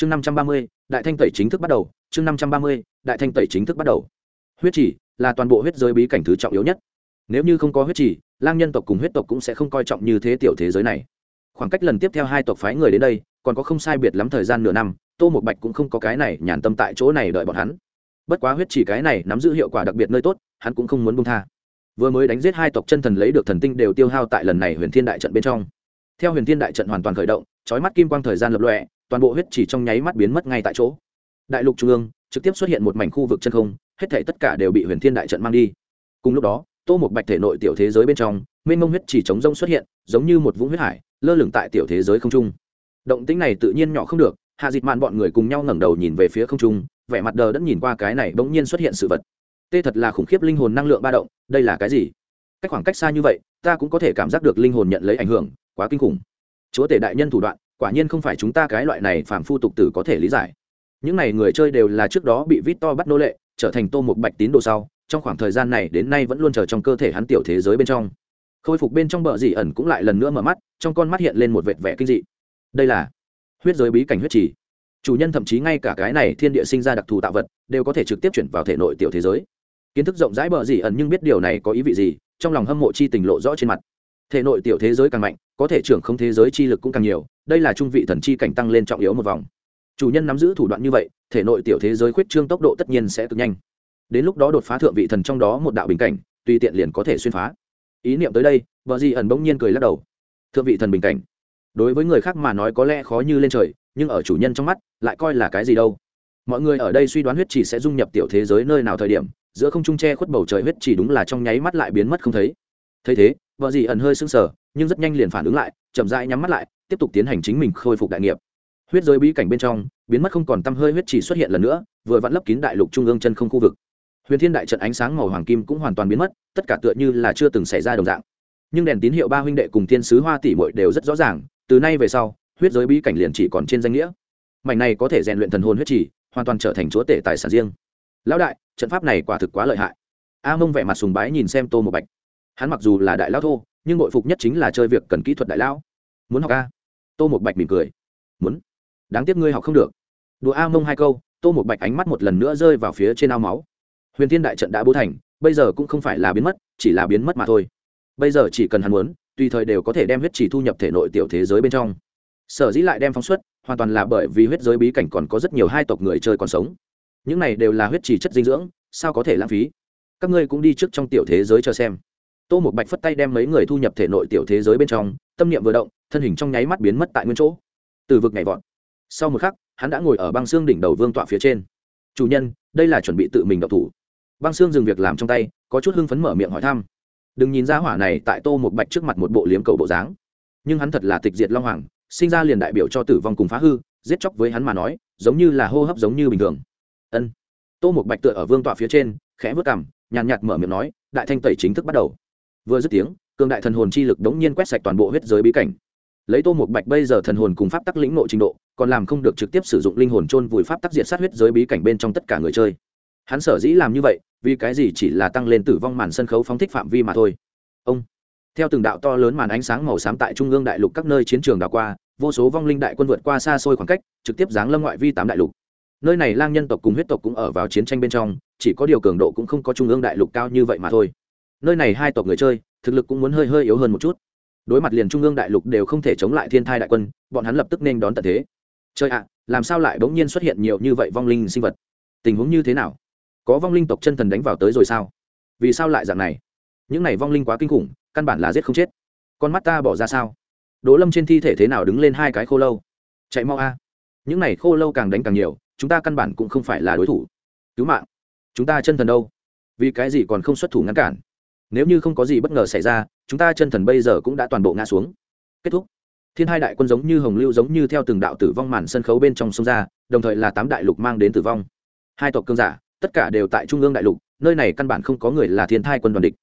chương năm trăm ba mươi, đại thanh tẩy chính thức bắt đầu. Chương năm trăm ba mươi, đại thanh tẩy chính thức bắt đầu. Huyết chỉ là toàn bộ huyết giới bí cảnh thứ trọng yếu nhất. Nếu như không có huyết chỉ lang nhân tộc cùng huyết tộc cũng sẽ không coi trọng như thế tiểu thế giới này. Khoảng cách lần tiếp theo hai tộc phái người đến đây, còn có không sai biệt lắm thời gian nửa năm, tô một bạch cũng không có cái này nhàn tâm tại chỗ này đợi bọn hắn. Bất quá huyết chỉ cái này nắm giữ hiệu quả đặc biệt nơi tốt, hắn cũng không muốn buông tha. Vừa mới đánh giết hai tộc chân thần lấy được thần tinh đều tiêu hao tại lần này huyền thiên đại trận bên trong. Theo huyền thiên đại trận hoàn toàn khởi động trói mắt kim quang thời gian lập lọe toàn bộ huyết chỉ trong nháy mắt biến mất ngay tại chỗ. Đại lục trung ương, trực tiếp xuất hiện một mảnh khu vực chân không, hết thể tất cả đều bị huyền thiên đại trận mang đi. Cùng lúc đó, tô một bạch thể nội tiểu thế giới bên trong, mênh mông huyết chỉ chống rông xuất hiện, giống như một vũng huyết hải, lơ lửng tại tiểu thế giới không trung. Động tĩnh này tự nhiên nhỏ không được, hạ dịt mạn bọn người cùng nhau ngẩng đầu nhìn về phía không trung, vẻ mặt đờ đẫn nhìn qua cái này bỗng nhiên xuất hiện sự vật. Tê thật là khủng khiếp linh hồn năng lượng ba động, đây là cái gì? Cách khoảng cách xa như vậy, ta cũng có thể cảm giác được linh hồn nhận lấy ảnh hưởng, quá kinh khủng. Chúa tể đại nhân thủ đoạn quả nhiên không phải chúng ta cái loại này phàm phu tục tử có thể lý giải. Những này người chơi đều là trước đó bị vít to bắt nô lệ, trở thành tô một bạch tín đồ sau, trong khoảng thời gian này đến nay vẫn luôn chờ trong cơ thể hắn tiểu thế giới bên trong. Khôi phục bên trong bờ dì ẩn cũng lại lần nữa mở mắt, trong con mắt hiện lên một vệt vẻ kinh dị. Đây là huyết giới bí cảnh huyết trì. Chủ nhân thậm chí ngay cả cái này thiên địa sinh ra đặc thù tạo vật, đều có thể trực tiếp chuyển vào thể nội tiểu thế giới. Kiến thức rộng rãi bờ dì ẩn nhưng biết điều này có ý vị gì, trong lòng hâm mộ chi tình lộ rõ trên mặt thể nội tiểu thế giới càng mạnh, có thể trưởng không thế giới chi lực cũng càng nhiều, đây là trung vị thần chi cảnh tăng lên trọng yếu một vòng. Chủ nhân nắm giữ thủ đoạn như vậy, thể nội tiểu thế giới khuyết trương tốc độ tất nhiên sẽ cực nhanh. Đến lúc đó đột phá thượng vị thần trong đó một đạo bình cảnh, tùy tiện liền có thể xuyên phá. Ý niệm tới đây, vợ di ẩn bỗng nhiên cười lắc đầu. Thượng vị thần bình cảnh. Đối với người khác mà nói có lẽ khó như lên trời, nhưng ở chủ nhân trong mắt, lại coi là cái gì đâu. Mọi người ở đây suy đoán huyết chỉ sẽ dung nhập tiểu thế giới nơi nào thời điểm, giữa không trung tre khuất bầu trời huyết chỉ đúng là trong nháy mắt lại biến mất không thấy thấy thế, vợ dì ẩn hơi sưng sờ, nhưng rất nhanh liền phản ứng lại, chậm rãi nhắm mắt lại, tiếp tục tiến hành chính mình khôi phục đại nghiệp. Huyết giới bí cảnh bên trong, biến mất không còn tăm hơi huyết chỉ xuất hiện lần nữa, vừa vặn lấp kín đại lục trung ương chân không khu vực. Huyền thiên đại trận ánh sáng màu hoàng kim cũng hoàn toàn biến mất, tất cả tựa như là chưa từng xảy ra đồng dạng. Nhưng đèn tín hiệu ba huynh đệ cùng thiên sứ hoa tỷ mội đều rất rõ ràng, từ nay về sau, huyết giới bí cảnh liền chỉ còn trên danh nghĩa. Mảnh này có thể rèn luyện thần hồn huyết chỉ, hoàn toàn trở thành chúa tể tài sản riêng. Lão đại, trận pháp này quả thực quá lợi hại. A mông vẻ mặt sùng bái nhìn xem tô một bạch hắn mặc dù là đại lao thô, nhưng nội phục nhất chính là chơi việc cần kỹ thuật đại lao. Muốn học a? Tô một bạch mỉm cười. Muốn. Đáng tiếc ngươi học không được. Đùa a mông hai câu, tô một bạch ánh mắt một lần nữa rơi vào phía trên ao máu. Huyền thiên đại trận đã bố thành, bây giờ cũng không phải là biến mất, chỉ là biến mất mà thôi. Bây giờ chỉ cần hắn muốn, tùy thời đều có thể đem huyết chỉ thu nhập thể nội tiểu thế giới bên trong. Sở dĩ lại đem phóng xuất, hoàn toàn là bởi vì huyết giới bí cảnh còn có rất nhiều hai tộc người chơi còn sống. Những này đều là huyết chỉ chất dinh dưỡng, sao có thể lãng phí? Các ngươi cũng đi trước trong tiểu thế giới cho xem tô một bạch phất tay đem mấy người thu nhập thể nội tiểu thế giới bên trong, tâm niệm vừa động, thân hình trong nháy mắt biến mất tại nguyên chỗ. Từ vực nhảy vọt. Sau một khắc, hắn đã ngồi ở băng xương đỉnh đầu vương tọa phía trên. Chủ nhân, đây là chuẩn bị tự mình đậu thủ. Băng xương dừng việc làm trong tay, có chút hưng phấn mở miệng hỏi thăm. Đừng nhìn ra hỏa này tại tô một bạch trước mặt một bộ liếm cầu bộ dáng. Nhưng hắn thật là tịch diệt long hoàng, sinh ra liền đại biểu cho tử vong cùng phá hư, giết chóc với hắn mà nói, giống như là hô hấp giống như bình thường. Ân. Tô một bạch tựa ở vương tọa phía trên, khẽ vớt cằm, nhàn nhạt mở miệng nói, đại thanh tẩy chính thức bắt đầu vừa dứt tiếng, cường đại thần hồn chi lực đống nhiên quét sạch toàn bộ huyết giới bí cảnh. Lấy tô một bạch bây giờ thần hồn cùng pháp tắc lĩnh nội trình độ, còn làm không được trực tiếp sử dụng linh hồn chôn vùi pháp tắc diệt sát huyết giới bí cảnh bên trong tất cả người chơi. Hắn sở dĩ làm như vậy, vì cái gì chỉ là tăng lên tử vong màn sân khấu phóng thích phạm vi mà thôi. Ông, theo từng đạo to lớn màn ánh sáng màu xám tại trung ương đại lục các nơi chiến trường đảo qua, vô số vong linh đại quân vượt qua xa xôi khoảng cách, trực tiếp giáng lâm ngoại vi tám đại lục. Nơi này lang nhân tộc cùng huyết tộc cũng ở vào chiến tranh bên trong, chỉ có điều cường độ cũng không có trung ương đại lục cao như vậy mà thôi nơi này hai tộc người chơi, thực lực cũng muốn hơi hơi yếu hơn một chút. Đối mặt liền trung ương đại lục đều không thể chống lại thiên thai đại quân, bọn hắn lập tức nên đón tận thế. Chơi ạ, làm sao lại bỗng nhiên xuất hiện nhiều như vậy vong linh sinh vật? Tình huống như thế nào? Có vong linh tộc chân thần đánh vào tới rồi sao? Vì sao lại dạng này? Những này vong linh quá kinh khủng, căn bản là giết không chết. Con mắt ta bỏ ra sao? Đỗ lâm trên thi thể thế nào đứng lên hai cái khô lâu? Chạy mau a. Những này khô lâu càng đánh càng nhiều, chúng ta căn bản cũng không phải là đối thủ. Cứu mạng. Chúng ta chân thần đâu? Vì cái gì còn không xuất thủ ngăn cản? Nếu như không có gì bất ngờ xảy ra, chúng ta chân thần bây giờ cũng đã toàn bộ ngã xuống. Kết thúc. Thiên hai đại quân giống như hồng lưu giống như theo từng đạo tử vong màn sân khấu bên trong sông ra, đồng thời là tám đại lục mang đến tử vong. Hai tộc cương giả, tất cả đều tại trung ương đại lục, nơi này căn bản không có người là thiên thai quân đoàn địch.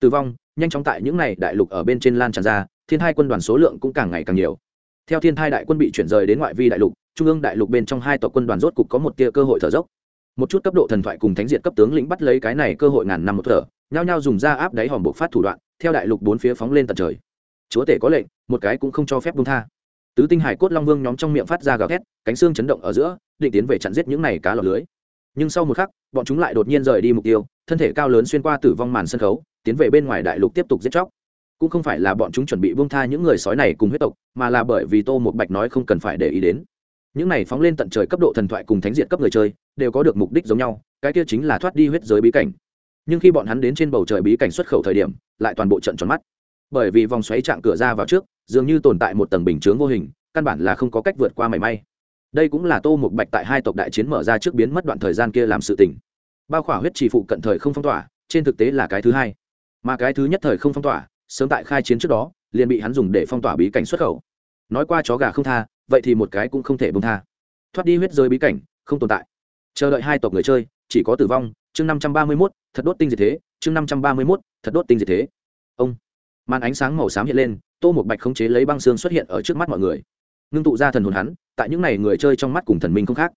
Tử vong, nhanh chóng tại những này đại lục ở bên trên lan tràn ra, thiên thai quân đoàn số lượng cũng càng ngày càng nhiều. Theo thiên thai đại quân bị chuyển rời đến ngoại vi đại lục, trung ương đại lục bên trong hai tộc quân đoàn rốt cục có một tia cơ hội thở dốc. Một chút cấp độ thần thoại cùng thánh diện cấp tướng lĩnh bắt lấy cái này cơ hội ngàn năm một thở nhao nhao dùng ra áp đáy hòm bộc phát thủ đoạn, theo đại lục bốn phía phóng lên tận trời. Chúa tể có lệnh, một cái cũng không cho phép bung tha. Tứ tinh hải cốt long vương nhóm trong miệng phát ra gào thét, cánh xương chấn động ở giữa, định tiến về chặn giết những này cá lọc lưới. Nhưng sau một khắc, bọn chúng lại đột nhiên rời đi mục tiêu, thân thể cao lớn xuyên qua tử vong màn sân khấu, tiến về bên ngoài đại lục tiếp tục giết chóc. Cũng không phải là bọn chúng chuẩn bị buông tha những người sói này cùng huyết tộc, mà là bởi vì tô một bạch nói không cần phải để ý đến. Những này phóng lên tận trời cấp độ thần thoại cùng thánh diện cấp người chơi, đều có được mục đích giống nhau, cái kia chính là thoát đi huyết giới bí cảnh nhưng khi bọn hắn đến trên bầu trời bí cảnh xuất khẩu thời điểm, lại toàn bộ trận tròn mắt. Bởi vì vòng xoáy chạm cửa ra vào trước, dường như tồn tại một tầng bình chướng vô hình, căn bản là không có cách vượt qua mảy may. Đây cũng là tô một bạch tại hai tộc đại chiến mở ra trước biến mất đoạn thời gian kia làm sự tình. Bao khỏa huyết trì phụ cận thời không phong tỏa, trên thực tế là cái thứ hai. Mà cái thứ nhất thời không phong tỏa, sớm tại khai chiến trước đó, liền bị hắn dùng để phong tỏa bí cảnh xuất khẩu. Nói qua chó gà không tha, vậy thì một cái cũng không thể bông tha. Thoát đi huyết rơi bí cảnh, không tồn tại. Chờ đợi hai tộc người chơi, chỉ có tử vong chương năm trăm ba mươi mốt, thật đốt tinh diệt thế. Chương năm trăm ba mươi mốt, thật đốt tinh diệt thế. Ông. Màn ánh sáng màu xám hiện lên, tô một bạch khống chế lấy băng xương xuất hiện ở trước mắt mọi người. Ngưng tụ ra thần hồn hắn, tại những n à y người chơi trong mắt cùng thần minh không khác.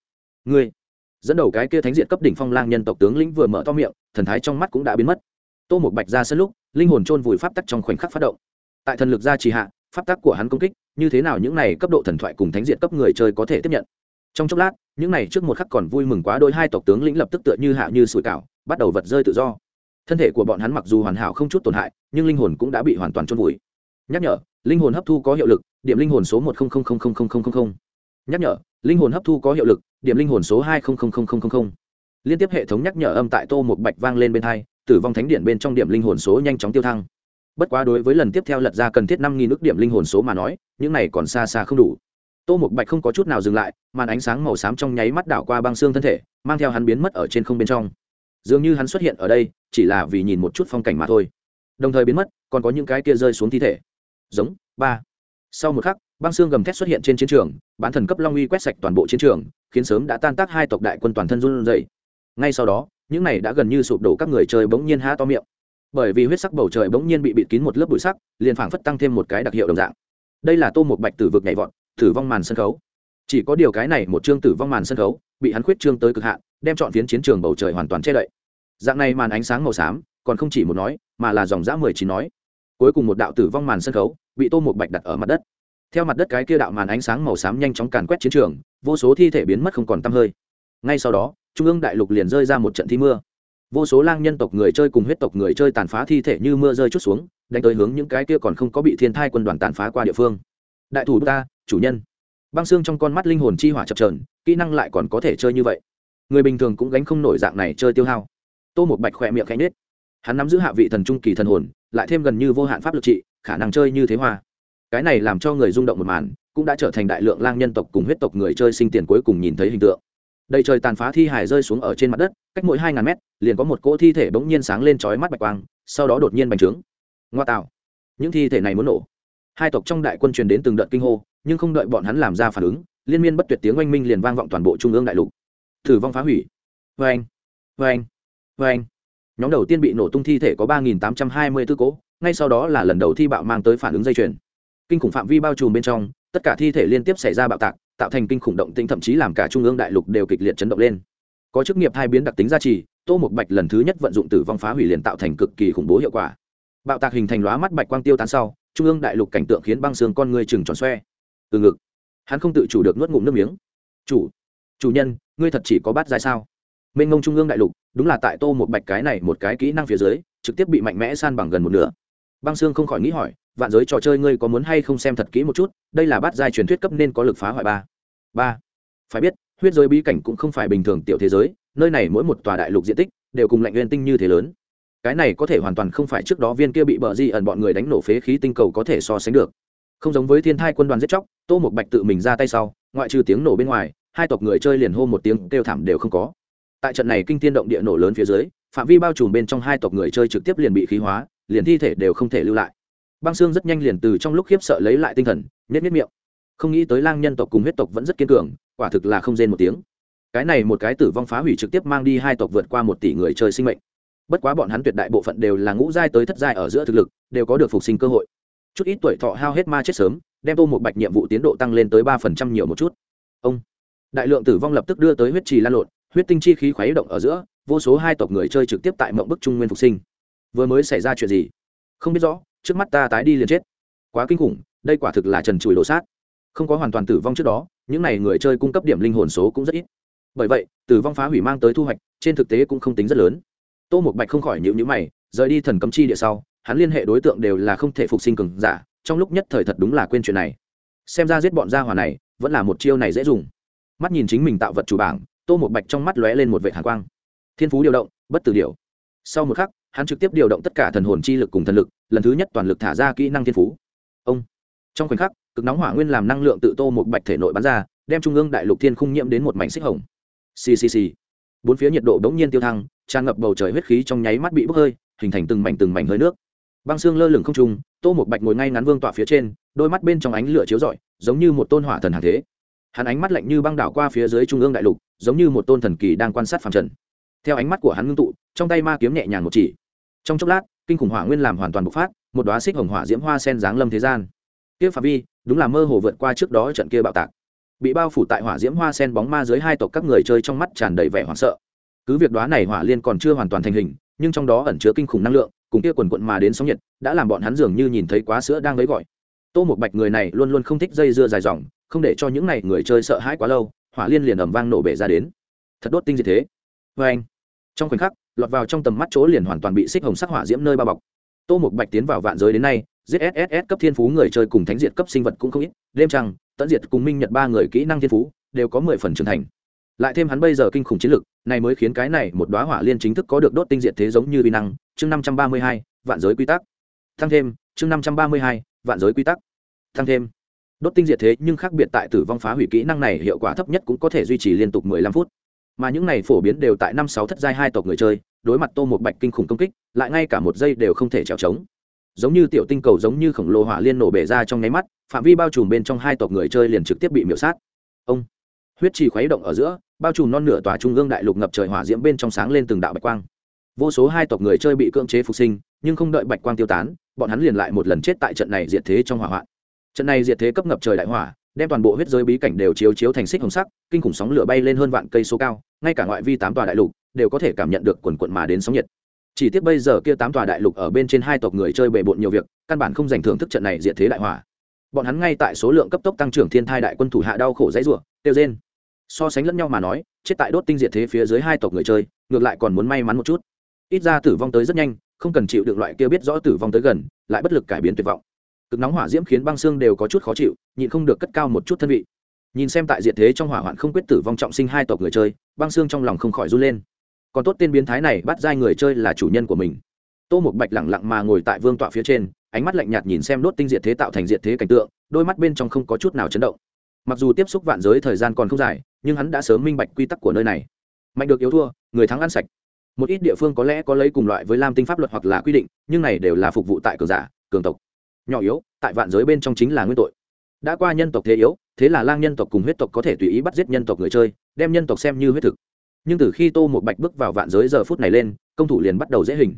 Ngươi. Dẫn đầu cái kia thánh diện cấp đỉnh phong lang nhân tộc tướng lĩnh vừa mở to miệng, thần thái trong mắt cũng đã biến mất. Tô một bạch ra sân lúc, linh hồn chôn vùi pháp tắc trong khoảnh khắc phát động. Tại thần lực gia trì hạ, pháp tắc của hắn công kích, như thế nào những này cấp độ thần thoại cùng thánh diện cấp người chơi có thể tiếp nhận? Trong chốc lát những này trước một khắc còn vui mừng quá đôi hai tộc tướng lĩnh lập tức tựa như hạ như sủi cảo bắt đầu vật rơi tự do thân thể của bọn hắn mặc dù hoàn hảo không chút tổn hại nhưng linh hồn cũng đã bị hoàn toàn trôn vùi nhắc nhở linh hồn hấp thu có hiệu lực điểm linh hồn số một nhắc nhở linh hồn hấp thu có hiệu lực điểm linh hồn số hai liên tiếp hệ thống nhắc nhở âm tại tô một bạch vang lên bên hai tử vong thánh điện bên trong điểm linh hồn số nhanh chóng tiêu thăng bất quá đối với lần tiếp theo lật ra cần thiết năm nghìn ước điểm linh hồn số mà nói những này còn xa xa không đủ tô một bạch không có chút nào dừng lại, màn ánh sáng màu xám trong nháy mắt đảo qua băng xương thân thể, mang theo hắn biến mất ở trên không bên trong. Dường như hắn xuất hiện ở đây, chỉ là vì nhìn một chút phong cảnh mà thôi. Đồng thời biến mất, còn có những cái kia rơi xuống thi thể. Giống, ba. Sau một khắc, băng xương gầm thét xuất hiện trên chiến trường, bán thần cấp long uy quét sạch toàn bộ chiến trường, khiến sớm đã tan tác hai tộc đại quân toàn thân run rẩy. Ngay sau đó, những này đã gần như sụp đổ các người chơi bỗng nhiên há to miệng. Bởi vì huyết sắc bầu trời bỗng nhiên bị bịt kín một lớp bụi sắc, liền phảng phất tăng thêm một cái đặc hiệu đồng dạng. Đây là tô một bạch tử vực nhảy vọt tử vong màn sân khấu. Chỉ có điều cái này một chương tử vong màn sân khấu, bị hắn khuyết trương tới cực hạn, đem chọn phiến chiến trường bầu trời hoàn toàn che đậy. Dạng này màn ánh sáng màu xám, còn không chỉ một nói, mà là dòng dã mười chín nói. Cuối cùng một đạo tử vong màn sân khấu, bị tô một bạch đặt ở mặt đất. Theo mặt đất cái kia đạo màn ánh sáng màu xám nhanh chóng càn quét chiến trường, vô số thi thể biến mất không còn t hơi. Ngay sau đó, trung ương đại lục liền rơi ra một trận thi mưa. Vô số lang nhân tộc người chơi cùng huyết tộc người chơi tàn phá thi thể như mưa rơi chút xuống, đánh tới hướng những cái kia còn không có bị thiên thai quân đoàn tàn phá qua địa phương. Đại thủ ta chủ nhân. Băng xương trong con mắt linh hồn chi hỏa chập trờn kỹ năng lại còn có thể chơi như vậy. Người bình thường cũng gánh không nổi dạng này chơi tiêu hao. Tô một bạch khỏe miệng khẽ nết hắn nắm giữ hạ vị thần trung kỳ thần hồn, lại thêm gần như vô hạn pháp lực trị, khả năng chơi như thế hoa. Cái này làm cho người rung động một màn, cũng đã trở thành đại lượng lang nhân tộc cùng huyết tộc người chơi sinh tiền cuối cùng nhìn thấy hình tượng. Đầy trời tàn phá thi hải rơi xuống ở trên mặt đất, cách mỗi hai ngàn mét, liền có một cỗ thi thể bỗng nhiên sáng lên chói mắt bạch quang, sau đó đột nhiên bành trướng. Ngoa tạo. Những thi thể này muốn nổ. Hai tộc trong đại quân truyền đến từng đợt kinh hô nhưng không đợi bọn hắn làm ra phản ứng liên miên bất tuyệt tiếng oanh minh liền vang vọng toàn bộ trung ương đại lục. Thử vong phá hủy. Vê anh vê anh vê anh nhóm đầu tiên bị nổ tung thi thể có ba nghìn tám trăm hai mươi tử cỗ, ngay sau đó là lần đầu thi bạo mang tới phản ứng dây chuyền. Kinh khủng phạm vi bao trùm bên trong tất cả thi thể liên tiếp xảy ra bạo tạc tạo thành kinh khủng động tĩnh thậm chí làm cả trung ương đại lục đều kịch liệt chấn động lên. Có chức nghiệp hai biến đặc tính gia trì tô một bạch lần thứ nhất vận dụng tử vong phá hủy liền tạo thành cực kỳ khủng bố hiệu quả. Bạo tạc hình thành lóa mắt bạch quang tiêu tán sau trung ương đại lục cảnh tượng khiến băng xương con người chừng tròn xoe từ ngực. Hắn không tự chủ được nuốt ngụm nước miếng. Chủ chủ nhân, ngươi thật chỉ có bát dài sao? Mênh ngông trung ương đại lục, đúng là tại tô một bạch cái này một cái kỹ năng phía dưới, trực tiếp bị mạnh mẽ san bằng gần một nửa. Băng xương không khỏi nghĩ hỏi, vạn giới trò chơi ngươi có muốn hay không xem thật kỹ một chút? Đây là bát giai truyền thuyết cấp nên có lực phá hoại ba. Ba. Phải biết, huyết giới bí cảnh cũng không phải bình thường tiểu thế giới, nơi này mỗi một tòa đại lục diện tích đều cùng lạnh nguyên tinh như thế lớn. Cái này có thể hoàn toàn không phải trước đó viên kia bị bờ di ẩn bọn người đánh nổ phế khí tinh cầu có thể so sánh được không giống với thiên thai quân đoàn giết chóc, tô một bạch tự mình ra tay sau, ngoại trừ tiếng nổ bên ngoài, hai tộc người chơi liền hô một tiếng kêu thảm đều không có. Tại trận này kinh tiên động địa nổ lớn phía dưới, phạm vi bao trùm bên trong hai tộc người chơi trực tiếp liền bị khí hóa, liền thi thể đều không thể lưu lại. Băng xương rất nhanh liền từ trong lúc khiếp sợ lấy lại tinh thần nhét nhét miệng. Không nghĩ tới lang nhân tộc cùng huyết tộc vẫn rất kiên cường, quả thực là không rên một tiếng. Cái này một cái tử vong phá hủy trực tiếp mang đi hai tộc vượt qua một tỷ người chơi sinh mệnh. Bất quá bọn hắn tuyệt đại bộ phận đều là ngũ giai tới thất giai ở giữa thực lực, đều có được phục sinh cơ hội chút ít tuổi thọ hao hết ma chết sớm, đem tô một bạch nhiệm vụ tiến độ tăng lên tới ba phần trăm nhiều một chút. Ông đại lượng tử vong lập tức đưa tới huyết trì lan lộn, huyết tinh chi khí khuấy động ở giữa, vô số hai tộc người chơi trực tiếp tại mộng bức trung nguyên phục sinh. Vừa mới xảy ra chuyện gì? Không biết rõ, trước mắt ta tái đi liền chết. Quá kinh khủng, đây quả thực là trần trụi đổ sát. Không có hoàn toàn tử vong trước đó, những n à y người chơi cung cấp điểm linh hồn số cũng rất ít. Bởi vậy, tử vong phá hủy mang tới thu hoạch, trên thực tế cũng không tính rất lớn. Tô một bạch không khỏi nhịu nhữ mày, rời đi thần cấm chi địa sau hắn liên hệ đối tượng đều là không thể phục sinh cường giả, trong lúc nhất thời thật đúng là quên chuyện này. Xem ra giết bọn gia hỏa này, vẫn là một chiêu này dễ dùng. Mắt nhìn chính mình tạo vật chủ bảng, tô một bạch trong mắt lóe lên một vệ hàn quang. Thiên phú điều động, bất tử điều. Sau một khắc, hắn trực tiếp điều động tất cả thần hồn chi lực cùng thần lực, lần thứ nhất toàn lực thả ra kỹ năng thiên phú. Ông. Trong khoảnh khắc, cực nóng hỏa nguyên làm năng lượng tự tô một bạch thể nội bắn ra, đem trung ương đại lục thiên khung nhiễm đến một mảnh xích hồng. Ccc bốn phía nhiệt độ đ ố n g nhiên tiêu thăng, tràn ngập bầu trời huyết khí trong nháy mắt bị bốc hơi, hình thành từng mảnh từng mảnh hơi nước băng xương lơ lửng không trung, tô một bạch ngồi ngay ngắn vương tọa phía trên, đôi mắt bên trong ánh lửa chiếu rọi, giống như một tôn hỏa thần hàng thế. Hắn ánh mắt lạnh như băng đảo qua phía dưới trung ương đại lục, giống như một tôn thần kỳ đang quan sát phàm trần. Theo ánh mắt của hắn ngưng tụ, trong tay ma kiếm nhẹ nhàng một chỉ. Trong chốc lát, kinh khủng hỏa nguyên làm hoàn toàn bộc phát, một đoá xích hồng hỏa diễm hoa sen giáng lâm thế gian. Kia phạm vi, đúng là mơ hồ vượt qua trước đó trận kia bạo tạc. Bị bao phủ tại hỏa diễm hoa sen bóng ma dưới hai tộc các người chơi trong mắt tràn đầy vẻ hoảng sợ. Cứ việc đoá này hỏa liên còn chưa hoàn toàn thành hình, nhưng trong đó ẩn chứa kinh khủng năng lượng cùng kia quần quận mà đến sóng nhiệt, đã làm bọn hắn dường như nhìn thấy quá sữa đang lấy gọi. Tô một bạch người này luôn luôn không thích dây dưa dài dòng, không để cho những này người chơi sợ hãi quá lâu, hỏa liên liền ẩm vang nổ bể ra đến. Thật đốt tinh gì thế. Vê anh, trong khoảnh khắc, lọt vào trong tầm mắt chỗ liền hoàn toàn bị xích hồng sắc hỏa diễm nơi bao bọc. Tô một bạch tiến vào vạn giới đến nay giết sss cấp thiên phú người chơi cùng thánh diệt cấp sinh vật cũng không ít, đêm trăng tận diệt cùng minh nhật ba người kỹ năng thiên phú, đều có mười phần trưởng thành lại thêm hắn bây giờ kinh khủng chiến lực, này mới khiến cái này một đoá hỏa liên chính thức có được đốt tinh diệt thế giống như vi năng, chương năm trăm ba mươi hai, vạn giới quy tắc. Tăng thêm, chương năm trăm ba mươi hai, vạn giới quy tắc. Tăng thêm. Đốt tinh diệt thế nhưng khác biệt tại tử vong phá hủy kỹ năng này hiệu quả thấp nhất cũng có thể duy trì liên tục mười lăm phút. Mà những này phổ biến đều tại năm sáu thất giai hai tộc người chơi, đối mặt tô một bạch kinh khủng công kích, lại ngay cả một giây đều không thể trèo trống. Giống như tiểu tinh cầu giống như khổng lồ hỏa liên nổ bể ra trong nháy mắt, phạm vi bao trùm bên trong hai tộc người chơi liền trực tiếp bị miễu sát. Ông huyết trì khuấy động ở giữa, bao trùm non nửa tòa trung ương đại lục ngập trời hỏa diễm bên trong sáng lên từng đạo bạch quang. Vô số hai tộc người chơi bị cưỡng chế phục sinh, nhưng không đợi bạch quang tiêu tán, bọn hắn liền lại một lần chết tại trận này diệt thế trong hỏa hoạn. Trận này diệt thế cấp ngập trời đại hỏa, đem toàn bộ huyết giới bí cảnh đều chiếu chiếu thành xích hồng sắc, kinh khủng sóng lửa bay lên hơn vạn cây số cao, ngay cả ngoại vi tám tòa đại lục đều có thể cảm nhận được quần quận mà đến sóng nhiệt. Chỉ tiếc bây giờ kia tám tòa đại lục ở bên trên hai tộc người chơi bề bộn nhiều việc, căn bản không dành thưởng thức trận này diệt thế đại hỏa. Bọn hắn ngay tại số lượng cấp tốc tăng trưởng thiên thai đại quân thủ hạ đau khổ dãy rủa tiêu rên so sánh lẫn nhau mà nói, chết tại đốt tinh diệt thế phía dưới hai tộc người chơi, ngược lại còn muốn may mắn một chút. Ít ra tử vong tới rất nhanh, không cần chịu được loại kia biết rõ tử vong tới gần, lại bất lực cải biến tuyệt vọng. Cực nóng hỏa diễm khiến băng xương đều có chút khó chịu, nhịn không được cất cao một chút thân vị. Nhìn xem tại diện thế trong hỏa hoạn không quyết tử vong trọng sinh hai tộc người chơi, băng xương trong lòng không khỏi run lên. Còn tốt tên biến thái này bắt giai người chơi là chủ nhân của mình. Tô một bạch lẳng lặng mà ngồi tại vương tọa phía trên, ánh mắt lạnh nhạt nhìn xem đốt tinh diệt thế tạo thành diệt thế cảnh tượng, đôi mắt bên trong không có chút nào chấn động mặc dù tiếp xúc vạn giới thời gian còn không dài, nhưng hắn đã sớm minh bạch quy tắc của nơi này. Mạnh được yếu thua, người thắng ăn sạch. Một ít địa phương có lẽ có lấy cùng loại với lam tinh pháp luật hoặc là quy định, nhưng này đều là phục vụ tại cường giả, cường tộc. Nhỏ yếu, tại vạn giới bên trong chính là nguyên tội. Đã qua nhân tộc thế yếu, thế là lang nhân tộc cùng huyết tộc có thể tùy ý bắt giết nhân tộc người chơi, đem nhân tộc xem như huyết thực. Nhưng từ khi tô một bạch bước vào vạn giới giờ phút này lên, công thủ liền bắt đầu dễ hình.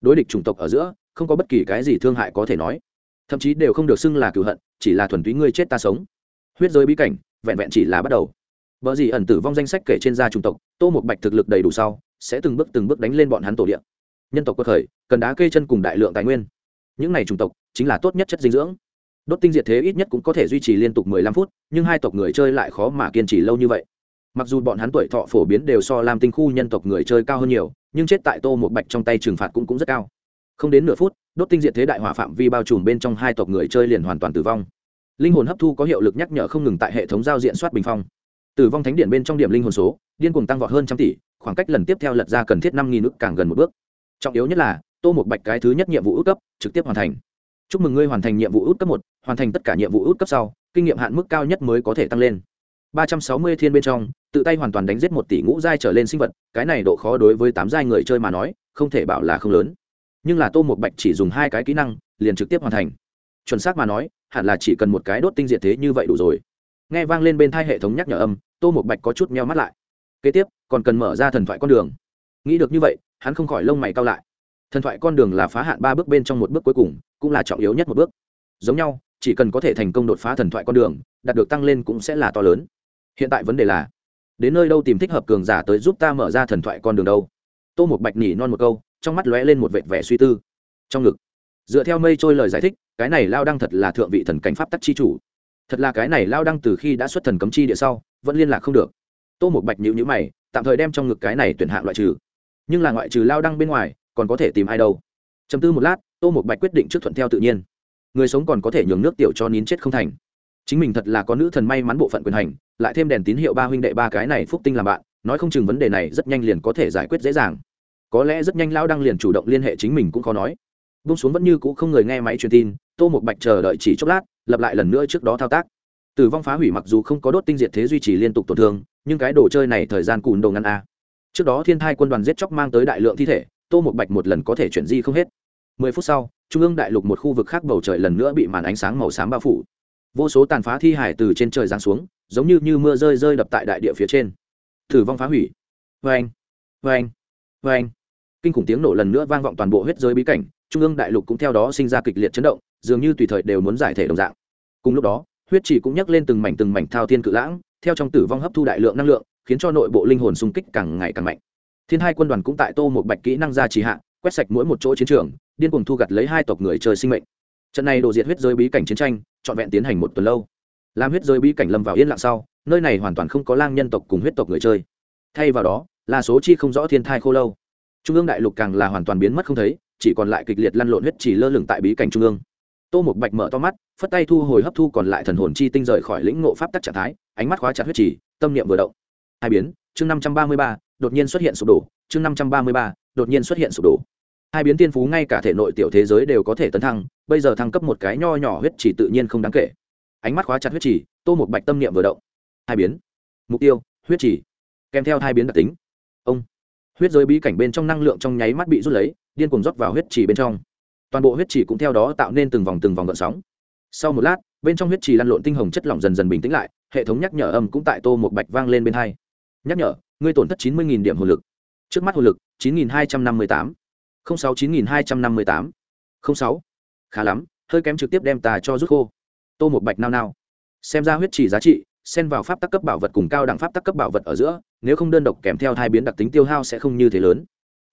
Đối địch chủng tộc ở giữa, không có bất kỳ cái gì thương hại có thể nói. Thậm chí đều không được xưng là cựu hận, chỉ là thuần túy ngươi chết ta sống huyết giới bí cảnh vẹn vẹn chỉ là bắt đầu. Vợ gì ẩn tử vong danh sách kể trên gia chủng tộc tô một bạch thực lực đầy đủ sau sẽ từng bước từng bước đánh lên bọn hắn tổ địa. Nhân tộc quật khởi cần đá kê chân cùng đại lượng tài nguyên. Những này chủng tộc chính là tốt nhất chất dinh dưỡng. Đốt tinh diệt thế ít nhất cũng có thể duy trì liên tục mười lăm phút nhưng hai tộc người chơi lại khó mà kiên trì lâu như vậy. Mặc dù bọn hắn tuổi thọ phổ biến đều so làm tinh khu nhân tộc người chơi cao hơn nhiều nhưng chết tại tô một bạch trong tay trừng phạt cũng, cũng rất cao. Không đến nửa phút đốt tinh diệt thế đại hỏa phạm vi bao trùm bên trong hai tộc người chơi liền hoàn toàn tử vong linh hồn hấp thu có hiệu lực nhắc nhở không ngừng tại hệ thống giao diện soát bình phong. Tử vong thánh điện bên trong điểm linh hồn số, điên cùng tăng vọt hơn trăm tỷ, khoảng cách lần tiếp theo lật ra cần thiết năm nghìn ước càng gần một bước. Trọng yếu nhất là, tô một bạch cái thứ nhất nhiệm vụ ước cấp, trực tiếp hoàn thành. Chúc mừng ngươi hoàn thành nhiệm vụ ước cấp một, hoàn thành tất cả nhiệm vụ ước cấp sau, kinh nghiệm hạn mức cao nhất mới có thể tăng lên. Ba trăm sáu mươi thiên bên trong, tự tay hoàn toàn đánh giết một tỷ ngũ giai trở lên sinh vật, cái này độ khó đối với tám giai người chơi mà nói, không thể bảo là không lớn. Nhưng là tô một bạch chỉ dùng hai cái kỹ năng, liền trực tiếp hoàn thành chuẩn xác mà nói, hẳn là chỉ cần một cái đốt tinh diệt thế như vậy đủ rồi. Nghe vang lên bên thai hệ thống nhắc nhở âm, tô một bạch có chút meo mắt lại. Kế tiếp, còn cần mở ra thần thoại con đường. Nghĩ được như vậy, hắn không khỏi lông mày cao lại. Thần thoại con đường là phá hạn ba bước bên trong một bước cuối cùng, cũng là trọng yếu nhất một bước. Giống nhau, chỉ cần có thể thành công đột phá thần thoại con đường, đạt được tăng lên cũng sẽ là to lớn. Hiện tại vấn đề là, đến nơi đâu tìm thích hợp cường giả tới giúp ta mở ra thần thoại con đường đâu? Tô một bạch nhỉ non một câu, trong mắt lóe lên một vệt vẻ suy tư. Trong ngực, dựa theo mây trôi lời giải thích cái này lao đăng thật là thượng vị thần cảnh pháp tắc chi chủ. Thật là cái này lao đăng từ khi đã xuất thần cấm chi địa sau, vẫn liên lạc không được. Tô một bạch nhữ nhữ mày, tạm thời đem trong ngực cái này tuyển hạng loại trừ. Nhưng là ngoại trừ lao đăng bên ngoài, còn có thể tìm ai đâu? Chấm tư một lát, tô một bạch quyết định trước thuận theo tự nhiên. Người sống còn có thể nhường nước tiểu cho nín chết không thành. Chính mình thật là có nữ thần may mắn bộ phận quyền hành, lại thêm đèn tín hiệu ba huynh đệ ba cái này phúc tinh làm bạn, nói không chừng vấn đề này rất nhanh liền có thể giải quyết dễ dàng. Có lẽ rất nhanh lao đăng liền chủ động liên hệ chính mình cũng khó nói bung xuống vẫn như cũ không người nghe máy truyền tin tô một bạch chờ đợi chỉ chốc lát lập lại lần nữa trước đó thao tác. Tử vong phá hủy mặc dù không có đốt tinh diệt thế duy trì liên tục tổn thương nhưng cái đồ chơi này thời gian cùn đồ ngăn a à. trước đó thiên thai quân đoàn giết chóc mang tới đại lượng thi thể tô một bạch một lần có thể chuyển di không hết. Mười phút sau trung ương đại lục một khu vực khác bầu trời lần nữa bị màn ánh sáng màu xám bao phủ. Vô số tàn phá thi hải từ trên trời giáng xuống giống như, như mưa rơi rơi đập tại đại địa phía trên. Thử vong phá hủy. Vê anh vê anh vê anh kinh khủng tiếng nổ lần nữa vang vọng toàn bộ huyết giới bí cảnh trung ương đại lục cũng theo đó sinh ra kịch liệt chấn động, dường như tùy thời đều muốn giải thể đồng dạng. Cùng lúc đó, huyết chỉ cũng nhắc lên từng mảnh từng mảnh thao thiên cự lãng, theo trong tử vong hấp thu đại lượng năng lượng, khiến cho nội bộ linh hồn xung kích càng ngày càng mạnh. Thiên hai quân đoàn cũng tại tô một bạch kỹ năng ra trì hạ, quét sạch mỗi một chỗ chiến trường, điên cuồng thu gặt lấy hai tộc người trời sinh mệnh. Trận này đồ diệt huyết giới bí cảnh chiến tranh, trọn vẹn tiến hành một tuần lâu. Làm huyết giới bí cảnh lâm vào yên lặng sau, nơi này hoàn toàn không có lang nhân tộc cùng huyết tộc người chơi. Thay vào đó, là số chi không rõ thiên thai khô lâu. Trung ương đại lục càng là hoàn toàn biến mất không thấy chỉ còn lại kịch liệt lăn lộn huyết chỉ lơ lửng tại bí cảnh trung ương. Tô một bạch mở to mắt, phất tay thu hồi hấp thu còn lại thần hồn chi tinh rời khỏi lĩnh ngộ pháp tắc trạng thái, ánh mắt khóa chặt huyết chỉ, tâm niệm vừa động. Hai biến, chương năm trăm ba mươi ba, đột nhiên xuất hiện sụp đổ, chương năm trăm ba mươi ba, đột nhiên xuất hiện sụp đổ. Hai biến tiên phú ngay cả thể nội tiểu thế giới đều có thể tấn thăng, bây giờ thăng cấp một cái nho nhỏ huyết chỉ tự nhiên không đáng kể. Ánh mắt khóa chặt huyết chỉ, tô một bạch tâm niệm vừa động. Hai biến, mục tiêu, huyết chỉ. Kèm theo hai biến đặc tính. Ông, huyết giới bí cảnh bên trong năng lượng trong nháy mắt bị rút lấy điên cuồng rót vào huyết trì bên trong. Toàn bộ huyết trì cũng theo đó tạo nên từng vòng từng vòng gợn sóng. Sau một lát, bên trong huyết trì lăn lộn tinh hồng chất lỏng dần dần bình tĩnh lại, hệ thống nhắc nhở âm cũng tại tô một bạch vang lên bên hai. Nhắc nhở, ngươi tổn thất chín mươi điểm hồn lực. Trước mắt hồn lực, chín nghìn hai trăm năm mươi tám. sáu, chín nghìn hai trăm năm mươi tám. sáu. Khá lắm, hơi kém trực tiếp đem tà cho rút khô. Tô một bạch nao nao. Xem ra huyết trì giá trị, xen vào pháp tắc cấp bảo vật cùng cao đẳng pháp tắc cấp bảo vật ở giữa, nếu không đơn độc kèm theo thai biến đặc tính tiêu hao sẽ không như thế lớn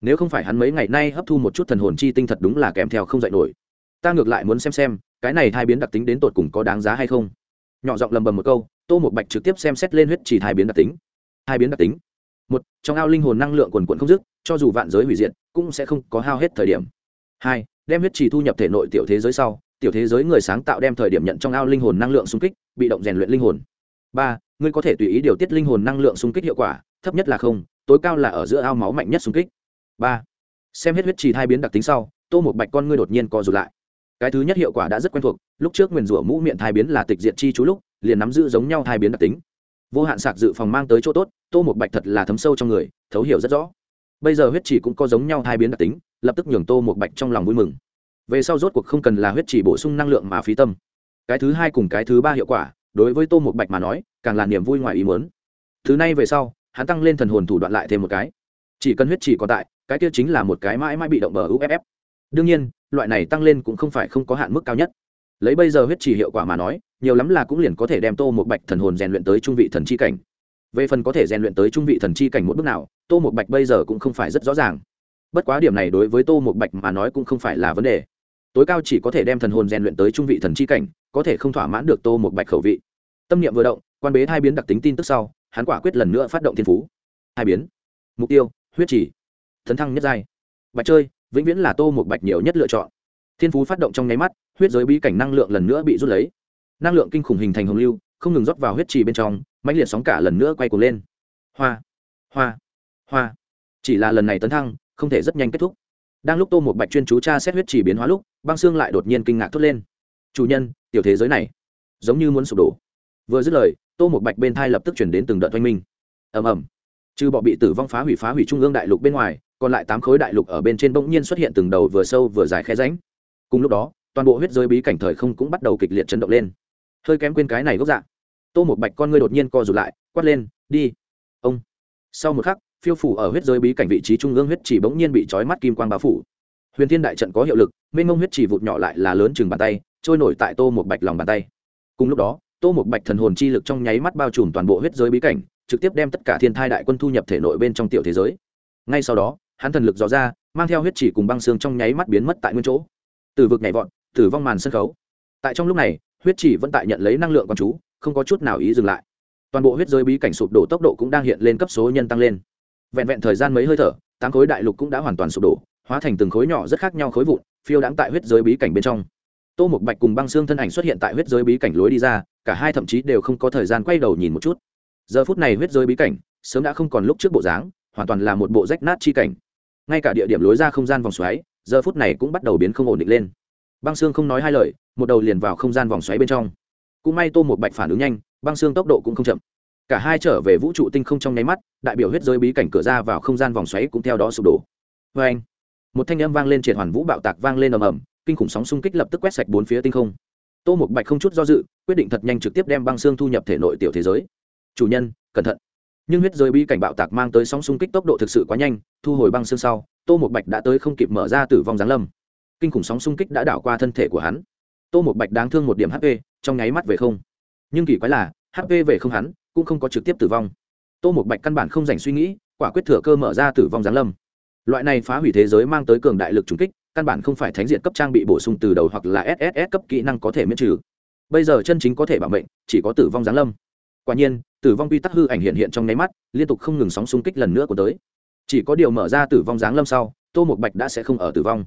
nếu không phải hắn mấy ngày nay hấp thu một chút thần hồn chi tinh thật đúng là kèm theo không dạy nổi. Ta ngược lại muốn xem xem, cái này hai biến đặc tính đến tột cùng có đáng giá hay không? Nhỏ giọng lầm bầm một câu, tô một bạch trực tiếp xem xét lên huyết chỉ hai biến đặc tính. Hai biến đặc tính? Một, trong ao linh hồn năng lượng quần quận không dứt, cho dù vạn giới hủy diệt, cũng sẽ không có hao hết thời điểm. Hai, đem huyết trì thu nhập thể nội tiểu thế giới sau, tiểu thế giới người sáng tạo đem thời điểm nhận trong ao linh hồn năng lượng xung kích, bị động rèn luyện linh hồn. Ba, ngươi có thể tùy ý điều tiết linh hồn năng lượng xung kích hiệu quả, thấp nhất là không, tối cao là ở giữa ao máu mạnh nhất xung kích ba xem hết huyết trì hai biến đặc tính sau tô một bạch con ngươi đột nhiên co rụt lại cái thứ nhất hiệu quả đã rất quen thuộc lúc trước nguyền rủa mũ miệng thai biến là tịch diện chi chú lúc liền nắm giữ giống nhau thai biến đặc tính vô hạn sạc dự phòng mang tới chỗ tốt tô một bạch thật là thấm sâu trong người thấu hiểu rất rõ bây giờ huyết trì cũng có giống nhau thai biến đặc tính lập tức nhường tô một bạch trong lòng vui mừng về sau rốt cuộc không cần là huyết trì bổ sung năng lượng mà phí tâm cái thứ hai cùng cái thứ ba hiệu quả đối với tô một bạch mà nói càng là niềm vui ngoài ý muốn thứ này về sau hắn tăng lên thần hồn thủ đoạn lại thêm một cái chỉ cần huyết trì còn tại cái kia chính là một cái mãi mãi bị động bờ uff đương nhiên, loại này tăng lên cũng không phải không có hạn mức cao nhất. Lấy bây giờ huyết chỉ hiệu quả mà nói, nhiều lắm là cũng liền có thể đem tô một bạch thần hồn rèn luyện tới trung vị thần chi cảnh. Về phần có thể rèn luyện tới trung vị thần chi cảnh một bước nào, tô một bạch bây giờ cũng không phải rất rõ ràng. Bất quá điểm này đối với tô một bạch mà nói cũng không phải là vấn đề. Tối cao chỉ có thể đem thần hồn rèn luyện tới trung vị thần chi cảnh, có thể không thỏa mãn được tô một bạch khẩu vị. Tâm niệm vừa động, quan bế hai biến đặc tính tin tức sau, hắn quả quyết lần nữa phát động thiên phú. Hai biến. Mục tiêu, huyết chỉ thần thăng nhất giai. Bạch chơi, vĩnh viễn là tô một bạch nhiều nhất lựa chọn. Thiên phú phát động trong nháy mắt, huyết giới bí cảnh năng lượng lần nữa bị rút lấy. Năng lượng kinh khủng hình thành hồng lưu, không ngừng rót vào huyết trì bên trong, mãnh liệt sóng cả lần nữa quay cuồng lên. Hoa hoa hoa. Chỉ là lần này tấn thăng, không thể rất nhanh kết thúc. Đang lúc tô một bạch chuyên chú tra xét huyết trì biến hóa lúc, băng xương lại đột nhiên kinh ngạc thốt lên. Chủ nhân, tiểu thế giới này, giống như muốn sụp đổ. Vừa dứt lời, tô một bạch bên thai lập tức chuyển đến từng đợt oanh minh. Ầm ầm. Trừ bọ bị tử vong phá hủy phá hủy trung ương đại lục bên ngoài còn lại tám khối đại lục ở bên trên bỗng nhiên xuất hiện từng đầu vừa sâu vừa dài khe ránh cùng lúc đó, toàn bộ huyết giới bí cảnh thời không cũng bắt đầu kịch liệt chấn động lên. Hơi kém quên cái này gốc dạ. Tô một bạch con ngươi đột nhiên co rụt lại, quát lên, đi. Ông. Sau một khắc, phiêu phủ ở huyết giới bí cảnh vị trí trung ương huyết chỉ bỗng nhiên bị trói mắt kim quang bao phủ. Huyền thiên đại trận có hiệu lực, mênh mông huyết chỉ vụt nhỏ lại là lớn chừng bàn tay, trôi nổi tại tô một bạch lòng bàn tay. Cùng lúc đó, tô một bạch thần hồn chi lực trong nháy mắt bao trùm toàn bộ huyết giới bí cảnh, trực tiếp đem tất cả thiên thai đại quân thu nhập thể nội bên trong tiểu thế giới. Ngay sau đó hắn thần lực dò ra, mang theo huyết chỉ cùng băng xương trong nháy mắt biến mất tại nguyên chỗ. Từ vực nhảy vọt tử vong màn sân khấu. Tại trong lúc này, huyết chỉ vẫn tại nhận lấy năng lượng con chú, không có chút nào ý dừng lại. Toàn bộ huyết giới bí cảnh sụp đổ tốc độ cũng đang hiện lên cấp số nhân tăng lên. Vẹn vẹn thời gian mấy hơi thở, tám khối đại lục cũng đã hoàn toàn sụp đổ, hóa thành từng khối nhỏ rất khác nhau khối vụn, phiêu đáng tại huyết giới bí cảnh bên trong. Tô một bạch cùng băng xương thân ảnh xuất hiện tại huyết giới bí cảnh lối đi ra, cả hai thậm chí đều không có thời gian quay đầu nhìn một chút. Giờ phút này huyết giới bí cảnh sớm đã không còn lúc trước bộ dáng, hoàn toàn là một bộ rách nát chi cảnh ngay cả địa điểm lối ra không gian vòng xoáy, giờ phút này cũng bắt đầu biến không ổn định lên. Băng xương không nói hai lời, một đầu liền vào không gian vòng xoáy bên trong. Cũng may tô một bạch phản ứng nhanh, băng xương tốc độ cũng không chậm. Cả hai trở về vũ trụ tinh không trong nháy mắt, đại biểu huyết giới bí cảnh cửa ra vào không gian vòng xoáy cũng theo đó sụp đổ. Vê anh, một thanh âm vang lên triệt hoàn vũ bạo tạc vang lên ầm ầm, kinh khủng sóng xung kích lập tức quét sạch bốn phía tinh không. Tô một bạch không chút do dự, quyết định thật nhanh trực tiếp đem băng xương thu nhập thể nội tiểu thế giới. Chủ nhân, cẩn thận nhưng huyết giới bi cảnh bạo tạc mang tới sóng xung kích tốc độ thực sự quá nhanh, thu hồi băng xương sau, tô một bạch đã tới không kịp mở ra tử vong giáng lâm. Kinh khủng sóng xung kích đã đảo qua thân thể của hắn. Tô một bạch đáng thương một điểm hp trong nháy mắt về không. Nhưng kỳ quái là hp về không hắn, cũng không có trực tiếp tử vong. Tô một bạch căn bản không dành suy nghĩ, quả quyết thừa cơ mở ra tử vong giáng lâm. Loại này phá hủy thế giới mang tới cường đại lực trùng kích, căn bản không phải thánh diện cấp trang bị bổ sung từ đầu hoặc là sss cấp kỹ năng có thể miễn trừ. Bây giờ chân chính có thể bảo mệnh, chỉ có tử vong giáng lâm. Quả nhiên tử vong quy tắc hư ảnh hiện hiện trong nháy mắt, liên tục không ngừng sóng xung kích lần nữa của tới. Chỉ có điều mở ra tử vong giáng lâm sau, tô một bạch đã sẽ không ở tử vong.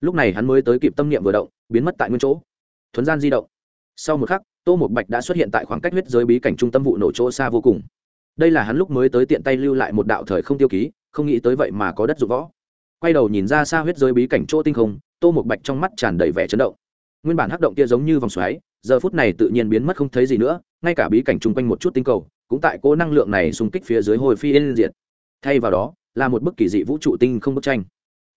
Lúc này hắn mới tới kịp tâm niệm vừa động, biến mất tại nguyên chỗ. Thuấn gian di động. Sau một khắc, tô một bạch đã xuất hiện tại khoảng cách huyết giới bí cảnh trung tâm vụ nổ chỗ xa vô cùng. Đây là hắn lúc mới tới tiện tay lưu lại một đạo thời không tiêu ký, không nghĩ tới vậy mà có đất dụng võ. Quay đầu nhìn ra xa huyết giới bí cảnh chỗ tinh không, tô một bạch trong mắt tràn đầy vẻ chấn động. Nguyên bản hắc động kia giống như vòng xoáy, giờ phút này tự nhiên biến mất không thấy gì nữa, ngay cả bí cảnh chung quanh một chút tinh cầu cũng tại cố năng lượng này xung kích phía dưới hồi phi yên diệt. Thay vào đó, là một bức kỳ dị vũ trụ tinh không bức tranh.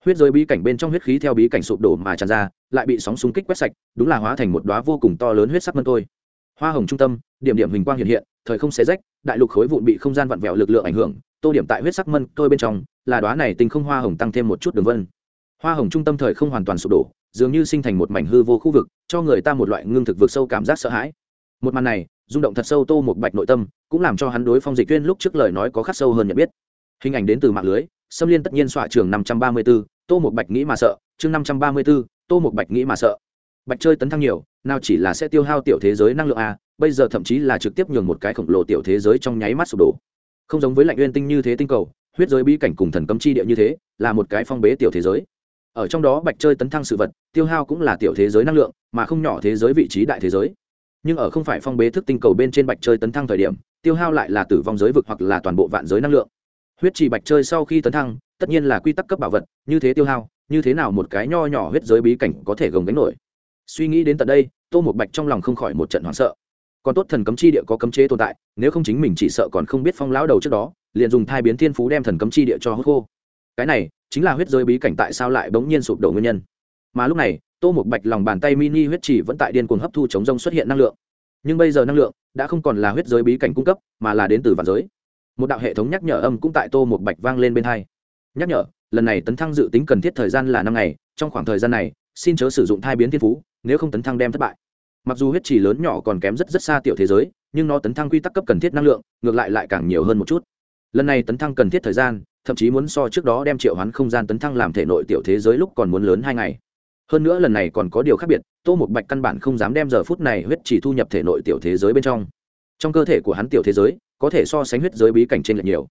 Huyết giới bí cảnh bên trong huyết khí theo bí cảnh sụp đổ mà tràn ra, lại bị sóng xung kích quét sạch, đúng là hóa thành một đoá vô cùng to lớn huyết sắc mân tôi hoa hồng trung tâm, điểm điểm hình quang hiện hiện, thời không xé rách, đại lục khối vụn bị không gian vặn vẹo lực lượng ảnh hưởng, tô điểm tại huyết sắc mân tôi bên trong, là đoá này tình không hoa hồng tăng thêm một chút đường vân. Hoa hồng trung tâm thời không hoàn toàn sụp đổ, dường như sinh thành một mảnh hư vô khu vực, cho người ta một loại ngưng thực vực sâu cảm giác sợ hãi. Một màn này rung động thật sâu tô một bạch nội tâm, cũng làm cho hắn đối phong dịch tuyên lúc trước lời nói có khắc sâu hơn nhận biết. Hình ảnh đến từ mạng lưới xâm liên tất nhiên xọa trường năm trăm ba mươi b ố tô một bạch nghĩ mà sợ, chương năm trăm ba mươi b ố tô một bạch nghĩ mà sợ. Bạch chơi tấn thăng nhiều, nào chỉ là sẽ tiêu hao tiểu thế giới năng lượng a, bây giờ thậm chí là trực tiếp nhường một cái khổng lồ tiểu thế giới trong nháy mắt sụp đổ. Không giống với lạnh uyên tinh như thế tinh cầu, huyết giới bí cảnh cùng thần cấm chi địa như thế, là một cái phong bế tiểu thế giới. Ở trong đó bạch chơi tấn thăng sự vật, tiêu hao cũng là tiểu thế giới năng lượng, mà không nhỏ thế giới vị trí đại thế giới nhưng ở không phải phong bế thức tinh cầu bên trên bạch chơi tấn thăng thời điểm, tiêu hao lại là tử vong giới vực hoặc là toàn bộ vạn giới năng lượng. Huyết trì bạch chơi sau khi tấn thăng, tất nhiên là quy tắc cấp bảo vật, như thế tiêu hao, như thế nào một cái nho nhỏ huyết giới bí cảnh có thể gồng gánh nổi. Suy nghĩ đến tận đây, tô một bạch trong lòng không khỏi một trận hoảng sợ. Còn tốt thần cấm chi địa có cấm chế tồn tại, nếu không chính mình chỉ sợ còn không biết phong lão đầu trước đó, liền dùng thai biến thiên phú đem thần cấm chi địa cho hốt khô. Cái này, chính là huyết giới bí cảnh tại sao lại bỗng nhiên sụp đổ nguyên nhân. Mà lúc này tô một bạch lòng bàn tay mini huyết chỉ vẫn tại điên cuồng hấp thu chống rông xuất hiện năng lượng. Nhưng bây giờ năng lượng đã không còn là huyết giới bí cảnh cung cấp, mà là đến từ vạn giới. Một đạo hệ thống nhắc nhở âm cũng tại tô một bạch vang lên bên hai. Nhắc nhở, lần này tấn thăng dự tính cần thiết thời gian là năm ngày, trong khoảng thời gian này, xin chớ sử dụng thai biến thiên phú, nếu không tấn thăng đem thất bại. Mặc dù huyết trì lớn nhỏ còn kém rất rất xa tiểu thế giới, nhưng nó tấn thăng quy tắc cấp cần thiết năng lượng, ngược lại lại càng nhiều hơn một chút. Lần này tấn thăng cần thiết thời gian, thậm chí muốn so trước đó đem triệu hoán không gian tấn thăng làm thể nội tiểu thế giới lúc còn muốn lớn hai ngày hơn nữa lần này còn có điều khác biệt, tô một bạch căn bản không dám đem giờ phút này huyết chỉ thu nhập thể nội tiểu thế giới bên trong. Trong cơ thể của hắn tiểu thế giới, có thể so sánh huyết giới bí cảnh trên lệch nhiều.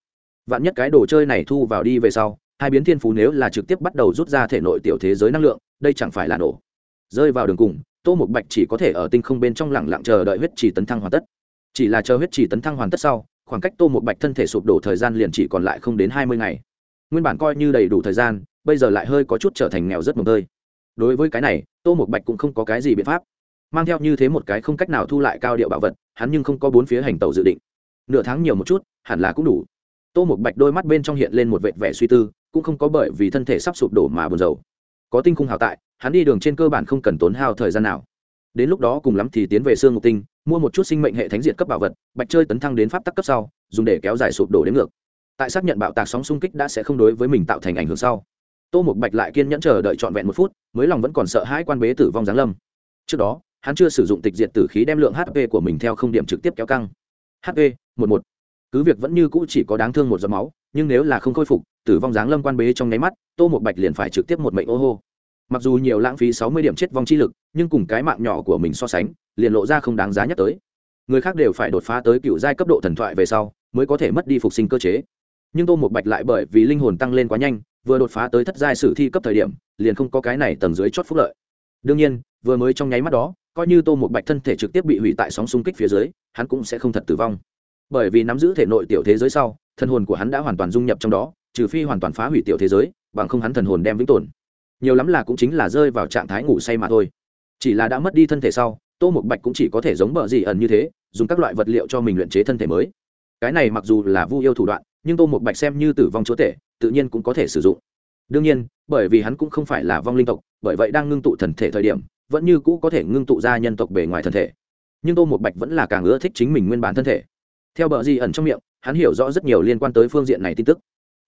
Vạn nhất cái đồ chơi này thu vào đi về sau, hai biến thiên phú nếu là trực tiếp bắt đầu rút ra thể nội tiểu thế giới năng lượng, đây chẳng phải là nổ. Rơi vào đường cùng, tô một bạch chỉ có thể ở tinh không bên trong lẳng lặng chờ đợi huyết chỉ tấn thăng hoàn tất. Chỉ là chờ huyết chỉ tấn thăng hoàn tất sau, khoảng cách tô một bạch thân thể sụp đổ thời gian liền chỉ còn lại không đến hai mươi ngày. Nguyên bản coi như đầy đủ thời gian, bây giờ lại hơi có chút trở thành nghèo rất mồm tơi đối với cái này, tô một bạch cũng không có cái gì biện pháp. Mang theo như thế một cái không cách nào thu lại cao điệu bảo vật, hắn nhưng không có bốn phía hành tàu dự định. Nửa tháng nhiều một chút, hẳn là cũng đủ. Tô một bạch đôi mắt bên trong hiện lên một vệt vẻ suy tư, cũng không có bởi vì thân thể sắp sụp đổ mà buồn rầu. Có tinh khung hào tại, hắn đi đường trên cơ bản không cần tốn hao thời gian nào. Đến lúc đó cùng lắm thì tiến về xương ngục tinh, mua một chút sinh mệnh hệ thánh diệt cấp bảo vật, bạch chơi tấn thăng đến pháp tắc cấp sau, dùng để kéo dài sụp đổ đến ngược. Tại xác nhận bạo tạc sóng xung kích đã sẽ không đối với mình tạo thành ảnh hưởng sau tô một bạch lại kiên nhẫn chờ đợi trọn vẹn một phút, mới lòng vẫn còn sợ hãi quan bế tử vong giáng lâm. Trước đó, hắn chưa sử dụng tịch diệt tử khí đem lượng hp của mình theo không điểm trực tiếp kéo căng. Hp một một. Cứ việc vẫn như cũ chỉ có đáng thương một giọt máu, nhưng nếu là không khôi phục, tử vong giáng lâm quan bế trong nháy mắt, tô một bạch liền phải trực tiếp một mệnh ô hô. Mặc dù nhiều lãng phí sáu mươi điểm chết vong chi lực, nhưng cùng cái mạng nhỏ của mình so sánh, liền lộ ra không đáng giá nhắc tới. Người khác đều phải đột phá tới cựu giai cấp độ thần thoại về sau, mới có thể mất đi phục sinh cơ chế. Nhưng tô một bạch lại bởi vì linh hồn tăng lên quá nhanh vừa đột phá tới thất giai sử thi cấp thời điểm, liền không có cái này tầng dưới chót phúc lợi. Đương nhiên, vừa mới trong nháy mắt đó, coi như tô một bạch thân thể trực tiếp bị hủy tại sóng xung kích phía dưới, hắn cũng sẽ không thật tử vong. Bởi vì nắm giữ thể nội tiểu thế giới sau thân hồn của hắn đã hoàn toàn dung nhập trong đó, trừ phi hoàn toàn phá hủy tiểu thế giới, bằng không hắn thần hồn đem vĩnh tồn. Nhiều lắm là cũng chính là rơi vào trạng thái ngủ say mà thôi. Chỉ là đã mất đi thân thể sau, tô một bạch cũng chỉ có thể giống bờ dị ẩn như thế, dùng các loại vật liệu cho mình luyện chế thân thể mới. Cái này mặc dù là vu yêu thủ đoạn, nhưng tô một bạch xem như tử vong chúa tể tự nhiên cũng có thể sử dụng. Đương nhiên, bởi vì hắn cũng không phải là vong linh tộc, bởi vậy đang ngưng tụ thần thể thời điểm, vẫn như cũ có thể ngưng tụ ra nhân tộc bề ngoài thân thể. Nhưng tô một bạch vẫn là càng ưa thích chính mình nguyên bản thân thể. Theo bờ di ẩn trong miệng, hắn hiểu rõ rất nhiều liên quan tới phương diện này tin tức.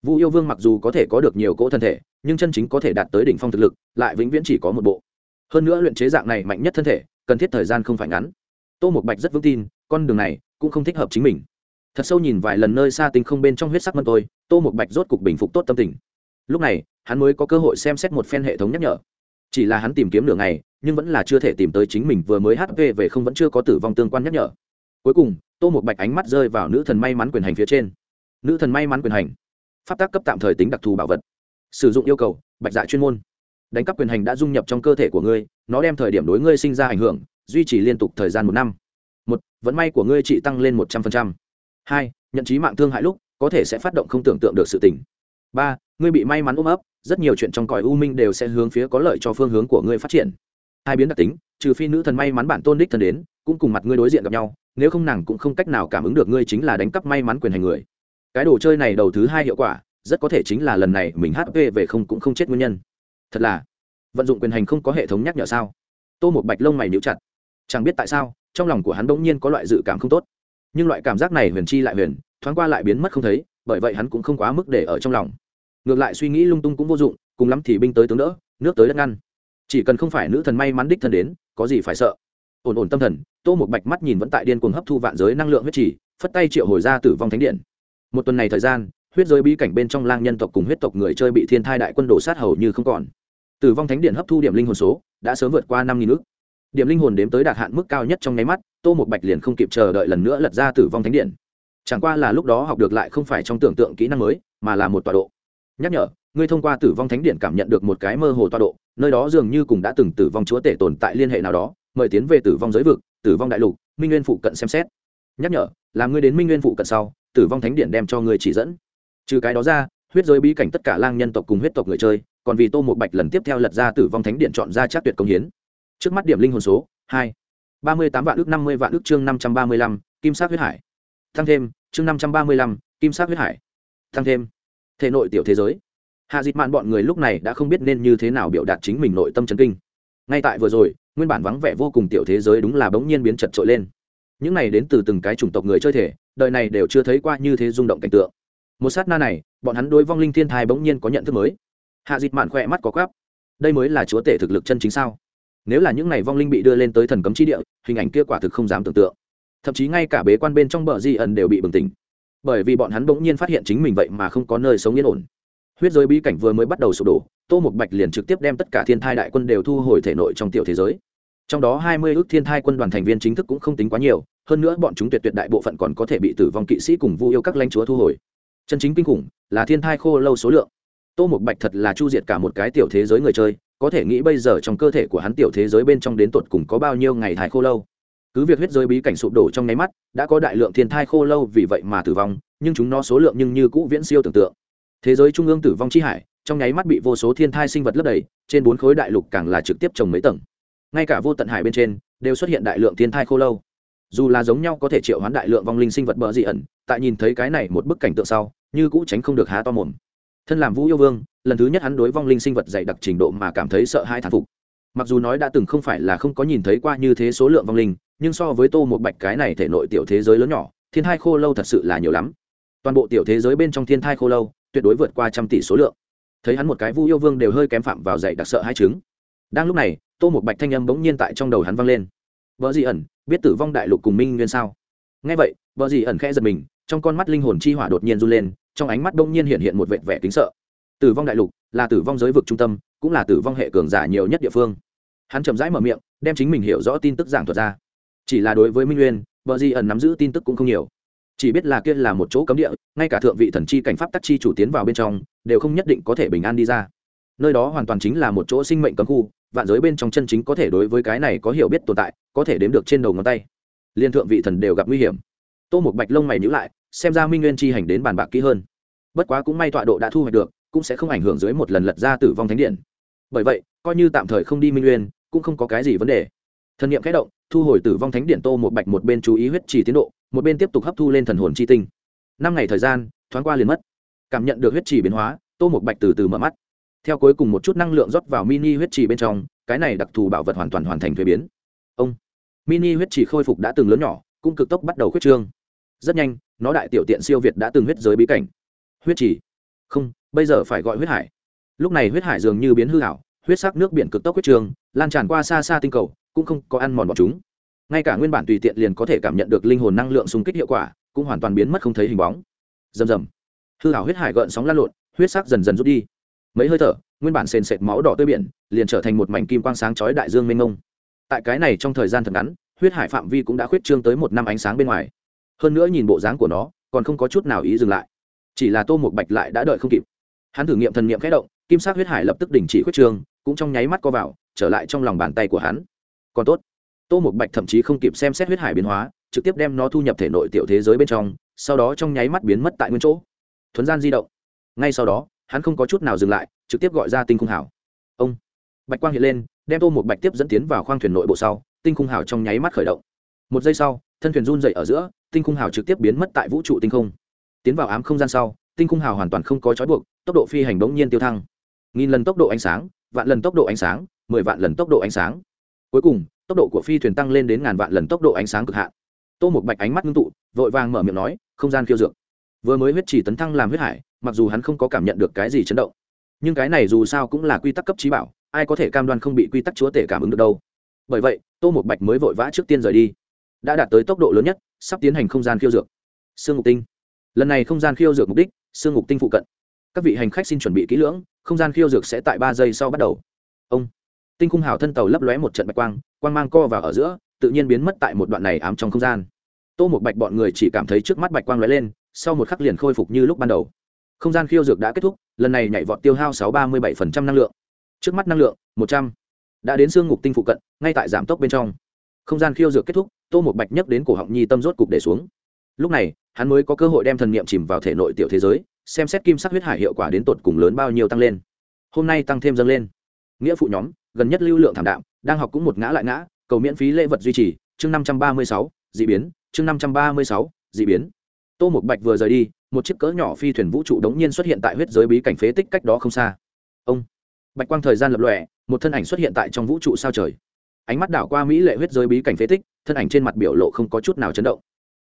Vu yêu vương mặc dù có thể có được nhiều cỗ thân thể, nhưng chân chính có thể đạt tới đỉnh phong thực lực, lại vĩnh viễn chỉ có một bộ. Hơn nữa luyện chế dạng này mạnh nhất thân thể, cần thiết thời gian không phải ngắn. Tô một bạch rất vững tin, con đường này cũng không thích hợp chính mình thật sâu nhìn vài lần nơi xa tinh không bên trong huyết sắc mân tôi, tô một bạch rốt cục bình phục tốt tâm tình. Lúc này, hắn mới có cơ hội xem xét một phen hệ thống nhắc nhở. Chỉ là hắn tìm kiếm nửa ngày, nhưng vẫn là chưa thể tìm tới chính mình vừa mới hp về không vẫn chưa có tử vong tương quan nhắc nhở. Cuối cùng, tô một bạch ánh mắt rơi vào nữ thần may mắn quyền hành phía trên. Nữ thần may mắn quyền hành. Pháp tác cấp tạm thời tính đặc thù bảo vật. Sử dụng yêu cầu, bạch dạ chuyên môn. Đánh cắp quyền hành đã dung nhập trong cơ thể của ngươi, nó đem thời điểm đối ngươi sinh ra ảnh hưởng, duy trì liên tục thời gian một năm. Một, vận may của ngươi trị tăng lên một trăm phần trăm hai, nhận trí mạng thương hại lúc, có thể sẽ phát động không tưởng tượng được sự tình. ba, ngươi bị may mắn ôm ấp, rất nhiều chuyện trong cõi u minh đều sẽ hướng phía có lợi cho phương hướng của ngươi phát triển. Hai biến đặc tính, trừ phi nữ thần may mắn bản tôn đích thần đến, cũng cùng mặt ngươi đối diện gặp nhau, nếu không nàng cũng không cách nào cảm ứng được ngươi chính là đánh cắp may mắn quyền hành người. Cái đồ chơi này đầu thứ hai hiệu quả, rất có thể chính là lần này mình hp về không cũng không chết nguyên nhân. Thật là, vận dụng quyền hành không có hệ thống nhắc nhở sao? Tô một bạch lông mày níu chặt. Chẳng biết tại sao, trong lòng của hắn bỗng nhiên có loại dự cảm không tốt nhưng loại cảm giác này huyền chi lại huyền, thoáng qua lại biến mất không thấy, bởi vậy hắn cũng không quá mức để ở trong lòng. Ngược lại suy nghĩ lung tung cũng vô dụng, cùng lắm thì binh tới tướng đỡ, nước tới đất ngăn. Chỉ cần không phải nữ thần may mắn đích thân đến, có gì phải sợ? Ổn ổn tâm thần, tô một bạch mắt nhìn vẫn tại điên cuồng hấp thu vạn giới năng lượng huyết trì, phất tay triệu hồi ra tử vong thánh điện. Một tuần này thời gian, huyết giới bí cảnh bên trong lang nhân tộc cùng huyết tộc người chơi bị thiên thai đại quân đổ sát hầu như không còn. Tử vong thánh điện hấp thu điểm linh hồn số, đã sớm vượt qua năm nghìn ước điểm linh hồn đếm tới đạt hạn mức cao nhất trong nháy mắt tô một bạch liền không kịp chờ đợi lần nữa lật ra tử vong thánh điện. Chẳng qua là lúc đó học được lại không phải trong tưởng tượng kỹ năng mới, mà là một tọa độ. Nhắc nhở, ngươi thông qua tử vong thánh điện cảm nhận được một cái mơ hồ tọa độ, nơi đó dường như cùng đã từng tử vong chúa tể tồn tại liên hệ nào đó, mời tiến về tử vong giới vực, tử vong đại lục, minh nguyên phụ cận xem xét. Nhắc nhở là ngươi đến minh nguyên phụ cận sau, tử vong thánh điện đem cho ngươi chỉ dẫn. Trừ cái đó ra, huyết giới bí cảnh tất cả lang nhân tộc cùng huyết tộc người chơi, còn vì tô một bạch lần tiếp theo lật ra tử vong thánh điện chọn ra chắc tuyệt công hiến. Trước mắt điểm linh hồn số, hai ba mươi tám vạn ước, năm mươi vạn ước chương năm trăm ba mươi lăm, kim sát huyết hải. Tăng thêm, chương năm trăm ba mươi lăm, kim sát huyết hải. Tăng thêm. Thể nội tiểu thế giới. Hạ dịch mạn bọn người lúc này đã không biết nên như thế nào biểu đạt chính mình nội tâm chấn kinh. Ngay tại vừa rồi, nguyên bản vắng vẻ vô cùng tiểu thế giới đúng là bỗng nhiên biến chật trội lên. Những này đến từ từng cái chủng tộc người chơi thể, đời này đều chưa thấy qua như thế rung động cảnh tượng. Một sát na này, bọn hắn đối vong linh thiên thai bỗng nhiên có nhận thức mới. Hạ dịch mạn khỏe mắt có gắp đây mới là chúa tể thực lực chân chính sao? Nếu là những này vong linh bị đưa lên tới thần cấm chi địa, hình ảnh kia quả thực không dám tưởng tượng. Thậm chí ngay cả bế quan bên trong bờ di ẩn đều bị bừng tỉnh. Bởi vì bọn hắn bỗng nhiên phát hiện chính mình vậy mà không có nơi sống yên ổn. Huyết giới bí cảnh vừa mới bắt đầu sụp đổ, tô một bạch liền trực tiếp đem tất cả thiên thai đại quân đều thu hồi thể nội trong tiểu thế giới. Trong đó hai mươi ước thiên thai quân đoàn thành viên chính thức cũng không tính quá nhiều, hơn nữa bọn chúng tuyệt tuyệt đại bộ phận còn có thể bị tử vong kỵ sĩ cùng vu yêu các lãnh chúa thu hồi. Chân chính kinh khủng là thiên thai khô lâu số lượng. Tô một bạch thật là chu diệt cả một cái tiểu thế giới người chơi có thể nghĩ bây giờ trong cơ thể của hắn tiểu thế giới bên trong đến tột cùng có bao nhiêu ngày thai khô lâu. Cứ việc huyết giới bí cảnh sụp đổ trong nháy mắt, đã có đại lượng thiên thai khô lâu vì vậy mà tử vong, nhưng chúng nó số lượng nhưng như cũ viễn siêu tưởng tượng. Thế giới trung ương tử vong chi hải, trong nháy mắt bị vô số thiên thai sinh vật lấp đầy, trên bốn khối đại lục càng là trực tiếp trồng mấy tầng. Ngay cả vô tận hải bên trên, đều xuất hiện đại lượng thiên thai khô lâu. Dù là giống nhau có thể triệu hoán đại lượng vong linh sinh vật bờ dị ẩn, tại nhìn thấy cái này một bức cảnh tượng sau, như cũ tránh không được há to mồm. Thân làm vũ yêu vương lần thứ nhất hắn đối vong linh sinh vật dày đặc trình độ mà cảm thấy sợ hai thán phục. Mặc dù nói đã từng không phải là không có nhìn thấy qua như thế số lượng vong linh, nhưng so với tô một bạch cái này thể nội tiểu thế giới lớn nhỏ, thiên thai khô lâu thật sự là nhiều lắm. Toàn bộ tiểu thế giới bên trong thiên thai khô lâu, tuyệt đối vượt qua trăm tỷ số lượng. Thấy hắn một cái vu yêu vương đều hơi kém phạm vào dạy đặc sợ hai trứng đang lúc này, tô một bạch thanh âm bỗng nhiên tại trong đầu hắn vang lên. Vợ dị ẩn, biết tử vong đại lục cùng minh nguyên sao? Ngay vậy, vợ dị ẩn khẽ giật mình, trong con mắt linh hồn chi hỏa đột nhiên run lên, trong ánh mắt bỗng nhiên hiện hiện một vệt vẻ kính sợ tử vong đại lục là tử vong giới vực trung tâm, cũng là tử vong hệ cường giả nhiều nhất địa phương. Hắn chậm rãi mở miệng, đem chính mình hiểu rõ tin tức giảng thuật ra. Chỉ là đối với minh nguyên vợ di ẩn nắm giữ tin tức cũng không nhiều. Chỉ biết là kia là một chỗ cấm địa, ngay cả thượng vị thần chi cảnh pháp tắc chi chủ tiến vào bên trong, đều không nhất định có thể bình an đi ra. Nơi đó hoàn toàn chính là một chỗ sinh mệnh cấm khu, vạn giới bên trong chân chính có thể đối với cái này có hiểu biết tồn tại, có thể đếm được trên đầu ngón tay. Liên thượng vị thần đều gặp nguy hiểm. Tô một bạch lông mày nhữ lại, xem ra minh nguyên chi hành đến bàn bạc kỹ hơn. Bất quá cũng may tọa độ đã thu hoạch được cũng sẽ không ảnh hưởng dưới một lần lật ra tử vong thánh điện. Bởi vậy, coi như tạm thời không đi minh nguyên cũng không có cái gì vấn đề. Thần niệm khẽ động, thu hồi tử vong thánh điện tô một bạch một bên chú ý huyết trì tiến độ, một bên tiếp tục hấp thu lên thần hồn chi tinh. Năm ngày thời gian, thoáng qua liền mất. Cảm nhận được huyết trì biến hóa, tô một bạch từ từ mở mắt. Theo cuối cùng một chút năng lượng rót vào mini huyết trì bên trong, cái này đặc thù bảo vật hoàn toàn hoàn thành thuế biến. Ông. Mini huyết trì khôi phục đã từng lớn nhỏ, cũng cực tốc bắt đầu khuyết trương. Rất nhanh, nó đại tiểu tiện siêu việt đã từng huyết giới bí cảnh. Huyết trì. Không bây giờ phải gọi huyết hải. Lúc này huyết hải dường như biến hư hảo huyết sắc nước biển cực tốc huyết trường, lan tràn qua xa xa tinh cầu cũng không có ăn mòn bọn chúng. Ngay cả nguyên bản tùy tiện liền có thể cảm nhận được linh hồn năng lượng xung kích hiệu quả cũng hoàn toàn biến mất không thấy hình bóng. Rầm rầm. Hư hảo huyết hải gợn sóng lan lộn huyết sắc dần dần rút đi. Mấy hơi thở nguyên bản sền sệt máu đỏ tươi biển liền trở thành một mảnh kim quang sáng chói đại dương mênh mông. Tại cái này trong thời gian thật ngắn huyết hải phạm vi cũng đã khuyết trương tới một năm ánh sáng bên ngoài. Hơn nữa nhìn bộ dáng của nó còn không có chút nào ý dừng lại. Chỉ là tô một bạch lại đã đợi không kịp hắn thử nghiệm thần nghiệm khẽ động kim sắc huyết hải lập tức đình chỉ khuyết trường, cũng trong nháy mắt co vào trở lại trong lòng bàn tay của hắn. Còn tốt tô một bạch thậm chí không kịp xem xét huyết hải biến hóa trực tiếp đem nó thu nhập thể nội tiểu thế giới bên trong sau đó trong nháy mắt biến mất tại nguyên chỗ. Thuấn gian di động. Ngay sau đó hắn không có chút nào dừng lại trực tiếp gọi ra tinh khung hảo ông. Bạch quang hiện lên đem tô một bạch tiếp dẫn tiến vào khoang thuyền nội bộ sau tinh khung hảo trong nháy mắt khởi động. Một giây sau thân thuyền run dậy ở giữa tinh khung hảo trực tiếp biến mất tại vũ trụ tinh không. Tiến vào ám không gian sau tinh khung hào hoàn toàn không có trói buộc, tốc độ phi hành bỗng nhiên tiêu thăng. Nghìn lần tốc độ ánh sáng, vạn lần tốc độ ánh sáng, mười vạn lần tốc độ ánh sáng. Cuối cùng, tốc độ của phi thuyền tăng lên đến ngàn vạn lần tốc độ ánh sáng cực hạn. Tô một bạch ánh mắt ngưng tụ, vội vàng mở miệng nói, không gian khiêu dược. Vừa mới huyết chỉ tấn thăng làm huyết hải, mặc dù hắn không có cảm nhận được cái gì chấn động, nhưng cái này dù sao cũng là quy tắc cấp trí bảo, ai có thể cam đoan không bị quy tắc chúa tể cảm ứng được đâu. Bởi vậy, tô một bạch mới vội vã trước tiên rời đi. Đã đạt tới tốc độ lớn nhất, sắp tiến hành không gian khiêu dược. Sương ngục tinh lần này không gian khiêu dược mục đích, sương ngục tinh phụ cận. Các vị hành khách xin chuẩn bị kỹ lưỡng, không gian khiêu dược sẽ tại ba giây sau bắt đầu. Ông. Tinh khung hào thân tàu lấp lóe một trận bạch quang quang mang co vào ở giữa, tự nhiên biến mất tại một đoạn này ám trong không gian. Tô một bạch bọn người chỉ cảm thấy trước mắt bạch quang lóe lên, sau một khắc liền khôi phục như lúc ban đầu. Không gian khiêu dược đã kết thúc, lần này nhảy vọt tiêu hao sáu ba mươi bảy năng lượng. Trước mắt năng lượng, một trăm. Đã đến xương ngục tinh phụ cận, ngay tại giảm tốc bên trong. Không gian khiêu dược kết thúc, tô một bạch nhấc đến cổ họng nhi tâm rốt cục để xuống lúc này, hắn mới có cơ hội đem thần niệm chìm vào thể nội tiểu thế giới, xem xét kim sắc huyết hải hiệu quả đến tột cùng lớn bao nhiêu tăng lên. Hôm nay tăng thêm dâng lên. Nghĩa phụ nhóm, gần nhất lưu lượng thảm đạm, đang học cũng một ngã lại ngã, cầu miễn phí lễ vật duy trì, chương năm trăm ba mươi sáu d ị biến, chương năm trăm ba mươi sáu d ị biến. Tô một bạch vừa rời đi, một chiếc cỡ nhỏ phi thuyền vũ trụ đống nhiên xuất hiện tại huyết giới bí cảnh phế tích cách đó không xa. Ông, bạch quang thời gian lập lòe, một thân ảnh xuất hiện tại trong vũ trụ sao trời. Ánh mắt đảo qua mỹ lệ huyết giới bí cảnh phế tích, thân ảnh trên mặt biểu lộ không có chút nào chấn động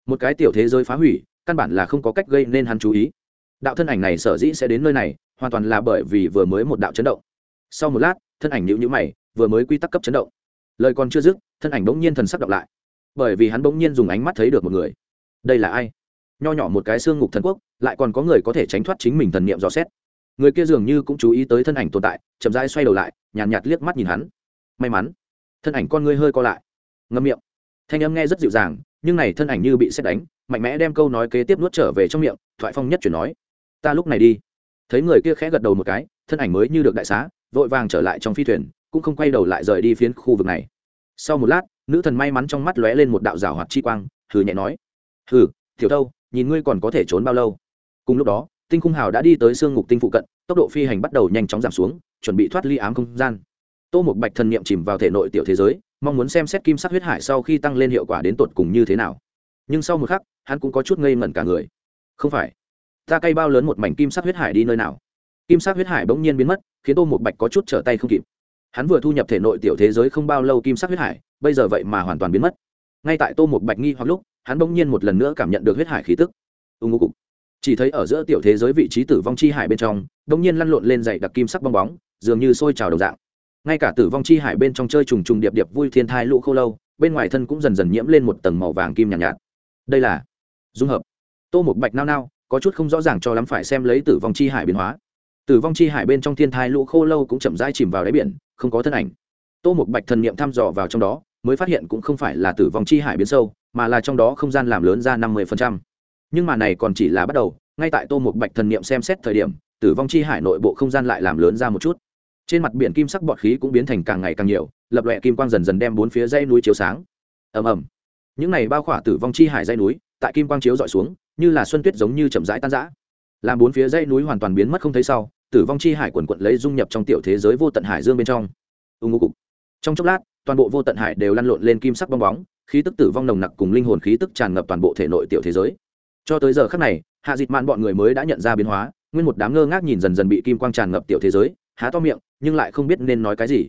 một cái tiểu thế giới phá hủy căn bản là không có cách gây nên hắn chú ý. Đạo thân ảnh này sở dĩ sẽ đến nơi này hoàn toàn là bởi vì vừa mới một đạo chấn động. Sau một lát thân ảnh nhữ nhữ mày vừa mới quy tắc cấp chấn động. Lời còn chưa dứt thân ảnh bỗng nhiên thần sắc đọc lại. Bởi vì hắn bỗng nhiên dùng ánh mắt thấy được một người. Đây là ai? Nho nhỏ một cái xương ngục thần quốc lại còn có người có thể tránh thoát chính mình thần niệm dò xét. Người kia dường như cũng chú ý tới thân ảnh tồn tại chậm rãi xoay đầu lại nhàn nhạt, nhạt liếc mắt nhìn hắn. May mắn thân ảnh con ngươi hơi co lại. Ngâm miệng. Thanh âm nghe rất dịu dàng nhưng này thân ảnh như bị xét đánh, mạnh mẽ đem câu nói kế tiếp nuốt trở về trong miệng, thoại phong nhất chuyển nói, ta lúc này đi. Thấy người kia khẽ gật đầu một cái, thân ảnh mới như được đại xá, vội vàng trở lại trong phi thuyền, cũng không quay đầu lại rời đi phiến khu vực này. Sau một lát, nữ thần may mắn trong mắt lóe lên một đạo rào hoạt chi quang, hừ nhẹ nói, hừ thiểu đâu nhìn ngươi còn có thể trốn bao lâu? Cùng lúc đó, tinh khung hào đã đi tới sương ngục tinh phụ cận, tốc độ phi hành bắt đầu nhanh chóng giảm xuống, chuẩn bị thoát ly ám không gian. Tô một bạch thần niệm chìm vào thể nội tiểu thế giới mong muốn xem xét kim sắc huyết hải sau khi tăng lên hiệu quả đến tột cùng như thế nào. Nhưng sau một khắc, hắn cũng có chút ngây ngẩn cả người. Không phải. Ta cay bao lớn một mảnh kim sắc huyết hải đi nơi nào? Kim sắc huyết hải bỗng nhiên biến mất, khiến tô một bạch có chút trở tay không kịp. Hắn vừa thu nhập thể nội tiểu thế giới không bao lâu kim sắc huyết hải, bây giờ vậy mà hoàn toàn biến mất. Ngay tại tô một bạch nghi hoặc lúc, hắn bỗng nhiên một lần nữa cảm nhận được huyết hải khí tức. Ưng ngô cục. Chỉ thấy ở giữa tiểu thế giới vị trí tử vong chi hải bên trong, bỗng nhiên lăn lộn lên dày đặc kim sắc bong bóng, dường như sôi trào đồng dạng ngay cả tử vong chi hải bên trong chơi trùng trùng điệp điệp vui thiên thai lũ khô lâu bên ngoài thân cũng dần dần nhiễm lên một tầng màu vàng kim nhàn nhạt, nhạt. Đây là dung hợp. Tô một bạch nao nao có chút không rõ ràng cho lắm phải xem lấy tử vong chi hải biến hóa. Tử vong chi hải bên trong thiên thai lũ khô lâu cũng chậm rãi chìm vào đáy biển không có thân ảnh. Tô một bạch thần niệm thăm dò vào trong đó mới phát hiện cũng không phải là tử vong chi hải biến sâu mà là trong đó không gian làm lớn ra năm mươi nhưng mà này còn chỉ là bắt đầu ngay tại tô một bạch thần niệm xem xét thời điểm tử vong chi hải nội bộ không gian lại làm lớn ra một chút trên mặt biển kim sắc bọt khí cũng biến thành càng ngày càng nhiều, lập lòe kim quang dần dần đem bốn phía dây núi chiếu sáng. Ầm ầm. Những này bao khỏa tử vong chi hải dây núi, tại kim quang chiếu dọi xuống, như là xuân tuyết giống như chậm rãi tan rã. Làm bốn phía dây núi hoàn toàn biến mất không thấy sau, tử vong chi hải quần quận lấy dung nhập trong tiểu thế giới vô tận hải dương bên trong. Ưng ngô cục. Trong chốc lát, toàn bộ vô tận hải đều lăn lộn lên kim sắc bong bóng, khí tức tử vong nồng nặc cùng linh hồn khí tức tràn ngập toàn bộ thể nội tiểu thế giới. Cho tới giờ khắc này, hạ dịt mạn bọn người mới đã nhận ra biến hóa, nguyên một đám ngơ ngác nhìn dần dần bị kim quang tràn ngập tiểu thế giới, há to miệng nhưng lại không biết nên nói cái gì.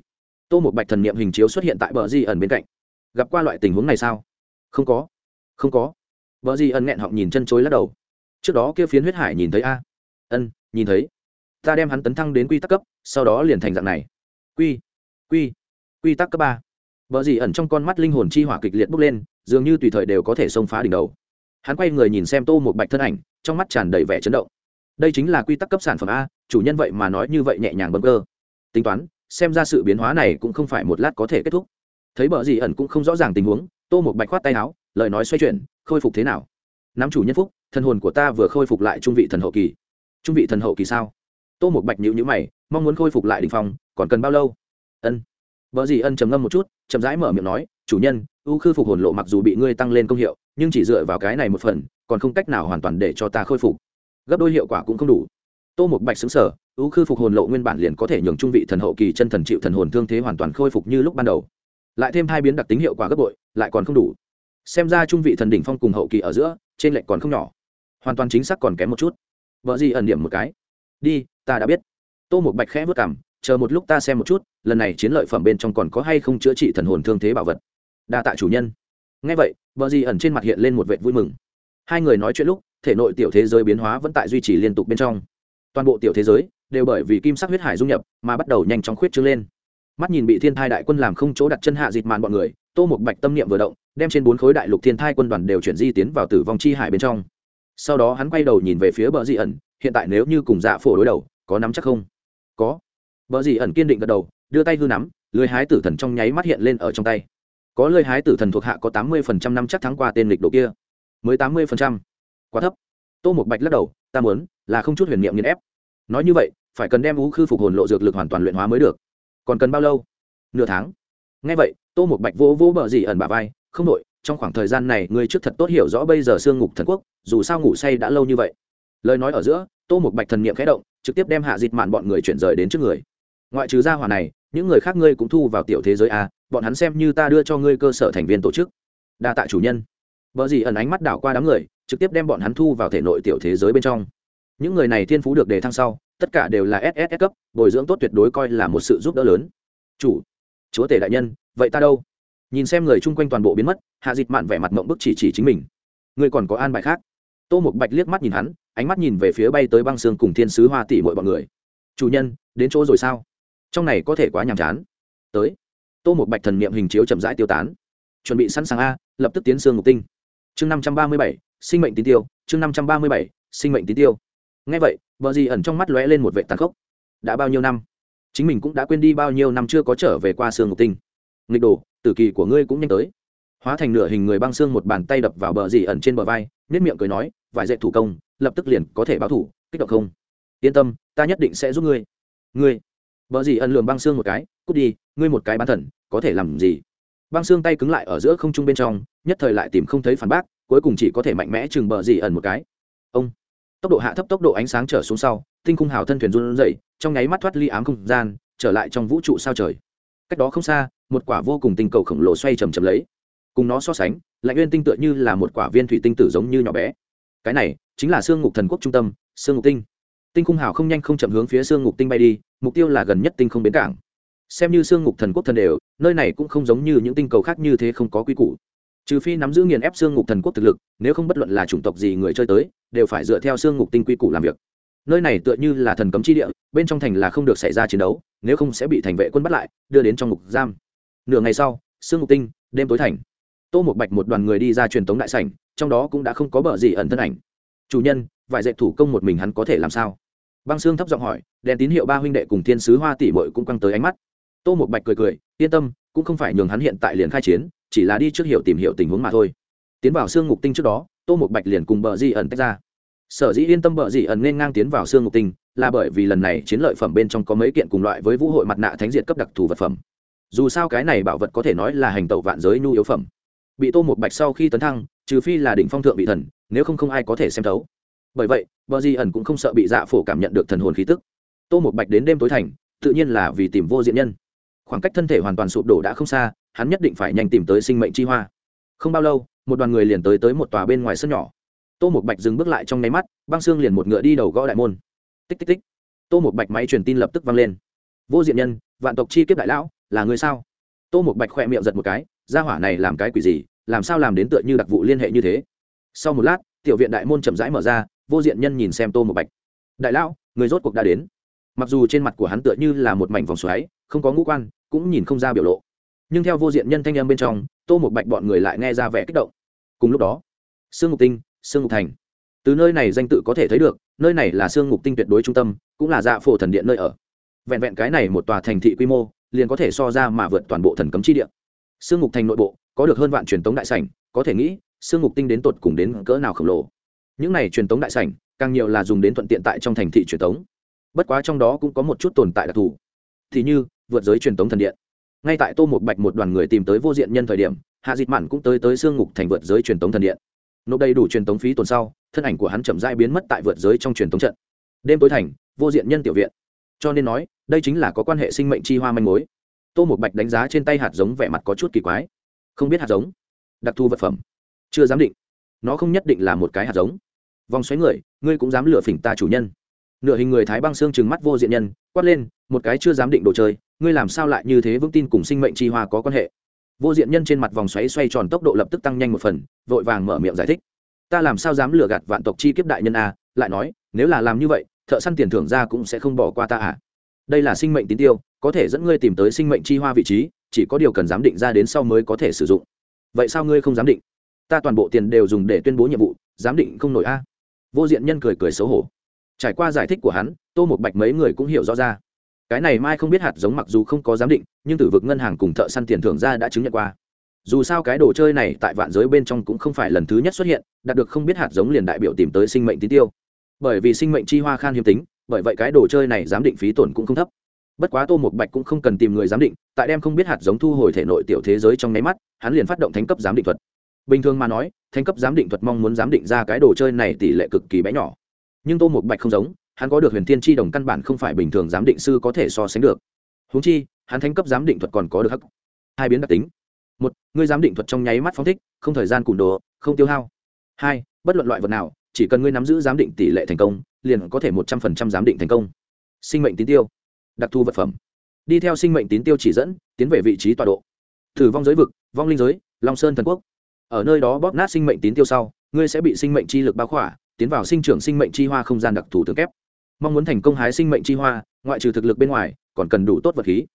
Tô một bạch thần niệm hình chiếu xuất hiện tại bờ di ẩn bên cạnh. Gặp qua loại tình huống này sao? Không có. Không có. Bờ di ẩn nghẹn họng nhìn chân chối lắc đầu. Trước đó kia phiến huyết hải nhìn thấy a. Ân, nhìn thấy. Ta đem hắn tấn thăng đến quy tắc cấp, sau đó liền thành dạng này. Quy quy quy tắc cấp ba. Vợ gì ẩn trong con mắt linh hồn chi hỏa kịch liệt bốc lên, dường như tùy thời đều có thể xông phá đỉnh đầu. Hắn quay người nhìn xem tô một bạch thân ảnh, trong mắt tràn đầy vẻ chấn động. Đây chính là quy tắc cấp sản phẩm a, chủ nhân vậy mà nói như vậy nhẹ nhàng bấm cơ tính toán, xem ra sự biến hóa này cũng không phải một lát có thể kết thúc. Thấy bờ gì ẩn cũng không rõ ràng tình huống, tô một bạch khoát tay áo, lời nói xoay chuyển, khôi phục thế nào? Nắm chủ nhân phúc thân hồn của ta vừa khôi phục lại trung vị thần hậu kỳ. Trung vị thần hậu kỳ sao? Tô một bạch nhữ nhữ mày, mong muốn khôi phục lại đình phong, còn cần bao lâu? Ân. Vợ gì ân trầm ngâm một chút, chậm rãi mở miệng nói, chủ nhân, ưu khư phục hồn lộ mặc dù bị ngươi tăng lên công hiệu, nhưng chỉ dựa vào cái này một phần, còn không cách nào hoàn toàn để cho ta khôi phục. Gấp đôi hiệu quả cũng không đủ tô một bạch xứng sở ưu khư phục hồn lộ nguyên bản liền có thể nhường trung vị thần hậu kỳ chân thần chịu thần hồn thương thế hoàn toàn khôi phục như lúc ban đầu. Lại thêm hai biến đặc tính hiệu quả gấp bội, lại còn không đủ. Xem ra trung vị thần đỉnh phong cùng hậu kỳ ở giữa, trên lệnh còn không nhỏ. Hoàn toàn chính xác còn kém một chút. Vợ gì ẩn điểm một cái. Đi, ta đã biết. Tô một bạch khẽ vất cảm chờ một lúc ta xem một chút, lần này chiến lợi phẩm bên trong còn có hay không chữa trị thần hồn thương thế bảo vật. Đa tạ chủ nhân. Ngay vậy, vợ gì ẩn trên mặt hiện lên một vệ vui mừng. Hai người nói chuyện lúc, thể nội tiểu thế giới biến hóa vẫn tại duy trì liên tục bên trong toàn bộ tiểu thế giới đều bởi vì kim sắc huyết hải dung nhập mà bắt đầu nhanh chóng khuyết trương lên. Mắt nhìn bị thiên thai đại quân làm không chỗ đặt chân hạ dịt màn bọn người, tô một bạch tâm niệm vừa động, đem trên bốn khối đại lục thiên thai quân đoàn đều chuyển di tiến vào tử vong chi hải bên trong. Sau đó hắn quay đầu nhìn về phía bờ dị ẩn, hiện tại nếu như cùng dạ phổ đối đầu, có nắm chắc không? Có. Bờ dị ẩn kiên định gật đầu, đưa tay hư nắm lưới hái tử thần trong nháy mắt hiện lên ở trong tay. Có lưới hái tử thần thuộc hạ có tám mươi phần trăm năm chắc thắng qua tên lịch độ kia. Mới tám mươi phần trăm. Quá thấp. Tô một bạch lắc đầu ta muốn, là không chút huyền niệm nghiền ép. Nói như vậy, phải cần đem vũ khư phục hồn lộ dược lực hoàn toàn luyện hóa mới được. Còn cần bao lâu? Nửa tháng. Ngay vậy, tô một bạch vỗ vỗ bờ dị ẩn bà vai, không đội trong khoảng thời gian này ngươi trước thật tốt hiểu rõ bây giờ sương ngục thần quốc, dù sao ngủ say đã lâu như vậy. Lời nói ở giữa, tô một bạch thần niệm khẽ động, trực tiếp đem hạ dịt mạn bọn người chuyển rời đến trước người. Ngoại trừ gia hỏa này, những người khác ngươi cũng thu vào tiểu thế giới a, bọn hắn xem như ta đưa cho ngươi cơ sở thành viên tổ chức. Đa tạ chủ nhân vợ gì ẩn ánh mắt đảo qua đám người, trực tiếp đem bọn hắn thu vào thể nội tiểu thế giới bên trong. Những người này thiên phú được đề thăng sau, tất cả đều là ss cấp, bồi dưỡng tốt tuyệt đối coi là một sự giúp đỡ lớn. Chủ, chúa tể đại nhân, vậy ta đâu? Nhìn xem người chung quanh toàn bộ biến mất, hạ dịt mạn vẻ mặt mộng bức chỉ chỉ chính mình. Ngươi còn có an bài khác? Tô Mục bạch liếc mắt nhìn hắn, ánh mắt nhìn về phía bay tới băng xương cùng thiên sứ hoa tỷ mọi bọn người. Chủ nhân, đến chỗ rồi sao? Trong này có thể quá nhàm chán. Tới. Tô Mục bạch thần niệm hình chiếu chậm rãi tiêu tán. Chuẩn bị sẵn sàng a, lập tức tiến xương ngục tinh chương năm trăm ba mươi bảy, sinh mệnh tín tiêu, chương năm trăm ba mươi bảy, sinh mệnh tín tiêu. Ngay vậy vợ gì ẩn trong mắt lóe lên một vệ tàn khốc. Đã bao nhiêu năm? Chính mình cũng đã quên đi bao nhiêu năm chưa có trở về qua xương ngục tinh. Nghịch đồ, tử kỳ của ngươi cũng nhanh tới. Hóa thành nửa hình người băng xương một bàn tay đập vào bờ dì ẩn trên bờ vai nếp miệng cười nói vải dạy thủ công, lập tức liền có thể báo thủ, kích động không? Yên tâm, ta nhất định sẽ giúp ngươi. Ngươi? Bờ dì ẩn lường băng xương một cái, cút đi, ngươi một cái bán thần, có thể làm gì? Băng xương tay cứng lại ở giữa không trung bên trong, nhất thời lại tìm không thấy phản bác, cuối cùng chỉ có thể mạnh mẽ chừng bờ dì ẩn một cái. Ông! Tốc độ hạ thấp tốc độ ánh sáng trở xuống sau, tinh khung hào thân thuyền run dậy trong nháy mắt thoát ly ám không gian, trở lại trong vũ trụ sao trời. Cách đó không xa, một quả vô cùng tinh cầu khổng lồ xoay chầm chầm lấy. Cùng nó so sánh, lạnh uyên tinh tựa như là một quả viên thủy tinh tử giống như nhỏ bé. Cái này chính là xương ngục thần quốc trung tâm xương ngục tinh. Tinh khung hào không nhanh không chậm hướng phía xương ngục tinh bay đi, mục tiêu là gần nhất tinh không bến cảng xem như xương ngục thần quốc thần đều, nơi này cũng không giống như những tinh cầu khác như thế không có quy củ. Trừ phi nắm giữ nghiền ép xương ngục thần quốc thực lực, nếu không bất luận là chủng tộc gì người chơi tới, đều phải dựa theo xương ngục tinh quy củ làm việc. Nơi này tựa như là thần cấm chi địa, bên trong thành là không được xảy ra chiến đấu, nếu không sẽ bị thành vệ quân bắt lại, đưa đến trong ngục giam. Nửa ngày sau, xương ngục tinh, đêm tối thành. Tô một bạch một đoàn người đi ra truyền tống đại sảnh, trong đó cũng đã không có bờ gì ẩn thân ảnh. Chủ nhân, vài dạy thủ công một mình hắn có thể làm sao? Băng xương thấp giọng hỏi, đèn tín hiệu ba huynh đệ cùng thiên sứ hoa tỷ bội cũng căng tới ánh mắt tô một bạch cười cười, yên tâm, cũng không phải nhường hắn hiện tại liền khai chiến, chỉ là đi trước hiểu tìm hiểu tình huống mà thôi. Tiến vào xương ngục tinh trước đó, tô một bạch liền cùng bờ di ẩn tách ra. Sở dĩ yên tâm bờ di ẩn nên ngang tiến vào xương ngục tinh, là bởi vì lần này chiến lợi phẩm bên trong có mấy kiện cùng loại với vũ hội mặt nạ thánh diệt cấp đặc thù vật phẩm. Dù sao cái này bảo vật có thể nói là hành tẩu vạn giới nhu yếu phẩm. Bị tô một bạch sau khi tấn thăng, trừ phi là đỉnh phong thượng bị thần, nếu không không ai có thể xem thấu. Bởi vậy bờ di ẩn cũng không sợ bị dạ phổ cảm nhận được thần hồn khí tức. Tô một bạch đến đêm tối thành, tự nhiên là vì tìm vô diện nhân khoảng cách thân thể hoàn toàn sụp đổ đã không xa, hắn nhất định phải nhanh tìm tới sinh mệnh chi hoa. Không bao lâu, một đoàn người liền tới tới một tòa bên ngoài sân nhỏ. Tô một bạch dừng bước lại trong nháy mắt, băng xương liền một ngựa đi đầu gõ đại môn. Tích tích tích. Tô một bạch máy truyền tin lập tức vang lên. Vô diện nhân, vạn tộc chi kiếp đại lão, là người sao? Tô một bạch khỏe miệng giật một cái ra hỏa này làm cái quỷ gì, làm sao làm đến tựa như đặc vụ liên hệ như thế? Sau một lát, tiểu viện đại môn chậm rãi mở ra, vô diện nhân nhìn xem tô một bạch. Đại lão, người rốt cuộc đã đến. Mặc dù trên mặt của hắn tựa như là một mảnh vòng xoáy, không có ngũ quan cũng nhìn không ra biểu lộ. Nhưng theo vô diện nhân thanh âm bên trong, tô một bạch bọn người lại nghe ra vẻ kích động. Cùng lúc đó, sương ngục tinh, sương ngục thành. Từ nơi này danh tự có thể thấy được, nơi này là sương ngục tinh tuyệt đối trung tâm, cũng là dạ phổ thần điện nơi ở. Vẹn vẹn cái này một tòa thành thị quy mô, liền có thể so ra mà vượt toàn bộ thần cấm chi điện sương ngục thành nội bộ, có được hơn vạn truyền tống đại sảnh, có thể nghĩ, sương ngục tinh đến tột cùng đến cỡ nào khổng lồ. Những này truyền tống đại sảnh, càng nhiều là dùng đến thuận tiện tại trong thành thị truyền tống. Bất quá trong đó cũng có một chút tồn tại đặc thù. Thì như vượt giới truyền tống thần điện. Ngay tại tô một bạch một đoàn người tìm tới vô diện nhân thời điểm, hạ dịt mạn cũng tới tới xương ngục thành vượt giới truyền tống thần điện. Nộp đầy đủ truyền tống phí tồn sau, thân ảnh của hắn chậm dai biến mất tại vượt giới trong truyền tống trận. Đêm tối thành, vô diện nhân tiểu viện. Cho nên nói, đây chính là có quan hệ sinh mệnh chi hoa manh mối. Tô một bạch đánh giá trên tay hạt giống vẻ mặt có chút kỳ quái. Không biết hạt giống? Đặc thù vật phẩm. Chưa dám định. Nó không nhất định là một cái hạt giống. Vòng xoáy người, ngươi cũng dám lừa phỉnh ta chủ nhân. Nửa hình người thái băng xương trừng mắt vô diện nhân, quát lên, một cái chưa dám định đồ chơi ngươi làm sao lại như thế vững tin cùng sinh mệnh chi hoa có quan hệ? Vô diện nhân trên mặt vòng xoáy xoay tròn tốc độ lập tức tăng nhanh một phần, vội vàng mở miệng giải thích. Ta làm sao dám lừa gạt vạn tộc chi kiếp đại nhân a? Lại nói, nếu là làm như vậy, thợ săn tiền thưởng ra cũng sẽ không bỏ qua ta à? Đây là sinh mệnh tín tiêu, có thể dẫn ngươi tìm tới sinh mệnh chi hoa vị trí, chỉ có điều cần giám định ra đến sau mới có thể sử dụng. Vậy sao ngươi không giám định? Ta toàn bộ tiền đều dùng để tuyên bố nhiệm vụ, giám định không nổi a. Vô diện nhân cười cười xấu hổ. Trải qua giải thích của hắn, tô một bạch mấy người cũng hiểu rõ ra cái này mai không biết hạt giống mặc dù không có giám định, nhưng từ vực ngân hàng cùng thợ săn tiền thưởng ra đã chứng nhận qua. Dù sao cái đồ chơi này tại vạn giới bên trong cũng không phải lần thứ nhất xuất hiện, đạt được không biết hạt giống liền đại biểu tìm tới sinh mệnh tín tiêu. Bởi vì sinh mệnh chi hoa khan hiếm tính, bởi vậy cái đồ chơi này giám định phí tổn cũng không thấp. Bất quá tô một bạch cũng không cần tìm người giám định, tại đem không biết hạt giống thu hồi thể nội tiểu thế giới trong nháy mắt, hắn liền phát động thánh cấp giám định thuật. Bình thường mà nói, thánh cấp giám định thuật mong muốn giám định ra cái đồ chơi này tỷ lệ cực kỳ bé nhỏ. Nhưng tô một bạch không giống hắn có được huyền thiên tri đồng căn bản không phải bình thường giám định sư có thể so sánh được. Húng chi, hắn thánh cấp giám định thuật còn có được hắc. Hai biến đặc tính. Một, ngươi giám định thuật trong nháy mắt phóng thích, không thời gian cùn đồ, không tiêu hao. Hai, bất luận loại vật nào, chỉ cần ngươi nắm giữ giám định tỷ lệ thành công, liền có thể một trăm phần trăm giám định thành công. Sinh mệnh tín tiêu. Đặc thù vật phẩm. Đi theo sinh mệnh tín tiêu chỉ dẫn, tiến về vị trí tọa độ. Thử vong giới vực, vong linh giới, long sơn thần quốc. Ở nơi đó bóp nát sinh mệnh tín tiêu sau, ngươi sẽ bị sinh mệnh chi lực bao khỏa, tiến vào sinh trưởng sinh mệnh chi hoa không gian đặc thù tương kép mong muốn thành công hái sinh mệnh chi hoa, ngoại trừ thực lực bên ngoài, còn cần đủ tốt vật khí.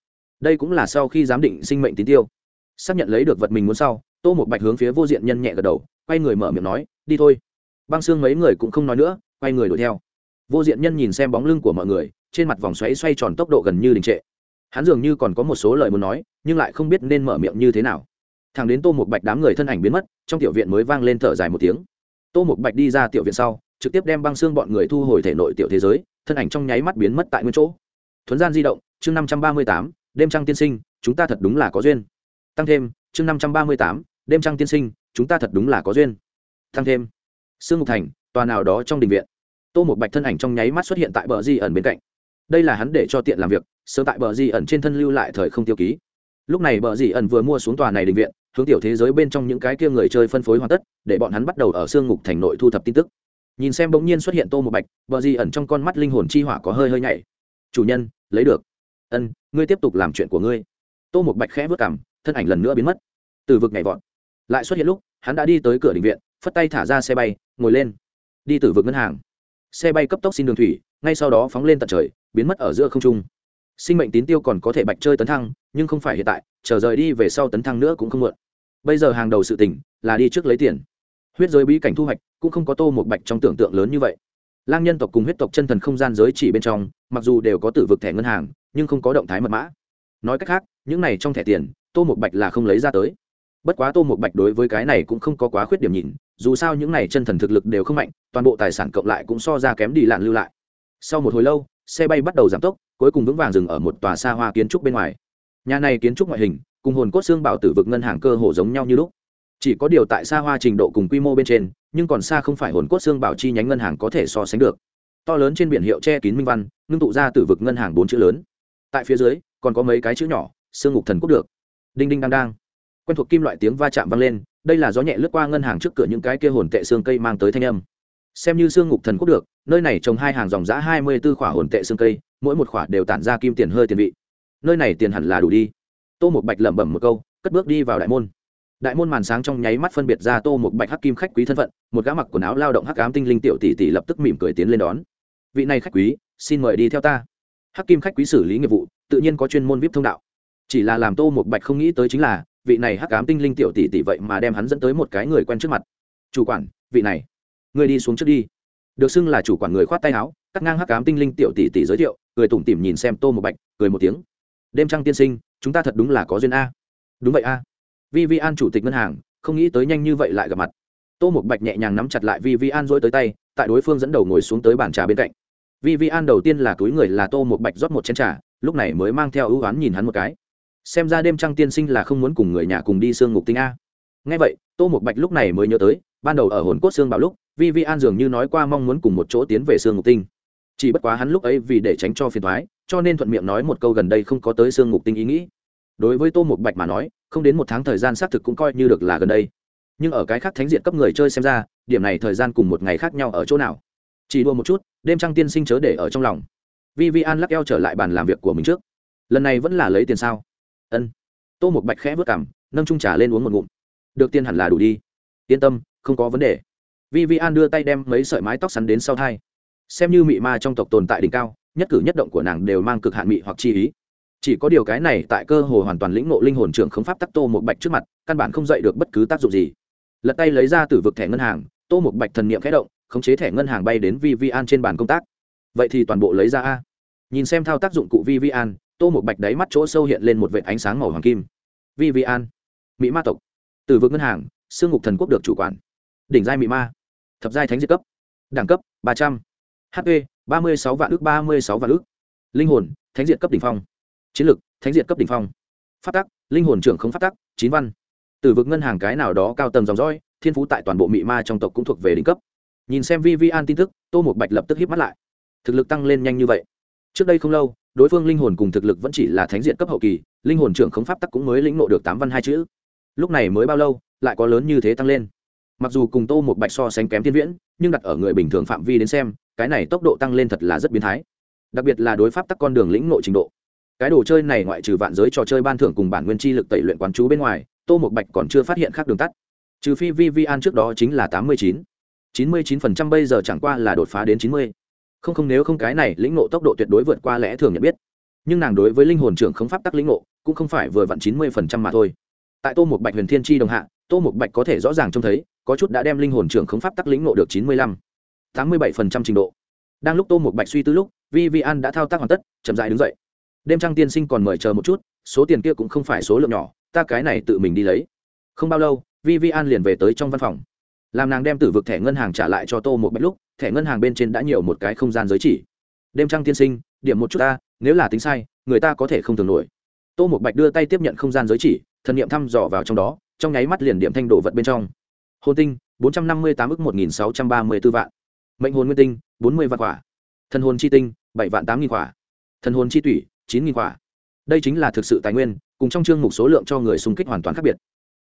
Đây cũng là sau khi giám định sinh mệnh tín tiêu. Xác nhận lấy được vật mình muốn sau, tô một bạch hướng phía vô diện nhân nhẹ gật đầu, quay người mở miệng nói, đi thôi. Băng xương mấy người cũng không nói nữa, quay người đuổi theo. Vô diện nhân nhìn xem bóng lưng của mọi người, trên mặt vòng xoáy xoay tròn tốc độ gần như đình trệ. Hắn dường như còn có một số lời muốn nói, nhưng lại không biết nên mở miệng như thế nào. Thằng đến tô một bạch đám người thân ảnh biến mất, trong tiểu viện mới vang lên thở dài một tiếng. Tô một bạch đi ra tiểu viện sau, trực tiếp đem băng xương bọn người thu hồi thể nội tiểu thế giới thân ảnh trong nháy mắt biến mất tại nguyên chỗ. Thuấn gian di động, chương năm trăm ba mươi tám, đêm trăng tiên sinh, chúng ta thật đúng là có duyên. Tăng thêm, chương năm trăm ba mươi tám, đêm trăng tiên sinh, chúng ta thật đúng là có duyên. Tăng thêm, sương ngục thành, tòa nào đó trong đình viện. Tô một bạch thân ảnh trong nháy mắt xuất hiện tại bờ di ẩn bên cạnh. Đây là hắn để cho tiện làm việc, sớm tại bờ di ẩn trên thân lưu lại thời không tiêu ký. Lúc này bờ di ẩn vừa mua xuống tòa này đình viện, hướng tiểu thế giới bên trong những cái kia người chơi phân phối hoàn tất, để bọn hắn bắt đầu ở sương ngục thành nội thu thập tin tức nhìn xem bỗng nhiên xuất hiện tô một bạch, bờ di ẩn trong con mắt linh hồn chi hỏa có hơi hơi nhảy. Chủ nhân, lấy được. Ân, ngươi tiếp tục làm chuyện của ngươi. Tô một bạch khẽ vớt cảm thân ảnh lần nữa biến mất. Từ vực nhảy vọt. Lại xuất hiện lúc, hắn đã đi tới cửa định viện, phất tay thả ra xe bay, ngồi lên. Đi từ vực ngân hàng. Xe bay cấp tốc xin đường thủy, ngay sau đó phóng lên tận trời, biến mất ở giữa không trung. Sinh mệnh tín tiêu còn có thể bạch chơi tấn thăng, nhưng không phải hiện tại, chờ rời đi về sau tấn thăng nữa cũng không muộn. Bây giờ hàng đầu sự tỉnh là đi trước lấy tiền huyết giới bí cảnh thu hoạch cũng không có tô một bạch trong tưởng tượng lớn như vậy. Lang nhân tộc cùng huyết tộc chân thần không gian giới chỉ bên trong, mặc dù đều có tử vực thẻ ngân hàng, nhưng không có động thái mật mã. Nói cách khác, những này trong thẻ tiền, tô một bạch là không lấy ra tới. Bất quá tô một bạch đối với cái này cũng không có quá khuyết điểm nhìn, dù sao những này chân thần thực lực đều không mạnh, toàn bộ tài sản cộng lại cũng so ra kém đi lạn lưu lại. Sau một hồi lâu, xe bay bắt đầu giảm tốc, cuối cùng vững vàng dừng ở một tòa xa hoa kiến trúc bên ngoài. Nhà này kiến trúc ngoại hình, cùng hồn cốt xương bảo tử vực ngân hàng cơ hồ giống nhau như lúc chỉ có điều tại xa hoa trình độ cùng quy mô bên trên, nhưng còn xa không phải hồn cốt xương bảo chi nhánh ngân hàng có thể so sánh được. To lớn trên biển hiệu che kín minh văn, ngưng tụ ra từ vực ngân hàng bốn chữ lớn. Tại phía dưới, còn có mấy cái chữ nhỏ, xương ngục thần quốc được. Đinh đinh đang đang. Quen thuộc kim loại tiếng va chạm vang lên, đây là gió nhẹ lướt qua ngân hàng trước cửa những cái kia hồn tệ xương cây mang tới thanh âm. Xem như xương ngục thần quốc được, nơi này trồng hai hàng dòng giã hai mươi b ố khỏa hồn tệ xương cây, mỗi một khỏa đều tản ra kim tiền hơi tiền vị. Nơi này tiền hẳn là đủ đi. Tô một bạch lẩm bẩm một câu, cất bước đi vào đại môn đại môn màn sáng trong nháy mắt phân biệt ra tô một bạch hắc kim khách quý thân phận, một gã mặc quần áo lao động hắc ám tinh linh tiểu tỷ tỷ lập tức mỉm cười tiến lên đón. Vị này khách quý, xin mời đi theo ta. Hắc kim khách quý xử lý nghiệp vụ, tự nhiên có chuyên môn vip thông đạo. Chỉ là làm tô một bạch không nghĩ tới chính là, vị này hắc ám tinh linh tiểu tỷ tỷ vậy mà đem hắn dẫn tới một cái người quen trước mặt. Chủ quản, vị này người đi xuống trước đi. Được xưng là chủ quản người khoát tay áo, cắt ngang hắc ám tinh linh tiểu tỷ tỷ giới thiệu người tủm tỉm nhìn xem tô một bạch, cười một tiếng. Đêm trăng tiên sinh, chúng ta thật đúng là có duyên a. Đúng vậy a vi vi an chủ tịch ngân hàng, không nghĩ tới nhanh như vậy lại gặp mặt. Tô một bạch nhẹ nhàng nắm chặt lại vi vi an dỗi tới tay, tại đối phương dẫn đầu ngồi xuống tới bàn trà bên cạnh. Vi vi an đầu tiên là túi người là tô một bạch rót một chén trà, lúc này mới mang theo ưu oán nhìn hắn một cái. Xem ra đêm trăng tiên sinh là không muốn cùng người nhà cùng đi sương ngục tinh a. Ngay vậy, tô một bạch lúc này mới nhớ tới, ban đầu ở hồn cốt xương bảo lúc vi vi an dường như nói qua mong muốn cùng một chỗ tiến về sương ngục tinh. Chỉ bất quá hắn lúc ấy vì để tránh cho phiền thoái cho nên thuận miệng nói một câu gần đây không có tới sương ngục tinh ý nghĩ. Đối với tô một bạch mà nói không đến một tháng thời gian xác thực cũng coi như được là gần đây. Nhưng ở cái khác thánh diện cấp người chơi xem ra, điểm này thời gian cùng một ngày khác nhau ở chỗ nào? Chỉ đua một chút, đêm trăng tiên sinh chớ để ở trong lòng. Vi vi an lắc eo trở lại bàn làm việc của mình trước. Lần này vẫn là lấy tiền sao? Ân. Tô một bạch khẽ vớt cảm nâng trung trà lên uống một ngụm. Được tiền hẳn là đủ đi. Yên tâm, không có vấn đề. Vi vi an đưa tay đem mấy sợi mái tóc sắn đến sau thai. Xem như mị ma trong tộc tồn tại đỉnh cao, nhất cử nhất động của nàng đều mang cực hạn mị hoặc chi ý chỉ có điều cái này tại cơ hồ hoàn toàn lĩnh ngộ linh hồn trưởng không pháp tắc tô một bạch trước mặt, căn bản không dạy được bất cứ tác dụng gì. Lật tay lấy ra từ vực thẻ ngân hàng, tô một bạch thần niệm khẽ động, khống chế thẻ ngân hàng bay đến vi vi an trên bàn công tác. Vậy thì toàn bộ lấy ra a. Nhìn xem thao tác dụng cụ vi vi an tô một bạch đáy mắt chỗ sâu hiện lên một vệt ánh sáng màu hoàng kim. Vi vi an mỹ ma tộc. Từ vực ngân hàng, sương ngục thần quốc được chủ quản. Đỉnh giai mỹ ma. Thập giai thánh diệt cấp. Đẳng cấp, ba trăm. H hp ba mươi sáu vạn ước, ba mươi sáu vạn ước. Linh hồn, thánh diệt cấp đỉnh phong chiến lược, thánh diệt cấp đỉnh phong. Phát tắc, linh hồn trưởng không phát tắc, chín văn. Từ vực ngân hàng cái nào đó cao tầng dòng dõi, thiên phú tại toàn bộ mỹ ma trong tộc cũng thuộc về đỉnh cấp. Nhìn xem vi vi an tin tức, tô một bạch lập tức hiếp mắt lại. Thực lực tăng lên nhanh như vậy. Trước đây không lâu, đối phương linh hồn cùng thực lực vẫn chỉ là thánh diện cấp hậu kỳ, linh hồn trưởng không pháp tắc cũng mới lĩnh nộ được tám văn hai chữ. Lúc này mới bao lâu, lại có lớn như thế tăng lên. Mặc dù cùng tô một bạch so sánh kém tiên viễn, nhưng đặt ở người bình thường phạm vi đến xem, cái này tốc độ tăng lên thật là rất biến thái. Đặc biệt là đối pháp tắc con đường lĩnh ngộ trình độ cái đồ chơi này ngoại trừ vạn giới trò chơi ban thưởng cùng bản nguyên chi lực tẩy luyện quán chú bên ngoài, tô một bạch còn chưa phát hiện khác đường tắt. Trừ phi vi vi an trước đó chính là tám mươi chín. chín mươi chín phần trăm bây giờ chẳng qua là đột phá đến chín mươi. Không không, nếu không cái này, lĩnh nộ tốc độ tuyệt đối vượt qua lẽ thường nhận biết. Nhưng nàng đối với linh hồn trưởng không pháp tắc lĩnh nộ cũng không phải vừa vặn chín mươi phần trăm mà thôi. Tại tô một bạch huyền thiên tri đồng hạ, tô một bạch có thể rõ ràng trông thấy, có chút đã đem linh hồn trưởng không pháp tắc lĩnh nộ được chín mươi lăm. tám mươi bảy phần trăm trình độ. Đang lúc tô một bạch suy tư lúc vi vi an đã thao tác hoàn tất, chậm dại đứng dậy đêm trăng tiên sinh còn mời chờ một chút, số tiền kia cũng không phải số lượng nhỏ, ta cái này tự mình đi lấy. Không bao lâu vi vi an liền về tới trong văn phòng. Làm nàng đem tử vực thẻ ngân hàng trả lại cho tô một bạch lúc, thẻ ngân hàng bên trên đã nhiều một cái không gian giới chỉ. Đêm trăng tiên sinh, điểm một chút ta, nếu là tính sai, người ta có thể không thường nổi. Tô một bạch đưa tay tiếp nhận không gian giới chỉ, thần nghiệm thăm dò vào trong đó, trong nháy mắt liền điểm thanh đồ vật bên trong. Hồn tinh, bốn trăm năm mươi tám ước một nghìn sáu trăm ba mươi b ố vạn. Mệnh hồn nguyên tinh, bốn mươi vạn quả. Thần hồn chi tinh, bảy vạn tám nghìn quả. Thần hồn chi tủy chín nghìn quả. Đây chính là thực sự tài nguyên, cùng trong chương mục số lượng cho người xung kích hoàn toàn khác biệt.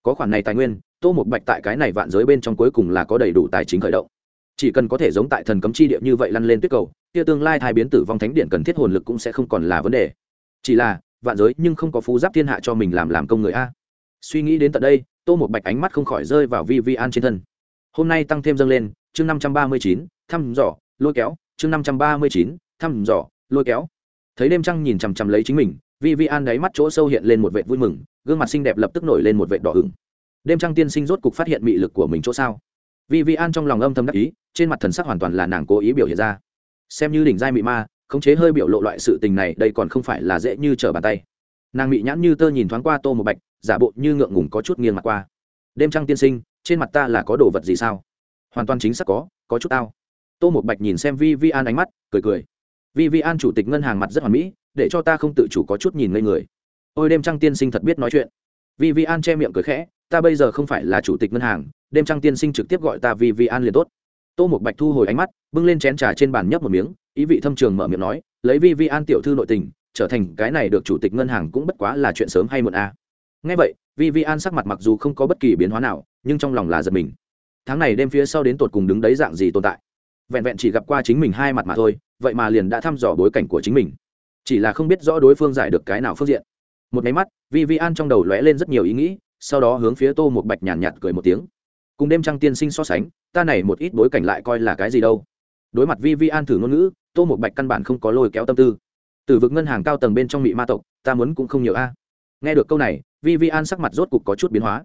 Có khoản này tài nguyên, tô một bạch tại cái này vạn giới bên trong cuối cùng là có đầy đủ tài chính khởi động. Chỉ cần có thể giống tại thần cấm chi địa như vậy lăn lên tuyết cầu, kia tương lai thai biến tử vong thánh điện cần thiết hồn lực cũng sẽ không còn là vấn đề. Chỉ là, vạn giới nhưng không có phú giáp thiên hạ cho mình làm làm công người a. Suy nghĩ đến tận đây, tô một bạch ánh mắt không khỏi rơi vào vi vi an trên thân. Hôm nay tăng thêm dâng lên, chương năm trăm ba mươi chín, thăm dò, lôi kéo, chương năm trăm ba mươi chín, thăm dò, lôi kéo thấy đêm trăng nhìn chằm chằm lấy chính mình vi vi an đáy mắt chỗ sâu hiện lên một vệ vui mừng, gương mặt xinh đẹp lập tức nổi lên một vệ đỏ ửng. đêm trăng tiên sinh rốt cục phát hiện mị lực của mình chỗ sao? Vì vi an trong lòng âm thầm đắc ý, trên mặt thần sắc hoàn toàn là nàng cố ý biểu hiện ra. Xem như đỉnh giai mị ma, khống chế hơi biểu lộ loại sự tình này đây còn không phải là dễ như trở bàn tay. Nàng mị nhãn như tơ nhìn thoáng qua tô một bạch, giả bộ như ngượng ngùng có chút nghiêng mặt qua. Đêm trăng tiên sinh, trên mặt ta là có đồ vật gì sao? Hoàn toàn chính xác có có chút tao. Tô một bạch nhìn xem vi vi an ánh mắt, cười cười vì vi an chủ tịch ngân hàng mặt rất hoàn mỹ, để cho ta không tự chủ có chút nhìn ngây người. Ôi, đêm trăng tiên sinh thật biết nói chuyện. Vì vi an che miệng cười khẽ, ta bây giờ không phải là chủ tịch ngân hàng, đêm trăng tiên sinh trực tiếp gọi ta vì vi an liền tốt. Tô một bạch thu hồi ánh mắt, bưng lên chén trà trên bàn nhấp một miếng, ý vị thâm trường mở miệng nói, lấy vi vi an tiểu thư nội tình, trở thành cái này được chủ tịch ngân hàng cũng bất quá là chuyện sớm hay muộn a à. ngay vậy, vi vi an sắc mặt mặc dù không có bất kỳ biến hóa nào, nhưng trong lòng là giật mình. Tháng này đêm phía sau đến tột cùng đứng đấy dạng gì tồn tại? Vẹn vẹn chỉ gặp qua chính mình hai mặt mà thôi vậy mà liền đã thăm dò bối cảnh của chính mình. Chỉ là không biết rõ đối phương giải được cái nào phương diện. Một máy mắt vi vi an trong đầu lóe lên rất nhiều ý nghĩ sau đó hướng phía tô một bạch nhàn nhạt, nhạt cười một tiếng. Cùng đêm trăng tiên sinh so sánh ta này một ít bối cảnh lại coi là cái gì đâu. Đối mặt vi vi an thử ngôn ngữ tô một bạch căn bản không có lôi kéo tâm tư. Từ vực ngân hàng cao tầng bên trong mị ma tộc ta muốn cũng không nhiều a. Nghe được câu này vi vi an sắc mặt rốt cục có chút biến hóa.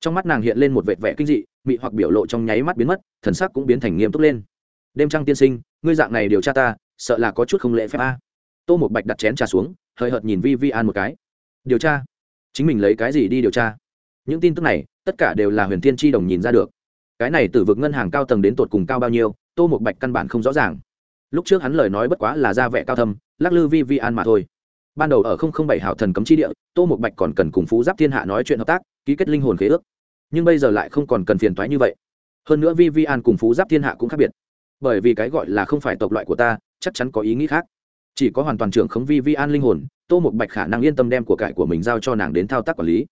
Trong mắt nàng hiện lên một vệt vẻ kinh dị mị hoặc biểu lộ trong nháy mắt biến mất thần sắc cũng biến thành nghiêm túc lên. Đêm trăng tiên sinh ngươi dạng này điều tra ta, sợ là có chút không lễ phép a. Tô một bạch đặt chén trà xuống hơi hợt nhìn vi vi an một cái. Điều tra? Chính mình lấy cái gì đi điều tra? Những tin tức này, tất cả đều là huyền thiên tri đồng nhìn ra được. Cái này từ vực ngân hàng cao tầng đến tột cùng cao bao nhiêu, tô một bạch căn bản không rõ ràng. Lúc trước hắn lời nói bất quá là ra vẻ cao thâm, lắc lư vi vi an mà thôi. Ban đầu ở không không bảy hảo thần cấm chi địa, tô một bạch còn cần cùng phú giáp thiên hạ nói chuyện hợp tác, ký kết linh hồn khế ước. Nhưng bây giờ lại không còn cần phiền toái như vậy. Hơn nữa vi vi an cùng phú giáp thiên hạ cũng khác biệt bởi vì cái gọi là không phải tộc loại của ta, chắc chắn có ý nghĩ khác. Chỉ có hoàn toàn trưởng khống vi vi an linh hồn, tô một bạch khả năng yên tâm đem của cải của mình giao cho nàng đến thao tác quản lý.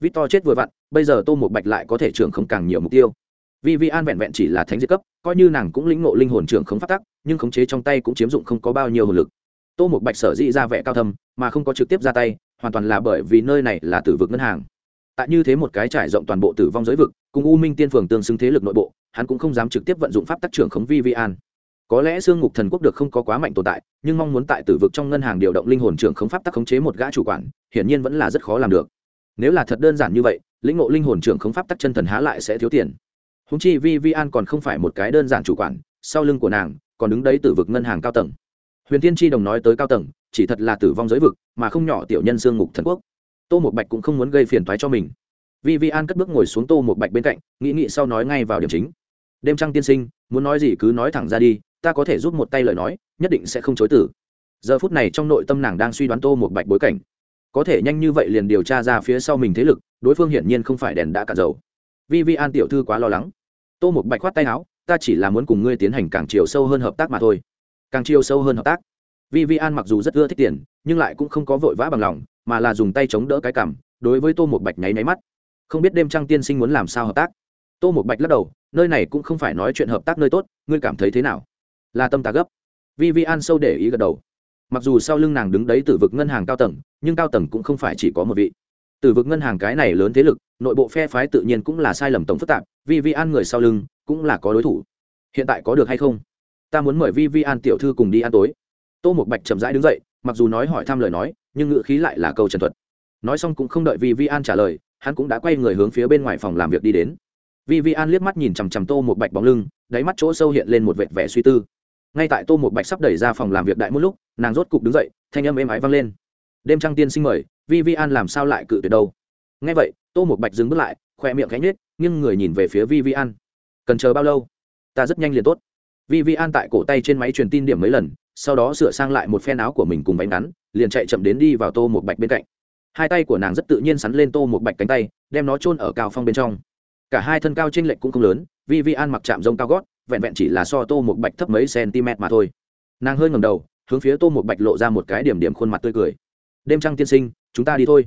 Vít to chết vừa vặn, bây giờ tô một bạch lại có thể trưởng khống càng nhiều mục tiêu. Vi vi an vẹn vẹn chỉ là thánh diệt cấp, coi như nàng cũng lĩnh ngộ linh hồn trưởng khống phát tắc, nhưng khống chế trong tay cũng chiếm dụng không có bao nhiêu hồn lực. Tô một bạch sở dĩ ra vẻ cao thâm, mà không có trực tiếp ra tay, hoàn toàn là bởi vì nơi này là tử vực ngân hàng tại như thế một cái trải rộng toàn bộ tử vong giới vực, cùng u minh tiên phường tương xứng thế lực nội bộ, hắn cũng không dám trực tiếp vận dụng pháp tác trưởng khống vi vi an có lẽ xương ngục thần quốc được không có quá mạnh tồn tại, nhưng mong muốn tại tử vực trong ngân hàng điều động linh hồn trưởng khống pháp tác khống chế một gã chủ quản, hiển nhiên vẫn là rất khó làm được. Nếu là thật đơn giản như vậy, lĩnh ngộ linh hồn trưởng khống pháp tắc chân thần há lại sẽ thiếu tiền. Húng chi vi vi an còn không phải một cái đơn giản chủ quản, sau lưng của nàng còn đứng đấy tử vực ngân hàng cao tầng. Huyền tiên tri đồng nói tới cao tầng, chỉ thật là tử vong giới vực, mà không nhỏ tiểu nhân xương ngục thần quốc tô một bạch cũng không muốn gây phiền thoái cho mình. Vi vi an cất bước ngồi xuống tô một bạch bên cạnh, nghĩ nghĩ sau nói ngay vào điểm chính. Đêm trăng tiên sinh, muốn nói gì cứ nói thẳng ra đi, ta có thể giúp một tay lời nói, nhất định sẽ không chối tử giờ phút này trong nội tâm nàng đang suy đoán tô một bạch bối cảnh. Có thể nhanh như vậy liền điều tra ra phía sau mình thế lực, đối phương hiển nhiên không phải đèn đã cạn dầu. Vi vi an tiểu thư quá lo lắng. Tô một bạch khoát tay áo, ta chỉ là muốn cùng ngươi tiến hành càng chiều sâu hơn hợp tác mà thôi. Càng chiều sâu hơn hợp tác. Vivian mặc dù rất ưa thích tiền, nhưng lại cũng không có vội vã bằng lòng, mà là dùng tay chống đỡ cái cằm, đối với tô một bạch nháy nháy mắt. Không biết đêm trăng tiên sinh muốn làm sao hợp tác. Tô một bạch lắc đầu, nơi này cũng không phải nói chuyện hợp tác nơi tốt, ngươi cảm thấy thế nào? Là tâm ta gấp. Vivian sâu để ý gật đầu. Mặc dù sau lưng nàng đứng đấy từ vực ngân hàng cao tầng, nhưng cao tầng cũng không phải chỉ có một vị. Từ vực ngân hàng cái này lớn thế lực, nội bộ phe phái tự nhiên cũng là sai lầm tổng phức tạp Vivian người sau lưng cũng là có đối thủ. Hiện tại có được hay không? Ta muốn mời Vivian tiểu thư cùng đi ăn tối tô một bạch chậm rãi đứng dậy, mặc dù nói hỏi thăm lời nói, nhưng ngữ khí lại là câu trần thuật. Nói xong cũng không đợi vi vi an trả lời, hắn cũng đã quay người hướng phía bên ngoài phòng làm việc đi đến. Vi vi an liếc mắt nhìn chằm chằm tô một bạch bóng lưng, đáy mắt chỗ sâu hiện lên một vệt vẻ suy tư. Ngay tại tô một bạch sắp đẩy ra phòng làm việc đại một lúc, nàng rốt cục đứng dậy, thanh âm êm ái vang lên. Đêm trăng tiên sinh mời vi vi an làm sao lại cự tuyệt đâu? Ngay vậy, tô một bạch dừng bước lại, khoe miệng cánh nết nhưng người nhìn về phía vi vi an cần chờ bao lâu? Ta rất nhanh liền tốt vi vi an tại cổ tay trên máy truyền tin điểm mấy lần, sau đó sửa sang lại một phen áo của mình cùng váy ngắn, liền chạy chậm đến đi vào tô một bạch bên cạnh. Hai tay của nàng rất tự nhiên sắn lên tô một bạch cánh tay, đem nó chôn ở cao phong bên trong. Cả hai thân cao trên lệch cũng không lớn, vi vi an mặc chạm rông cao gót, vẹn vẹn chỉ là so tô một bạch thấp mấy cm mà thôi. Nàng hơi ngầm đầu, hướng phía tô một bạch lộ ra một cái điểm điểm khuôn mặt tươi cười. Đêm trăng tiên sinh, chúng ta đi thôi.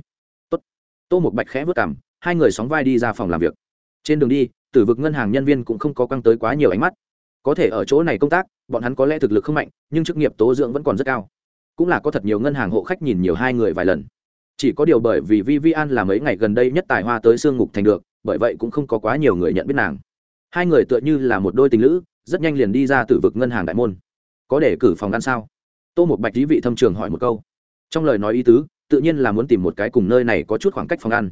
Tốt. tô một bạch khẽ vất cảm hai người sóng vai đi ra phòng làm việc. Trên đường đi, tử vực ngân hàng nhân viên cũng không có căng tới quá nhiều ánh mắt có thể ở chỗ này công tác, bọn hắn có lẽ thực lực không mạnh, nhưng chức nghiệp tố dưỡng vẫn còn rất cao. Cũng là có thật nhiều ngân hàng hộ khách nhìn nhiều hai người vài lần. Chỉ có điều bởi vì vi vi an là mấy ngày gần đây nhất tài hoa tới sương ngục thành được, bởi vậy cũng không có quá nhiều người nhận biết nàng. Hai người tựa như là một đôi tình lữ, rất nhanh liền đi ra từ vực ngân hàng đại môn. Có để cử phòng ăn sao? Tô một bạch lý vị thâm trường hỏi một câu. Trong lời nói ý tứ, tự nhiên là muốn tìm một cái cùng nơi này có chút khoảng cách phòng ăn.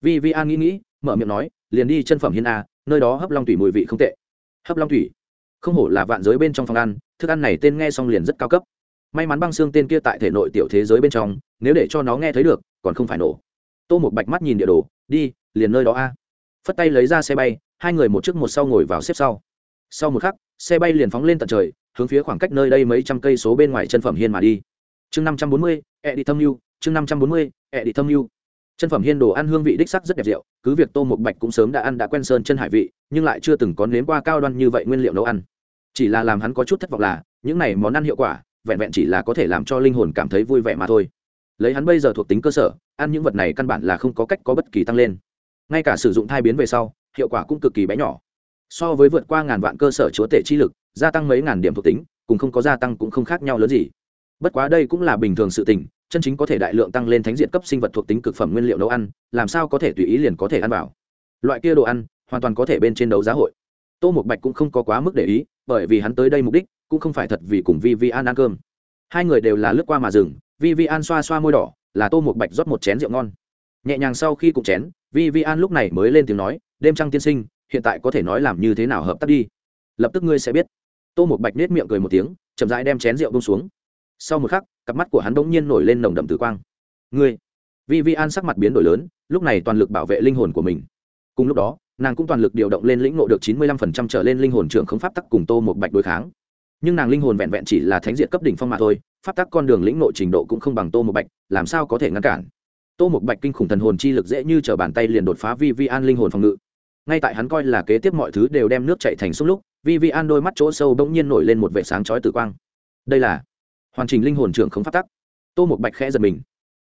Vi vi an nghĩ nghĩ, mở miệng nói, liền đi chân phẩm hiên a, nơi đó hấp long thủy mùi vị không tệ. Hấp long thủy? Không hổ là vạn giới bên trong phòng ăn, thức ăn này tên nghe xong liền rất cao cấp. May mắn băng xương tên kia tại thể nội tiểu thế giới bên trong, nếu để cho nó nghe thấy được, còn không phải nổ. Tô một bạch mắt nhìn địa đồ, đi, liền nơi đó a. Phất tay lấy ra xe bay, hai người một trước một sau ngồi vào xếp sau. Sau một khắc, xe bay liền phóng lên tận trời, hướng phía khoảng cách nơi đây mấy trăm cây số bên ngoài chân phẩm hiên mà đi. Chương năm trăm bốn mươi ẹ đi thâm mưu chương năm trăm bốn mươi ẹ đi thâm mưu chân phẩm hiên đồ ăn hương vị đích sắc rất đẹp rượu, cứ việc tô một bạch cũng sớm đã ăn đã quen sơn chân hải vị, nhưng lại chưa từng có nếm qua cao đoan như vậy nguyên liệu nấu ăn. Chỉ là làm hắn có chút thất vọng là, những này món ăn hiệu quả, vẹn vẹn chỉ là có thể làm cho linh hồn cảm thấy vui vẻ mà thôi. Lấy hắn bây giờ thuộc tính cơ sở, ăn những vật này căn bản là không có cách có bất kỳ tăng lên. Ngay cả sử dụng thai biến về sau, hiệu quả cũng cực kỳ bé nhỏ. So với vượt qua ngàn vạn cơ sở chúa tể chi lực, gia tăng mấy ngàn điểm thuộc tính, cùng không có gia tăng cũng không khác nhau lớn gì bất quá đây cũng là bình thường sự tình, chân chính có thể đại lượng tăng lên thánh diện cấp sinh vật thuộc tính cực phẩm nguyên liệu nấu ăn, làm sao có thể tùy ý liền có thể ăn vào. Loại kia đồ ăn, hoàn toàn có thể bên trên đấu giá hội. Tô một bạch cũng không có quá mức để ý, bởi vì hắn tới đây mục đích, cũng không phải thật vì cùng vi vi an ăn cơm. Hai người đều là lướt qua mà dừng vi vi an xoa xoa môi đỏ, là tô một bạch rót một chén rượu ngon. Nhẹ nhàng sau khi cụng chén vi vi an lúc này mới lên tiếng nói, đêm trăng tiên sinh, hiện tại có thể nói làm như thế nào hợp tác đi? Lập tức ngươi sẽ biết. Tô một bạch nết miệng cười một tiếng, chậm rãi đem chén rượu bông xuống sau một khắc, cặp mắt của hắn bỗng nhiên nổi lên nồng đậm tử quang. Ngươi! Vi vi an sắc mặt biến đổi lớn, lúc này toàn lực bảo vệ linh hồn của mình. Cùng lúc đó, nàng cũng toàn lực điều động lên lĩnh ngộ được chín mươi lăm phần trăm trở lên linh hồn trưởng không pháp tắc cùng tô một bạch đối kháng. Nhưng nàng linh hồn vẹn vẹn chỉ là thánh diện cấp đỉnh phong m ạ thôi, pháp tắc con đường lĩnh ngộ trình độ cũng không bằng tô một bạch, làm sao có thể ngăn cản? Tô một bạch kinh khủng thần hồn chi lực dễ như t r ở bàn tay liền đột phá vi vi an linh hồn phòng ngự. Ngay tại hắn coi là kế tiếp mọi thứ đều đem nước chạy thành sông lúc, vi vi an đôi mắt chỗ sâu bỗng nhiên nổi lên một vệ sáng chói tử quang. Đây là hoàn chỉnh linh hồn trưởng không phát tắc. Tô một bạch khẽ giật mình.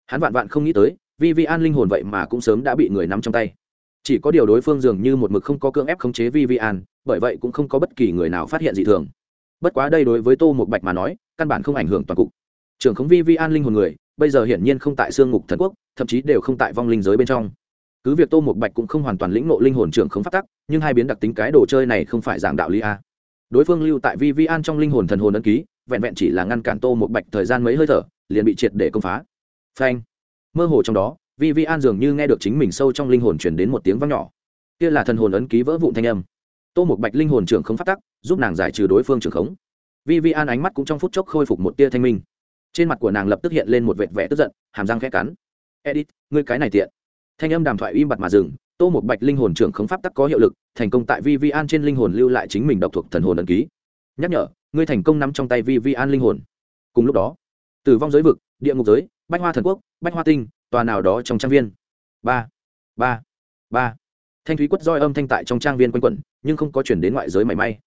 Hắn vạn vạn không nghĩ tới vi vi an linh hồn vậy mà cũng sớm đã bị người nắm trong tay. Chỉ có điều đối phương dường như một mực không có cưỡng ép khống chế vi vi an bởi vậy cũng không có bất kỳ người nào phát hiện dị thường. Bất quá đây đối với tô một bạch mà nói, căn bản không ảnh hưởng toàn cục. Trưởng khống vi vi an linh hồn người, bây giờ hiển nhiên không tại xương ngục thần quốc, thậm chí đều không tại vong linh giới bên trong. Cứ việc tô một bạch cũng không hoàn toàn lĩnh ngộ linh hồn trưởng không phát tắc, nhưng hai biến đặc tính cái đồ chơi này không phải giảng đạo lý a. Đối phương lưu tại vi vi an trong linh hồn thần hồn ấn ký vẹn vẹn chỉ là ngăn cản tô một bạch thời gian mấy hơi thở, liền bị triệt để công phá. Phanh. Mơ hồ trong đó vi vi an dường như nghe được chính mình sâu trong linh hồn chuyển đến một tiếng vang nhỏ. Kia là thần hồn ấn ký vỡ vụn thanh âm. Tô một bạch linh hồn trưởng không phát tắc, giúp nàng giải trừ đối phương trưởng khống. Vi vi an ánh mắt cũng trong phút chốc khôi phục một tia thanh minh. Trên mặt của nàng lập tức hiện lên một vệt vẻ tức giận, hàm răng khẽ cắn. Edit ngươi cái này tiện. Thanh âm đàm thoại im bặt mà dừng, tô một bạch linh hồn trưởng khống pháp tắc có hiệu lực, thành công tại vi vi an trên linh hồn lưu lại chính mình độc thuộc thần hồn ấn ký nhắc nhở, ngươi thành công nắm trong tay vi vi an linh hồn. Cùng lúc đó, tử vong giới vực, địa ngục giới, bách hoa thần quốc, bách hoa tinh, tòa nào đó trong trang viên. Ba ba ba. Thanh thúy quất roi âm thanh tại trong trang viên quanh quẩn, nhưng không có chuyển đến ngoại giới mảy may.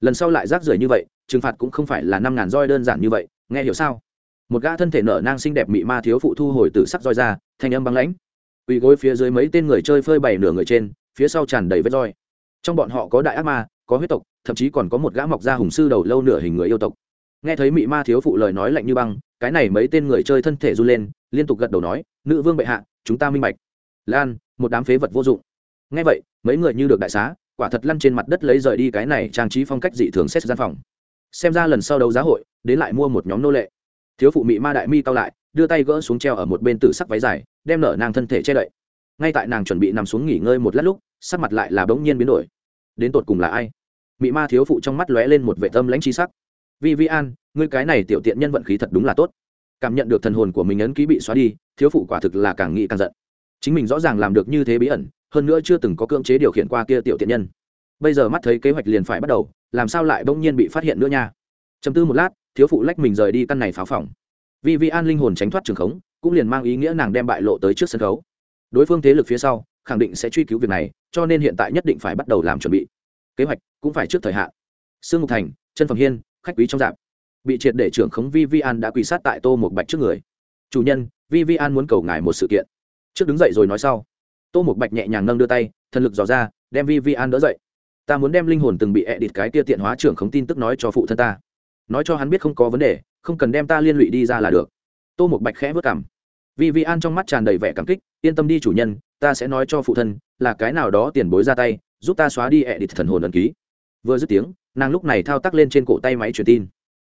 Lần sau lại rác rưởi như vậy, trừng phạt cũng không phải là năm ngàn roi đơn giản như vậy, nghe hiểu sao? Một gã thân thể nở nang xinh đẹp mị ma thiếu phụ thu hồi từ sắc roi ra, thanh âm băng lãnh. Quỳ gối phía dưới mấy tên người chơi phơi bày nửa người trên, phía sau tràn đầy vết roi. Trong bọn họ có đại ác ma có huyết tộc, thậm chí còn có một gã mọc ra hùng sư đầu lâu nửa hình người yêu tộc. Nghe thấy mị ma thiếu phụ lời nói lạnh như băng, cái này mấy tên người chơi thân thể run lên, liên tục gật đầu nói, nữ vương bệ hạ, chúng ta minh bạch. Lan, một đám phế vật vô dụng. Nghe vậy, mấy người như được đại xá, quả thật lăn trên mặt đất lấy rời đi cái này trang trí phong cách dị thường xét gian phòng. Xem ra lần sau đấu giá hội, đến lại mua một nhóm nô lệ. Thiếu phụ mị ma đại mi cao lại, đưa tay gỡ xuống treo ở một bên tử sắc váy dài, đem nở nàng thân thể che đậy. Ngay tại nàng chuẩn bị nằm xuống nghỉ ngơi một lát lúc, sắc mặt lại là bỗng nhiên biến đổi. Đến tột cùng là ai? Mị ma thiếu phụ trong mắt lóe lên một vệ tâm lãnh chi sắc. Vi vi an, ngươi cái này tiểu tiện nhân vận khí thật đúng là tốt. Cảm nhận được thần hồn của mình ấn ký bị xóa đi, thiếu phụ quả thực là càng nghĩ càng giận. Chính mình rõ ràng làm được như thế bí ẩn, hơn nữa chưa từng có cưỡng chế điều khiển qua kia tiểu tiện nhân. Bây giờ mắt thấy kế hoạch liền phải bắt đầu, làm sao lại bỗng nhiên bị phát hiện nữa nha? Chấm tư một lát, thiếu phụ lách mình rời đi căn này pháo phòng. Vì vi an linh hồn tránh thoát trường khống, cũng liền mang ý nghĩa nàng đem bại lộ tới trước sân khấu. Đối phương thế lực phía sau, khẳng định sẽ truy cứu việc này, cho nên hiện tại nhất định phải bắt đầu làm chuẩn bị kế hoạch cũng phải trước thời hạn. Sương mục thành chân phẩm hiên, khách quý trong dạp. Bị triệt để trưởng khống vi vi an đã quỳ sát tại tô một bạch trước người. Chủ nhân vi vi an muốn cầu ngài một sự kiện. Trước đứng dậy rồi nói sau. Tô một bạch nhẹ nhàng nâng đưa tay, thần lực dò ra, đem vi vi an đỡ dậy. Ta muốn đem linh hồn từng bị ẹ địt cái kia tiện hóa trưởng khống tin tức nói cho phụ thân ta. Nói cho hắn biết không có vấn đề, không cần đem ta liên lụy đi ra là được. Tô một bạch khẽ vất cảm Vi Vi an trong mắt tràn đầy vẻ cảm kích, yên tâm đi chủ nhân, ta sẽ nói cho phụ thân, là cái nào đó tiền bối ra tay giúp ta xóa đi ẹ địch thần hồn ẩn ký. Vừa dứt tiếng, nàng lúc này thao tác lên trên cổ tay máy truyền tin.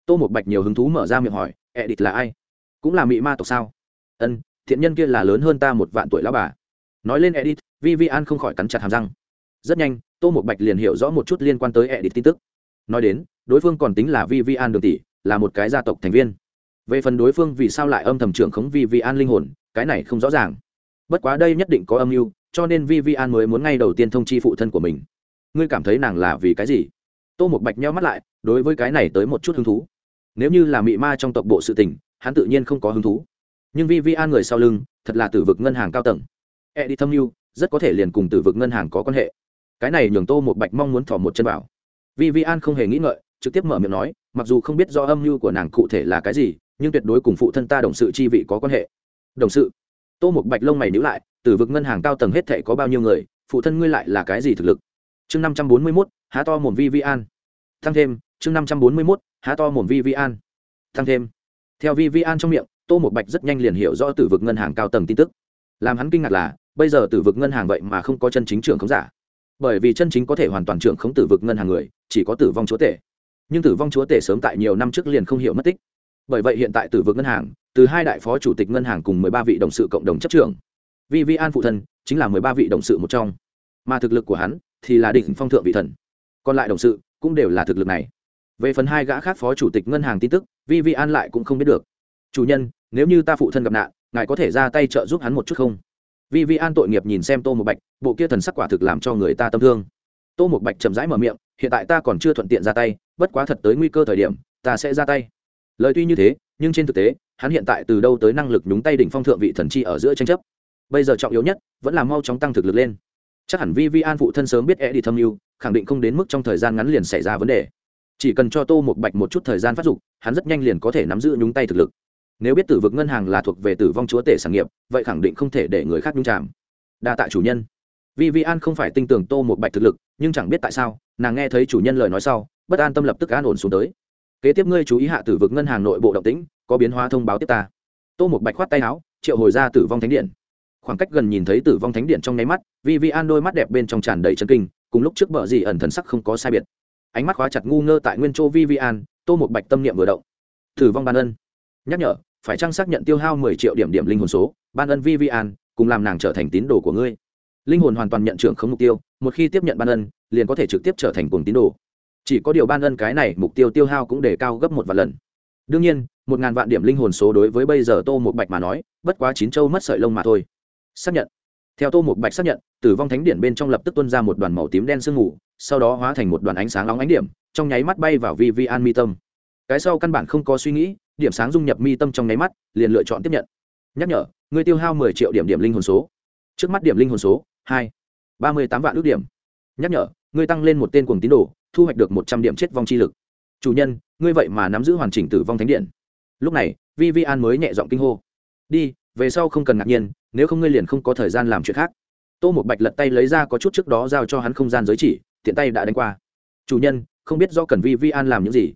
Tô một bạch nhiều hứng thú mở ra miệng hỏi, ẹ địch là ai? Cũng là mị ma tộc sao? Ân, thiện nhân kia là lớn hơn ta một vạn tuổi lão bà. Nói lên edit vi vi an không khỏi cắn chặt hàm răng. Rất nhanh, tô một bạch liền hiểu rõ một chút liên quan tới edit tin tức. Nói đến, đối phương còn tính là vi vi an đường tỷ, là một cái gia tộc thành viên. Về phần đối phương vì sao lại âm thầm trưởng khống vi vi an linh hồn, cái này không rõ ràng bất quá đây nhất định có âm mưu, cho nên vi vi an mới muốn ngay đầu tiên thông chi phụ thân của mình. Ngươi cảm thấy nàng là vì cái gì? Tô một bạch nheo mắt lại, đối với cái này tới một chút hứng thú. Nếu như là mị ma trong tộc bộ sự tình, hắn tự nhiên không có hứng thú. Nhưng vi vi an người sau lưng, thật là tử vực ngân hàng cao tầng. E đi thâm mưu, rất có thể liền cùng tử vực ngân hàng có quan hệ. Cái này nhường tô một bạch mong muốn thỏ một chân vào. Vi vi an không hề nghĩ ngợi, trực tiếp mở miệng nói, mặc dù không biết do âm mưu của nàng cụ thể là cái gì, nhưng tuyệt đối cùng phụ thân ta đồng sự chi vị có quan hệ. Đồng sự? Tô một bạch lông mày nhữ lại tử vực ngân hàng cao tầng hết thể có bao nhiêu người, phụ thân ngươi lại là cái gì thực lực? Chương năm trăm bốn mươi mốt, há to mồm vi vi an thăng thêm, chương năm trăm bốn mươi mốt, há to mồm vi vi an thăng thêm. Theo vi vi an trong miệng, tô một bạch rất nhanh liền hiểu rõ tử vực ngân hàng cao tầng tin tức. Làm hắn kinh ngạc là, bây giờ tử vực ngân hàng vậy mà không có chân chính trưởng khống giả. Bởi vì chân chính có thể hoàn toàn trưởng khống tử vực ngân hàng người, chỉ có tử vong chúa tể. Nhưng tử vong chúa tể sớm tại nhiều năm trước liền không hiểu mất tích. Bởi vậy hiện tại tử vực ngân hàng từ hai đại phó chủ tịch ngân hàng cùng mười ba vị đồng sự cộng đồng chấp trưởng. Vi vi an phụ thân chính là mười ba vị đồng sự một trong. Mà thực lực của hắn thì là đỉnh phong thượng vị thần. Còn lại đồng sự cũng đều là thực lực này. Về phần hai gã khác phó chủ tịch ngân hàng tin tức vi vi an lại cũng không biết được. Chủ nhân, nếu như ta phụ thân gặp nạn, ngài có thể ra tay trợ giúp hắn một chút không? Vi vi an tội nghiệp nhìn xem tô Mục bạch, bộ kia thần sắc quả thực làm cho người ta tâm thương. Tô Mục bạch chậm rãi mở miệng, hiện tại ta còn chưa thuận tiện ra tay, bất quá thật tới nguy cơ thời điểm, ta sẽ ra tay. Lời tuy như thế, nhưng trên thực tế hắn hiện tại từ đâu tới năng lực nhúng tay đỉnh phong thượng vị thần chi ở giữa tranh chấp? Bây giờ trọng yếu nhất, vẫn là mau chóng tăng thực lực lên. Chắc hẳn vi vi an phụ thân sớm biết e đi thâm mưu khẳng định không đến mức trong thời gian ngắn liền xảy ra vấn đề. Chỉ cần cho tô một bạch một chút thời gian phát dục, hắn rất nhanh liền có thể nắm giữ nhúng tay thực lực. Nếu biết tử vực ngân hàng là thuộc về tử vong chúa tể sản nghiệp, vậy khẳng định không thể để người khác nhung chạm đa tạ chủ nhân. Vì vi an không phải tin tưởng tô một bạch thực lực, nhưng chẳng biết tại sao, nàng nghe thấy chủ nhân lời nói sau, bất an tâm lập tức an ổn xuống tới. Kế tiếp ngươi chú ý hạ tử vực ngân hàng nội bộ động tĩnh có biến hóa thông báo tiếp ta. Tô một bạch khoát tay áo, triệu hồi ra tử vong thánh điện. Khoảng cách gần nhìn thấy tử vong thánh điện trong nháy mắt vì vi an đôi mắt đẹp bên trong tràn đầy chân kinh, cùng lúc trước bờ gì ẩn thần sắc không có sai biệt. Ánh mắt khóa chặt ngu ngơ tại nguyên châu vi vi an tô một bạch tâm niệm vừa động. Tử vong ban ân. Nhắc nhở, phải trang xác nhận tiêu hao mười triệu điểm điểm linh hồn số? Ban ân vi vi an cùng làm nàng trở thành tín đồ của ngươi. Linh hồn hoàn toàn nhận trưởng không mục tiêu, một khi tiếp nhận ban ân, liền có thể trực tiếp trở thành cùng tín đồ. Chỉ có điều ban ân cái này mục tiêu tiêu hao cũng đề cao gấp một vạn lần đương nhiên, một ngàn vạn điểm linh hồn số đối với bây giờ tô một bạch mà nói, bất quá chín châu mất sợi lông mà thôi. Xác nhận. Theo tô một bạch xác nhận, tử vong thánh điển bên trong lập tức tuân ra một đoàn màu tím đen sương mù, sau đó hóa thành một đoàn ánh sáng nóng ánh điểm, trong nháy mắt bay vào vi vi an mi tâm. Cái sau căn bản không có suy nghĩ, điểm sáng dung nhập mi tâm trong nháy mắt, liền lựa chọn tiếp nhận. Nhắc nhở, người tiêu hao mười triệu điểm điểm linh hồn số. Trước mắt điểm linh hồn số, hai, ba mươi tám vạn ước điểm. Nhắc nhở ngươi tăng lên một tên cuồng tín đồ, thu hoạch được một trăm điểm chết vong chi lực chủ nhân, ngươi vậy mà nắm giữ hoàn chỉnh tử vong thánh điện. Lúc này vi vi an mới nhẹ giọng kinh hô, đi, về sau không cần ngạc nhiên, nếu không ngươi liền không có thời gian làm chuyện khác. Tô một bạch lật tay lấy ra có chút trước đó giao cho hắn không gian giới chỉ, tiện tay đã đánh qua. Chủ nhân, không biết do cần vi vi an làm những gì.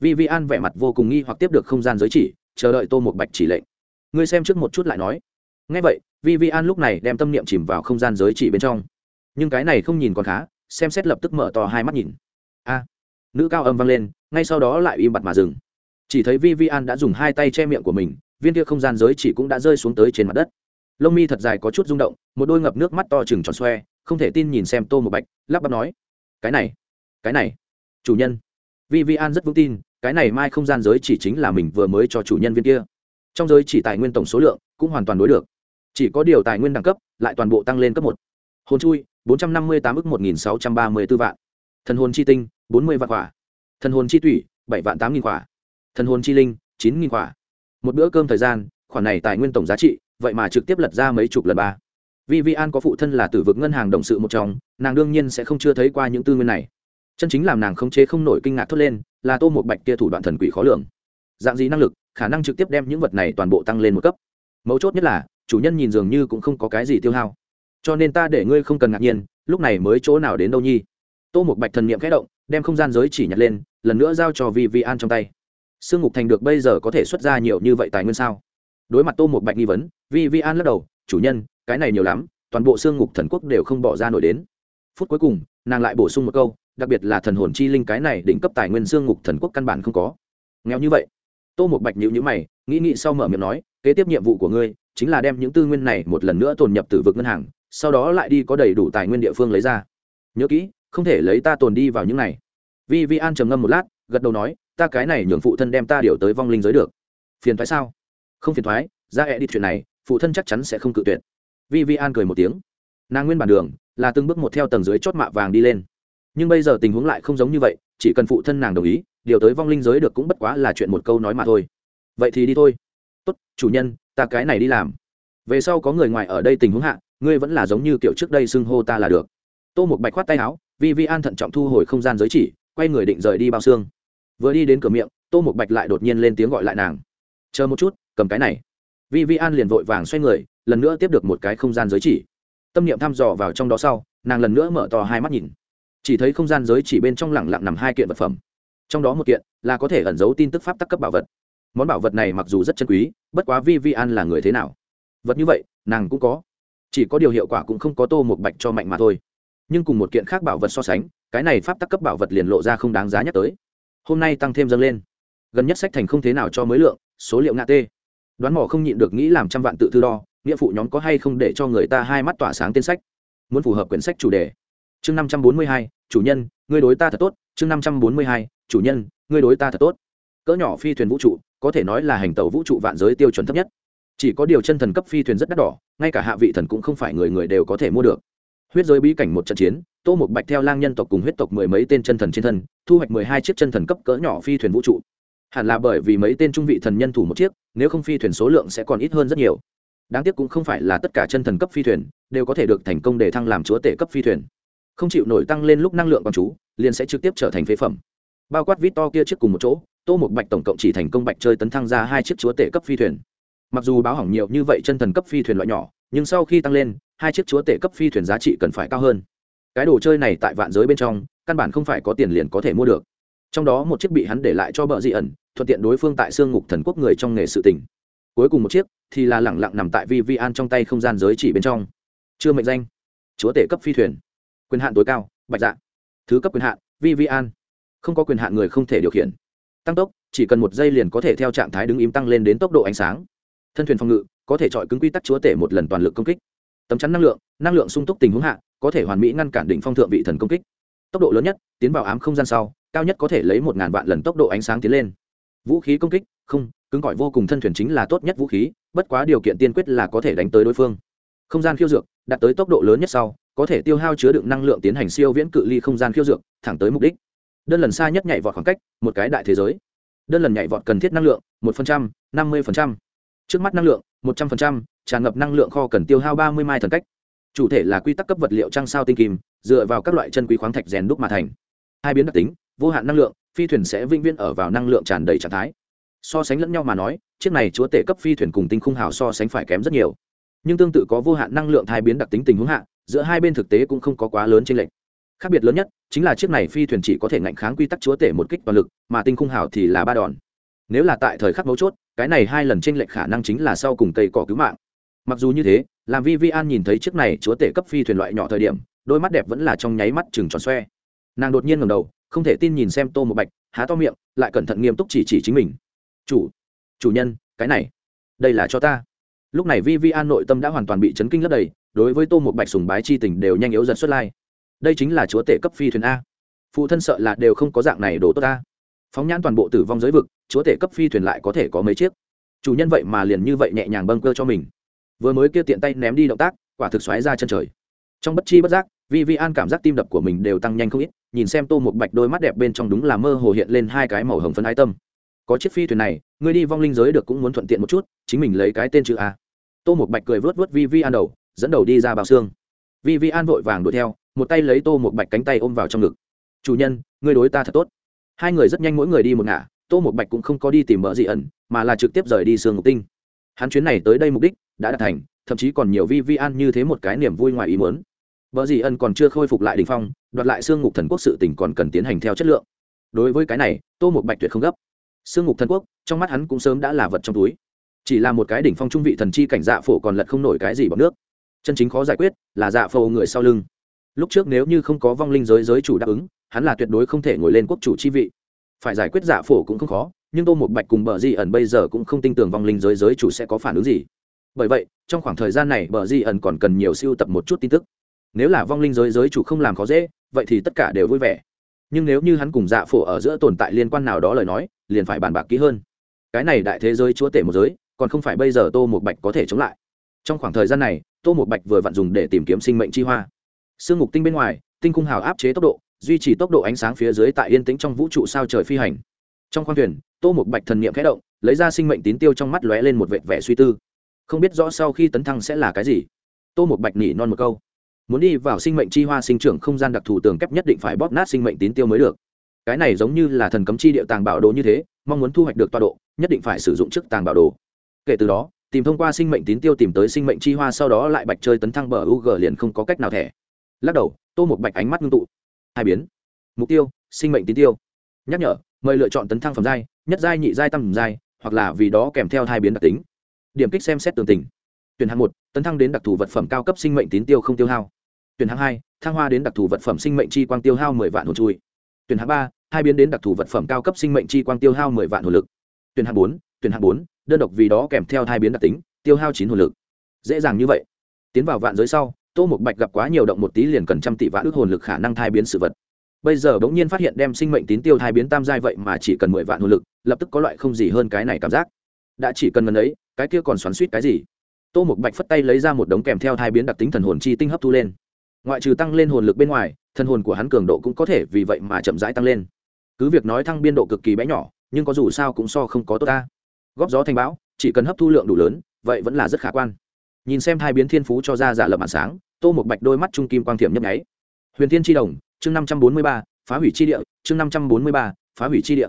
Vi vi an vẻ mặt vô cùng nghi hoặc tiếp được không gian giới chỉ, chờ đợi tô một bạch chỉ lệnh. Ngươi xem trước một chút lại nói. Ngay vậy vi vi an lúc này đem tâm niệm chìm vào không gian giới chỉ bên trong. Nhưng cái này không nhìn còn khá, xem xét lập tức mở to hai mắt nhìn. A nữ cao âm vang lên, ngay sau đó lại im bặt mà dừng. Chỉ thấy vi vi an đã dùng hai tay che miệng của mình, viên kia không gian giới chỉ cũng đã rơi xuống tới trên mặt đất. Lông mi thật dài có chút rung động, một đôi ngập nước mắt to chừng tròn xoe, không thể tin nhìn xem tô một bạch, lắp bắp nói, cái này cái này, chủ nhân. Vi vi an rất vững tin, cái này mai không gian giới chỉ chính là mình vừa mới cho chủ nhân viên kia. Trong giới chỉ tài nguyên tổng số lượng cũng hoàn toàn đối được. Chỉ có điều tài nguyên đẳng cấp lại toàn bộ tăng lên cấp một. Hồn chui, bốn trăm năm mươi tám ước một nghìn sáu trăm ba mươi b ố vạn thần hồn chi tinh, bốn mươi vạn quả. Thần hồn chi tủy, bảy vạn tám nghìn quả. Thần hồn chi linh, chín nghìn quả. Một bữa cơm thời gian, khoản này tài nguyên tổng giá trị, vậy mà trực tiếp lật ra mấy chục lần ba. Vì vi an có phụ thân là tử vực ngân hàng đồng sự một trong, nàng đương nhiên sẽ không chưa thấy qua những tư nguyên này. Chân chính làm nàng khống chế không nổi kinh ngạc thốt lên, là tô một bạch kia thủ đoạn thần quỷ khó lường. Dạng gì năng lực, khả năng trực tiếp đem những vật này toàn bộ tăng lên một cấp. Mấu chốt nhất là, chủ nhân nhìn dường như cũng không có cái gì tiêu hao. Cho nên ta để ngươi không cần ngạc nhiên, lúc này mới chỗ nào đến đâu nhi? Tô một bạch thần n i ệ m khẽ động, đem không gian giới chỉ nhặt lên, lần nữa giao cho vi vi an trong tay. Sương ngục thành được bây giờ có thể xuất ra nhiều như vậy tài nguyên sao? Đối mặt tô một bạch nghi vấn vi vi an lắc đầu, chủ nhân, cái này nhiều lắm, toàn bộ sương ngục thần quốc đều không bỏ ra nổi đến. Phút cuối cùng, nàng lại bổ sung một câu, đặc biệt là thần hồn chi linh cái này đỉnh cấp tài nguyên sương ngục thần quốc căn bản không có. Nghèo như vậy. Tô một bạch nhữ nhữ mày, nghĩ nghĩ sau mở miệng nói, kế tiếp nhiệm vụ của ngươi chính là đem những tư nguyên này một lần nữa tồn nhập từ vực ngân hàng, sau đó lại đi có đầy đủ tài nguyên địa phương lấy ra. Nhớ kỹ không thể lấy ta tồn đi vào những này. Vi vi an trầm ngâm một lát, gật đầu nói, ta cái này nhường phụ thân đem ta điều tới vong linh giới được. Phiền thoái sao? Không phiền thoái, ra e đi chuyện này, phụ thân chắc chắn sẽ không cự tuyệt. Vi vi an cười một tiếng. Nàng nguyên bản đường, là từng bước một theo tầng dưới chót mạ vàng đi lên. Nhưng bây giờ tình huống lại không giống như vậy, chỉ cần phụ thân nàng đồng ý, điều tới vong linh giới được cũng bất quá là chuyện một câu nói mà thôi. Vậy thì đi thôi. Tốt, chủ nhân, ta cái này đi làm. Về sau có người ngoài ở đây tình huống hạ, ngươi vẫn là giống như kiểu trước đây xưng hô ta là được tô một bạch khoát tay áo vi vi an thận trọng thu hồi không gian giới chỉ, quay người định rời đi bao xương. Vừa đi đến cửa miệng, tô một bạch lại đột nhiên lên tiếng gọi lại nàng. Chờ một chút, cầm cái này. Vi vi an liền vội vàng xoay người, lần nữa tiếp được một cái không gian giới chỉ. Tâm niệm thăm dò vào trong đó sau, nàng lần nữa mở to hai mắt nhìn. Chỉ thấy không gian giới chỉ bên trong lẳng lặng nằm hai kiện vật phẩm. Trong đó một kiện là có thể ẩn giấu tin tức pháp tắc cấp bảo vật. Món bảo vật này mặc dù rất chân quý, bất quá vi vi an là người thế nào? Vật như vậy, nàng cũng có. Chỉ có điều hiệu quả cũng không có tô một bạch cho mạnh mà thôi nhưng cùng một kiện khác bảo vật so sánh, cái này pháp tắc cấp bảo vật liền lộ ra không đáng giá nhắc tới. Hôm nay tăng thêm dâng lên. Gần nhất sách thành không thế nào cho mới lượng, số liệu ngã tê. Đoán mỏ không nhịn được nghĩ làm trăm vạn tự thư đo, nghĩa phụ nhóm có hay không để cho người ta hai mắt tỏa sáng tên sách? Muốn phù hợp quyển sách chủ đề. Chương năm trăm bốn mươi hai, chủ nhân, ngươi đối ta thật tốt. Chương năm trăm bốn mươi hai, chủ nhân, ngươi đối ta thật tốt. Cỡ nhỏ phi thuyền vũ trụ, có thể nói là hành tàu vũ trụ vạn giới tiêu chuẩn thấp nhất. Chỉ có điều chân thần cấp phi thuyền rất đắt đỏ, ngay cả hạ vị thần cũng không phải người người đều có thể mua được huyết giới bí cảnh một trận chiến, tô một bạch theo lang nhân tộc cùng huyết tộc mười mấy tên chân thần trên thân, thu hoạch mười hai chiếc chân thần cấp cỡ nhỏ phi thuyền vũ trụ. Hẳn là bởi vì mấy tên trung vị thần nhân thủ một chiếc, nếu không phi thuyền số lượng sẽ còn ít hơn rất nhiều. Đáng tiếc cũng không phải là tất cả chân thần cấp phi thuyền đều có thể được thành công để thăng làm chúa tể cấp phi thuyền. Không chịu nổi tăng lên lúc năng lượng con chú, liền sẽ trực tiếp trở thành phế phẩm. Bao quát vít to kia trước cùng một chỗ, tô một bạch tổng cộng chỉ thành công bạch chơi tấn thăng ra hai chiếc chúa tể cấp phi thuyền. Mặc dù báo hỏng nhiều như vậy chân thần cấp phi thuyền loại nhỏ nhưng sau khi tăng lên, hai chiếc chúa tể cấp phi thuyền giá trị cần phải cao hơn. Cái đồ chơi này tại vạn giới bên trong, căn bản không phải có tiền liền có thể mua được. Trong đó một chiếc bị hắn để lại cho bợ dị ẩn, thuận tiện đối phương tại xương ngục thần quốc người trong nghề sự tỉnh cuối cùng một chiếc thì là lẳng lặng nằm tại vi vi an trong tay không gian giới chỉ bên trong. Chưa mệnh danh. Chúa tể cấp phi thuyền. Quyền hạn tối cao, bạch dạ. Thứ cấp quyền hạn, vi vi an. Không có quyền hạn người không thể điều khiển. Tăng tốc, chỉ cần một giây liền có thể theo trạng thái đứng im tăng lên đến tốc độ ánh sáng. Thân thuyền phòng ngự có thể chọi cứng quy tắc chúa tể một lần toàn lực công kích. Tấm chắn năng lượng năng lượng sung túc tình huống hạ, có thể hoàn mỹ ngăn cản đỉnh phong thượng vị thần công kích. Tốc độ lớn nhất, tiến vào ám không gian sau, cao nhất có thể lấy một ngàn vạn lần tốc độ ánh sáng tiến lên. Vũ khí công kích, không, cứng cỏi vô cùng thân thuyền chính là tốt nhất vũ khí, bất quá điều kiện tiên quyết là có thể đánh tới đối phương. Không gian khiêu dược, đạt tới tốc độ lớn nhất sau, có thể tiêu hao chứa đựng năng lượng tiến hành siêu viễn cự ly không gian khiêu dược, thẳng tới mục đích. Đơn lần xa nhất nhảy vọt khoảng cách, một cái đại thế giới. Đơn lần nhảy vọt cần thiết năng lượng, một phần trăm, năm mươi phần trăm. Trước mắt năng lượng một trăm phần trăm, tràn ngập năng lượng kho cần tiêu hao ba mươi mai thần cách. Chủ thể là quy tắc cấp vật liệu trăng sao tinh kim, dựa vào các loại chân quý khoáng thạch rèn đúc mà thành. Hai biến đặc tính, vô hạn năng lượng, phi thuyền sẽ vĩnh viễn ở vào năng lượng tràn đầy trạng thái. So sánh lẫn nhau mà nói, chiếc này chúa tể cấp phi thuyền cùng tinh khung hào so sánh phải kém rất nhiều. Nhưng tương tự có vô hạn năng lượng thai biến đặc tính tình huống hạ, giữa hai bên thực tế cũng không có quá lớn trên lệch. Khác biệt lớn nhất chính là chiếc này phi thuyền chỉ có thể ngạnh kháng quy tắc chúa tể một kích toàn lực, mà tinh khung hào thì là ba đòn. Nếu là tại thời khắc mấu chốt cái này hai lần trên lệch khả năng chính là sau cùng cây cỏ cứu mạng. Mặc dù như thế, làm vi vi an nhìn thấy chiếc này chúa tể cấp phi thuyền loại nhỏ thời điểm, đôi mắt đẹp vẫn là trong nháy mắt chừng tròn xoe. Nàng đột nhiên ngầm đầu, không thể tin nhìn xem tô một bạch, há to miệng, lại cẩn thận nghiêm túc chỉ chỉ chính mình. Chủ chủ nhân, cái này, đây là cho ta. Lúc này vi vi an nội tâm đã hoàn toàn bị chấn kinh lấp đầy, đối với tô một bạch sùng bái chi tình đều nhanh yếu dần xuất lai. Đây chính là chúa tể cấp phi thuyền a. Phụ thân sợ là đều không có dạng này đổ tốt ta phóng nhãn toàn bộ tử vong giới vực, chúa tể cấp phi thuyền lại có thể có mấy chiếc? Chủ nhân vậy mà liền như vậy nhẹ nhàng bâng cơ cho mình. Vừa mới kia tiện tay ném đi động tác, quả thực xoáy ra chân trời. Trong bất chi bất giác, vi vi an cảm giác tim đập của mình đều tăng nhanh không ít, nhìn xem tô một bạch đôi mắt đẹp bên trong đúng là mơ hồ hiện lên hai cái màu hồng phân ái tâm. Có chiếc phi thuyền này ngươi đi vong linh giới được cũng muốn thuận tiện một chút, chính mình lấy cái tên chữ a. Tô một bạch cười vớt vớt vi vi an đầu, dẫn đầu đi ra bao xương. Vi vi an vội vàng đuổi theo, một tay lấy tô một bạch cánh tay ôm vào trong ngực. Chủ nhân, ngươi đối ta thật tốt hai người rất nhanh mỗi người đi một ngả, tô một bạch cũng không có đi tìm mợ dị ẩn, mà là trực tiếp rời đi sương ngục tinh. Hắn chuyến này tới đây mục đích đã đạt thành, thậm chí còn nhiều vi vi an như thế một cái niềm vui ngoài ý muốn. Vợ dì ẩn còn chưa khôi phục lại đình phong, đoạt lại xương ngục thần quốc sự tỉnh còn cần tiến hành theo chất lượng. Đối với cái này, tô một bạch tuyệt không gấp. Xương ngục thần quốc, trong mắt hắn cũng sớm đã là vật trong túi. Chỉ là một cái đỉnh phong trung vị thần chi cảnh dạ phổ còn lật không nổi cái gì bằng nước. Chân chính khó giải quyết là dạ phổ người sau lưng. Lúc trước nếu như không có vong linh giới giới chủ đáp ứng hắn là tuyệt đối không thể ngồi lên quốc chủ chi vị. Phải giải quyết giả phổ cũng không khó, nhưng tô một bạch cùng bờ di ẩn bây giờ cũng không tin tưởng vong linh giới giới chủ sẽ có phản ứng gì. Bởi vậy, trong khoảng thời gian này bờ di ẩn còn cần nhiều siêu tập một chút tin tức. Nếu là vong linh giới giới chủ không làm khó dễ, vậy thì tất cả đều vui vẻ. Nhưng nếu như hắn cùng dạ phổ ở giữa tồn tại liên quan nào đó lời nói, liền phải bàn bạc kỹ hơn. Cái này đại thế giới chúa tể một giới, còn không phải bây giờ tô một bạch có thể chống lại. Trong khoảng thời gian này, tô một bạch vừa vặn dùng để tìm kiếm sinh mệnh chi hoa. Sương mục tinh bên ngoài, tinh cung hào áp chế tốc độ duy trì tốc độ ánh sáng phía dưới tại yên tĩnh trong vũ trụ sao trời phi hành. Trong khoang thuyền, tô một bạch thần n i ệ m khẽ động, lấy ra sinh mệnh tín tiêu trong mắt lóe lên một vệt vẻ suy tư. Không biết rõ sau khi tấn thăng sẽ là cái gì. Tô một bạch nỉ non một câu. Muốn đi vào sinh mệnh chi hoa sinh trưởng không gian đặc thù tường kép nhất định phải bóp nát sinh mệnh tín tiêu mới được. Cái này giống như là thần cấm chi địa tàng bảo đồ như thế, mong muốn thu hoạch được tọa độ, nhất định phải sử dụng chức tàng bảo đồ. Kể từ đó, tìm thông qua sinh mệnh tín tiêu tìm tới sinh mệnh chi hoa sau đó lại bạch chơi tấn thăng bờ u g liền không có cách nào thẻ. Lắc đầu, tô một bạch ánh mắt ngưng tụ hai biến. Mục tiêu, sinh mệnh tín tiêu. Nhắc nhở, mời lựa chọn tấn thăng phẩm giai, nhất giai, nhị giai tăng giai, hoặc là vì đó kèm theo hai biến đặc tính. Điểm kích xem xét tường tình. Tuyển hạng một, tấn thăng đến đặc thù vật phẩm cao cấp sinh mệnh tín tiêu không tiêu hao. Tuyển hạng hai, thăng hoa đến đặc thù vật phẩm sinh mệnh chi quang tiêu hao mười vạn hồn chui. Tuyển hạng ba, hai biến đến đặc thù vật phẩm cao cấp sinh mệnh chi quang tiêu hao mười vạn hồn lực. Tuyển hạng bốn, tuyển hạng bốn, đơn độc vì đó kèm theo hai biến đặc tính, tiêu hao chín hồn lực. Dễ dàng như vậy. Tiến vào vạn giới sau tô một bạch gặp quá nhiều động một tí liền cần trăm tỷ vạn ước hồn lực khả năng thai biến sự vật. Bây giờ bỗng nhiên phát hiện đem sinh mệnh tín tiêu thai biến tam giai vậy mà chỉ cần mười vạn hồn lực, lập tức có loại không gì hơn cái này cảm giác. Đã chỉ cần ngần ấy, cái kia còn xoắn suýt cái gì? Tô một bạch phất tay lấy ra một đống kèm theo thai biến đặc tính thần hồn chi tinh hấp thu lên. Ngoại trừ tăng lên hồn lực bên ngoài, thần hồn của hắn cường độ cũng có thể vì vậy mà chậm rãi tăng lên. Cứ việc nói thăng biên độ cực kỳ bé nhỏ, nhưng có dù sao cũng so không có tốt ta. Góp gió thành bão, chỉ cần hấp thu lượng đủ lớn, vậy vẫn là rất khả quan nhìn xem hai biến thiên phú cho ra giả lập màn sáng, tô một bạch đôi mắt trung kim quang thiểm nhấp nháy. Huyền thiên tri đồng, chương năm trăm bốn mươi ba, phá hủy chi địa, chương năm trăm bốn mươi ba, phá hủy chi địa.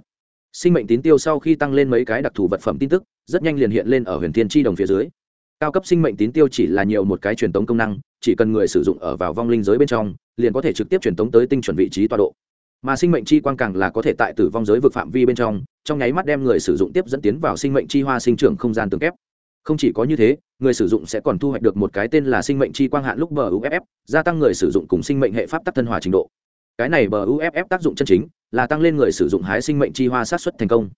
Sinh mệnh tín tiêu sau khi tăng lên mấy cái đặc thù vật phẩm tin tức, rất nhanh liền hiện lên ở huyền thiên tri đồng phía dưới. Cao cấp sinh mệnh tín tiêu chỉ là nhiều một cái truyền tống công năng, chỉ cần người sử dụng ở vào vong linh giới bên trong, liền có thể trực tiếp truyền tống tới tinh chuẩn vị trí tọa độ. Mà sinh mệnh chi quang càng là có thể tại tử vong giới vực phạm vi bên trong trong nháy mắt đem người sử dụng tiếp dẫn tiến vào sinh mệnh chi hoa sinh trưởng không gian tường kép không chỉ có như thế, người sử dụng sẽ còn thu hoạch được một cái tên là sinh mệnh chi quang hạn lúc bờ uff gia tăng người sử dụng cùng sinh mệnh hệ pháp tắc thân hòa trình độ. Cái này bờ uff tác dụng chân chính là tăng lên người sử dụng hái sinh mệnh chi hoa sát xuất thành công.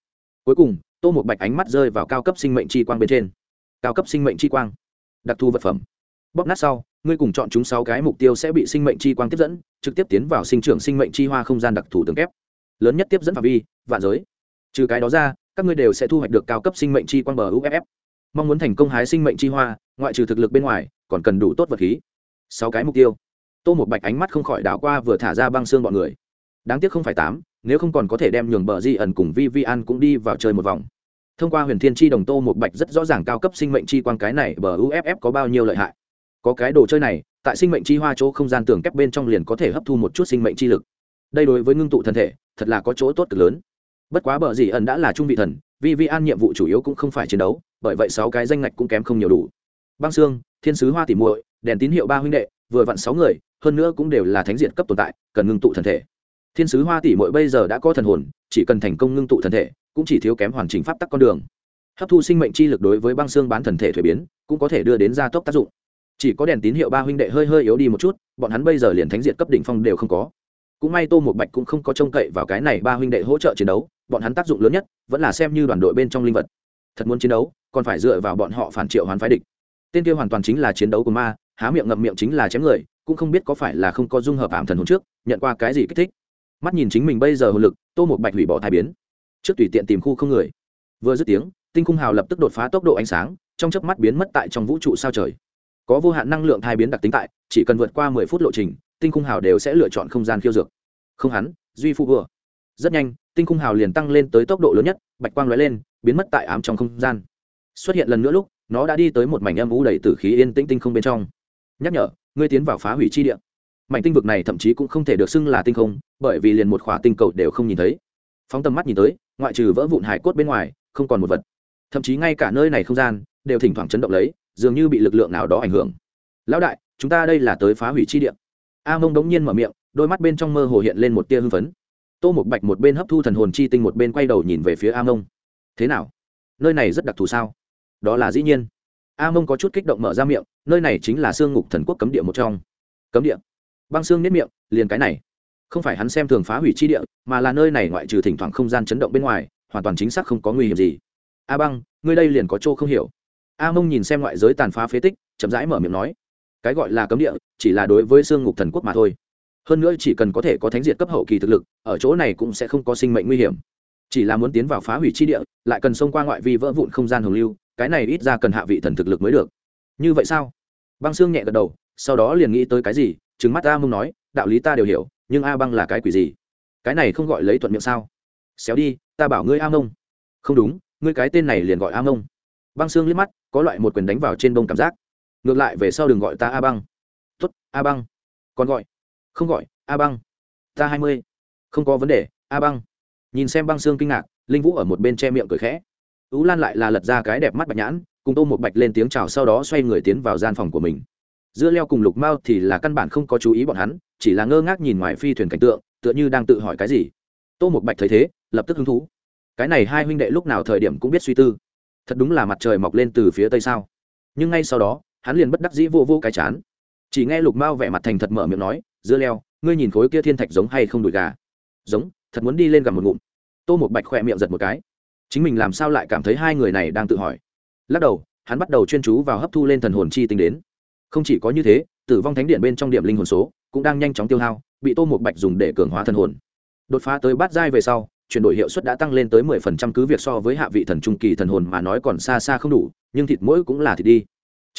Cuối cùng, tô một bạch ánh mắt rơi vào cao cấp sinh mệnh chi quang bên trên. Cao cấp sinh mệnh chi quang, đặc thù vật phẩm. Bóp nát sau, ngươi cùng chọn chúng sáu cái mục tiêu sẽ bị sinh mệnh chi quang tiếp dẫn, trực tiếp tiến vào sinh trưởng sinh mệnh chi hoa không gian đặc thù tường kép. Lớn nhất tiếp dẫn phạm vi, vạn giới. Trừ cái đó ra, các ngươi đều sẽ thu hoạch được cao cấp sinh mệnh chi quang bờ uff mong muốn thành công hái sinh mệnh chi hoa, ngoại trừ thực lực bên ngoài, còn cần đủ tốt vật khí. Sáu cái mục tiêu. Tô một bạch ánh mắt không khỏi đảo qua vừa thả ra băng xương bọn người. Đáng tiếc không phải tám, nếu không còn có thể đem nhường bờ di ẩn cùng vi vi an cũng đi vào chơi một vòng. Thông qua huyền thiên chi đồng, tô một bạch rất rõ ràng cao cấp sinh mệnh chi quang cái này bờ uff có bao nhiêu lợi hại. Có cái đồ chơi này, tại sinh mệnh chi hoa chỗ không gian tường kép bên trong liền có thể hấp thu một chút sinh mệnh chi lực. Đây đối với ngưng tụ thân thể, thật là có chỗ tốt cực lớn. Bất quá bờ di ẩn đã là trung vị thần vi vi an nhiệm vụ chủ yếu cũng không phải chiến đấu, bởi vậy sáu cái danh ngạch cũng kém không nhiều đủ. Băng xương thiên sứ hoa tỉ muội, đèn tín hiệu ba huynh đệ, vừa vặn sáu người, hơn nữa cũng đều là thánh diện cấp tồn tại, cần ngưng tụ thần thể. Thiên sứ hoa tỷ muội bây giờ đã có thần hồn, chỉ cần thành công ngưng tụ thần thể, cũng chỉ thiếu kém hoàn chỉnh pháp tắc con đường. Hấp thu sinh mệnh chi lực đối với băng xương bán thần thể thuế biến, cũng có thể đưa đến gia tốc tác dụng. Chỉ có đèn tín hiệu ba huynh đệ hơi hơi yếu đi một chút, bọn hắn bây giờ liền thánh diện cấp đỉnh phong đều không có cũng may tô một bạch cũng không có trông cậy vào cái này ba huynh đệ hỗ trợ chiến đấu, bọn hắn tác dụng lớn nhất vẫn là xem như đoàn đội bên trong linh vật. Thật muốn chiến đấu, còn phải dựa vào bọn họ phản triệu hoán phái địch. Tên kia hoàn toàn chính là chiến đấu của ma, há miệng ngậm miệng chính là chém người, cũng không biết có phải là không có dung hợp ảm thần hồn trước, nhận qua cái gì kích thích. Mắt nhìn chính mình bây giờ hồn lực, tô một bạch hủy bỏ thai biến. Trước tùy tiện tìm khu không người. Vừa dứt tiếng, tinh cung hào lập tức đột phá tốc độ ánh sáng, trong chớp mắt biến mất tại trong vũ trụ sao trời. Có vô hạn năng lượng thai biến đặc tính tại, chỉ cần vượt qua mười phút lộ trình tinh cung hào đều sẽ lựa chọn không gian khiêu dược. Không hắn, duy phụ vừa. Rất nhanh, tinh cung hào liền tăng lên tới tốc độ lớn nhất, bạch quang lóe lên, biến mất tại ám trong không gian. Xuất hiện lần nữa lúc, nó đã đi tới một mảnh âm u đầy tử khí yên tĩnh tinh không bên trong. Nhắc nhở, ngươi tiến vào phá hủy chi địa. Mảnh tinh vực này thậm chí cũng không thể được xưng là tinh không, bởi vì liền một khỏa tinh cầu đều không nhìn thấy. Phóng tầm mắt nhìn tới, ngoại trừ vỡ vụn hải cốt bên ngoài, không còn một vật. Thậm chí ngay cả nơi này không gian, đều thỉnh thoảng chấn động lấy, dường như bị lực lượng nào đó ảnh hưởng. Lão đại, chúng ta đây là tới phá hủy chi địa a mông đống nhiên mở miệng, đôi mắt bên trong mơ hồ hiện lên một tia hưng phấn. Tô một bạch một bên hấp thu thần hồn chi tinh một bên quay đầu nhìn về phía a mông. Thế nào? Nơi này rất đặc thù sao? Đó là dĩ nhiên. A mông có chút kích động mở ra miệng, nơi này chính là xương ngục thần quốc cấm địa một trong. Cấm địa? Băng xương nếp miệng, liền cái này. Không phải hắn xem thường phá hủy chi địa, mà là nơi này ngoại trừ thỉnh thoảng không gian chấn động bên ngoài, hoàn toàn chính xác không có nguy hiểm gì. A băng, ngươi đây liền có chỗ không hiểu. A mông nhìn xem ngoại giới tàn phá phế tích, chậm rãi mở miệng nói cái gọi là cấm địa, chỉ là đối với xương ngục thần quốc mà thôi. Hơn nữa chỉ cần có thể có thánh diệt cấp hậu kỳ thực lực, ở chỗ này cũng sẽ không có sinh mệnh nguy hiểm. Chỉ là muốn tiến vào phá hủy chi địa, lại cần xông qua ngoại vi vỡ vụn không gian hồng lưu, cái này ít ra cần hạ vị thần thực lực mới được. Như vậy sao? Băng xương nhẹ gật đầu, sau đó liền nghĩ tới cái gì trứng mắt a mông nói, đạo lý ta đều hiểu, nhưng a băng là cái quỷ gì? Cái này không gọi lấy thuận miệng sao? Xéo đi, ta bảo ngươi a mông. Không đúng, ngươi cái tên này liền gọi a mông. Băng xương liếc mắt, có loại một quyền đánh vào trên bông cảm giác ngược lại về sau đừng gọi ta a băng. Tuất a băng. Còn gọi. Không gọi, a băng. Ta hai mươi. Không có vấn đề, a băng. Nhìn xem băng xương kinh ngạc, linh vũ ở một bên che miệng cười khẽ. Tú lan lại là lật ra cái đẹp mắt bạch nhãn, cùng tô một bạch lên tiếng chào sau đó xoay người tiến vào gian phòng của mình. Dưa leo cùng lục mao thì là căn bản không có chú ý bọn hắn, chỉ là ngơ ngác nhìn ngoài phi thuyền cảnh tượng, tựa như đang tự hỏi cái gì. Tô một bạch thấy thế, lập tức hứng thú. Cái này hai huynh đệ lúc nào thời điểm cũng biết suy tư. Thật đúng là mặt trời mọc lên từ phía tây sao. Nhưng ngay sau đó hắn liền bất đắc dĩ vô vô cái chán. Chỉ nghe lục mao vẻ mặt thành thật mở miệng nói, dưa leo, ngươi nhìn khối kia thiên thạch giống hay không đùi gà? Giống, thật muốn đi lên gặp một ngụm. Tô một bạch khỏe miệng giật một cái. Chính mình làm sao lại cảm thấy hai người này đang tự hỏi. Lắc đầu, hắn bắt đầu chuyên chú vào hấp thu lên thần hồn chi tính đến. Không chỉ có như thế, tử vong thánh điện bên trong điểm linh hồn số cũng đang nhanh chóng tiêu hao, bị tô một bạch dùng để cường hóa thần hồn. Đột phá tới bát giai về sau, chuyển đổi hiệu suất đã tăng lên tới mười phần trăm, cứ việc so với hạ vị thần trung kỳ thần hồn mà nói còn xa xa không đủ, nhưng thịt mỗi cũng là thịt đi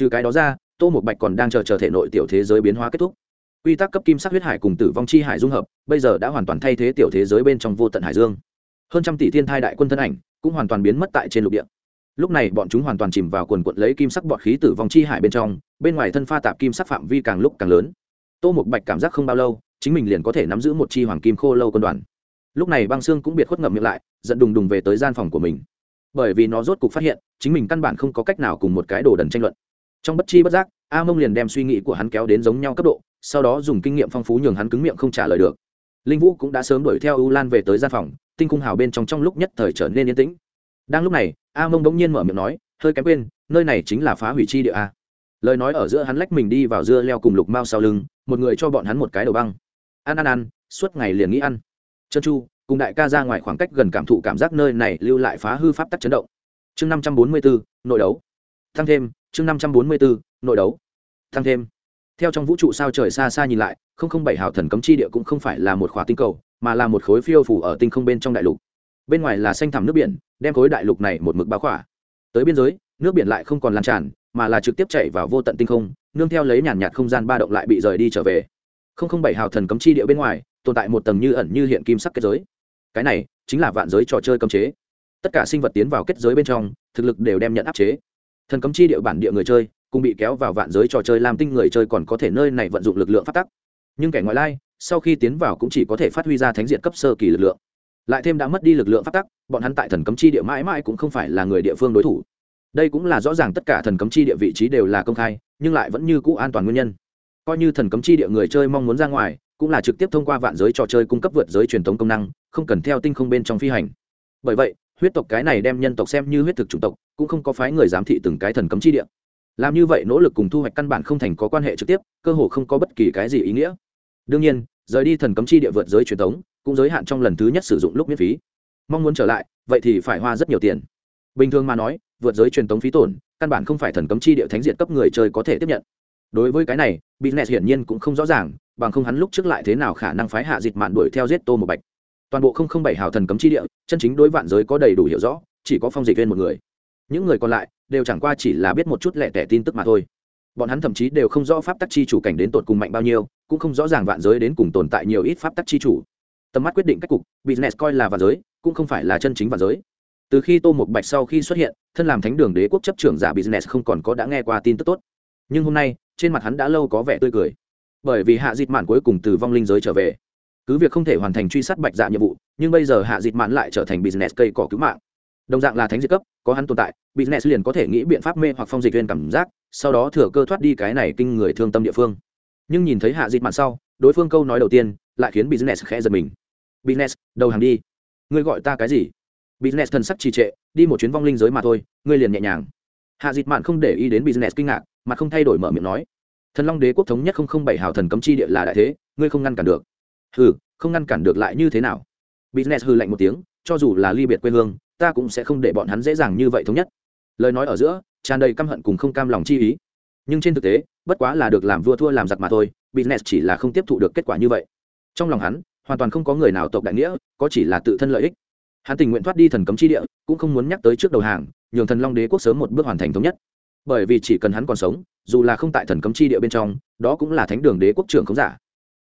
trừ cái đó ra, tô một bạch còn đang chờ chờ thể nội tiểu thế giới biến hóa kết thúc. Quy tắc cấp kim sắc huyết hải cùng tử vong chi hải dung hợp, bây giờ đã hoàn toàn thay thế tiểu thế giới bên trong vô tận hải dương. Hơn trăm tỷ thiên thai đại quân thân ảnh cũng hoàn toàn biến mất tại trên lục địa. Lúc này bọn chúng hoàn toàn chìm vào quần quận lấy kim sắc bọt khí tử vong chi hải bên trong, bên ngoài thân pha tạp kim sắc phạm vi càng lúc càng lớn. Tô một bạch cảm giác không bao lâu, chính mình liền có thể nắm giữ một chi hoàng kim khô lâu quân đoàn. Lúc này băng xương cũng biệt khuất ngậm miệng lại, giận đùng đùng về tới gian phòng của mình. Bởi vì nó rốt cục phát hiện, chính mình căn bản không có cách nào cùng một cái đồ đần tranh luận trong bất chi bất giác, a mông liền đem suy nghĩ của hắn kéo đến giống nhau cấp độ, sau đó dùng kinh nghiệm phong phú nhường hắn cứng miệng không trả lời được. Linh vũ cũng đã sớm đuổi theo u lan về tới gian phòng, tinh cung hào bên trong trong lúc nhất thời trở nên yên tĩnh. Đang lúc này, a mông bỗng nhiên mở miệng nói, hơi kém quên, nơi này chính là phá hủy chi địa a. Lời nói ở giữa hắn lách mình đi vào dưa leo cùng lục mao sau lưng, một người cho bọn hắn một cái đầu băng. Ăn ăn ăn suốt ngày liền nghĩ ăn. Chân chu, cùng đại ca ra ngoài khoảng cách gần cảm thụ cảm giác nơi này lưu lại phá hư pháp tắc chấn động. Chương năm trăm bốn mươi bốn, nội đấu. Thăng thêm chương năm trăm bốn mươi bốn, nội đấu. Thăng thêm. Theo trong vũ trụ sao trời xa xa nhìn lại, không không bảy hào thần cấm chi địa cũng không phải là một khóa tinh cầu, mà là một khối phiêu phủ ở tinh không bên trong đại lục. Bên ngoài là xanh thẳm nước biển, đem khối đại lục này một mực báo khỏa. Tới biên giới, nước biển lại không còn lan tràn, mà là trực tiếp chạy vào vô tận tinh không, nương theo lấy nhàn nhạt không gian ba động lại bị rời đi trở về. Không không bảy hào thần cấm chi địa bên ngoài, tồn tại một tầng như ẩn như hiện kim sắc kết giới. Cái này chính là vạn giới trò chơi cấm chế. Tất cả sinh vật tiến vào kết giới bên trong, thực lực đều đem nhận áp chế thần cấm chi địa bản địa người chơi, cùng bị kéo vào vạn giới trò chơi làm tinh người chơi còn có thể nơi này vận dụng lực lượng phát tắc. Nhưng kẻ ngoại lai, sau khi tiến vào cũng chỉ có thể phát huy ra thánh diện cấp sơ kỳ lực lượng. Lại thêm đã mất đi lực lượng phát tắc, bọn hắn tại thần cấm chi địa mãi mãi cũng không phải là người địa phương đối thủ. Đây cũng là rõ ràng tất cả thần cấm chi địa vị trí đều là công khai, nhưng lại vẫn như cũ an toàn nguyên nhân. Coi như thần cấm chi địa người chơi mong muốn ra ngoài, cũng là trực tiếp thông qua vạn giới trò chơi cung cấp vượt giới truyền thống công năng, không cần theo tinh không bên trong phi hành. Bởi vậy huyết tộc cái này đem nhân tộc xem như huyết thực chủng tộc, cũng không có phái người giám thị từng cái thần cấm chi địa. Làm như vậy nỗ lực cùng thu hoạch căn bản không thành có quan hệ trực tiếp, cơ hồ không có bất kỳ cái gì ý nghĩa. Đương nhiên, rời đi thần cấm chi địa vượt giới truyền thống, cũng giới hạn trong lần thứ nhất sử dụng lúc miễn phí. Mong muốn trở lại, vậy thì phải hoa rất nhiều tiền. Bình thường mà nói, vượt giới truyền thống phí tổn, căn bản không phải thần cấm chi địa thánh diện cấp người chơi có thể tiếp nhận. Đối với cái này, business hiển nhiên cũng không rõ ràng, bằng không hắn lúc trước lại thế nào khả năng phái hạ dịch mạn đuổi theo giết tô một bạch toàn bộ không không bảy hào thần cấm chi địa, chân chính đối vạn giới có đầy đủ hiểu rõ, chỉ có phong dịch viên một người. Những người còn lại đều chẳng qua chỉ là biết một chút lẻ tẻ tin tức mà thôi. Bọn hắn thậm chí đều không rõ pháp tắc chi chủ cảnh đến tột cùng mạnh bao nhiêu, cũng không rõ ràng vạn giới đến cùng tồn tại nhiều ít pháp tắc chi chủ. Tầm mắt quyết định cách cục, business coi là vạn giới, cũng không phải là chân chính vạn giới. Từ khi tô một bạch sau khi xuất hiện, thân làm thánh đường đế quốc chấp trưởng giả business không còn có đã nghe qua tin tức tốt. Nhưng hôm nay, trên mặt hắn đã lâu có vẻ tươi cười. Bởi vì hạ dịt mạn cuối cùng từ vong linh giới trở về cứ việc không thể hoàn thành truy sát bạch dạ nhiệm vụ, nhưng bây giờ hạ dịt mạn lại trở thành business cây cỏ cứu mạng. Đồng dạng là thánh diệt cấp, có hắn tồn tại, business liền có thể nghĩ biện pháp mê hoặc phong dịch viên cảm giác, sau đó thừa cơ thoát đi cái này kinh người thương tâm địa phương. Nhưng nhìn thấy hạ dịt mạn sau, đối phương câu nói đầu tiên lại khiến business khẽ giật mình. Business, đầu hàng đi. Ngươi gọi ta cái gì? Business thần sắc trì trệ, đi một chuyến vong linh giới mà thôi, ngươi liền nhẹ nhàng. Hạ dịt mạn không để ý đến business kinh ngạc, mà không thay đổi mở miệng nói, thần long đế quốc thống nhất không không bảy hào thần cấm chi địa là đại thế, ngươi không ngăn cản được hừ, không ngăn cản được lại như thế nào? Business hư lạnh một tiếng, cho dù là ly biệt quê hương, ta cũng sẽ không để bọn hắn dễ dàng như vậy thống nhất. Lời nói ở giữa, tràn đầy căm hận cùng không cam lòng chi ý. Nhưng trên thực tế, bất quá là được làm vua thua làm giặc mà thôi, business chỉ là không tiếp thụ được kết quả như vậy. Trong lòng hắn, hoàn toàn không có người nào tộc đại nghĩa, có chỉ là tự thân lợi ích. Hắn tình nguyện thoát đi thần cấm chi địa, cũng không muốn nhắc tới trước đầu hàng, nhường thần long đế quốc sớm một bước hoàn thành thống nhất. Bởi vì chỉ cần hắn còn sống, dù là không tại thần cấm chi địa bên trong, đó cũng là thánh đường đế quốc trưởng không giả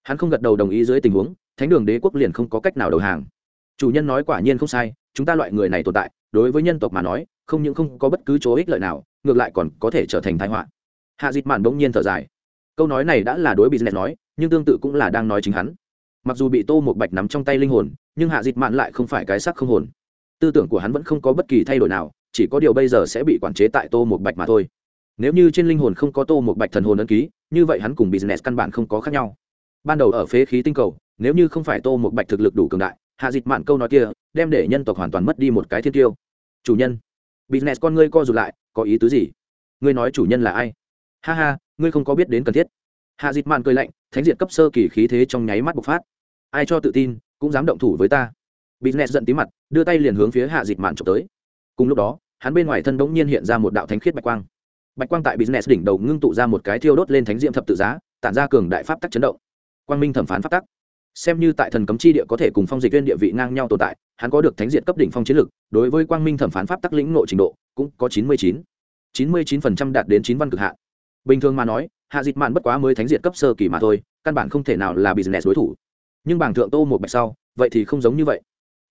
hắn không gật đầu đồng ý dưới tình huống, thánh đường đế quốc liền không có cách nào đầu hàng. Chủ nhân nói quả nhiên không sai, chúng ta loại người này tồn tại, đối với nhân tộc mà nói, không những không có bất cứ chỗ ích lợi nào, ngược lại còn có thể trở thành thái họa. Hạ dịt mạn bỗng nhiên thở dài. Câu nói này đã là đối business nói, nhưng tương tự cũng là đang nói chính hắn. Mặc dù bị tô một bạch nắm trong tay linh hồn, nhưng hạ dịt mạn lại không phải cái sắc không hồn. Tư tưởng của hắn vẫn không có bất kỳ thay đổi nào, chỉ có điều bây giờ sẽ bị quản chế tại tô một bạch mà thôi. Nếu như trên linh hồn không có tô một bạch thần hồn ấn ký, như vậy hắn cùng business căn bản không có khác nhau ban đầu ở phế khí tinh cầu, nếu như không phải tô một bạch thực lực đủ cường đại, hạ dịt mạn câu nói kia đem để nhân tộc hoàn toàn mất đi một cái thiên tiêu. Chủ nhân, business con ngươi co rụt lại, có ý tứ gì? Ngươi nói chủ nhân là ai? Ha ha, ngươi không có biết đến cần thiết. Hạ dịt mạn cười lạnh, thánh diện cấp sơ kỳ khí thế trong nháy mắt bộc phát. Ai cho tự tin, cũng dám động thủ với ta. Business giận tí mặt, đưa tay liền hướng phía hạ dịt mạn trộm tới. Cùng lúc đó, hắn bên ngoài thân bỗng nhiên hiện ra một đạo thánh khiết bạch quang. Bạch quang tại business đỉnh đầu ngưng tụ ra một cái thiêu đốt lên thánh diệm thập tự giá, tản ra cường đại pháp tắc chấn động quang minh thẩm phán pháp tắc. Xem như tại thần cấm chi địa có thể cùng phong dịch viên địa vị ngang nhau tồn tại, hắn có được thánh diện cấp đỉnh phong chiến lực, đối với quang minh thẩm phán pháp tắc lĩnh nội trình độ cũng có chín mươi chín. chín mươi chín phần trăm đạt đến chín văn cực hạn. Bình thường mà nói, hạ dịch mạn bất quá mới thánh diện cấp sơ kỳ mà thôi, căn bản không thể nào là business đối thủ. Nhưng bảng thượng tô một bạch sau, vậy thì không giống như vậy.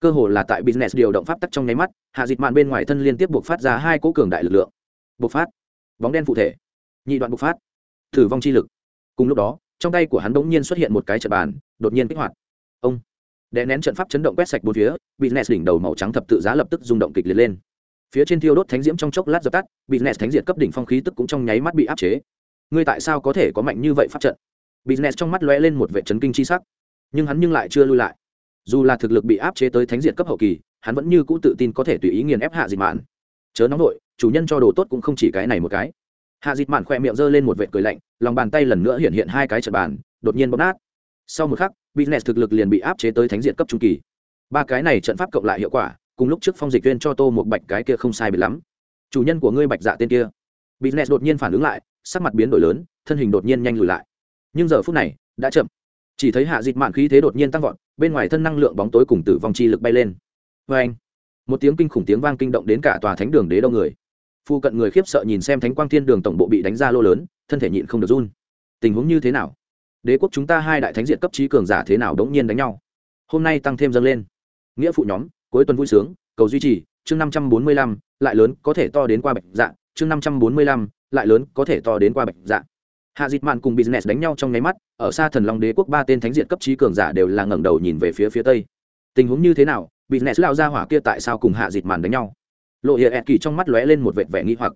Cơ hồ là tại business điều động pháp tắc trong nháy mắt, hạ dịch mạn bên ngoài thân liên tiếp buộc phát ra hai cỗ cường đại lực lượng. Bộc phát. Bóng đen phụ thể. Nhị đoạn bộc phát. Thử vong chi lực. Cùng lúc đó trong tay của hắn bỗng nhiên xuất hiện một cái trận bàn, đột nhiên kích hoạt. Ông! Đè nén trận pháp chấn động quét sạch bốn phía bị nes đỉnh đầu màu trắng thập tự giá lập tức rung động kịch liệt lên. Phía trên thiêu đốt thánh diễm trong chốc lát dập tắt bị nes thánh diệt cấp đỉnh phong khí tức cũng trong nháy mắt bị áp chế. Ngươi tại sao có thể có mạnh như vậy pháp trận? Bị nes trong mắt lóe lên một vệ chấn kinh chi sắc. Nhưng hắn nhưng lại chưa lui lại. Dù là thực lực bị áp chế tới thánh diệt cấp hậu kỳ, hắn vẫn như cũ tự tin có thể tùy ý nghiền ép hạ dịch mạn. Chớ nóng nội chủ nhân cho đồ tốt cũng không chỉ cái này một cái hạ dịt mạn khỏe miệng giơ lên một vệt cười lạnh, lòng bàn tay lần nữa hiện hiện hai cái trận bàn, đột nhiên bóp nát. Sau một khắc, business thực lực liền bị áp chế tới thánh diện cấp trung kỳ. Ba cái này trận pháp cộng lại hiệu quả, cùng lúc trước phong dịch viên cho tô một bạch cái kia không sai biệt lắm. Chủ nhân của ngươi bạch dạ tên kia. Business đột nhiên phản ứng lại, sắc mặt biến đổi lớn, thân hình đột nhiên nhanh lùi lại. Nhưng giờ phút này, đã chậm. Chỉ thấy hạ dịt mạn khí thế đột nhiên tăng vọt, bên ngoài thân năng lượng bóng tối cùng tử vong chi lực bay lên. Vê anh một tiếng kinh khủng tiếng vang kinh động đến cả tòa thánh đường đế đông người phu cận người khiếp sợ nhìn xem thánh quang thiên đường tổng bộ bị đánh ra lô lớn, thân thể nhịn không được run. Tình huống như thế nào? Đế quốc chúng ta hai đại thánh diện cấp trí cường giả thế nào đống nhiên đánh nhau? Hôm nay tăng thêm dâng lên. Nghĩa phụ nhóm, cuối tuần vui sướng, cầu duy trì, chương năm trăm bốn mươi lăm, lại lớn có thể to đến qua bạch dạ chương năm trăm bốn mươi lăm, lại lớn có thể to đến qua bạch dạ. Hạ dịt mạn cùng business đánh nhau trong nháy mắt, ở xa thần long đế quốc ba tên thánh diện cấp trí cường giả đều là ngẩng đầu nhìn về phía phía tây. Tình huống như thế nào? Business lao ra hỏa kia tại sao cùng hạ dịt mạn đánh nhau? Lộ hiệa ẹt kỳ trong mắt lóe lên một vệt vẻ nghi hoặc.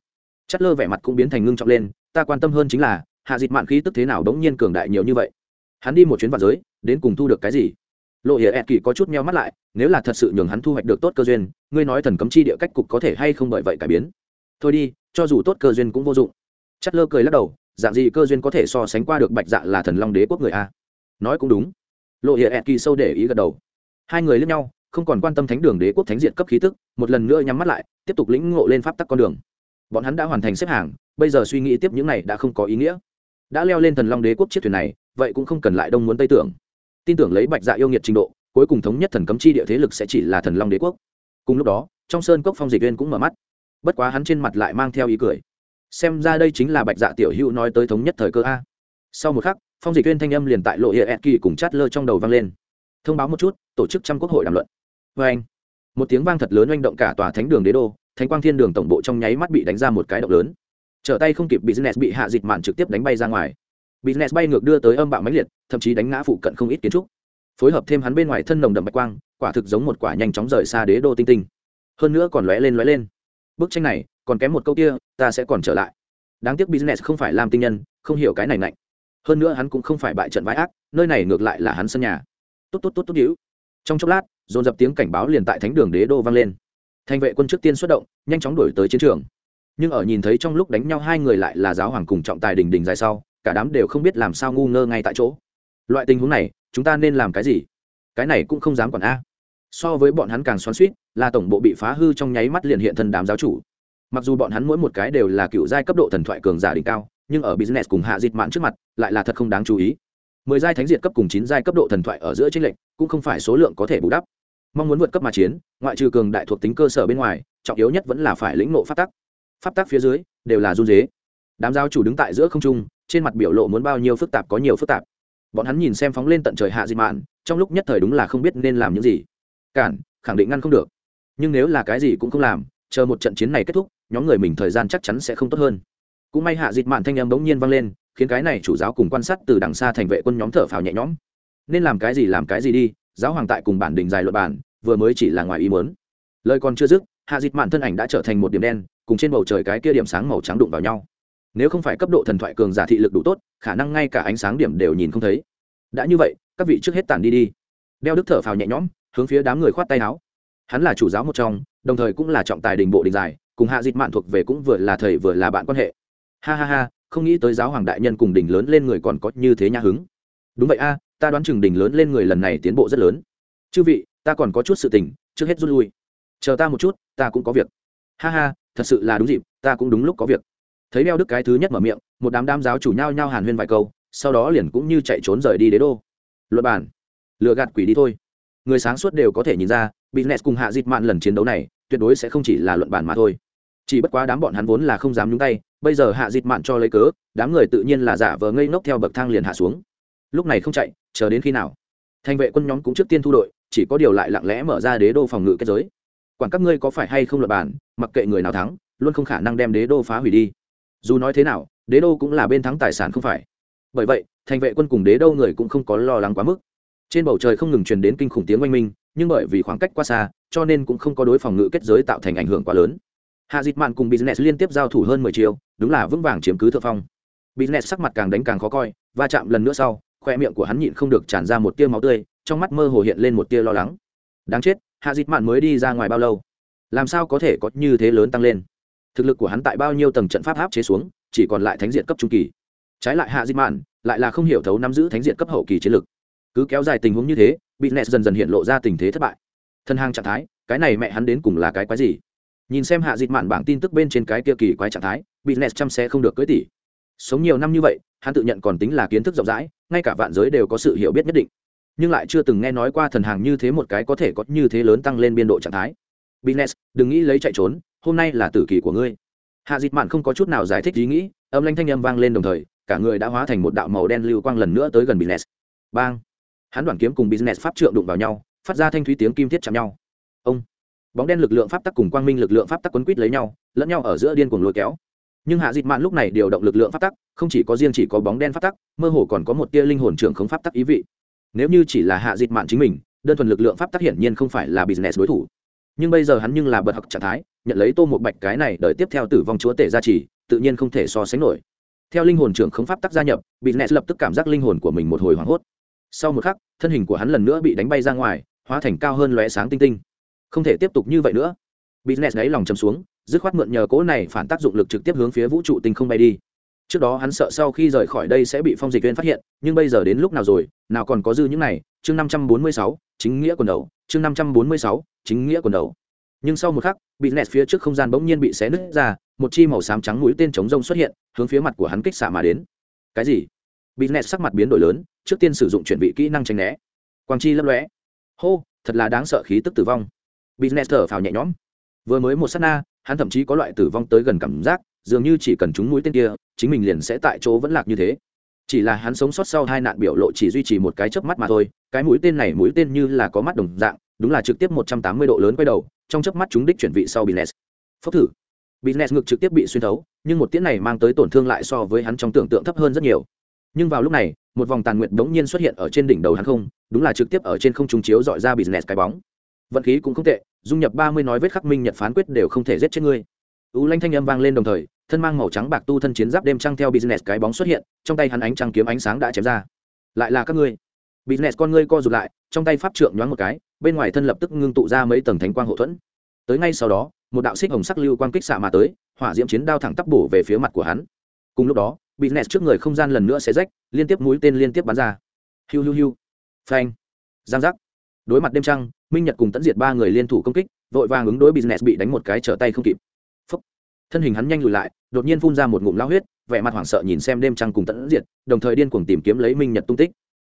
Chất lơ vẻ mặt cũng biến thành ngưng trọng lên, ta quan tâm hơn chính là, hạ dịt mạn khí tức thế nào đống nhiên cường đại nhiều như vậy. Hắn đi một chuyến vạn giới, đến cùng thu được cái gì? Lộ hiệa ẹt kỳ có chút meo mắt lại, nếu là thật sự nhường hắn thu hoạch được tốt cơ duyên, ngươi nói thần cấm chi địa cách cục có thể hay không bởi vậy cải biến? Thôi đi, cho dù tốt cơ duyên cũng vô dụng. Chất lơ cười lắc đầu, dạng gì cơ duyên có thể so sánh qua được bạch dạ là thần long đế quốc người a? Nói cũng đúng. Lộ hiệa ẹt kỳ sâu để ý gật đầu. Hai người lướt nhau không còn quan tâm thánh đường đế quốc thánh diện cấp khí tức, một lần nữa nhắm mắt lại, tiếp tục lĩnh ngộ lên pháp tắc con đường. Bọn hắn đã hoàn thành xếp hàng, bây giờ suy nghĩ tiếp những này đã không có ý nghĩa. Đã leo lên thần long đế quốc chiếc thuyền này, vậy cũng không cần lại đông muốn tây tưởng. Tin tưởng lấy bạch dạ yêu nghiệt trình độ, cuối cùng thống nhất thần cấm chi địa thế lực sẽ chỉ là thần long đế quốc. Cùng lúc đó, trong sơn cốc phong dịch viên cũng mở mắt. Bất quá hắn trên mặt lại mang theo ý cười. Xem ra đây chính là bạch dạ tiểu hữu nói tới thống nhất thời cơ a. Sau một khắc, phong dịch viên thanh âm liền tại lộ địa kỳ cùng chát lơ trong đầu vang lên. Thông báo một chút, tổ chức trăm quốc hội đàm luận vê anh, một tiếng vang thật lớn oanh động cả tòa thánh đường đế đô, thánh quang thiên đường tổng bộ trong nháy mắt bị đánh ra một cái động lớn. Trở tay không kịp business bị hạ dịch mạn trực tiếp đánh bay ra ngoài. Business bay ngược đưa tới âm bạo máy liệt, thậm chí đánh ngã phụ cận không ít kiến trúc. Phối hợp thêm hắn bên ngoài thân nồng đậm bạch quang, quả thực giống một quả nhanh chóng rời xa đế đô tinh tinh. Hơn nữa còn lóe lên lóe lên. Bức tranh này, còn kém một câu kia, ta sẽ còn trở lại. Đáng tiếc business không phải làm tinh nhân, không hiểu cái này mạnh hơn nữa hắn cũng không phải bại trận vãi ác, nơi này ngược lại là hắn sân nhà. Tốt tốt tốt tốt, hữu. Trong chốc lát dồn dập tiếng cảnh báo liền tại thánh đường đế đô vang lên. Thành vệ quân trước tiên xuất động, nhanh chóng đổi tới chiến trường. Nhưng ở nhìn thấy trong lúc đánh nhau hai người lại là giáo hoàng cùng trọng tài đình đình dài sau, cả đám đều không biết làm sao ngu ngơ ngay tại chỗ. Loại tình huống này, chúng ta nên làm cái gì? Cái này cũng không dám quản a. So với bọn hắn càng xoắn suýt là tổng bộ bị phá hư trong nháy mắt liền hiện thân đám giáo chủ. Mặc dù bọn hắn mỗi một cái đều là cựu giai cấp độ thần thoại cường giả đỉnh cao, nhưng ở business cùng hạ dịch mạn trước mặt, lại là thật không đáng chú ý. Mười giai thánh diệt cấp cùng chín giai cấp độ thần thoại ở giữa tranh lệnh cũng không phải số lượng có thể bù đắp mong muốn vượt cấp mà chiến, ngoại trừ cường đại thuộc tính cơ sở bên ngoài, trọng yếu nhất vẫn là phải lĩnh nộ pháp tắc. Pháp tắc phía dưới đều là run dế đám giáo chủ đứng tại giữa không trung, trên mặt biểu lộ muốn bao nhiêu phức tạp có nhiều phức tạp. Bọn hắn nhìn xem phóng lên tận trời hạ dị mạn, trong lúc nhất thời đúng là không biết nên làm những gì. Cản, khẳng định ngăn không được. Nhưng nếu là cái gì cũng không làm, chờ một trận chiến này kết thúc, nhóm người mình thời gian chắc chắn sẽ không tốt hơn. Cũng may hạ dịt mạn thanh âm bỗng nhiên vang lên, khiến cái này chủ giáo cùng quan sát từ đằng xa thành vệ quân nhóm thở phào nhẹ nhõm. Nên làm cái gì làm cái gì đi giáo hoàng tại cùng bản đình dài luật bản vừa mới chỉ là ngoài ý muốn, lời còn chưa dứt hạ dịch mạn thân ảnh đã trở thành một điểm đen cùng trên bầu trời cái kia điểm sáng màu trắng đụng vào nhau. Nếu không phải cấp độ thần thoại cường giả thị lực đủ tốt khả năng ngay cả ánh sáng điểm đều nhìn không thấy. Đã như vậy các vị trước hết tản đi đi. Đeo đức thở phào nhẹ nhõm hướng phía đám người khoát tay áo. Hắn là chủ giáo một trong đồng thời cũng là trọng tài đình bộ đình dài cùng hạ dịch mạn thuộc về cũng vừa là thầy vừa là bạn quan hệ. Ha ha ha không nghĩ tới giáo hoàng đại nhân cùng đình lớn lên người còn có như thế nhã hứng. Đúng vậy a ta đoán chừng đỉnh lớn lên người lần này tiến bộ rất lớn. Chư vị, ta còn có chút sự tình, trước hết rút lui. Chờ ta một chút, ta cũng có việc. Ha ha, thật sự là đúng dịp, ta cũng đúng lúc có việc. Thấy đeo đức cái thứ nhất mở miệng, một đám đám giáo chủ nhau nhau hàn huyên vài câu, sau đó liền cũng như chạy trốn rời đi đế đô. Luật bản lừa gạt quỷ đi thôi. Người sáng suốt đều có thể nhìn ra, business cùng hạ dịt mạn lần chiến đấu này, tuyệt đối sẽ không chỉ là luận bản mà thôi. Chỉ bất quá đám bọn hắn vốn là không dám nhúng tay, bây giờ hạ dịt mạn cho lấy cớ, đám người tự nhiên là giả vờ ngây ngốc theo bậc thang liền hạ xuống. Lúc này không chạy chờ đến khi nào? Thành vệ quân nhóm cũng trước tiên thu đội, chỉ có điều lại lặng lẽ mở ra đế đô phòng ngự kết giới. Quản các ngươi có phải hay không luật bản, mặc kệ người nào thắng, luôn không khả năng đem đế đô phá hủy đi. Dù nói thế nào, đế đô cũng là bên thắng tài sản không phải. Bởi vậy, thành vệ quân cùng đế đô người cũng không có lo lắng quá mức. Trên bầu trời không ngừng truyền đến kinh khủng tiếng oanh minh, nhưng bởi vì khoảng cách quá xa, cho nên cũng không có đối phòng ngự kết giới tạo thành ảnh hưởng quá lớn. Hạ dịch mạn cùng business liên tiếp giao thủ hơn mười chiều đúng là vững vàng chiếm cứ thượng phong. Business sắc mặt càng đánh càng khó coi, va chạm lần nữa sau khoe miệng của hắn nhịn không được tràn ra một tia máu tươi, trong mắt mơ hồ hiện lên một tia lo lắng. Đáng chết, hạ dịt mạn mới đi ra ngoài bao lâu? Làm sao có thể có như thế lớn tăng lên? Thực lực của hắn tại bao nhiêu tầng trận pháp áp chế xuống, chỉ còn lại thánh diện cấp trung kỳ. Trái lại hạ dịt mạn lại là không hiểu thấu nắm giữ thánh diện cấp hậu kỳ chiến lực. Cứ kéo dài tình huống như thế, bị nẹt dần dần hiện lộ ra tình thế thất bại. Thân hàng trạng thái, cái này mẹ hắn đến cùng là cái quái gì? Nhìn xem hạ dịt mạn bảng tin tức bên trên cái kia kỳ quái trạng thái, bị nẹt chăm xe không được cưới tỷ sống nhiều năm như vậy hắn tự nhận còn tính là kiến thức rộng rãi ngay cả vạn giới đều có sự hiểu biết nhất định nhưng lại chưa từng nghe nói qua thần hàng như thế một cái có thể có như thế lớn tăng lên biên độ trạng thái Bines, đừng nghĩ lấy chạy trốn, hôm nay là tử kỳ của ngươi. Hạ dịt Mạn không có chút nào giải thích ý nghĩ, âm thanh thanh âm vang lên đồng thời, cả người đã hóa thành một đạo màu đen lưu quang lần nữa tới gần Bines. Bang! Hắn đoạn kiếm cùng Bines pháp trượng đụng vào nhau, phát ra thanh thúy tiếng kim thiết chạm nhau. Ông! Bóng đen lực lượng pháp tắc cùng quang minh lực lượng pháp tắc quấn quýt lấy nhau, lẫn nhau ở giữa điên cuồng lôi kéo. Nhưng Hạ Dịch Mạn lúc này điều động lực lượng pháp tắc, không chỉ có riêng chỉ có bóng đen pháp tắc, mơ hồ còn có một tia linh hồn trưởng không pháp tắc ý vị. Nếu như chỉ là Hạ Dịch Mạn chính mình, đơn thuần lực lượng pháp tắc hiển nhiên không phải là business đối thủ. Nhưng bây giờ hắn nhưng là bật học trạng thái nhận lấy tô một bạch cái này đợi tiếp theo tử vong chúa tể gia trì tự nhiên không thể so sánh nổi. Theo linh hồn trưởng không pháp tắc gia nhập bị nẹt lập tức cảm giác linh hồn của mình một hồi hoảng hốt. Sau một khắc thân hình của hắn lần nữa bị đánh bay ra ngoài hóa thành cao hơn lóe sáng tinh tinh. Không thể tiếp tục như vậy nữa bị nẹt đáy lòng chầm xuống, dứt khoát mượn nhờ cỗ này phản tác dụng lực trực tiếp hướng phía vũ trụ tinh không bay đi. Trước đó hắn sợ sau khi rời khỏi đây sẽ bị phong dịch viên phát hiện, nhưng bây giờ đến lúc nào rồi, nào còn có dư những này, chương năm trăm bốn mươi sáu, chính nghĩa quần đầu, chương năm trăm bốn mươi sáu, chính nghĩa quần đầu. Nhưng sau một khắc bị nẹt phía trước không gian bỗng nhiên bị xé nứt ra, một chi màu xám trắng mũi tên chống rông xuất hiện, hướng phía mặt của hắn kích xạ mà đến. Cái gì? Bị nẹt sắc mặt biến đổi lớn, trước tiên sử dụng chuẩn bị kỹ năng tránh né. Quang chi lấp lóe. Hô, thật là đáng sợ khí tức tử vong. Bị nẹt thở phào nhẹ nhõm vừa mới một s á t na, hắn thậm chí có loại tử vong tới gần cảm giác, dường như chỉ cần chúng mũi tên kia, chính mình liền sẽ tại chỗ vẫn lạc như thế. Chỉ là hắn sống sót sau hai nạn biểu lộ chỉ duy trì một cái chớp mắt mà thôi, cái mũi tên này mũi tên như là có mắt đồng dạng, đúng là trực tiếp một trăm tám mươi độ lớn quay đầu, trong chớp mắt chúng đích chuyển vị sau business phốc thử. Business ngực trực tiếp bị xuyên thấu, nhưng một tiễn này mang tới tổn thương lại so với hắn trong tưởng tượng thấp hơn rất nhiều. Nhưng vào lúc này, một vòng tàn nguyện đống nhiên xuất hiện ở trên đỉnh đầu hắn không, đúng là trực tiếp ở trên không trung chiếu dọi ra business cái bóng. Vận khí cũng không tệ dung nhập ba mươi nói vết khắc minh nhật phán quyết đều không thể giết chết ngươi. U lanh thanh âm vang lên đồng thời, thân mang màu trắng bạc tu thân chiến giáp đêm trăng theo business cái bóng xuất hiện, trong tay hắn ánh trăng kiếm ánh sáng đã chém ra. Lại là các ngươi. Business con ngươi co rụt lại, trong tay pháp trượng nhoáng một cái, bên ngoài thân lập tức ngưng tụ ra mấy tầng thánh quang hậu thuẫn. Tới ngay sau đó, một đạo xích hồng sắc lưu quang kích xạ mà tới, hỏa diễm chiến đao thẳng tắp bổ về phía mặt của hắn. Cùng lúc đó, business trước người không gian lần nữa xé rách, liên tiếp mũi tên liên tiếp bắn ra. Hiu hiu hiu. Phanh. Giang giác đối mặt đêm trăng, minh nhật cùng tận diệt ba người liên thủ công kích, vội vàng ứng đối business bị đánh một cái trở tay không kịp. Phúc. thân hình hắn nhanh lùi lại, đột nhiên phun ra một ngụm lao huyết, vẻ mặt hoảng sợ nhìn xem đêm trăng cùng tận diệt, đồng thời điên cuồng tìm kiếm lấy minh nhật tung tích.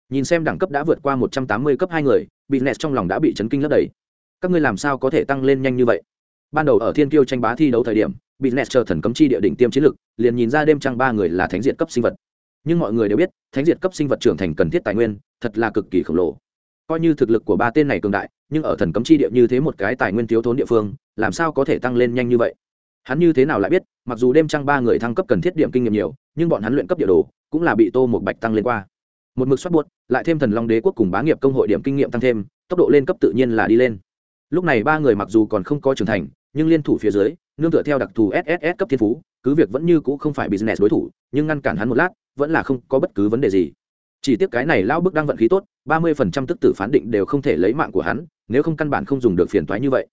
Nhìn xem đẳng cấp đã vượt qua một trăm tám mươi cấp hai người, business trong lòng đã bị chấn kinh lấp đầy. Các ngươi làm sao có thể tăng lên nhanh như vậy? Ban đầu ở thiên kiêu tranh bá thi đấu thời điểm, business chờ thần cấm chi địa đỉnh tiêm chiến lực, liền nhìn ra đêm trăng ba người là thánh diện cấp sinh vật. Nhưng mọi người đều biết, thánh diệt cấp sinh vật trưởng thành cần thiết tài nguyên, thật là cực kỳ khổng lồ coi như thực lực của ba tên này cường đại, nhưng ở thần cấm chi địa như thế một cái tài nguyên thiếu thốn địa phương, làm sao có thể tăng lên nhanh như vậy? Hắn như thế nào lại biết, mặc dù đêm trăng ba người thăng cấp cần thiết điểm kinh nghiệm nhiều, nhưng bọn hắn luyện cấp địa đồ, cũng là bị tô một bạch tăng lên qua. Một mực xuất buốt, lại thêm thần long đế quốc cùng bá nghiệp công hội điểm kinh nghiệm tăng thêm, tốc độ lên cấp tự nhiên là đi lên. Lúc này ba người mặc dù còn không có trưởng thành, nhưng liên thủ phía dưới, nương tựa theo đặc thù sss cấp thiên phú, cứ việc vẫn như cũ không phải business đối thủ, nhưng ngăn cản hắn một lát, vẫn là không có bất cứ vấn đề gì chỉ tiếc cái này lão bức đang vận khí tốt, ba mươi phần trăm tức tử phán định đều không thể lấy mạng của hắn, nếu không căn bản không dùng được phiền toái như vậy.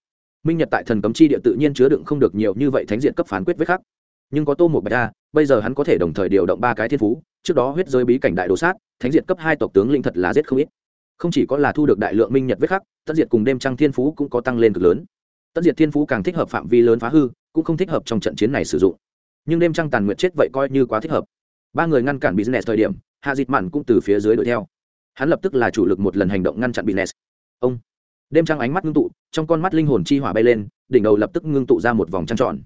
Minh nhật tại thần cấm chi địa tự nhiên chứa đựng không được nhiều như vậy thánh diện cấp phán quyết với khác. Nhưng có tô một bạch a, bây giờ hắn có thể đồng thời điều động ba cái thiên phú, trước đó huyết giới bí cảnh đại đồ sát, thánh diện cấp hai tộc tướng linh thật là giết không ít. Không chỉ có là thu được đại lượng minh nhật vết khắc tất diệt cùng đêm trăng thiên phú cũng có tăng lên cực lớn. Tất diệt thiên phú càng thích hợp phạm vi lớn phá hư, cũng không thích hợp trong trận chiến này sử dụng. Nhưng đêm trăng tàn nguyệt chết vậy coi như quá thích hợp ba người ngăn cản business thời điểm, hạ dịt mặn cũng từ phía dưới đuổi theo. Hắn lập tức là chủ lực một lần hành động ngăn chặn business. Ông! Đêm trăng ánh mắt ngưng tụ, trong con mắt linh hồn chi hỏa bay lên, đỉnh đầu lập tức ngưng tụ ra một vòng trăng tròn.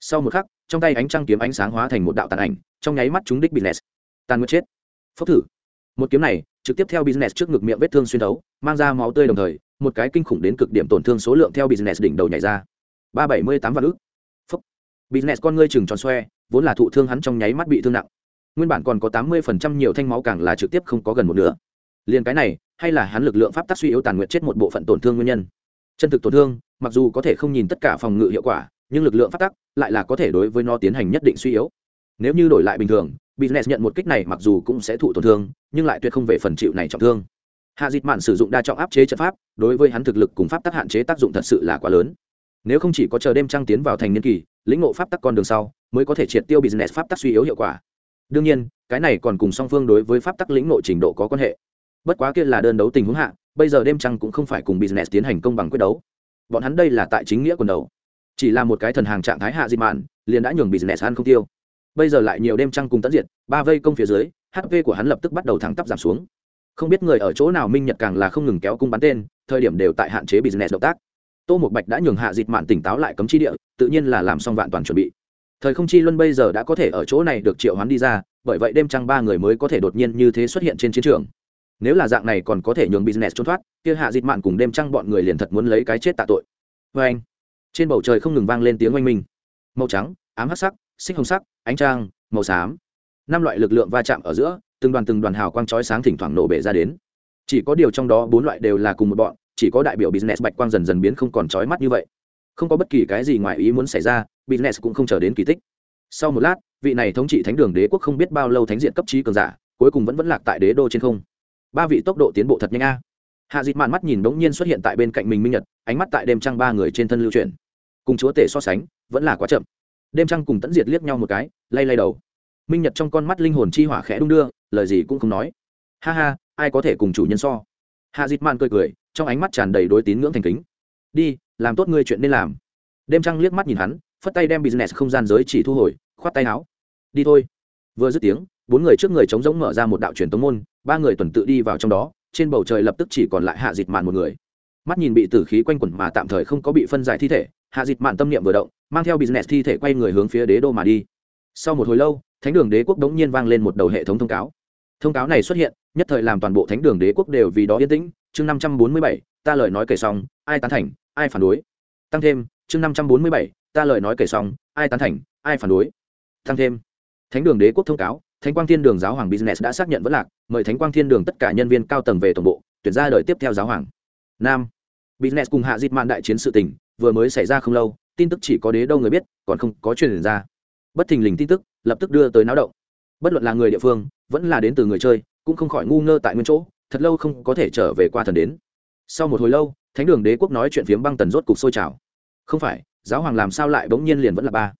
Sau một khắc, trong tay ánh trăng kiếm ánh sáng hóa thành một đạo tàn ảnh, trong nháy mắt trúng đích business. Tàn nguyệt chết. Phốc thử. Một kiếm này, trực tiếp theo business trước ngực miệng vết thương xuyên thấu, mang ra máu tươi đồng thời, một cái kinh khủng đến cực điểm tổn thương số lượng theo business đỉnh đầu nhảy ra. Ba bảy mươi tám vạn ước phốc. Business con ngươi chừng tròn xoe, vốn là thụ thương hắn trong nháy mắt bị thương nặng nguyên bản còn có tám mươi phần trăm nhiều thanh máu càng là trực tiếp không có gần một nửa. Liền cái này, hay là hắn lực lượng pháp tắc suy yếu tàn nguyện chết một bộ phận tổn thương nguyên nhân. Chân thực tổn thương, mặc dù có thể không nhìn tất cả phòng ngự hiệu quả, nhưng lực lượng pháp tắc lại là có thể đối với nó tiến hành nhất định suy yếu. Nếu như đổi lại bình thường, business nhận một kích này mặc dù cũng sẽ thụ tổn thương, nhưng lại tuyệt không về phần chịu này trọng thương. Hạ dịch mạn sử dụng đa trọng áp chế trận pháp, đối với hắn thực lực cùng pháp tắc hạn chế tác dụng thật sự là quá lớn. Nếu không chỉ có chờ đêm trăng tiến vào thành niên kỳ, lĩnh ngộ pháp tắc con đường sau, mới có thể triệt tiêu business pháp tắc suy yếu hiệu quả đương nhiên, cái này còn cùng song phương đối với pháp tắc lĩnh nội trình độ có quan hệ. Bất quá kia là đơn đấu tình huống hạ, bây giờ đêm trăng cũng không phải cùng business tiến hành công bằng quyết đấu. Bọn hắn đây là tại chính nghĩa quần đầu. Chỉ là một cái thần hàng trạng thái hạ di mạn, liền đã nhường business ăn không tiêu. Bây giờ lại nhiều đêm trăng cùng tận diệt, ba vây công phía dưới hp của hắn lập tức bắt đầu thẳng tắp giảm xuống. Không biết người ở chỗ nào minh nhật càng là không ngừng kéo cung bắn tên, thời điểm đều tại hạn chế business động tác. Tô một bạch đã nhường hạ dịt mạn tỉnh táo lại cấm chi địa, tự nhiên là làm xong vạn toàn chuẩn bị thời không chi luân bây giờ đã có thể ở chỗ này được triệu hoán đi ra, bởi vậy đêm trăng ba người mới có thể đột nhiên như thế xuất hiện trên chiến trường. Nếu là dạng này còn có thể nhường business trốn thoát, kia hạ dịt mạn cùng đêm trăng bọn người liền thật muốn lấy cái chết tạ tội. Vê anh, trên bầu trời không ngừng vang lên tiếng oanh minh. Màu trắng, ám hắc sắc, xích hồng sắc, ánh trang màu xám. Năm loại lực lượng va chạm ở giữa, từng đoàn từng đoàn hào quang chói sáng thỉnh thoảng nổ bể ra đến. Chỉ có điều trong đó bốn loại đều là cùng một bọn, chỉ có đại biểu business bạch quang dần dần biến không còn chói mắt như vậy. Không có bất kỳ cái gì ngoài ý muốn xảy ra business cũng không chờ đến kỳ tích. Sau một lát, vị này thống trị thánh đường đế quốc không biết bao lâu thánh diện cấp trí cường giả, cuối cùng vẫn vẫn lạc tại đế đô trên không. Ba vị tốc độ tiến bộ thật nhanh a. Hạ dịt mạn mắt nhìn bỗng nhiên xuất hiện tại bên cạnh mình minh nhật, ánh mắt tại đêm trăng ba người trên thân lưu chuyển. Cùng chúa tể so sánh, vẫn là quá chậm. Đêm trăng cùng tẫn diệt liếc nhau một cái, lay lay đầu. Minh nhật trong con mắt linh hồn chi hỏa khẽ đung đưa, lời gì cũng không nói. Ha ha, ai có thể cùng chủ nhân so? Hạ dịt mạn cười cười, trong ánh mắt tràn đầy đối tín ngưỡng thành kính. Đi, làm tốt ngươi chuyện nên làm. Đêm trăng liếc mắt nhìn hắn phất tay đem business không gian giới chỉ thu hồi, khoát tay áo. Đi thôi. Vừa dứt tiếng, bốn người trước người trống rỗng mở ra một đạo truyền tống môn, ba người tuần tự đi vào trong đó, trên bầu trời lập tức chỉ còn lại hạ dịt mạn một người. Mắt nhìn bị tử khí quanh quẩn mà tạm thời không có bị phân giải thi thể, hạ dịt mạn tâm niệm vừa động, mang theo business thi thể quay người hướng phía đế đô mà đi. Sau một hồi lâu, thánh đường đế quốc đống nhiên vang lên một đầu hệ thống thông cáo. Thông cáo này xuất hiện, nhất thời làm toàn bộ thánh đường đế quốc đều vì đó yên tĩnh. Chương năm trăm bốn mươi bảy, ta lời nói kể xong, ai tán thành, ai phản đối? Tăng thêm, chương năm trăm bốn mươi bảy ta lời nói kể xong, ai tán thành, ai phản đối? Thăng thêm. Thánh đường đế quốc thông cáo, thánh quang thiên đường giáo hoàng business đã xác nhận vẫn lạc, mời thánh quang thiên đường tất cả nhân viên cao tầng về tổng bộ, tuyển ra đời tiếp theo giáo hoàng. Nam. Business cùng hạ dịp mạn đại chiến sự tình, vừa mới xảy ra không lâu, tin tức chỉ có đế đâu người biết, còn không có truyền ra. Bất thình lình tin tức, lập tức đưa tới náo động. Bất luận là người địa phương, vẫn là đến từ người chơi, cũng không khỏi ngu ngơ tại nguyên chỗ, thật lâu không có thể trở về qua thần đến. Sau một hồi lâu, thánh đường đế quốc nói chuyện phiếm băng tần rốt cục sôi trào. Không phải giáo hoàng làm sao lại bỗng nhiên liền vẫn là ba?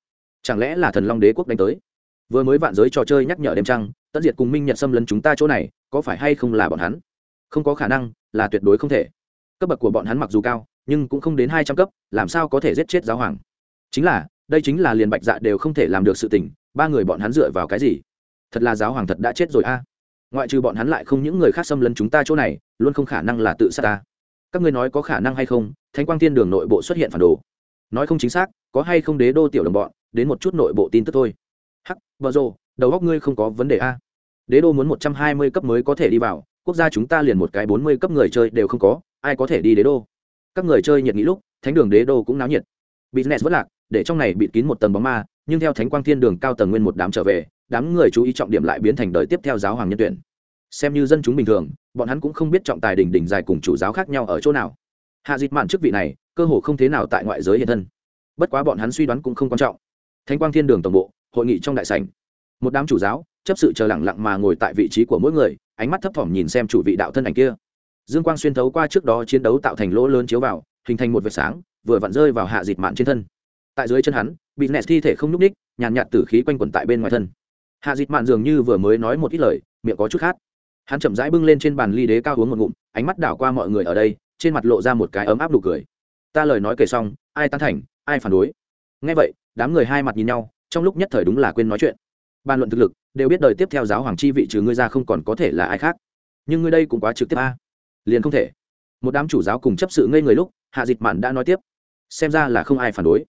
Chẳng lẽ là thần long đế quốc đánh tới? Vừa mới vạn giới trò chơi nhắc nhở đêm trăng tất diệt cùng minh nhật xâm lấn chúng ta chỗ này, có phải hay không là bọn hắn? Không có khả năng, là tuyệt đối không thể. Cấp bậc của bọn hắn mặc dù cao, nhưng cũng không đến hai trăm cấp, làm sao có thể giết chết giáo hoàng? Chính là, đây chính là liền bạch dạ đều không thể làm được sự tình, ba người bọn hắn dựa vào cái gì? Thật là giáo hoàng thật đã chết rồi a. Ngoại trừ bọn hắn lại không những người khác xâm lấn chúng ta chỗ này, luôn không khả năng là tự sát ta. Các ngươi nói có khả năng hay không? Thánh quang thiên đường nội bộ xuất hiện phản đồ nói không chính xác, có hay không đế đô tiểu đồng bọn, đến một chút nội bộ tin tức thôi. Hắc vợ rồ, đầu góc ngươi không có vấn đề a. Đế đô muốn một trăm hai mươi cấp mới có thể đi vào, quốc gia chúng ta liền một cái bốn mươi cấp người chơi đều không có, ai có thể đi đế đô? Các người chơi nhiệt nghĩ lúc, thánh đường đế đô cũng náo nhiệt. Business vất lạc, để trong này bịt kín một tầng bóng ma, nhưng theo thánh quang thiên đường cao tầng nguyên một đám trở về, đám người chú ý trọng điểm lại biến thành đời tiếp theo giáo hoàng nhân tuyển. Xem như dân chúng bình thường, bọn hắn cũng không biết trọng tài đỉnh đỉnh dài cùng chủ giáo khác nhau ở chỗ nào. Hạ dịt mạn chức vị này cơ hồ không thế nào tại ngoại giới hiện thân. Bất quá bọn hắn suy đoán cũng không quan trọng. Thánh quang thiên đường tổng bộ, hội nghị trong đại sảnh. Một đám chủ giáo, chấp sự chờ lặng lặng mà ngồi tại vị trí của mỗi người, ánh mắt thấp thỏm nhìn xem chủ vị đạo thân ảnh kia. Dương quang xuyên thấu qua trước đó chiến đấu tạo thành lỗ lớn chiếu vào, hình thành một vệt sáng, vừa vặn rơi vào hạ dịt mạn trên thân. Tại dưới chân hắn bị nẹt thi thể không nhúc ních nhàn nhạt tử khí quanh quẩn tại bên ngoài thân. Hạ dịt mạn dường như vừa mới nói một ít lời, miệng có chút khát. Hắn chậm rãi bưng lên trên bàn ly đế cao uống một ngụm, ánh mắt đảo qua mọi người ở đây, trên mặt lộ ra một cái ấm áp nụ cười ta lời nói kể xong, ai tán thành, ai phản đối? Ngay vậy, đám người hai mặt nhìn nhau, trong lúc nhất thời đúng là quên nói chuyện. Bàn luận thực lực, đều biết đời tiếp theo giáo hoàng chi vị trừ ngươi ra không còn có thể là ai khác. Nhưng ngươi đây cũng quá trực tiếp a. Liền không thể. Một đám chủ giáo cùng chấp sự ngây người lúc, hạ dịch mạn đã nói tiếp. Xem ra là không ai phản đối.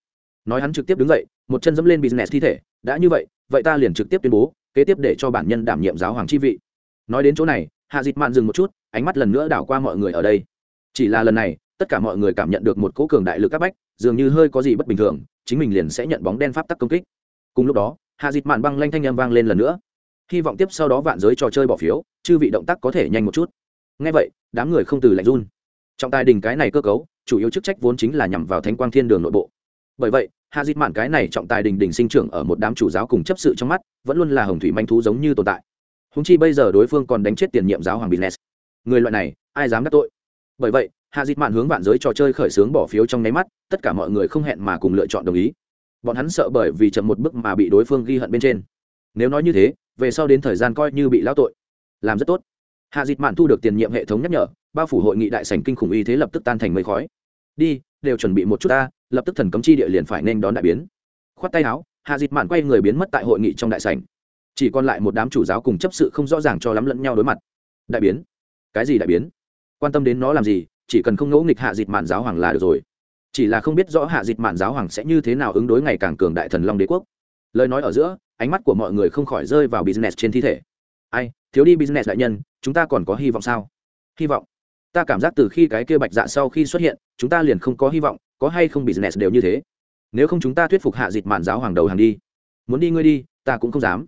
Nói hắn trực tiếp đứng dậy, một chân dẫm lên business thi thể. Đã như vậy vậy ta liền trực tiếp tuyên bố, kế tiếp để cho bản nhân đảm nhiệm giáo hoàng chi vị. Nói đến chỗ này, hạ dịch mạn dừng một chút, ánh mắt lần nữa đảo qua mọi người ở đây. Chỉ là lần này tất cả mọi người cảm nhận được một cỗ cường đại lực áp bách, dường như hơi có gì bất bình thường, chính mình liền sẽ nhận bóng đen pháp tắc công kích. Cùng lúc đó, hạ dịch mạn băng lanh thanh â m vang lên lần nữa. Hy vọng tiếp sau đó vạn giới trò chơi bỏ phiếu, chư vị động tác có thể nhanh một chút. Ngay vậy, đám người không từ lạnh run. Trọng tài đình cái này cơ cấu, chủ yếu chức trách vốn chính là nhằm vào thánh quang thiên đường nội bộ. Bởi vậy, hạ dịch mạn cái này trọng tài đình đình sinh trưởng ở một đám chủ giáo cùng chấp sự trong mắt, vẫn luôn là hồng thủy manh thú giống như tồn tại. Húng chi bây giờ đối phương còn đánh chết tiền nhiệm giáo hoàng business người loại này, ai dám đắc tội? Bởi vậy hạ dịt mạn hướng vạn giới trò chơi khởi xướng bỏ phiếu trong nháy mắt, tất cả mọi người không hẹn mà cùng lựa chọn đồng ý. Bọn hắn sợ bởi vì chậm một bước mà bị đối phương ghi hận bên trên. Nếu nói như thế, về sau đến thời gian coi như bị lão tội. Làm rất tốt. Hạ dịt mạn thu được tiền nhiệm hệ thống nhắc nhở, bao phủ hội nghị đại sành kinh khủng y thế lập tức tan thành mây khói. Đi, đều chuẩn bị một chút ta, lập tức thần cấm chi địa liền phải nên đón đại biến. Khoát tay áo, hạ dịt mạn quay người biến mất tại hội nghị trong đại sành chỉ còn lại một đám chủ giáo cùng chấp sự không rõ ràng cho lắm lẫn nhau đối mặt. Đại biến? Cái gì đại biến? Quan tâm đến nó làm gì? Chỉ cần không ngẫu nghịch hạ dịch mạn giáo hoàng là được rồi. Chỉ là không biết rõ hạ dịch mạn giáo hoàng sẽ như thế nào ứng đối ngày càng cường đại thần long đế quốc. Lời nói ở giữa, ánh mắt của mọi người không khỏi rơi vào business trên thi thể. Ai, thiếu đi business đại nhân, chúng ta còn có hy vọng sao? Hy vọng. Ta cảm giác từ khi cái kia bạch dạ sau khi xuất hiện, chúng ta liền không có hy vọng, có hay không business đều như thế. Nếu không chúng ta thuyết phục hạ dịch mạn giáo hoàng đầu hàng đi. Muốn đi ngươi đi, ta cũng không dám.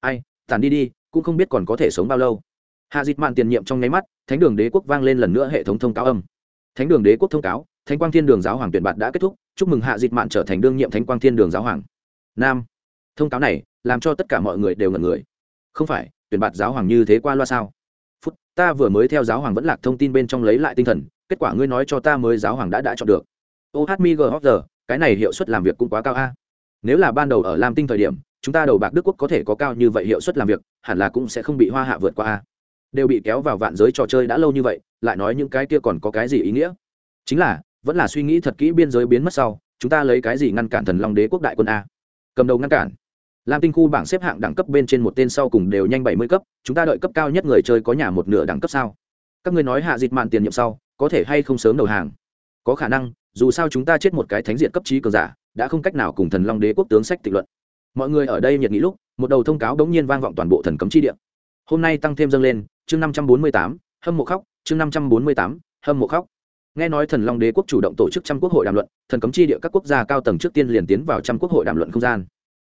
Ai tàn đi đi, cũng không biết còn có thể sống bao lâu hạ dịch mạn tiền nhiệm trong nháy mắt, thánh đường đế quốc vang lên lần nữa hệ thống thông cáo âm. Thánh đường đế quốc thông cáo, thánh quang thiên đường giáo hoàng tuyển bạt đã kết thúc, chúc mừng hạ dịch mạn trở thành đương nhiệm thánh quang thiên đường giáo hoàng. Nam. Thông cáo này, làm cho tất cả mọi người đều ngẩn người. Không phải, tuyển bạt giáo hoàng như thế qua loa sao? Phút, ta vừa mới theo giáo hoàng vẫn lạc thông tin bên trong lấy lại tinh thần, kết quả ngươi nói cho ta mới giáo hoàng đã đã chọn được. Ô hát mi g cái này hiệu suất làm việc cũng quá cao a. Nếu là ban đầu ở lam tinh thời điểm, chúng ta đầu bạc đức quốc có thể có cao như vậy hiệu suất làm việc, hẳn là cũng sẽ không bị hoa hạ vượt qua a đều bị kéo vào vạn giới trò chơi đã lâu như vậy, lại nói những cái kia còn có cái gì ý nghĩa? Chính là, vẫn là suy nghĩ thật kỹ biên giới biến mất sau, chúng ta lấy cái gì ngăn cản thần long đế quốc đại quân a? Cầm đầu ngăn cản. Lam tinh khu bảng xếp hạng đẳng cấp bên trên một tên sau cùng đều nhanh bảy mươi cấp, chúng ta đợi cấp cao nhất người chơi có nhà một nửa đẳng cấp sao? Các người nói hạ dịch mạn tiền nhiệm sau, có thể hay không sớm đầu hàng? Có khả năng, dù sao chúng ta chết một cái thánh diện cấp trí cường giả, đã không cách nào cùng thần long đế quốc tướng sách tịch luận. Mọi người ở đây nhiệt nghĩ lúc, một đầu thông cáo đống nhiên vang vọng toàn bộ thần cấm chi địa. Hôm nay tăng thêm dâng lên chương năm trăm bốn mươi tám, hâm mộ khóc, chương năm trăm bốn mươi tám, hâm mộ khóc. Nghe nói thần long đế quốc chủ động tổ chức trăm quốc hội đàm luận, thần cấm chi địa các quốc gia cao tầng trước tiên liền tiến vào trăm quốc hội đàm luận không gian.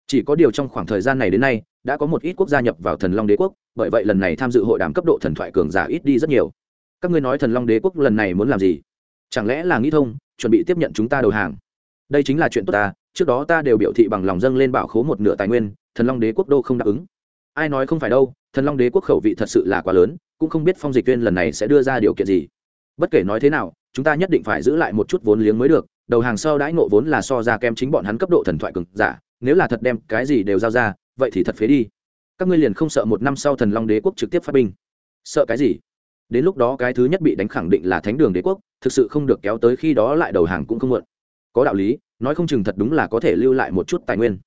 Chỉ có điều trong khoảng thời gian này đến nay, đã có một ít quốc gia nhập vào thần long đế quốc, bởi vậy lần này tham dự hội đàm cấp độ thần thoại cường giả ít đi rất nhiều. Các ngươi nói thần long đế quốc lần này muốn làm gì? Chẳng lẽ là nghĩ thông, chuẩn bị tiếp nhận chúng ta đầu hàng? Đây chính là chuyện tốt ta, trước đó ta đều biểu thị bằng lòng dâng lên bảo khố một nửa tài nguyên, thần long đế quốc đô không đáp ứng ai nói không phải đâu, thần long đế quốc khẩu vị thật sự là quá lớn, cũng không biết phong dịch viên lần này sẽ đưa ra điều kiện gì. Bất kể nói thế nào, chúng ta nhất định phải giữ lại một chút vốn liếng mới được, đầu hàng sau đãi ngộ vốn là so ra kem chính bọn hắn cấp độ thần thoại cường giả, nếu là thật đem cái gì đều giao ra, vậy thì thật phế đi. Các ngươi liền không sợ một năm sau thần long đế quốc trực tiếp phát binh. Sợ cái gì? Đến lúc đó cái thứ nhất bị đánh khẳng định là thánh đường đế quốc, thực sự không được kéo tới khi đó lại đầu hàng cũng không muộn. Có đạo lý, nói không chừng thật đúng là có thể lưu lại một chút tài nguyên.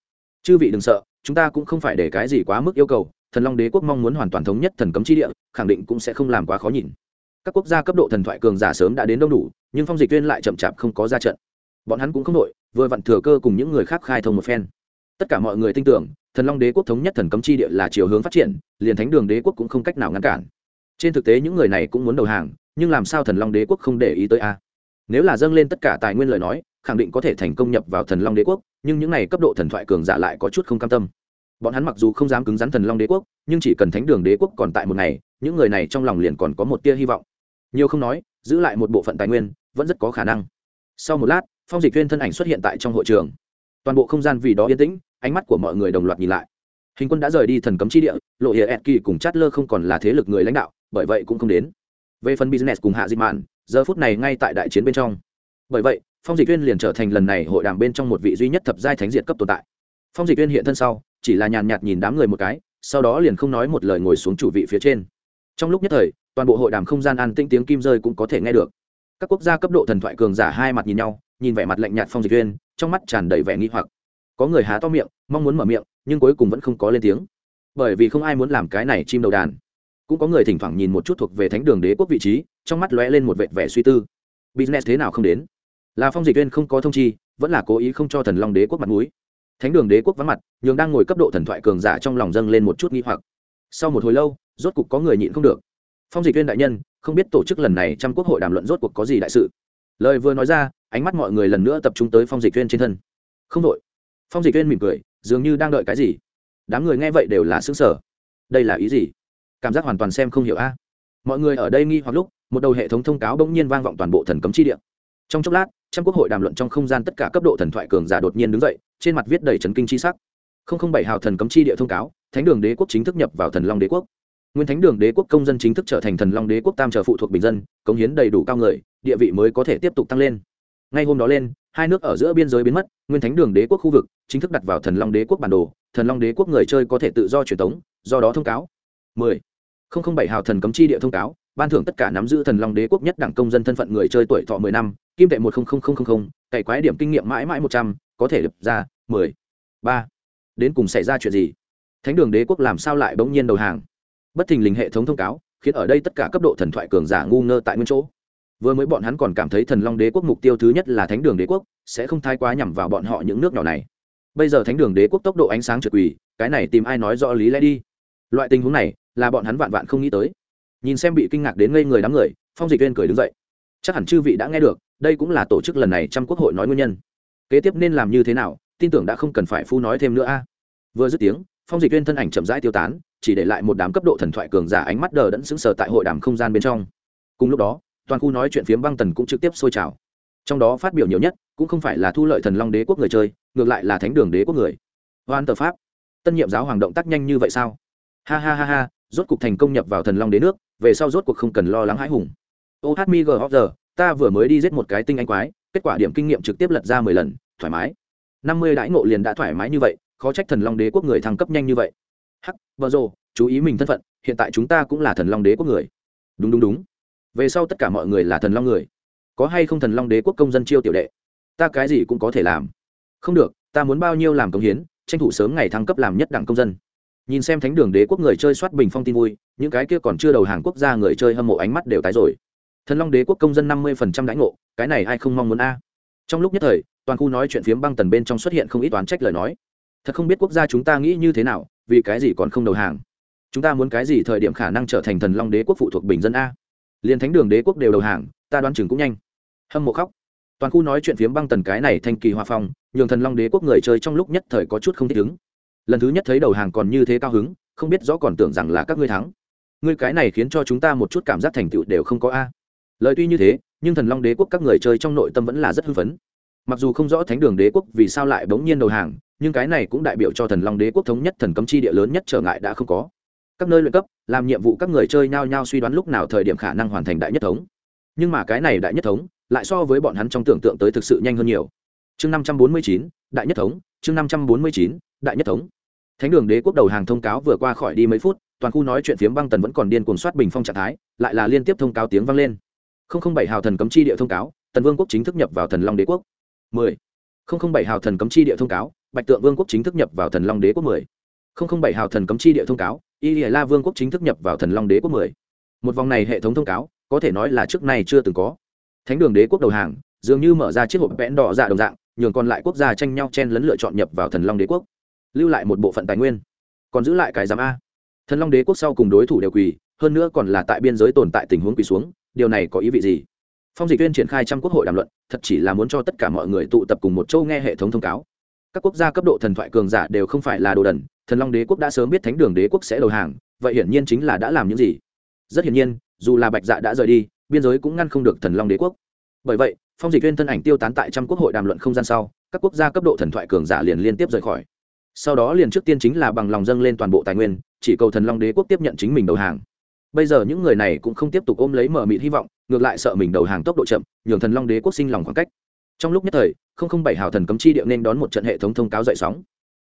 Chư vị đừng sợ chúng ta cũng không phải để cái gì quá mức yêu cầu, thần long đế quốc mong muốn hoàn toàn thống nhất thần cấm chi địa, khẳng định cũng sẽ không làm quá khó nhìn. Các quốc gia cấp độ thần thoại cường giả sớm đã đến đông đủ, nhưng phong dịch tuyên lại chậm chạp không có ra trận. Bọn hắn cũng không đội vừa vặn thừa cơ cùng những người khác khai thông một phen. Tất cả mọi người tin tưởng, thần long đế quốc thống nhất thần cấm chi địa là chiều hướng phát triển, liền thánh đường đế quốc cũng không cách nào ngăn cản. Trên thực tế những người này cũng muốn đầu hàng, nhưng làm sao thần long đế quốc không để ý tới a? Nếu là dâng lên tất cả tài nguyên lời nói, khẳng định có thể thành công nhập vào thần long đế quốc nhưng những này cấp độ thần thoại cường giả lại có chút không cam tâm. Bọn hắn mặc dù không dám cứng rắn thần long đế quốc, nhưng chỉ cần thánh đường đế quốc còn tại một ngày, những người này trong lòng liền còn có một tia hy vọng. Nhiều không nói, giữ lại một bộ phận tài nguyên, vẫn rất có khả năng. Sau một lát, phong dịch viên thân ảnh xuất hiện tại trong hội trường. Toàn bộ không gian vì đó yên tĩnh, ánh mắt của mọi người đồng loạt nhìn lại. Hình quân đã rời đi thần cấm chi địa, lộ hiệ ed kỳ cùng chát lơ không còn là thế lực người lãnh đạo, bởi vậy cũng không đến. Về phần business cùng hạ di mạn, giờ phút này ngay tại đại chiến bên trong. Bởi vậy phong dịch viên liền trở thành lần này hội đàm bên trong một vị duy nhất thập giai thánh diệt cấp tồn tại. Phong dịch viên hiện thân sau, chỉ là nhàn nhạt nhìn đám người một cái, sau đó liền không nói một lời ngồi xuống chủ vị phía trên. Trong lúc nhất thời, toàn bộ hội đàm không gian an tĩnh tiếng kim rơi cũng có thể nghe được. Các quốc gia cấp độ thần thoại cường giả hai mặt nhìn nhau, nhìn vẻ mặt lạnh nhạt phong dịch viên trong mắt tràn đầy vẻ nghi hoặc. Có người há to miệng, mong muốn mở miệng, nhưng cuối cùng vẫn không có lên tiếng. Bởi vì không ai muốn làm cái này chim đầu đàn. Cũng có người thỉnh thoảng nhìn một chút thuộc về thánh đường đế quốc vị trí, trong mắt lóe lên một vệt vẻ suy tư. Business thế nào không đến? Là phong dịch viên không có thông chi, vẫn là cố ý không cho thần long đế quốc mặt mũi. Thánh đường đế quốc vắng mặt, nhường đang ngồi cấp độ thần thoại cường giả trong lòng dâng lên một chút nghi hoặc. Sau một hồi lâu, rốt cục có người nhịn không được. Phong dịch viên đại nhân, không biết tổ chức lần này trong quốc hội đàm luận rốt cuộc có gì đại sự? Lời vừa nói ra, ánh mắt mọi người lần nữa tập trung tới phong dịch viên trên thân. Không đội. Phong dịch viên mỉm cười, dường như đang đợi cái gì. Đám người nghe vậy đều là xứng sở đây là ý gì? Cảm giác hoàn toàn xem không hiểu a. Mọi người ở đây nghi hoặc lúc, một đầu hệ thống thông cáo bỗng nhiên vang vọng toàn bộ thần cấm chi địa trong chốc lát trong quốc hội đàm luận trong không gian tất cả cấp độ thần thoại cường giả đột nhiên đứng dậy, trên mặt viết đầy trấn kinh chi sắc. Không không bảy hào thần cấm chi địa thông cáo, thánh đường đế quốc chính thức nhập vào thần long đế quốc. Nguyên thánh đường đế quốc công dân chính thức trở thành thần long đế quốc tam trở phụ thuộc bình dân, cống hiến đầy đủ cao người, địa vị mới có thể tiếp tục tăng lên. Ngay hôm đó lên, hai nước ở giữa biên giới biến mất, nguyên thánh đường đế quốc khu vực chính thức đặt vào thần long đế quốc bản đồ, thần long đế quốc người chơi có thể tự do truyền tống, do đó thông cáo. 10. 007 hào thần cấm chi địa thông cáo ban thưởng tất cả nắm giữ thần long đế quốc nhất đẳng công dân thân phận người chơi tuổi thọ 10 năm, kim tệ một cày quái điểm kinh nghiệm mãi mãi một trăm, có thể lập ra 10. ba. Đến cùng xảy ra chuyện gì? Thánh đường đế quốc làm sao lại bỗng nhiên đầu hàng? Bất thình lình hệ thống thông cáo, khiến ở đây tất cả cấp độ thần thoại cường giả ngu ngơ tại nguyên chỗ. Vừa mới bọn hắn còn cảm thấy thần long đế quốc mục tiêu thứ nhất là thánh đường đế quốc, sẽ không thai quá nhằm vào bọn họ những nước nhỏ này. Bây giờ thánh đường đế quốc tốc độ ánh sáng trượt quỳ, cái này tìm ai nói rõ lý lẽ đi? Loại tình huống này, là bọn hắn vạn vạn không nghĩ tới nhìn xem bị kinh ngạc đến ngây người đám người, phong dịch viên cười đứng dậy. Chắc hẳn chư vị đã nghe được, đây cũng là tổ chức lần này trong quốc hội nói nguyên nhân. Kế tiếp nên làm như thế nào, tin tưởng đã không cần phải phu nói thêm nữa a. Vừa dứt tiếng, phong dịch viên thân ảnh chậm rãi tiêu tán, chỉ để lại một đám cấp độ thần thoại cường giả ánh mắt đờ đẫn sững sờ tại hội đàm không gian bên trong. Cùng lúc đó, toàn khu nói chuyện phiếm băng tần cũng trực tiếp sôi trào. Trong đó phát biểu nhiều nhất, cũng không phải là thu lợi thần long đế quốc người chơi, ngược lại là thánh đường đế quốc người. Hoan tờ pháp. Tân nhiệm giáo hoàng động tác nhanh như vậy sao? Ha ha ha ha rốt cuộc thành công nhập vào thần long đế nước, về sau rốt cuộc không cần lo lắng hãi hùng. Ô hát mi g giờ, ta vừa mới đi giết một cái tinh anh quái, kết quả điểm kinh nghiệm trực tiếp lật ra mười lần, thoải mái. Năm mươi đãi ngộ liền đã thoải mái như vậy, khó trách thần long đế quốc người thăng cấp nhanh như vậy. Hắc vợ rồ, chú ý mình thân phận, hiện tại chúng ta cũng là thần long đế quốc người. Đúng đúng đúng. Về sau tất cả mọi người là thần long người. Có hay không thần long đế quốc công dân chiêu tiểu đệ? Ta cái gì cũng có thể làm. Không được, ta muốn bao nhiêu làm công hiến, tranh thủ sớm ngày thăng cấp làm nhất đẳng công dân nhìn xem thánh đường đế quốc người chơi soát bình phong tin vui, những cái kia còn chưa đầu hàng quốc gia người chơi hâm mộ ánh mắt đều tái rồi. Thần long đế quốc công dân năm mươi phần trăm đãi ngộ, cái này ai không mong muốn a? Trong lúc nhất thời, toàn khu nói chuyện phiếm băng tần bên trong xuất hiện không ít toán trách lời nói. Thật không biết quốc gia chúng ta nghĩ như thế nào, vì cái gì còn không đầu hàng? Chúng ta muốn cái gì thời điểm khả năng trở thành thần long đế quốc phụ thuộc bình dân a? Liền thánh đường đế quốc đều đầu hàng, ta đoán chừng cũng nhanh. Hâm mộ khóc. Toàn khu nói chuyện phiếm băng tần cái này thanh kỳ hòa phong, nhường thần long đế quốc người chơi trong lúc nhất thời có chút không thích ứng lần thứ nhất thấy đầu hàng còn như thế cao hứng, không biết rõ còn tưởng rằng là các ngươi thắng. Ngươi cái này khiến cho chúng ta một chút cảm giác thành tựu đều không có a. Lời tuy như thế, nhưng thần long đế quốc các người chơi trong nội tâm vẫn là rất hưng phấn. Mặc dù không rõ thánh đường đế quốc vì sao lại bỗng nhiên đầu hàng, nhưng cái này cũng đại biểu cho thần long đế quốc thống nhất thần cấm chi địa lớn nhất trở ngại đã không có. Các nơi luyện cấp, làm nhiệm vụ các người chơi nhao nhao suy đoán lúc nào thời điểm khả năng hoàn thành đại nhất thống. Nhưng mà cái này đại nhất thống, lại so với bọn hắn trong tưởng tượng tới thực sự nhanh hơn nhiều. Chương năm trăm bốn mươi chín, đại nhất thống, chương năm trăm bốn mươi chín, đại nhất thống thánh đường đế quốc đầu hàng thông cáo vừa qua khỏi đi mấy phút, toàn khu nói chuyện phiếm băng tần vẫn còn điên cuồng soát bình phong trạng thái, lại là liên tiếp thông cáo tiếng vang lên. không không bảy hào thần cấm chi địa thông cáo, tần vương quốc chính thức nhập vào thần long đế quốc. mười không không bảy hào thần cấm chi địa thông cáo, bạch tượng vương quốc chính thức nhập vào thần long đế quốc mười không không bảy hào thần cấm chi địa thông cáo, y lìa la vương quốc chính thức nhập vào thần long đế quốc mười một vòng này hệ thống thông cáo, có thể nói là trước nay chưa từng có. Thánh đường đế quốc đầu hàng, dường như mở ra chiếc hộp vẽn đỏ dạ đồng dạng, nhường còn lại quốc gia tranh nhau chen lấn lựa chọn nhập vào thần long đế quốc lưu lại một bộ phận tài nguyên. Còn giữ lại cái giám a. Thần long đế quốc sau cùng đối thủ đều quỳ, hơn nữa còn là tại biên giới tồn tại tình huống quỳ xuống, điều này có ý vị gì? Phong dịch viên triển khai trăm quốc hội đàm luận, thật chỉ là muốn cho tất cả mọi người tụ tập cùng một châu nghe hệ thống thông cáo. Các quốc gia cấp độ thần thoại cường giả đều không phải là đồ đần, thần long đế quốc đã sớm biết thánh đường đế quốc sẽ đầu hàng, vậy hiển nhiên chính là đã làm những gì? Rất hiển nhiên, dù là bạch dạ đã rời đi, biên giới cũng ngăn không được thần long đế quốc. Bởi vậy, phong dịch viên thân ảnh tiêu tán tại trăm quốc hội đàm luận không gian sau, các quốc gia cấp độ thần thoại cường giả liền liên tiếp rời khỏi sau đó liền trước tiên chính là bằng lòng dâng lên toàn bộ tài nguyên, chỉ cầu thần long đế quốc tiếp nhận chính mình đầu hàng. Bây giờ những người này cũng không tiếp tục ôm lấy mở mịt hy vọng, ngược lại sợ mình đầu hàng tốc độ chậm, nhường thần long đế quốc sinh lòng khoảng cách. Trong lúc nhất thời, không không bảy hào thần cấm chi điệu nên đón một trận hệ thống thông cáo dậy sóng.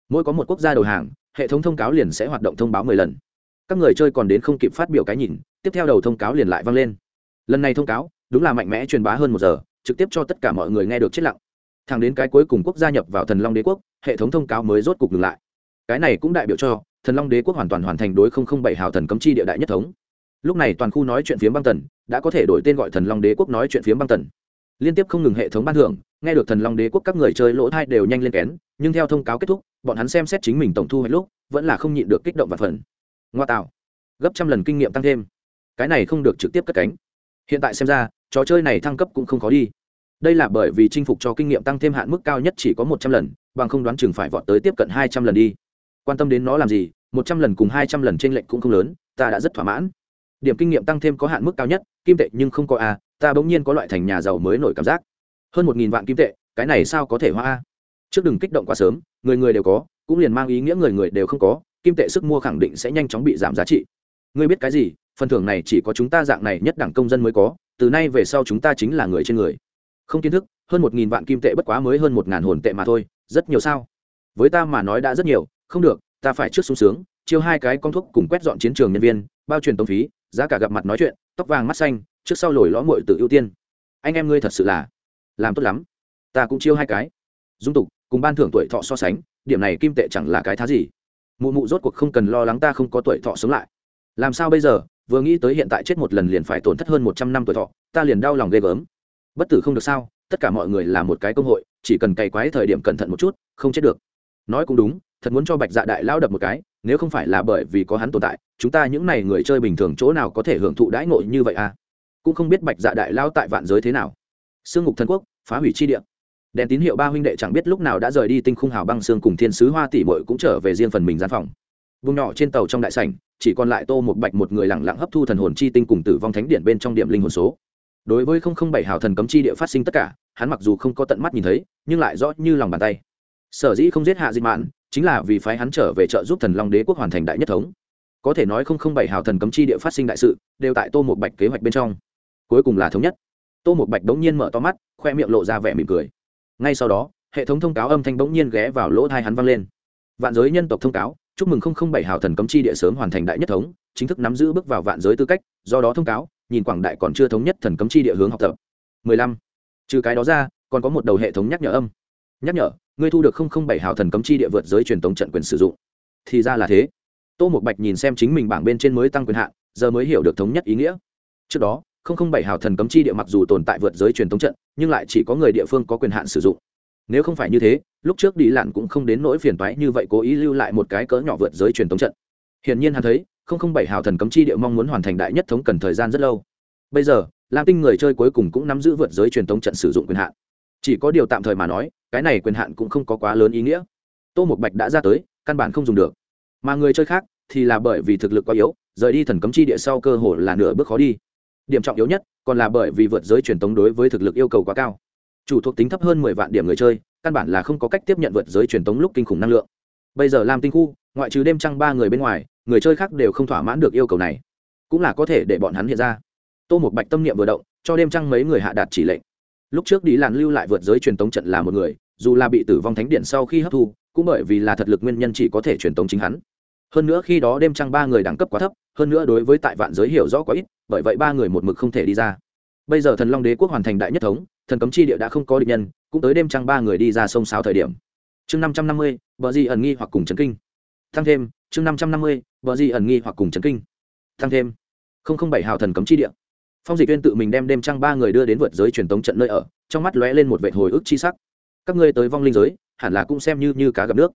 Mỗi có một quốc gia đầu hàng, hệ thống thông cáo liền sẽ hoạt động thông báo mười lần. Các người chơi còn đến không kịp phát biểu cái nhìn, tiếp theo đầu thông cáo liền lại vang lên. Lần này thông cáo, đúng là mạnh mẽ truyền bá hơn một giờ, trực tiếp cho tất cả mọi người nghe được chết lặng thẳng đến cái cuối cùng quốc gia nhập vào thần long đế quốc, hệ thống thông cáo mới rốt cục ngừng lại. Cái này cũng đại biểu cho, thần long đế quốc hoàn toàn hoàn thành đối không không bảy hào thần cấm chi địa đại nhất thống. Lúc này toàn khu nói chuyện phiếm băng tần, đã có thể đổi tên gọi thần long đế quốc nói chuyện phiếm băng tần. Liên tiếp không ngừng hệ thống ban thưởng, nghe được thần long đế quốc các người chơi lỗ thai đều nhanh lên kén, nhưng theo thông cáo kết thúc, bọn hắn xem xét chính mình tổng thu hết lúc, vẫn là không nhịn được kích động và phần ngoa tạo. Gấp trăm lần kinh nghiệm tăng thêm. Cái này không được trực tiếp cất cánh. Hiện tại xem ra, trò chơi này thăng cấp cũng không khó đi đây là bởi vì chinh phục cho kinh nghiệm tăng thêm hạn mức cao nhất chỉ có một trăm lần, bằng không đoán chừng phải vọt tới tiếp cận hai trăm lần đi. Quan tâm đến nó làm gì, một trăm lần cùng hai trăm lần t r ê n lệch cũng không lớn, ta đã rất thỏa mãn. Điểm kinh nghiệm tăng thêm có hạn mức cao nhất, kim tệ nhưng không có a, ta bỗng nhiên có loại thành nhà giàu mới nổi cảm giác. Hơn một nghìn vạn kim tệ, cái này sao có thể hoa a? Trước đừng kích động quá sớm, người người đều có, cũng liền mang ý nghĩa người người đều không có, kim tệ sức mua khẳng định sẽ nhanh chóng bị giảm giá trị. Ngươi biết cái gì, phần thưởng này chỉ có chúng ta dạng này nhất đẳng công dân mới có, từ nay về sau chúng ta chính là người trên người không kiến thức, hơn một nghìn vạn kim tệ bất quá mới hơn một ngàn hồn tệ mà thôi, rất nhiều sao? Với ta mà nói đã rất nhiều, không được, ta phải trước sung sướng, chiêu hai cái con thuốc cùng quét dọn chiến trường nhân viên, bao truyền tống phí, giá cả gặp mặt nói chuyện, tóc vàng mắt xanh, trước sau lồi lõ mội tự ưu tiên. Anh em ngươi thật sự là làm tốt lắm. Ta cũng chiêu hai cái. Dung tục, cùng ban thưởng tuổi thọ so sánh, điểm này kim tệ chẳng là cái thá gì. Mụ mụ rốt cuộc không cần lo lắng ta không có tuổi thọ sống lại. Làm sao bây giờ, vừa nghĩ tới hiện tại chết một lần liền phải tổn thất hơn một trăm năm tuổi thọ, ta liền đau lòng ghê gớm bất tử không được sao? Tất cả mọi người là một cái công hội, chỉ cần cày quái thời điểm cẩn thận một chút, không chết được. Nói cũng đúng, thật muốn cho bạch dạ đại lao đập một cái, nếu không phải là bởi vì có hắn tồn tại, chúng ta những n à y người chơi bình thường chỗ nào có thể hưởng thụ đãi ngộ như vậy à? Cũng không biết bạch dạ đại lao tại vạn giới thế nào. Sương ngục thần quốc, phá hủy chi địa. Đèn tín hiệu ba huynh đệ chẳng biết lúc nào đã rời đi tinh khung hào băng xương cùng thiên sứ hoa tỷ bội cũng trở về riêng phần mình gian phòng. Vùng nhỏ trên tàu trong đại sảnh, chỉ còn lại tô một bạch một người lẳng lặng hấp thu thần hồn chi tinh cùng tử vong thánh điện bên trong điểm linh hồn số đối với không không bảy hào thần cấm chi địa phát sinh tất cả, hắn mặc dù không có tận mắt nhìn thấy, nhưng lại rõ như lòng bàn tay. Sở dĩ không giết hạ dịch mạn, chính là vì phái hắn trở về trợ giúp thần long đế quốc hoàn thành đại nhất thống. Có thể nói không không bảy hào thần cấm chi địa phát sinh đại sự, đều tại tô một bạch kế hoạch bên trong. Cuối cùng là thống nhất. Tô một bạch bỗng nhiên mở to mắt, khoe miệng lộ ra vẻ mỉm cười. Ngay sau đó, hệ thống thông cáo âm thanh bỗng nhiên ghé vào lỗ thai hắn vang lên. Vạn giới nhân tộc thông cáo, chúc mừng không không bảy hào thần cấm chi địa sớm hoàn thành đại nhất thống, chính thức nắm giữ bước vào vạn giới tư cách, do đó thông cáo nhìn quảng đại còn chưa thống nhất thần cấm chi địa hướng học tập. 15. trừ cái đó ra, còn có một đầu hệ thống nhắc nhở âm. Nhắc nhở, ngươi thu được không không bảy hào thần cấm chi địa vượt giới truyền tống trận quyền sử dụng. Thì ra là thế. Tô một bạch nhìn xem chính mình bảng bên trên mới tăng quyền hạn, giờ mới hiểu được thống nhất ý nghĩa. Trước đó, không không bảy hào thần cấm chi địa mặc dù tồn tại vượt giới truyền tống trận, nhưng lại chỉ có người địa phương có quyền hạn sử dụng. Nếu không phải như thế, lúc trước đi lặn cũng không đến nỗi phiền toái như vậy cố ý lưu lại một cái cỡ nhỏ vượt giới truyền tống trận. Hiển nhiên hắn thấy bảy hào thần cấm chi địa mong muốn hoàn thành đại nhất thống cần thời gian rất lâu. Bây giờ, lam tinh người chơi cuối cùng cũng nắm giữ vượt giới truyền tống trận sử dụng quyền hạn. Chỉ có điều tạm thời mà nói, cái này quyền hạn cũng không có quá lớn ý nghĩa. Tô một bạch đã ra tới, căn bản không dùng được. Mà người chơi khác thì là bởi vì thực lực quá yếu, rời đi thần cấm chi địa sau cơ hội là nửa bước khó đi. Điểm trọng yếu nhất còn là bởi vì vượt giới truyền tống đối với thực lực yêu cầu quá cao. Chủ thuộc tính thấp hơn mười vạn điểm người chơi, căn bản là không có cách tiếp nhận vượt giới truyền tống lúc kinh khủng năng lượng. Bây giờ làm tinh khu, ngoại trừ đêm trăng ba người bên ngoài người chơi khác đều không thỏa mãn được yêu cầu này. Cũng là có thể để bọn hắn hiện ra. Tô một bạch tâm niệm vừa động, cho đêm trăng mấy người hạ đạt chỉ lệnh. Lúc trước đi làn lưu lại vượt giới truyền tống trận là một người, dù là bị tử vong thánh điện sau khi hấp thu, cũng bởi vì là thật lực nguyên nhân chỉ có thể truyền tống chính hắn. Hơn nữa khi đó đêm trăng ba người đẳng cấp quá thấp, hơn nữa đối với tại vạn giới hiểu rõ quá ít, bởi vậy ba người một mực không thể đi ra. Bây giờ thần long đế quốc hoàn thành đại nhất thống, thần cấm chi địa đã không có định nhân, cũng tới đêm trăng ba người đi ra sông sáo thời điểm. Chương năm trăm năm mươi vợ Di ẩn nghi hoặc cùng trấn kinh. Thăng thêm chương năm trăm năm mươi, vợ gì ẩn nghi hoặc cùng chấn kinh. Tăng thêm. không không bảy hào thần cấm chi địa. Phong dịch viên tự mình đem đêm trăng ba người đưa đến vượt giới truyền tống trận nơi ở, trong mắt lóe lên một vệ hồi ức chi sắc. Các ngươi tới vong linh giới, hẳn là cũng xem như như cá gặp nước.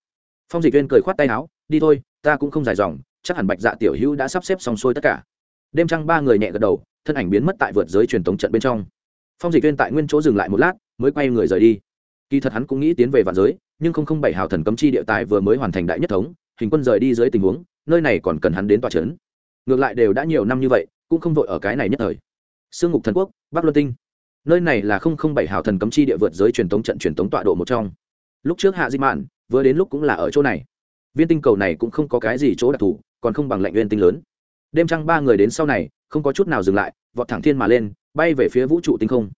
Phong dịch viên cười khoát tay áo, đi thôi, ta cũng không dài dòng, chắc hẳn bạch dạ tiểu hữu đã sắp xếp xong xuôi tất cả. Đêm trăng ba người nhẹ gật đầu, thân ảnh biến mất tại vượt giới truyền tống trận bên trong. Phong dịch viên tại nguyên chỗ dừng lại một lát, mới quay người rời đi. Kỳ thật hắn cũng nghĩ tiến về vạn giới, nhưng không không bảy hào thần cấm chi địa tài vừa mới hoàn thành đại nhất thống hình quân rời đi dưới tình huống, nơi này còn cần hắn đến tòa c h ấ n ngược lại đều đã nhiều năm như vậy, cũng không vội ở cái này nhất thời. Sương ngục thần quốc, bắc luân tinh. Nơi này là không không bảy hào thần cấm chi địa vượt giới truyền tống trận truyền tống tọa độ một trong. Lúc trước hạ di mạn, vừa đến lúc cũng là ở chỗ này. Viên tinh cầu này cũng không có cái gì chỗ đặc thù, còn không bằng lệnh viên tinh lớn. Đêm trăng ba người đến sau này, không có chút nào dừng lại, vọt thẳng thiên mà lên, bay về phía vũ trụ tinh không.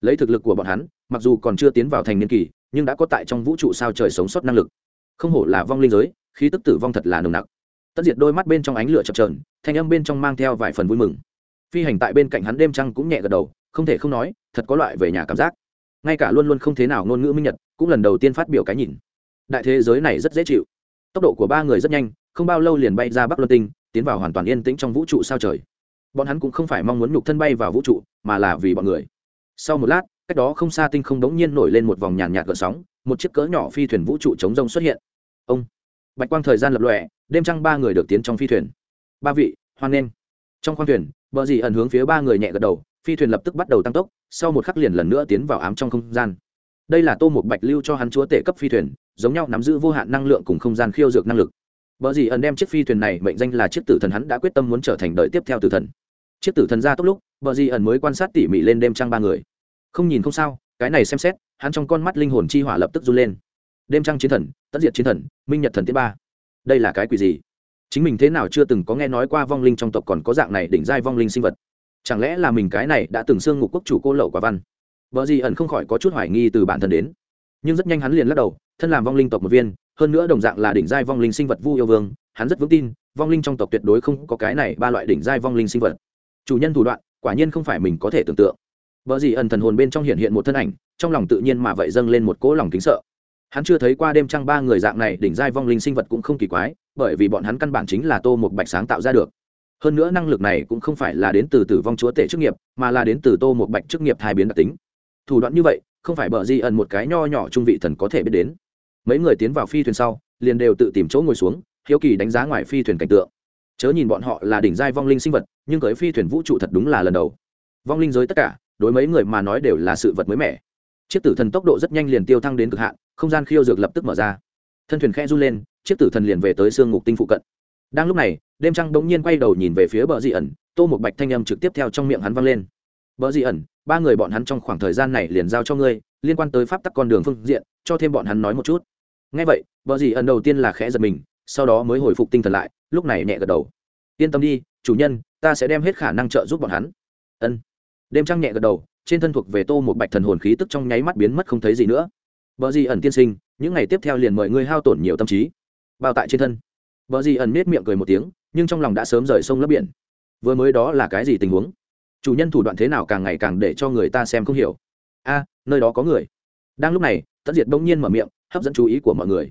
Lấy thực lực của bọn hắn, mặc dù còn chưa tiến vào thành niên kỳ, nhưng đã có tại trong vũ trụ sao trời sống sót năng lực không hổ là vong linh giới, khí tức tử vong thật là nồng nặc. Tất diệt đôi mắt bên trong ánh lửa chập trờn thanh âm bên trong mang theo vài phần vui mừng. Phi hành tại bên cạnh hắn đêm trăng cũng nhẹ gật đầu, không thể không nói, thật có loại về nhà cảm giác. Ngay cả luôn luôn không thế nào ngôn ngữ minh nhật, cũng lần đầu tiên phát biểu cái nhìn. Đại thế giới này rất dễ chịu. Tốc độ của ba người rất nhanh, không bao lâu liền bay ra bắc luân tinh, tiến vào hoàn toàn yên tĩnh trong vũ trụ sao trời. Bọn hắn cũng không phải mong muốn nhục thân bay vào vũ trụ, mà là vì bọn người. Sau một lát, cách đó không xa tinh không đống nhiên nổi lên một vòng nhàn nhạt gợn sóng, một chiếc cỡ nhỏ phi thuyền vũ trụ chống rông xuất hiện ông. Bạch quang thời gian lập lòe, đêm trăng ba người được tiến trong phi thuyền. Ba vị, hoan nghênh. Trong khoang thuyền vợ dì ẩn hướng phía ba người nhẹ gật đầu, phi thuyền lập tức bắt đầu tăng tốc, sau một khắc liền lần nữa tiến vào ám trong không gian. Đây là tô một bạch lưu cho hắn chúa tể cấp phi thuyền, giống nhau nắm giữ vô hạn năng lượng cùng không gian khiêu dược năng lực. Vợ dì ẩn đem chiếc phi thuyền này mệnh danh là chiếc tử thần hắn đã quyết tâm muốn trở thành đời tiếp theo tử thần. Chiếc tử thần ra tốc lúc vợ dì ẩn mới quan sát tỉ mỉ lên đêm trăng ba người. Không nhìn không sao, cái này xem xét, hắn trong con mắt linh hồn chi hỏa lập tức run lên đêm trăng chiến thần tất diệt chiến thần, minh nhật thần tiết ba. Đây là cái quỷ gì? Chính mình thế nào chưa từng có nghe nói qua vong linh trong tộc còn có dạng này đỉnh giai vong linh sinh vật. Chẳng lẽ là mình cái này đã từng xương ngục quốc chủ cô lậu quả văn? Vợ gì ẩn không khỏi có chút hoài nghi từ bản thân đến. Nhưng rất nhanh hắn liền lắc đầu, thân làm vong linh tộc một viên, hơn nữa đồng dạng là đỉnh giai vong linh sinh vật vu yêu vương, hắn rất vững tin, vong linh trong tộc tuyệt đối không có cái này ba loại đỉnh giai vong linh sinh vật. Chủ nhân thủ đoạn, quả nhiên không phải mình có thể tưởng tượng. Vợ gì ẩn thần hồn bên trong hiện hiện một thân ảnh, trong lòng tự nhiên mà vậy dâng lên một cỗ lòng kính sợ hắn chưa thấy qua đêm trăng ba người dạng này, đỉnh giai vong linh sinh vật cũng không kỳ quái, bởi vì bọn hắn căn bản chính là tô một bạch sáng tạo ra được. Hơn nữa năng lực này cũng không phải là đến từ tử vong chúa tể chức nghiệp, mà là đến từ tô một bạch chức nghiệp thai biến đặc tính. Thủ đoạn như vậy, không phải bờ di ẩn một cái nho nhỏ trung vị thần có thể biết đến. Mấy người tiến vào phi thuyền sau, liền đều tự tìm chỗ ngồi xuống, hiếu kỳ đánh giá ngoài phi thuyền cảnh tượng. Chớ nhìn bọn họ là đỉnh giai vong linh sinh vật, nhưng tới phi thuyền vũ trụ thật đúng là lần đầu. Vong linh giới tất cả, đối mấy người mà nói đều là sự vật mới mẻ chiếc tử thần tốc độ rất nhanh liền tiêu thăng đến cực hạn, không gian khiêu dược lập tức mở ra. Thân thuyền khe run lên, chiếc tử thần liền về tới sương ngục tinh phụ cận. Đang lúc này, đêm trăng bỗng nhiên quay đầu nhìn về phía bờ dị ẩn, tô một bạch thanh âm trực tiếp theo trong miệng hắn vang lên. Bờ dị ẩn, ba người bọn hắn trong khoảng thời gian này liền giao cho ngươi, liên quan tới pháp tắc con đường phương diện, cho thêm bọn hắn nói một chút. Ngay vậy, bờ dị ẩn đầu tiên là khẽ giật mình, sau đó mới hồi phục tinh thần lại, lúc này nhẹ gật đầu. Yên tâm đi, chủ nhân, ta sẽ đem hết khả năng trợ giúp bọn hắn. Ân. Đêm trăng nhẹ gật đầu trên thân thuộc về tô một bạch thần hồn khí tức trong nháy mắt biến mất không thấy gì nữa Bờ gì ẩn tiên sinh, những ngày tiếp theo liền mời ngươi hao tổn nhiều tâm trí. Bao tại trên thân. Bờ gì ẩn nết miệng cười một tiếng, nhưng trong lòng đã sớm rời sông lấp biển. Vừa mới đó là cái gì tình huống? Chủ nhân thủ đoạn thế nào càng ngày càng để cho người ta xem không hiểu. A, nơi đó có người. Đang lúc này, tẫn Diệt bỗng nhiên mở miệng, hấp dẫn chú ý của mọi người.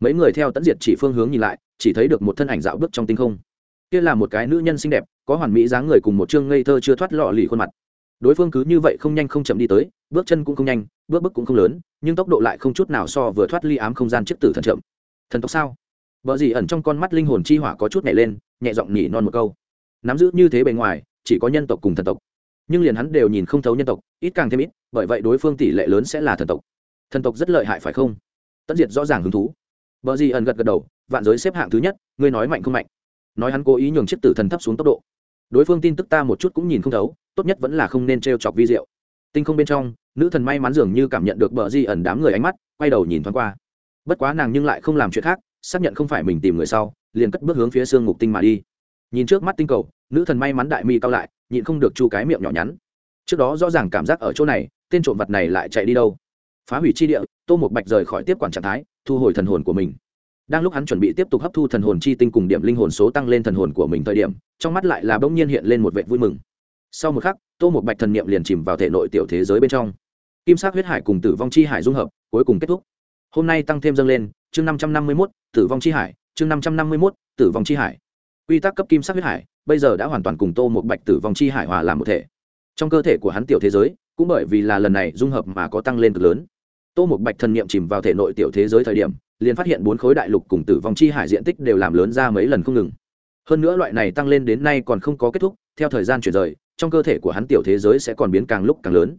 Mấy người theo tẫn Diệt chỉ phương hướng nhìn lại, chỉ thấy được một thân ảnh dạo bước trong tinh không. Kia là một cái nữ nhân xinh đẹp, có hoàn mỹ dáng người cùng một trương ngây thơ chưa thoát lọ lì khuôn mặt đối phương cứ như vậy không nhanh không chậm đi tới, bước chân cũng không nhanh, bước bước cũng không lớn, nhưng tốc độ lại không chút nào so vừa thoát ly ám không gian chiếc tử thần chậm. Thần tộc sao? Vợ gì ẩn trong con mắt linh hồn chi hỏa có chút nhảy lên, nhẹ giọng nhỉ non một câu. Nắm giữ như thế bề ngoài, chỉ có nhân tộc cùng thần tộc. Nhưng liền hắn đều nhìn không thấu nhân tộc, ít càng thêm ít, bởi vậy đối phương tỷ lệ lớn sẽ là thần tộc. Thần tộc rất lợi hại phải không? Tất diệt rõ ràng hứng thú. Vợ gì ẩn gật gật đầu, vạn giới xếp hạng thứ nhất, ngươi nói mạnh không mạnh? Nói hắn cố ý nhường chiếc tử thần thấp xuống tốc độ đối phương tin tức ta một chút cũng nhìn không thấu, tốt nhất vẫn là không nên t r e o chọc vi diệu. Tinh không bên trong, nữ thần may mắn dường như cảm nhận được bờ di ẩn đám người ánh mắt, quay đầu nhìn thoáng qua. Bất quá nàng nhưng lại không làm chuyện khác, xác nhận không phải mình tìm người sau, liền cất bước hướng phía sương ngục tinh mà đi. Nhìn trước mắt tinh cầu, nữ thần may mắn đại mi cao lại, nhịn không được chu cái miệng nhỏ nhắn. Trước đó rõ ràng cảm giác ở chỗ này, tên trộm vật này lại chạy đi đâu? Phá hủy chi địa, tô một bạch rời khỏi tiếp quản trạng thái, thu hồi thần hồn của mình đang lúc hắn chuẩn bị tiếp tục hấp thu thần hồn chi tinh cùng điểm linh hồn số tăng lên thần hồn của mình thời điểm, trong mắt lại là bỗng nhiên hiện lên một vệ vui mừng. Sau một khắc, tô một bạch thần niệm liền chìm vào thể nội tiểu thế giới bên trong. Kim sắc huyết hải cùng tử vong chi hải dung hợp, cuối cùng kết thúc. Hôm nay tăng thêm dâng lên, chương năm trăm năm mươi mốt, tử vong chi hải, chương năm trăm năm mươi mốt, tử vong chi hải. Quy tắc cấp kim sắc huyết hải, bây giờ đã hoàn toàn cùng tô một bạch tử vong chi hải hòa làm một thể. Trong cơ thể của hắn tiểu thế giới, cũng bởi vì là lần này dung hợp mà có tăng lên cực lớn tô một bạch thần niệm chìm vào thể nội tiểu thế giới thời điểm, liền phát hiện bốn khối đại lục cùng tử vong chi hải diện tích đều làm lớn ra mấy lần không ngừng. Hơn nữa loại này tăng lên đến nay còn không có kết thúc, theo thời gian chuyển rời, trong cơ thể của hắn tiểu thế giới sẽ còn biến càng lúc càng lớn.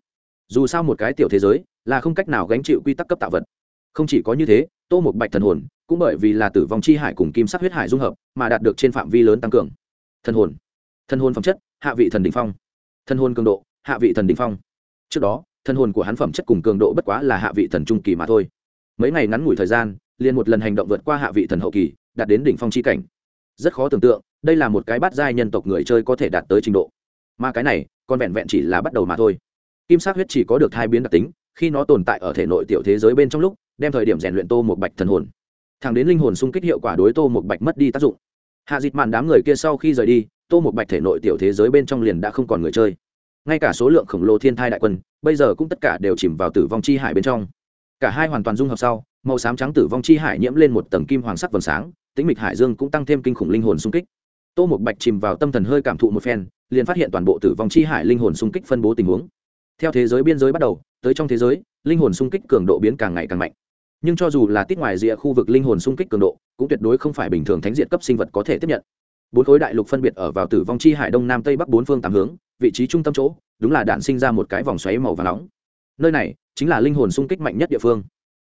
Dù sao một cái tiểu thế giới là không cách nào gánh chịu quy tắc cấp tạo vật. Không chỉ có như thế, tô một bạch thần hồn cũng bởi vì là tử vong chi hải cùng kim sắc huyết hải dung hợp mà đạt được trên phạm vi lớn tăng cường. Thần hồn. Thần hồn phẩm chất, hạ vị thần đình phong. Thần hồn cường độ, hạ vị thần đình phong. Trước đó thần hồn của hắn phẩm chất cùng cường độ bất quá là hạ vị thần trung kỳ mà thôi. Mấy ngày ngắn ngủi thời gian, liền một lần hành động vượt qua hạ vị thần hậu kỳ, đạt đến đỉnh phong chi cảnh. Rất khó tưởng tượng, đây là một cái bát giai nhân tộc người chơi có thể đạt tới trình độ. Mà cái này, còn vẹn vẹn chỉ là bắt đầu mà thôi. Kim sắc huyết chỉ có được hai biến đặc tính, khi nó tồn tại ở thể nội tiểu thế giới bên trong lúc, đem thời điểm rèn luyện tô một bạch thần hồn. Thẳng đến linh hồn xung kích hiệu quả đối tô một bạch mất đi tác dụng. Hạ dịt màn đám người kia sau khi rời đi, tô một bạch thể nội tiểu thế giới bên trong liền đã không còn người chơi ngay cả số lượng khổng lồ thiên thai đại quân, bây giờ cũng tất cả đều chìm vào tử vong chi hải bên trong. Cả hai hoàn toàn dung hợp sau, màu xám trắng tử vong chi hải nhiễm lên một tầng kim hoàng sắc vầng sáng, tĩnh mịch hải dương cũng tăng thêm kinh khủng linh hồn xung kích. Tô một bạch chìm vào tâm thần hơi cảm thụ một phen, liền phát hiện toàn bộ tử vong chi hải linh hồn xung kích phân bố tình huống. Theo thế giới biên giới bắt đầu, tới trong thế giới, linh hồn xung kích cường độ biến càng ngày càng mạnh. Nhưng cho dù là tít ngoài rìa khu vực linh hồn xung kích cường độ, cũng tuyệt đối không phải bình thường thánh diện cấp sinh vật có thể tiếp nhận. Bốn khối đại lục phân biệt ở vào tử vong chi hải đông nam tây bắc bốn phương tám hướng vị trí trung tâm chỗ, đúng là đạn sinh ra một cái vòng xoáy màu và nóng. Nơi này chính là linh hồn sung kích mạnh nhất địa phương.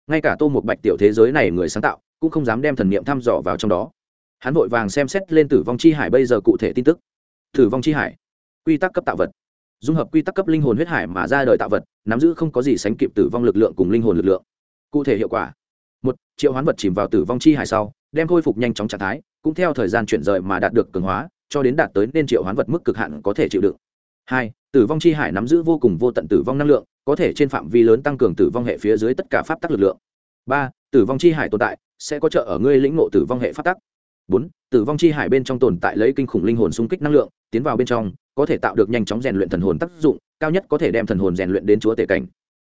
Ngay cả tô một bạch tiểu thế giới này người sáng tạo, cũng không dám đem thần niệm thăm dò vào trong đó. Hắn vội vàng xem xét lên tử vong chi hải bây giờ cụ thể tin tức. Tử vong chi hải, quy tắc cấp tạo vật. Dung hợp quy tắc cấp linh hồn huyết hải mà ra đời tạo vật, nắm giữ không có gì sánh kịp tử vong lực lượng cùng linh hồn lực lượng. Cụ thể hiệu quả. Một, triệu hoán vật chìm vào tử vong chi hải sau, đem khôi phục nhanh chóng trạng thái, cũng theo thời gian chuyển rời mà đạt được cường hóa, cho đến đạt tới nên triệu hoán vật mức cực hạn có thể chịu đựng hai, tử vong chi hải nắm giữ vô cùng vô tận tử vong năng lượng, có thể trên phạm vi lớn tăng cường tử vong hệ phía dưới tất cả pháp tắc lực lượng. Ba, tử vong chi hải tồn tại, sẽ có trợ ở ngươi lĩnh ngộ tử vong hệ pháp tắc. Bốn, tử vong chi hải bên trong tồn tại lấy kinh khủng linh hồn xung kích năng lượng, tiến vào bên trong, có thể tạo được nhanh chóng rèn luyện thần hồn tác dụng, cao nhất có thể đem thần hồn rèn luyện đến chúa tể cảnh.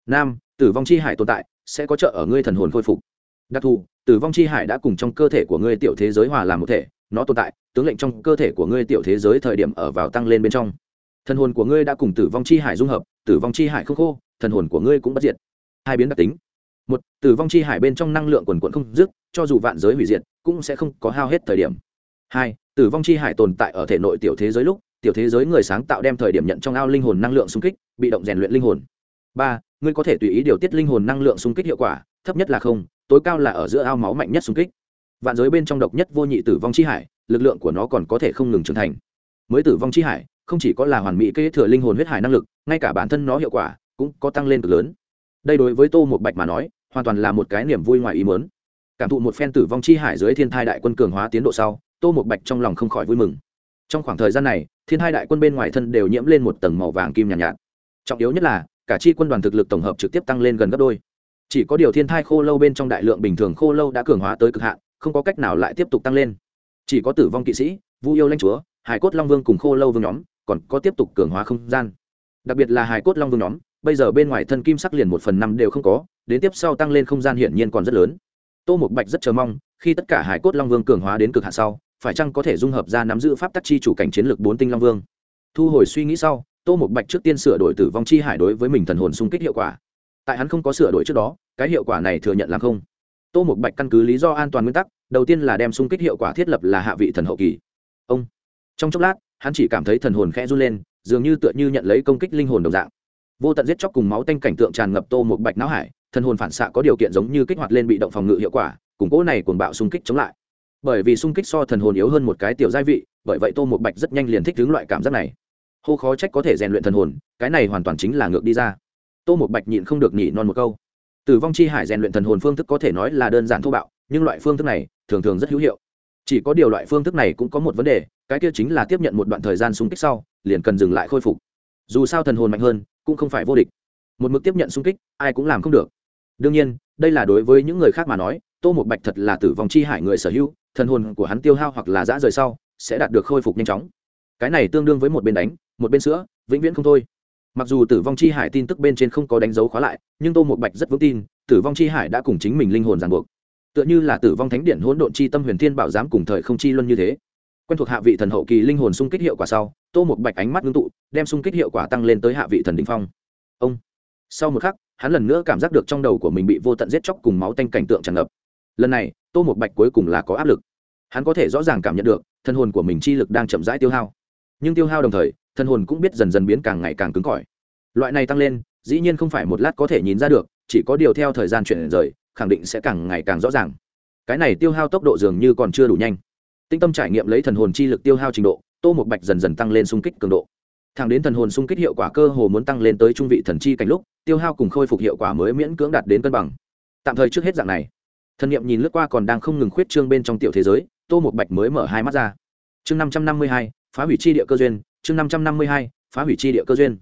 Năm, tử vong chi hải tồn tại, sẽ có trợ ở ngươi thần hồn khôi phục. Đặc thù, tử vong chi hải đã cùng trong cơ thể của ngươi tiểu thế giới hòa làm một thể, nó tồn tại, tướng lệnh trong cơ thể của ngươi tiểu thế giới thời điểm ở vào tăng lên bên trong thần hồn của ngươi đã cùng tử vong chi hải dung hợp, tử vong chi hải không khô, thần hồn của ngươi cũng bất diệt. Hai biến đặc tính. Một, tử vong chi hải bên trong năng lượng quần quận không dứt, cho dù vạn giới hủy diệt, cũng sẽ không có hao hết thời điểm. Hai, tử vong chi hải tồn tại ở thể nội tiểu thế giới lúc, tiểu thế giới người sáng tạo đem thời điểm nhận trong ao linh hồn năng lượng xung kích, bị động rèn luyện linh hồn. Ba, ngươi có thể tùy ý điều tiết linh hồn năng lượng xung kích hiệu quả, thấp nhất là không, tối cao là ở giữa ao máu mạnh nhất xung kích. Vạn giới bên trong độc nhất vô nhị tử vong chi hải, lực lượng của nó còn có thể không ngừng trưởng thành. Mới tử vong chi hải không chỉ có là hoàn mỹ kế thừa linh hồn huyết hải năng lực ngay cả bản thân nó hiệu quả cũng có tăng lên cực lớn. Đây đối với tô một bạch mà nói hoàn toàn là một cái niềm vui ngoài ý mớn cảm thụ một phen tử vong chi hải dưới thiên thai đại quân cường hóa tiến độ sau tô một bạch trong lòng không khỏi vui mừng. Trong khoảng thời gian này thiên hai đại quân bên ngoài thân đều nhiễm lên một tầng màu vàng kim nhàn nhạt, nhạt. Trọng yếu nhất là cả chi quân đoàn thực lực tổng hợp trực tiếp tăng lên gần gấp đôi. Chỉ có điều thiên thai khô lâu bên trong đại lượng bình thường khô lâu đã cường hóa tới cực hạn không có cách nào lại tiếp tục tăng lên. Chỉ có tử vong kỵ sĩ vu yêu lanh chúa hải cốt long vương cùng khô lâu vương nhóm còn có tiếp tục cường hóa không gian. Đặc biệt là hải cốt long vương nhóm, bây giờ bên ngoài thân kim sắc liền một phần năm đều không có, đến tiếp sau tăng lên không gian hiển nhiên còn rất lớn. Tô một bạch rất chờ mong, khi tất cả hải cốt long vương cường hóa đến cực hạn sau, phải chăng có thể dung hợp ra nắm giữ pháp tắc chi chủ cảnh chiến lược bốn tinh long vương? Thu hồi suy nghĩ sau, tô một bạch trước tiên sửa đổi tử vong chi hải đối với mình thần hồn xung kích hiệu quả. Tại hắn không có sửa đổi trước đó, cái hiệu quả này thừa nhận làm không. Tô một bạch căn cứ lý do an toàn nguyên tắc, đầu tiên là đem xung kích hiệu quả thiết lập là hạ vị thần hậu kỳ. Ông, trong chốc lát hắn chỉ cảm thấy thần hồn khẽ run lên, dường như tựa như nhận lấy công kích linh hồn đồng dạng. Vô tận giết chóc cùng máu tanh cảnh tượng tràn ngập tô một bạch não hải, thần hồn phản xạ có điều kiện giống như kích hoạt lên bị động phòng ngự hiệu quả củng cố này cuồng bạo xung kích chống lại. Bởi vì xung kích so thần hồn yếu hơn một cái tiểu gia vị, bởi vậy tô một bạch rất nhanh liền thích hướng loại cảm giác này. Hô khó trách có thể rèn luyện thần hồn, cái này hoàn toàn chính là ngược đi ra. Tô một bạch nhịn không được nhị non một câu. Tử vong chi hải rèn luyện thần hồn phương thức có thể nói là đơn giản thô bạo, nhưng loại phương thức này thường thường rất hữu hiệu chỉ có điều loại phương thức này cũng có một vấn đề, cái kia chính là tiếp nhận một đoạn thời gian xung kích sau, liền cần dừng lại khôi phục. Dù sao thần hồn mạnh hơn, cũng không phải vô địch. Một mực tiếp nhận xung kích, ai cũng làm không được. Đương nhiên, đây là đối với những người khác mà nói, tô một bạch thật là tử vong chi hải người sở hữu, thần hồn của hắn tiêu hao hoặc là giã rời sau, sẽ đạt được khôi phục nhanh chóng. Cái này tương đương với một bên đánh, một bên sữa, vĩnh viễn không thôi. Mặc dù tử vong chi hải tin tức bên trên không có đánh dấu khóa lại, nhưng tô một bạch rất vững tin, tử vong chi hải đã cùng chính mình linh hồn ràng buộc tựa như là tử vong thánh điện hỗn độn chi tâm huyền thiên bảo giám cùng thời không chi luân như thế. Quen thuộc hạ vị thần hậu kỳ linh hồn xung kích hiệu quả sau, tô một bạch ánh mắt ngưng tụ, đem xung kích hiệu quả tăng lên tới hạ vị thần đ ỉ n h phong. Ông! Sau một khắc, hắn lần nữa cảm giác được trong đầu của mình bị vô tận giết chóc cùng máu tanh cảnh tượng tràn ngập. Lần này, tô một bạch cuối cùng là có áp lực. Hắn có thể rõ ràng cảm nhận được, thân hồn của mình chi lực đang chậm rãi tiêu hao. Nhưng tiêu hao đồng thời, thân hồn cũng biết dần dần biến càng ngày càng cứng cỏi. Loại này tăng lên, dĩ nhiên không phải một lát có thể nhìn ra được, chỉ có điều theo thời gian chuyển rời khẳng định sẽ càng ngày càng rõ ràng. Cái này tiêu hao tốc độ dường như còn chưa đủ nhanh. Tinh tâm trải nghiệm lấy thần hồn chi lực tiêu hao trình độ, tô một bạch dần dần tăng lên xung kích cường độ. Thẳng đến thần hồn xung kích hiệu quả cơ hồ muốn tăng lên tới trung vị thần chi cảnh lúc, tiêu hao cùng khôi phục hiệu quả mới miễn cưỡng đạt đến cân bằng. Tạm thời trước hết dạng này. Thần nghiệm nhìn lướt qua còn đang không ngừng khuyết trương bên trong tiểu thế giới, tô một bạch mới mở hai mắt ra. Chương năm trăm năm mươi hai, phá hủy chi địa cơ duyên. Chương năm trăm năm mươi hai, phá hủy chi địa cơ duyên.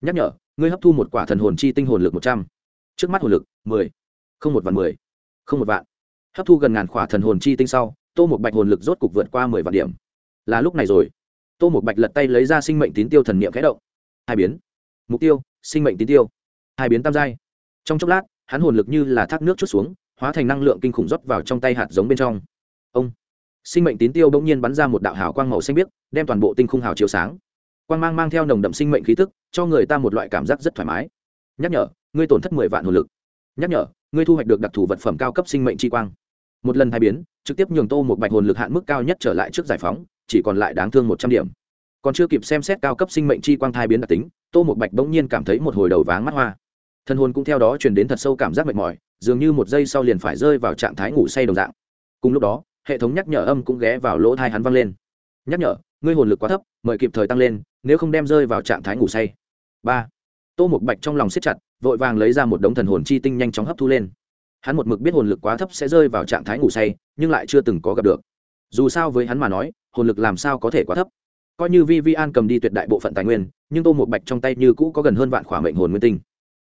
Nhắc nhở, ngươi hấp thu một quả thần hồn chi tinh hồn lực một trăm. Trước mắt hồn lực, mười không một vạn mười. Không một vạn. Hấp thu gần ngàn khỏa thần hồn chi tinh sau, tô một bạch hồn lực rốt cục vượt qua mười vạn điểm. Là lúc này rồi. Tô một bạch lật tay lấy ra sinh mệnh tín tiêu thần niệm khẽ động. Hai biến. Mục tiêu, sinh mệnh tín tiêu. Hai biến tam giai. Trong chốc lát, hắn hồn lực như là thác nước chút xuống, hóa thành năng lượng kinh khủng rót vào trong tay hạt giống bên trong. Ông. Sinh mệnh tín tiêu bỗng nhiên bắn ra một đạo hào quang màu xanh biếc, đem toàn bộ tinh khung hào chiếu sáng. Quang mang mang theo nồng đậm sinh mệnh khí tức, cho người ta một loại cảm giác rất thoải mái. Nhắc nhở, ngươi tổn thất mười vạn hồn lực. Nhắc nhở ngươi thu hoạch được đặc thù vật phẩm cao cấp sinh mệnh chi quang. Một lần thay biến, trực tiếp nhường tô một bạch hồn lực hạn mức cao nhất trở lại trước giải phóng, chỉ còn lại đáng thương một trăm điểm. Còn chưa kịp xem xét cao cấp sinh mệnh chi quang thai biến đặc tính, tô một bạch bỗng nhiên cảm thấy một hồi đầu váng mắt hoa. Thân hồn cũng theo đó truyền đến thật sâu cảm giác mệt mỏi, dường như một giây sau liền phải rơi vào trạng thái ngủ say đồng dạng. Cùng lúc đó, hệ thống nhắc nhở âm cũng ghé vào lỗ thai hắn văng lên. Nhắc nhở, ngươi hồn lực quá thấp, mời kịp thời tăng lên, nếu không đem rơi vào trạng thái ngủ say. Ba. Tô một bạch trong lòng siết chặt vội vàng lấy ra một đống thần hồn chi tinh nhanh chóng hấp thu lên. Hắn một mực biết hồn lực quá thấp sẽ rơi vào trạng thái ngủ say, nhưng lại chưa từng có gặp được. Dù sao với hắn mà nói, hồn lực làm sao có thể quá thấp? Coi như vi vi an cầm đi tuyệt đại bộ phận tài nguyên, nhưng tô một bạch trong tay như cũ có gần hơn vạn khỏa mệnh hồn nguyên tinh.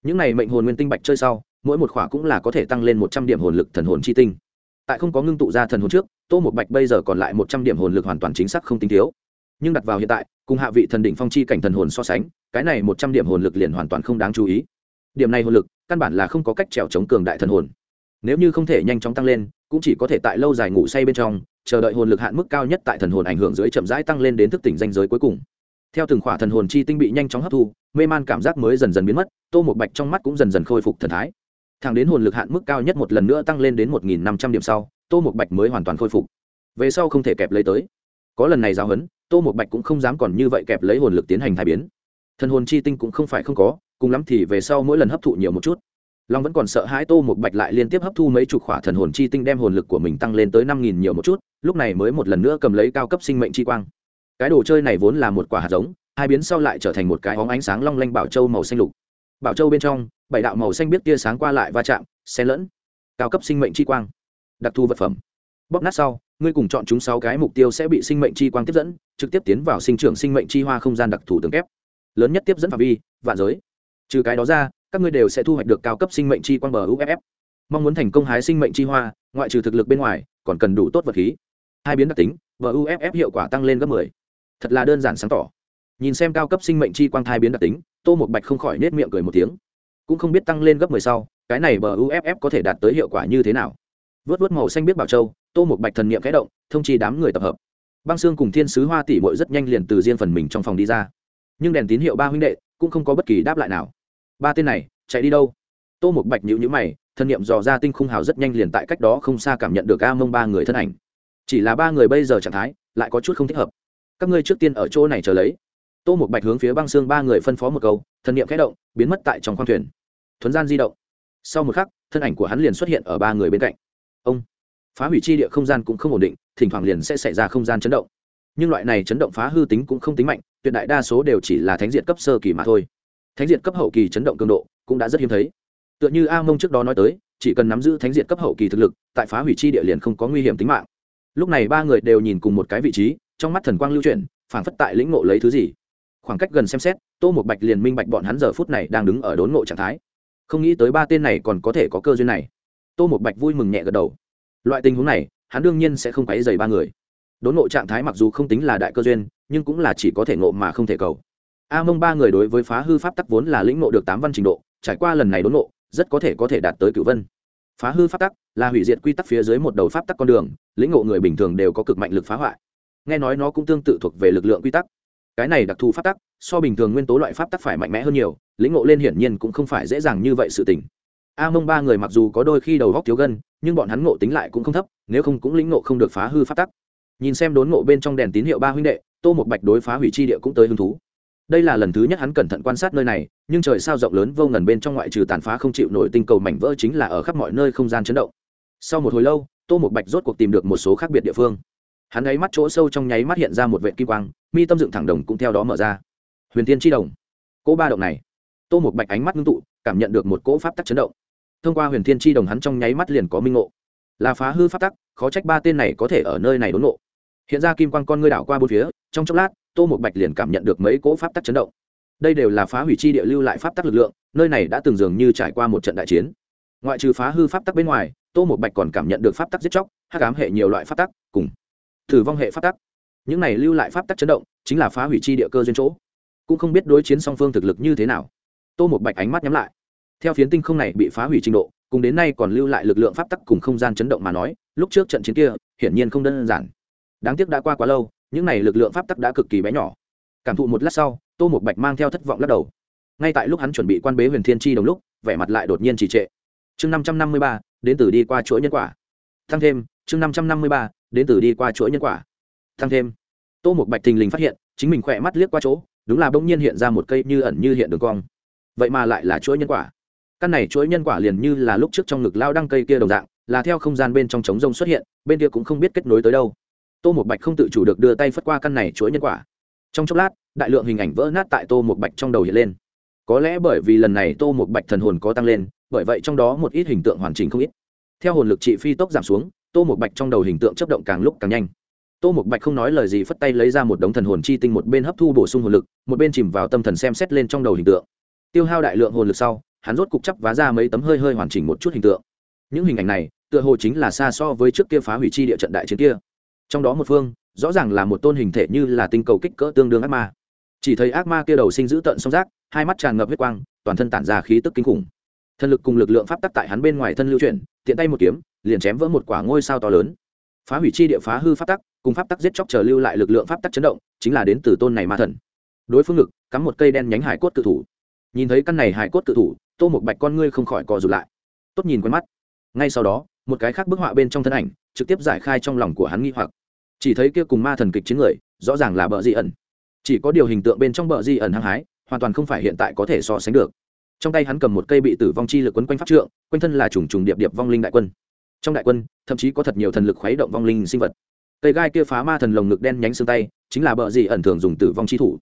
Những này mệnh hồn nguyên tinh bạch chơi sau, mỗi một khỏa cũng là có thể tăng lên một trăm điểm hồn lực thần hồn chi tinh. Tại không có ngưng tụ ra thần hồn trước, tô một bạch bây giờ còn lại một trăm điểm hồn lực hoàn toàn chính xác không tinh thiếu. Nhưng đặt vào hiện tại, cùng hạ vị thần đỉnh phong chi cảnh thần hồn so sánh, cái này một trăm điểm hồn lực liền hoàn toàn không đáng chú ý điểm này hồn lực, căn bản là không có cách trèo chống cường đại thần hồn. Nếu như không thể nhanh chóng tăng lên, cũng chỉ có thể tại lâu dài ngủ say bên trong, chờ đợi hồn lực hạn mức cao nhất tại thần hồn ảnh hưởng dưới chậm rãi tăng lên đến thức tỉnh danh giới cuối cùng. Theo từng khỏa thần hồn chi tinh bị nhanh chóng hấp thu, mê man cảm giác mới dần dần biến mất, tô một bạch trong mắt cũng dần dần khôi phục thần thái. Thẳng đến hồn lực hạn mức cao nhất một lần nữa tăng lên đến một nghìn năm trăm điểm sau, tô một bạch mới hoàn toàn khôi phục. Về sau không thể kẹp lấy tới. Có lần này giao hấn tô một bạch cũng không dám còn như vậy kẹp lấy hồn lực tiến hành thai biến. Thần hồn chi tinh cũng không phải không có cùng lắm thì về sau mỗi lần hấp thụ nhiều một chút. Long vẫn còn sợ hãi tô một bạch lại liên tiếp hấp thu mấy chục khỏa thần hồn chi tinh đem hồn lực của mình tăng lên tới năm nghìn nhiều một chút, lúc này mới một lần nữa cầm lấy cao cấp sinh mệnh chi quang. Cái đồ chơi này vốn là một quả hạt giống, hai biến sau lại trở thành một cái hóng ánh sáng long lanh bảo châu màu xanh lục. Bảo châu bên trong, bảy đạo màu xanh biết tia sáng qua lại va chạm, xen lẫn. Cao cấp sinh mệnh chi quang, đặc thù vật phẩm. Bóp nát sau, ngươi cùng chọn chúng sáu cái mục tiêu sẽ bị sinh mệnh chi quang tiếp dẫn, trực tiếp tiến vào sinh trưởng sinh mệnh chi hoa không gian đặc thù tường kép. Lớn nhất tiếp dẫn phạm vi, vạn giới trừ cái đó ra, các ngươi đều sẽ thu hoạch được cao cấp sinh mệnh chi quang bờ uff mong muốn thành công hái sinh mệnh chi hoa, ngoại trừ thực lực bên ngoài, còn cần đủ tốt vật khí. Hai biến đặc tính, bờ uff hiệu quả tăng lên gấp mười. Thật là đơn giản sáng tỏ. Nhìn xem cao cấp sinh mệnh chi quang thai biến đặc tính, tô một bạch không khỏi nết miệng cười một tiếng. Cũng không biết tăng lên gấp mười sau, cái này bờ uff có thể đạt tới hiệu quả như thế nào. Vớt vớt màu xanh biết bảo châu, tô một bạch thần niệm kẽ động, thông chi đám người tập hợp. Băng xương cùng thiên sứ hoa tỷ mội rất nhanh liền từ riêng phần mình trong phòng đi ra. Nhưng đèn tín hiệu ba huynh đệ cũng không có bất kỳ đáp lại nào ba tên này, chạy đi đâu? Tô một bạch nhữ nhữ mày, thân nhiệm dò ra tinh khung hào rất nhanh liền tại cách đó không xa cảm nhận được a mông ba người thân ảnh. Chỉ là ba người bây giờ trạng thái, lại có chút không thích hợp. Các ngươi trước tiên ở chỗ này chờ lấy. Tô một bạch hướng phía băng xương ba người phân phó một câu, thân nhiệm khẽ động, biến mất tại trong khoang thuyền. Thuấn gian di động. Sau một khắc, thân ảnh của hắn liền xuất hiện ở ba người bên cạnh. Ông, phá hủy chi địa không gian cũng không ổn định, thỉnh thoảng liền sẽ xảy ra không gian chấn động. Nhưng loại này chấn động phá hư tính cũng không tính mạnh, tuyệt đại đa số đều chỉ là thánh diện cấp sơ kỳ mà thôi thánh diện cấp hậu kỳ chấn động cường độ cũng đã rất hiếm thấy. Tựa như a mông trước đó nói tới, chỉ cần nắm giữ thánh diện cấp hậu kỳ thực lực, tại phá hủy chi địa liền không có nguy hiểm tính mạng. Lúc này ba người đều nhìn cùng một cái vị trí, trong mắt thần quang lưu chuyển, phảng phất tại lĩnh ngộ lấy thứ gì. Khoảng cách gần xem xét, tô một bạch liền minh bạch bọn hắn giờ phút này đang đứng ở đốn ngộ trạng thái. Không nghĩ tới ba tên này còn có thể có cơ duyên này. Tô một bạch vui mừng nhẹ gật đầu. Loại tình huống này, hắn đương nhiên sẽ không quấy dày ba người. Đốn ngộ trạng thái mặc dù không tính là đại cơ duyên, nhưng cũng là chỉ có thể ngộ mà không thể cầu a mông ba người đối với phá hư pháp tắc vốn là lĩnh ngộ được tám văn trình độ, trải qua lần này đốn ngộ, rất có thể có thể đạt tới cửu vân. Phá hư pháp tắc là hủy diệt quy tắc phía dưới một đầu pháp tắc con đường, lĩnh ngộ người bình thường đều có cực mạnh lực phá hoại. Nghe nói nó cũng tương tự thuộc về lực lượng quy tắc. Cái này đặc thù pháp tắc, so bình thường nguyên tố loại pháp tắc phải mạnh mẽ hơn nhiều, lĩnh ngộ lên hiển nhiên cũng không phải dễ dàng như vậy sự tình. A mông ba người mặc dù có đôi khi đầu góc thiếu gân, nhưng bọn hắn ngộ tính lại cũng không thấp, nếu không cũng lĩnh ngộ không được phá hư pháp tắc. Nhìn xem đốn ngộ bên trong đèn tín hiệu ba huynh đệ, tô một bạch đối phá hủy chi địa cũng tới hứng thú đây là lần thứ nhất hắn cẩn thận quan sát nơi này, nhưng trời sao rộng lớn vô ngần bên trong ngoại trừ tàn phá không chịu nổi tinh cầu mảnh vỡ chính là ở khắp mọi nơi không gian chấn động. Sau một hồi lâu, tô một bạch rốt cuộc tìm được một số khác biệt địa phương. Hắn ấy mắt chỗ sâu trong nháy mắt hiện ra một vệ kim quang, mi tâm dựng thẳng đồng cũng theo đó mở ra. Huyền tiên tri đồng. Cỗ ba động này. Tô một bạch ánh mắt ngưng tụ, cảm nhận được một cỗ pháp tắc chấn động. Thông qua huyền thiên tri đồng hắn trong nháy mắt liền có minh ngộ. Là phá hư pháp tắc, khó trách ba tên này có thể ở nơi này đốn ngộ. Hiện ra kim quang con ngươi đảo qua bốn phía, trong chốc lát tô một bạch liền cảm nhận được mấy cỗ pháp tắc chấn động. Đây đều là phá hủy chi địa lưu lại pháp tắc lực lượng, nơi này đã từng dường như trải qua một trận đại chiến. Ngoại trừ phá hư pháp tắc bên ngoài, tô một bạch còn cảm nhận được pháp tắc giết chóc hát cám hệ nhiều loại pháp tắc, cùng thử vong hệ pháp tắc. Những này lưu lại pháp tắc chấn động, chính là phá hủy chi địa cơ duyên chỗ. Cũng không biết đối chiến song phương thực lực như thế nào. Tô một bạch ánh mắt nhắm lại. Theo phiến tinh không này bị phá hủy trình độ, cùng đến nay còn lưu lại lực lượng pháp tắc cùng không gian chấn động mà nói, lúc trước trận chiến kia, hiển nhiên không đơn giản. Đáng tiếc đã qua quá lâu những này lực lượng pháp tắc đã cực kỳ bé nhỏ. Cảm thụ một lát sau, tô một bạch mang theo thất vọng lắc đầu. Ngay tại lúc hắn chuẩn bị quan bế huyền thiên tri đồng lúc, vẻ mặt lại đột nhiên trì trệ. Chương năm trăm năm mươi ba, đến từ đi qua chuỗi nhân quả. Thăng thêm, chương năm trăm năm mươi ba, đến từ đi qua chuỗi nhân quả. Thăng thêm. Tô một bạch thình lình phát hiện, chính mình khỏe mắt liếc qua chỗ, đúng là bỗng nhiên hiện ra một cây như ẩn như hiện đường cong. Vậy mà lại là chuỗi nhân quả. Căn này chuỗi nhân quả liền như là lúc trước trong ngực lao đăng cây kia đồng dạng, là theo không gian bên trong trống rông xuất hiện, bên kia cũng không biết kết nối tới đâu tô một bạch không tự chủ được đưa tay phất qua căn này chuỗi nhân quả. Trong chốc lát, đại lượng hình ảnh vỡ nát tại tô một bạch trong đầu hiện lên. Có lẽ bởi vì lần này tô một bạch thần hồn có tăng lên, bởi vậy trong đó một ít hình tượng hoàn chỉnh không ít. Theo hồn lực trị phi tốc giảm xuống, tô một bạch trong đầu hình tượng chấp động càng lúc càng nhanh. Tô một bạch không nói lời gì phất tay lấy ra một đống thần hồn chi tinh một bên hấp thu bổ sung hồn lực, một bên chìm vào tâm thần xem xét lên trong đầu hình tượng. Tiêu hao đại lượng hồn lực sau, hắn rốt cục chắp vá ra mấy tấm hơi hơi hoàn chỉnh một chút hình tượng. Những hình ảnh này, tựa hồ chính là xa so với trước kia phá hủy chi địa trận đại chiến kia trong đó một phương, rõ ràng là một tôn hình thể như là tinh cầu kích cỡ tương đương ác ma. Chỉ thấy ác ma kia đầu sinh giữ tận song rác hai mắt tràn ngập huyết quang, toàn thân tản ra khí tức kinh khủng. Thân lực cùng lực lượng pháp tắc tại hắn bên ngoài thân lưu chuyển, tiện tay một kiếm, liền chém vỡ một quả ngôi sao to lớn. Phá hủy chi địa, phá hư pháp tắc, cùng pháp tắc giết chóc chờ lưu lại lực lượng pháp tắc chấn động, chính là đến từ tôn này ma thần. Đối phương ngực, cắm một cây đen nhánh hải cốt cự thủ. Nhìn thấy căn này hải cốt cự thủ, tô một bạch con ngươi không khỏi cò rụt lại. Tốt nhìn quen mắt. Ngay sau đó, một cái khác bức họa bên trong thân ảnh, trực tiếp giải khai trong lòng của hắn nghi hoặc chỉ thấy kia cùng ma thần kịch chiến người, rõ ràng là bờ di ẩn. Chỉ có điều hình tượng bên trong bờ di ẩn hăng hái, hoàn toàn không phải hiện tại có thể so sánh được. Trong tay hắn cầm một cây bị tử vong chi lực quấn quanh pháp trượng, quanh thân là trùng trùng điệp điệp vong linh đại quân. Trong đại quân, thậm chí có thật nhiều thần lực khuấy động vong linh sinh vật. Cây gai kia phá ma thần lồng ngực đen nhánh xương tay, chính là bờ gì ẩn thường dùng tử vong chi thủ.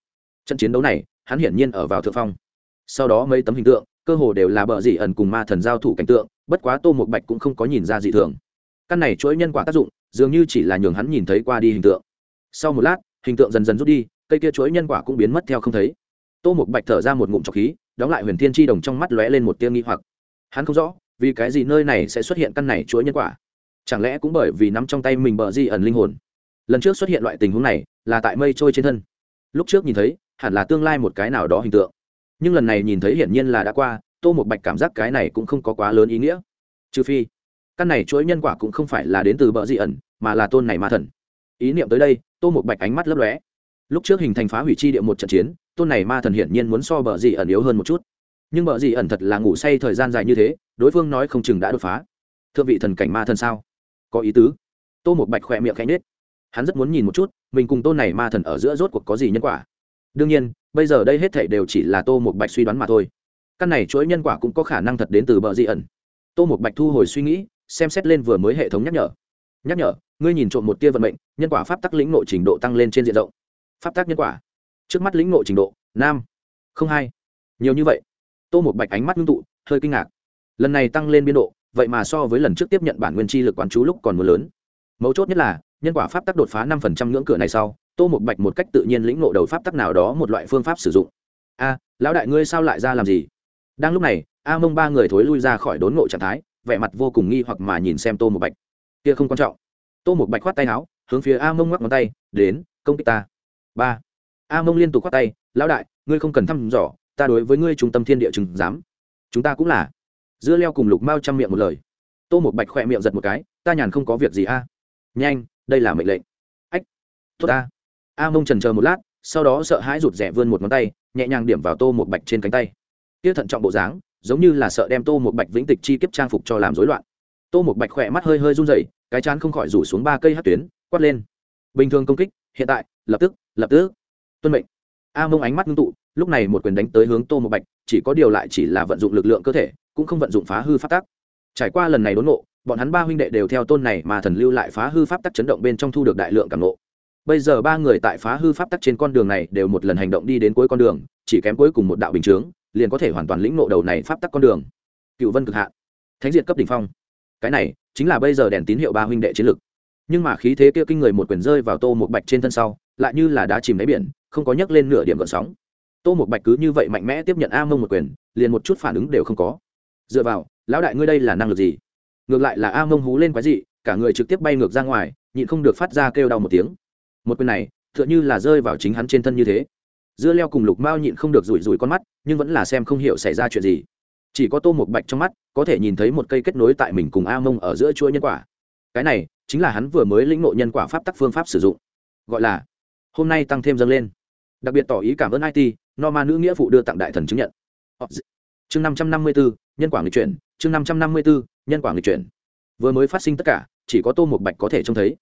Trận chiến đấu này, hắn hiển nhiên ở vào thượng phong. Sau đó mấy tấm hình tượng, cơ hồ đều là bờ gì ẩn cùng ma thần giao thủ cảnh tượng, bất quá tô một bạch cũng không có nhìn ra dị thường. Căn này chuỗi nhân quả tác dụng dường như chỉ là nhường hắn nhìn thấy qua đi hình tượng. Sau một lát, hình tượng dần dần rút đi, cây kia chuỗi nhân quả cũng biến mất theo không thấy. Tô một bạch thở ra một ngụm trọc khí, đóng lại huyền thiên tri đồng trong mắt lóe lên một tia nghi hoặc. Hắn không rõ, vì cái gì nơi này sẽ xuất hiện căn này chuỗi nhân quả? Chẳng lẽ cũng bởi vì nắm trong tay mình bờ di ẩn linh hồn? Lần trước xuất hiện loại tình huống này là tại mây trôi trên thân. Lúc trước nhìn thấy, hẳn là tương lai một cái nào đó hình tượng. Nhưng lần này nhìn thấy hiển nhiên là đã qua, tô một bạch cảm giác cái này cũng không có quá lớn ý nghĩa. Trừ phi căn này chuỗi nhân quả cũng không phải là đến từ bờ dị ẩn, mà là tôn này ma thần. Ý niệm tới đây, tô một bạch ánh mắt lấp lóe. Lúc trước hình thành phá hủy chi địa một trận chiến, tôn này ma thần hiển nhiên muốn so bờ dị ẩn yếu hơn một chút. Nhưng bờ dị ẩn thật là ngủ say thời gian dài như thế, đối phương nói không chừng đã đột phá. Thượng vị thần cảnh ma thần sao? Có ý tứ. Tô một bạch khỏe miệng khẽ nết hắn rất muốn nhìn một chút, mình cùng tôn này ma thần ở giữa rốt cuộc có gì nhân quả. Đương nhiên, bây giờ đây hết thảy đều chỉ là tô một bạch suy đoán mà thôi. Căn này chuỗi nhân quả cũng có khả năng thật đến từ bờ dị ẩn. Tô một bạch thu hồi suy nghĩ xem xét lên vừa mới hệ thống nhắc nhở. Nhắc nhở, ngươi nhìn trộm một tia vận mệnh, nhân quả pháp tắc lĩnh nội trình độ tăng lên trên diện rộng. Pháp tắc nhân quả. Trước mắt lĩnh nội trình độ, nam. Không hai. Nhiều như vậy. Tô một bạch ánh mắt ngưng tụ, hơi kinh ngạc. Lần này tăng lên biên độ, vậy mà so với lần trước tiếp nhận bản nguyên chi lực quán chú lúc còn mưa lớn. Mấu chốt nhất là, nhân quả pháp tắc đột phá năm phần trăm ngưỡng cửa này sau, tô một bạch một cách tự nhiên lĩnh ngộ đầu pháp tắc nào đó một loại phương pháp sử dụng. A, lão đại ngươi sao lại ra làm gì? Đang lúc này, a mông ba người thối lui ra khỏi đốn ngộ trạng thái vẻ mặt vô cùng nghi hoặc mà nhìn xem tô một bạch. Kia không quan trọng. Tô một bạch khoát tay áo, hướng phía a mông ngoắc ngón tay, đến, công kích ta. Ba. A mông liên tục khoát tay, lão đại, ngươi không cần thăm dò, ta đối với ngươi trung tâm thiên địa chừng dám chúng ta cũng là. Dưa leo cùng lục mao chăm miệng một lời. Tô một bạch khoe miệng giật một cái, ta nhàn không có việc gì a. Nhanh, đây là mệnh lệnh. Ách, tốt ta. A mông trần chờ một lát, sau đó sợ hãi rụt rẻ vươn một ngón tay, nhẹ nhàng điểm vào tô một bạch trên cánh tay. Kia thận trọng bộ dáng giống như là sợ đem tô một bạch vĩnh tịch chi kiếp trang phục cho làm rối loạn. Tô một bạch khỏe mắt hơi hơi run rẩy, cái chán không khỏi rủ xuống ba cây hát tuyến, quát lên. Bình thường công kích, hiện tại, lập tức lập tức. Tuân mệnh. A mông ánh mắt ngưng tụ, lúc này một quyền đánh tới hướng tô một bạch, chỉ có điều lại chỉ là vận dụng lực lượng cơ thể, cũng không vận dụng phá hư phát tắc. trải qua lần này đốn nộ bọn hắn ba huynh đệ đều theo tôn này mà thần lưu lại phá hư pháp tắc chấn động bên trong thu được đại lượng cảm nộ. bây giờ ba người tại phá hư pháp tắc trên con đường này đều một lần hành động đi đến cuối con đường, chỉ kém cuối cùng một đạo bình chướng liền có thể hoàn toàn lĩnh ngộ đầu này pháp tắc con đường. Cựu vân cực hạ thánh diệt cấp đỉnh phong. Cái này chính là bây giờ đèn tín hiệu ba huynh đệ chiến lực. Nhưng mà khí thế kia kinh người một quyền rơi vào tô một bạch trên thân sau, lại như là đá chìm đáy biển, không có nhấc lên nửa điểm gợn sóng. Tô một bạch cứ như vậy mạnh mẽ tiếp nhận a mông một quyền, liền một chút phản ứng đều không có. Dựa vào, lão đại ngươi đây là năng lực gì? Ngược lại là a mông hú lên quái dị, cả người trực tiếp bay ngược ra ngoài, nhịn không được phát ra kêu đau một tiếng. Một quyền này, tựa như là rơi vào chính hắn trên thân như thế dưa leo cùng lục mao nhịn không được rủi rủi con mắt, nhưng vẫn là xem không hiểu xảy ra chuyện gì. Chỉ có tô một bạch trong mắt, có thể nhìn thấy một cây kết nối tại mình cùng a mông ở giữa chuỗi nhân quả. Cái này, chính là hắn vừa mới lĩnh ngộ nhân quả pháp tắc phương pháp sử dụng. Gọi là, hôm nay tăng thêm dâng lên. Đặc biệt tỏ ý cảm ơn it ma nữ nghĩa phụ đưa tặng đại thần chứng nhận. Chương năm trăm năm mươi bốn nhân quả người chuyển. Chương năm trăm năm mươi bốn nhân quả người chuyển. Vừa mới phát sinh tất cả, chỉ có tô một bạch có thể trông thấy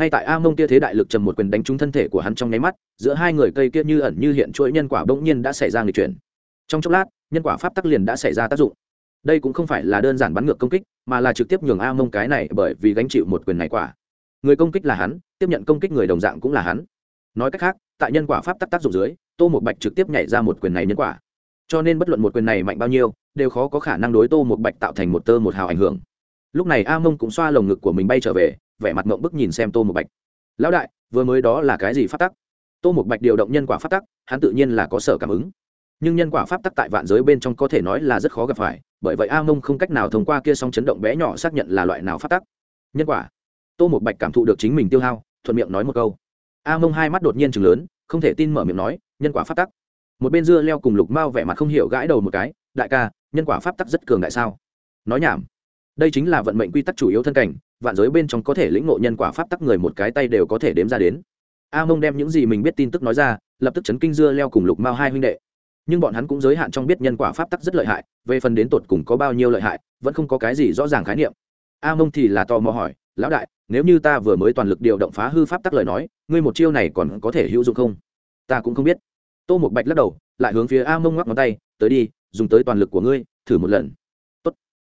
ngay tại a mông kia thế đại lực trầm một quyền đánh trúng thân thể của hắn trong nháy mắt, giữa hai người cây kia như ẩn như hiện chuỗi nhân quả bỗng nhiên đã xảy ra người chuyển. Trong chốc lát, nhân quả pháp tắc liền đã xảy ra tác dụng. Đây cũng không phải là đơn giản bắn ngược công kích, mà là trực tiếp nhường a mông cái này bởi vì gánh chịu một quyền này quả. Người công kích là hắn, tiếp nhận công kích người đồng dạng cũng là hắn. Nói cách khác, tại nhân quả pháp tắc tác dụng dưới, tô một bạch trực tiếp nhảy ra một quyền này nhân quả. Cho nên bất luận một quyền này mạnh bao nhiêu, đều khó có khả năng đối tô một bạch tạo thành một tơ một hào ảnh hưởng. Lúc này a mông cũng xoa lồng ngực của mình bay trở về vẻ mặt mộng bức nhìn xem tô một bạch. Lão đại, vừa mới đó là cái gì phát tắc? Tô một bạch điều động nhân quả phát tắc, hắn tự nhiên là có sở cảm ứng. Nhưng nhân quả pháp tắc tại vạn giới bên trong có thể nói là rất khó gặp phải, bởi vậy a mông không cách nào thông qua kia song chấn động bé nhỏ xác nhận là loại nào pháp tắc. Nhân quả. Tô một bạch cảm thụ được chính mình tiêu hao, thuận miệng nói một câu. A mông hai mắt đột nhiên chừng lớn, không thể tin mở miệng nói, nhân quả pháp tắc. Một bên dưa leo cùng lục mao vẻ mặt không hiểu gãi đầu một cái, đại ca, nhân quả pháp tắc rất cường đại sao? Nói nhảm đây chính là vận mệnh quy tắc chủ yếu thân cảnh, vạn giới bên trong có thể lĩnh ngộ nhân quả pháp tắc người một cái tay đều có thể đếm ra đến. A mông đem những gì mình biết tin tức nói ra, lập tức chấn kinh dưa leo cùng lục mao hai huynh đệ. Nhưng bọn hắn cũng giới hạn trong biết nhân quả pháp tắc rất lợi hại, về phần đến tột cùng có bao nhiêu lợi hại, vẫn không có cái gì rõ ràng khái niệm. A mông thì là tò mò hỏi, lão đại, nếu như ta vừa mới toàn lực điều động phá hư pháp tắc lời nói, ngươi một chiêu này còn có thể hữu dụng không? Ta cũng không biết. Tô một bạch lắc đầu, lại hướng phía a mông ngoắc ngón tay, tới đi, dùng tới toàn lực của ngươi, thử một lần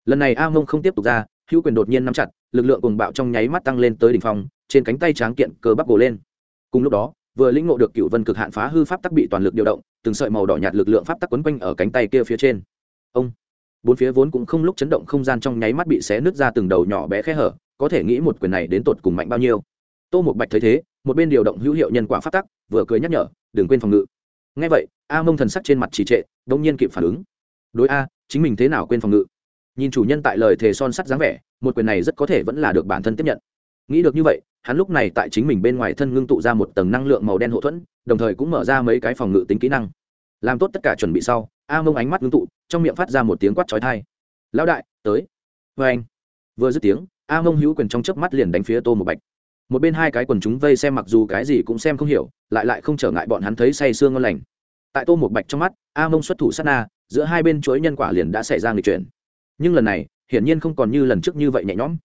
lần này a mông không tiếp tục ra, hữu quyền đột nhiên nắm chặt, lực lượng cùng bạo trong nháy mắt tăng lên tới đỉnh phong, trên cánh tay tráng kiện cơ bắp gồ lên. Cùng lúc đó, vừa lĩnh ngộ được cựu vân cực hạn phá hư pháp tắc bị toàn lực điều động, từng sợi màu đỏ nhạt lực lượng pháp tắc quấn quanh ở cánh tay kia phía trên. Ông, bốn phía vốn cũng không lúc chấn động không gian trong nháy mắt bị xé nứt ra từng đầu nhỏ bé khe hở, có thể nghĩ một quyền này đến tột cùng mạnh bao nhiêu. Tô một bạch thấy thế, một bên điều động hữu hiệu nhân quả pháp tắc, vừa cười nhắc nhở, đừng quên phòng ngự. Ngay vậy, a mông thần sắc trên mặt trì trệ đông nhiên kịp phản ứng. Đối a, chính mình thế nào quên phòng ngự? Nhìn chủ nhân tại lời thề son sắt dáng vẻ, một quyền này rất có thể vẫn là được bản thân tiếp nhận. Nghĩ được như vậy, hắn lúc này tại chính mình bên ngoài thân ngưng tụ ra một tầng năng lượng màu đen hậu thuẫn, đồng thời cũng mở ra mấy cái phòng ngự tính kỹ năng. Làm tốt tất cả chuẩn bị sau, a mông ánh mắt ngưng tụ, trong miệng phát ra một tiếng quát trói thai lão đại, tới. Vê anh, vừa dứt tiếng, a mông hữu quyền trong chớp mắt liền đánh phía tô một bạch. Một bên hai cái quần chúng vây xem mặc dù cái gì cũng xem không hiểu, lại lại không trở ngại bọn hắn thấy say sương ngon lành. Tại tô một bạch trong mắt, a mông xuất thủ sát na, giữa hai bên chuỗi nhân quả liền đã xảy ra người chuyển nhưng lần này, hiển nhiên không còn như lần trước như vậy nhẹ nhõm.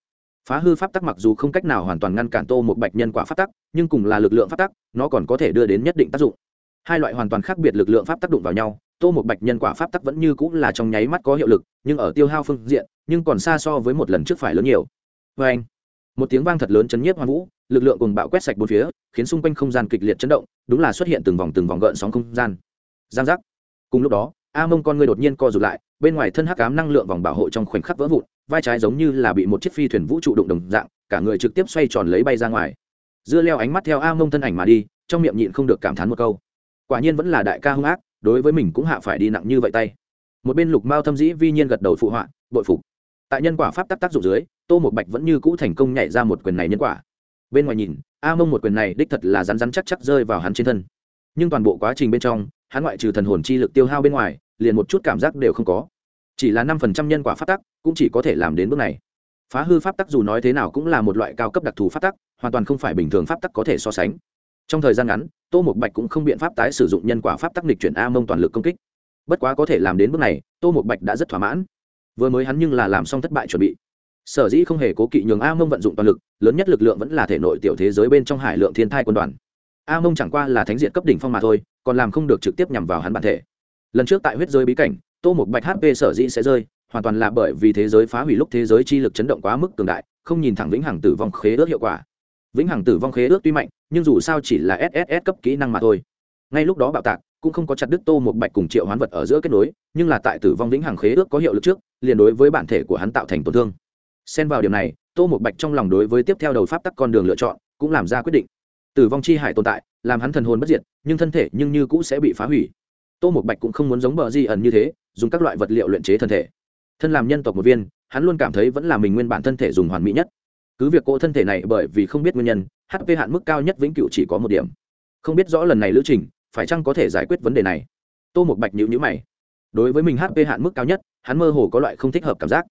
Phá hư pháp tắc mặc dù không cách nào hoàn toàn ngăn cản tô một bạch nhân quả pháp tắc, nhưng cùng là lực lượng pháp tắc, nó còn có thể đưa đến nhất định tác dụng. Hai loại hoàn toàn khác biệt lực lượng pháp tác đụng vào nhau, tô một bạch nhân quả pháp tắc vẫn như cũng là trong nháy mắt có hiệu lực, nhưng ở tiêu hao phương diện, nhưng còn xa so với một lần trước phải lớn nhiều. Vê anh, một tiếng vang thật lớn chấn nhiếp hoa vũ, lực lượng cùng bạo quét sạch bốn phía, khiến xung quanh không gian kịch liệt chấn động, đúng là xuất hiện từng vòng từng vòng gợn sóng không gian. Giang giác. Cùng lúc đó, a mông con người đột nhiên co rụt lại bên ngoài thân hắc ám năng lượng vòng bảo hộ trong khoảnh khắc vỡ vụn, vai trái giống như là bị một chiếc phi thuyền vũ trụ đụng đồng dạng, cả người trực tiếp xoay tròn lấy bay ra ngoài. Dưa leo ánh mắt theo a mông thân ảnh mà đi, trong miệng nhịn không được cảm thán một câu. Quả nhiên vẫn là đại ca hung ác, đối với mình cũng hạ phải đi nặng như vậy tay. Một bên lục mao thâm dĩ vi nhiên gật đầu phụ họa, bội phục. Tại nhân quả pháp tắc tác dụng dưới, tô một bạch vẫn như cũ thành công nhảy ra một quyền này nhân quả. Bên ngoài nhìn, a mông một quyền này đích thật là rắn rắn chắc chắc rơi vào hắn trên thân. Nhưng toàn bộ quá trình bên trong, hắn ngoại trừ thần hồn chi lực tiêu hao bên ngoài liền một chút cảm giác đều không có. Chỉ là năm phần trăm nhân quả phát tắc cũng chỉ có thể làm đến bước này. Phá hư pháp tắc dù nói thế nào cũng là một loại cao cấp đặc thù pháp tắc, hoàn toàn không phải bình thường pháp tắc có thể so sánh. Trong thời gian ngắn, tô một bạch cũng không biện pháp tái sử dụng nhân quả pháp tắc nịch chuyển a mông toàn lực công kích. Bất quá có thể làm đến bước này, tô một bạch đã rất thỏa mãn. Vừa mới hắn nhưng là làm xong thất bại chuẩn bị. Sở dĩ không hề cố kỵ nhường a mông vận dụng toàn lực, lớn nhất lực lượng vẫn là thể nội tiểu thế giới bên trong hải lượng thiên thai quân đoàn. A mông chẳng qua là thánh diện cấp đỉnh phong mà thôi, còn làm không được trực tiếp nhằm vào hắn bản thể lần trước tại huyết giới bí cảnh, tô một bạch hp sở dĩ sẽ rơi, hoàn toàn là bởi vì thế giới phá hủy lúc thế giới chi lực chấn động quá mức cường đại, không nhìn thẳng vĩnh hằng tử vong khế ước hiệu quả. Vĩnh hằng tử vong khế ước tuy mạnh, nhưng dù sao chỉ là sss cấp kỹ năng mà thôi. Ngay lúc đó bạo tạc, cũng không có chặt đứt tô một bạch cùng triệu hoán vật ở giữa kết nối, nhưng là tại tử vong vĩnh hằng khế ước có hiệu lực trước, liền đối với bản thể của hắn tạo thành tổn thương. Xen vào điều này, tô một bạch trong lòng đối với tiếp theo đầu pháp tắc con đường lựa chọn, cũng làm ra quyết định. Tử vong chi hải tồn tại, làm hắn thần hồn bất diệt, nhưng thân thể nhưng như cũ sẽ bị phá hủy tô một bạch cũng không muốn giống bờ di ẩn như thế, dùng các loại vật liệu luyện chế thân thể. Thân làm nhân tộc một viên, hắn luôn cảm thấy vẫn là mình nguyên bản thân thể dùng hoàn mỹ nhất. Cứ việc cỗ thân thể này bởi vì không biết nguyên nhân hp hạn mức cao nhất vĩnh cửu chỉ có một điểm. Không biết rõ lần này lữ trình, phải chăng có thể giải quyết vấn đề này? Tô một bạch nhữ nhữ mày. Đối với mình hp hạn mức cao nhất, hắn mơ hồ có loại không thích hợp cảm giác.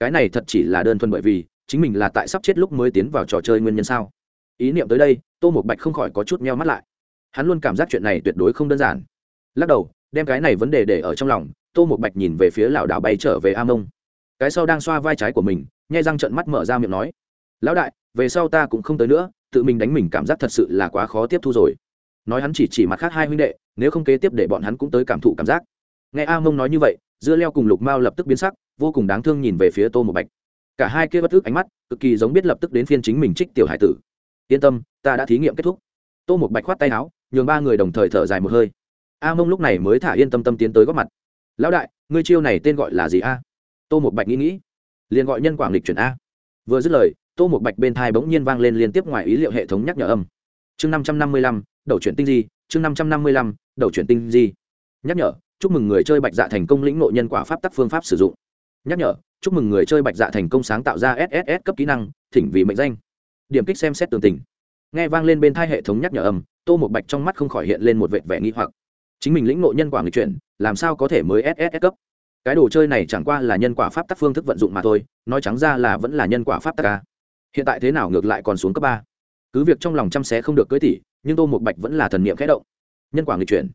Cái này thật chỉ là đơn thuần bởi vì, chính mình là tại sắp chết lúc mới tiến vào trò chơi nguyên nhân sao? Ý niệm tới đây, tô một bạch không khỏi có chút meo mắt lại. Hắn luôn cảm giác chuyện này tuyệt đối không đơn giản lắc đầu, đem cái này vấn đề để ở trong lòng, tô một bạch nhìn về phía lão đạo bay trở về a mông. Cái sau đang xoa vai trái của mình nhai răng trận mắt mở ra miệng nói, lão đại, về sau ta cũng không tới nữa, tự mình đánh mình cảm giác thật sự là quá khó tiếp thu rồi. Nói hắn chỉ chỉ mặt khác hai huynh đệ, nếu không kế tiếp để bọn hắn cũng tới cảm thụ cảm giác. Nghe a mông nói như vậy, dưa leo cùng lục mao lập tức biến sắc, vô cùng đáng thương nhìn về phía tô một bạch. Cả hai kia bất ức ánh mắt, cực kỳ giống biết lập tức đến phiên chính mình trích tiểu hải tử. Yên tâm, ta đã thí nghiệm kết thúc. Tô một bạch khoát tay áo, nhường ba người đồng thời thở dài một hơi a mông lúc này mới thả yên tâm tâm tiến tới góp mặt. Lão đại, ngươi chiêu này tên gọi là gì a? Tô một bạch nghĩ nghĩ. Liền gọi nhân quảng lịch chuyển a. Vừa dứt lời, tô một bạch bên thai bỗng nhiên vang lên liên tiếp ngoài ý liệu hệ thống nhắc nhở âm. Chương năm trăm năm mươi lăm, đầu chuyển tinh di, chương năm trăm năm mươi lăm, đầu chuyển tinh di. Nhắc nhở, chúc mừng người chơi bạch dạ thành công lĩnh nội nhân quả pháp tắc phương pháp sử dụng. Nhắc nhở, chúc mừng người chơi bạch dạ thành công sáng tạo ra sss cấp kỹ năng, thỉnh vì mệnh danh. Điểm kích xem xét tường tình. Nghe vang lên bên thai hệ thống nhắc nhở âm, tô một bạch trong mắt không khỏi hiện lên một vệt vẻ nghi hoặc chính mình lĩnh nội nhân quả người chuyển, làm sao có thể mới ss cấp? Cái đồ chơi này chẳng qua là nhân quả pháp tắc phương thức vận dụng mà thôi, nói trắng ra là vẫn là nhân quả pháp tắc ca hiện tại thế nào ngược lại còn xuống cấp ba? Cứ việc trong lòng chăm xé không được cưới tỷ nhưng tô một bạch vẫn là thần niệm khẽ động. Nhân quả người chuyển.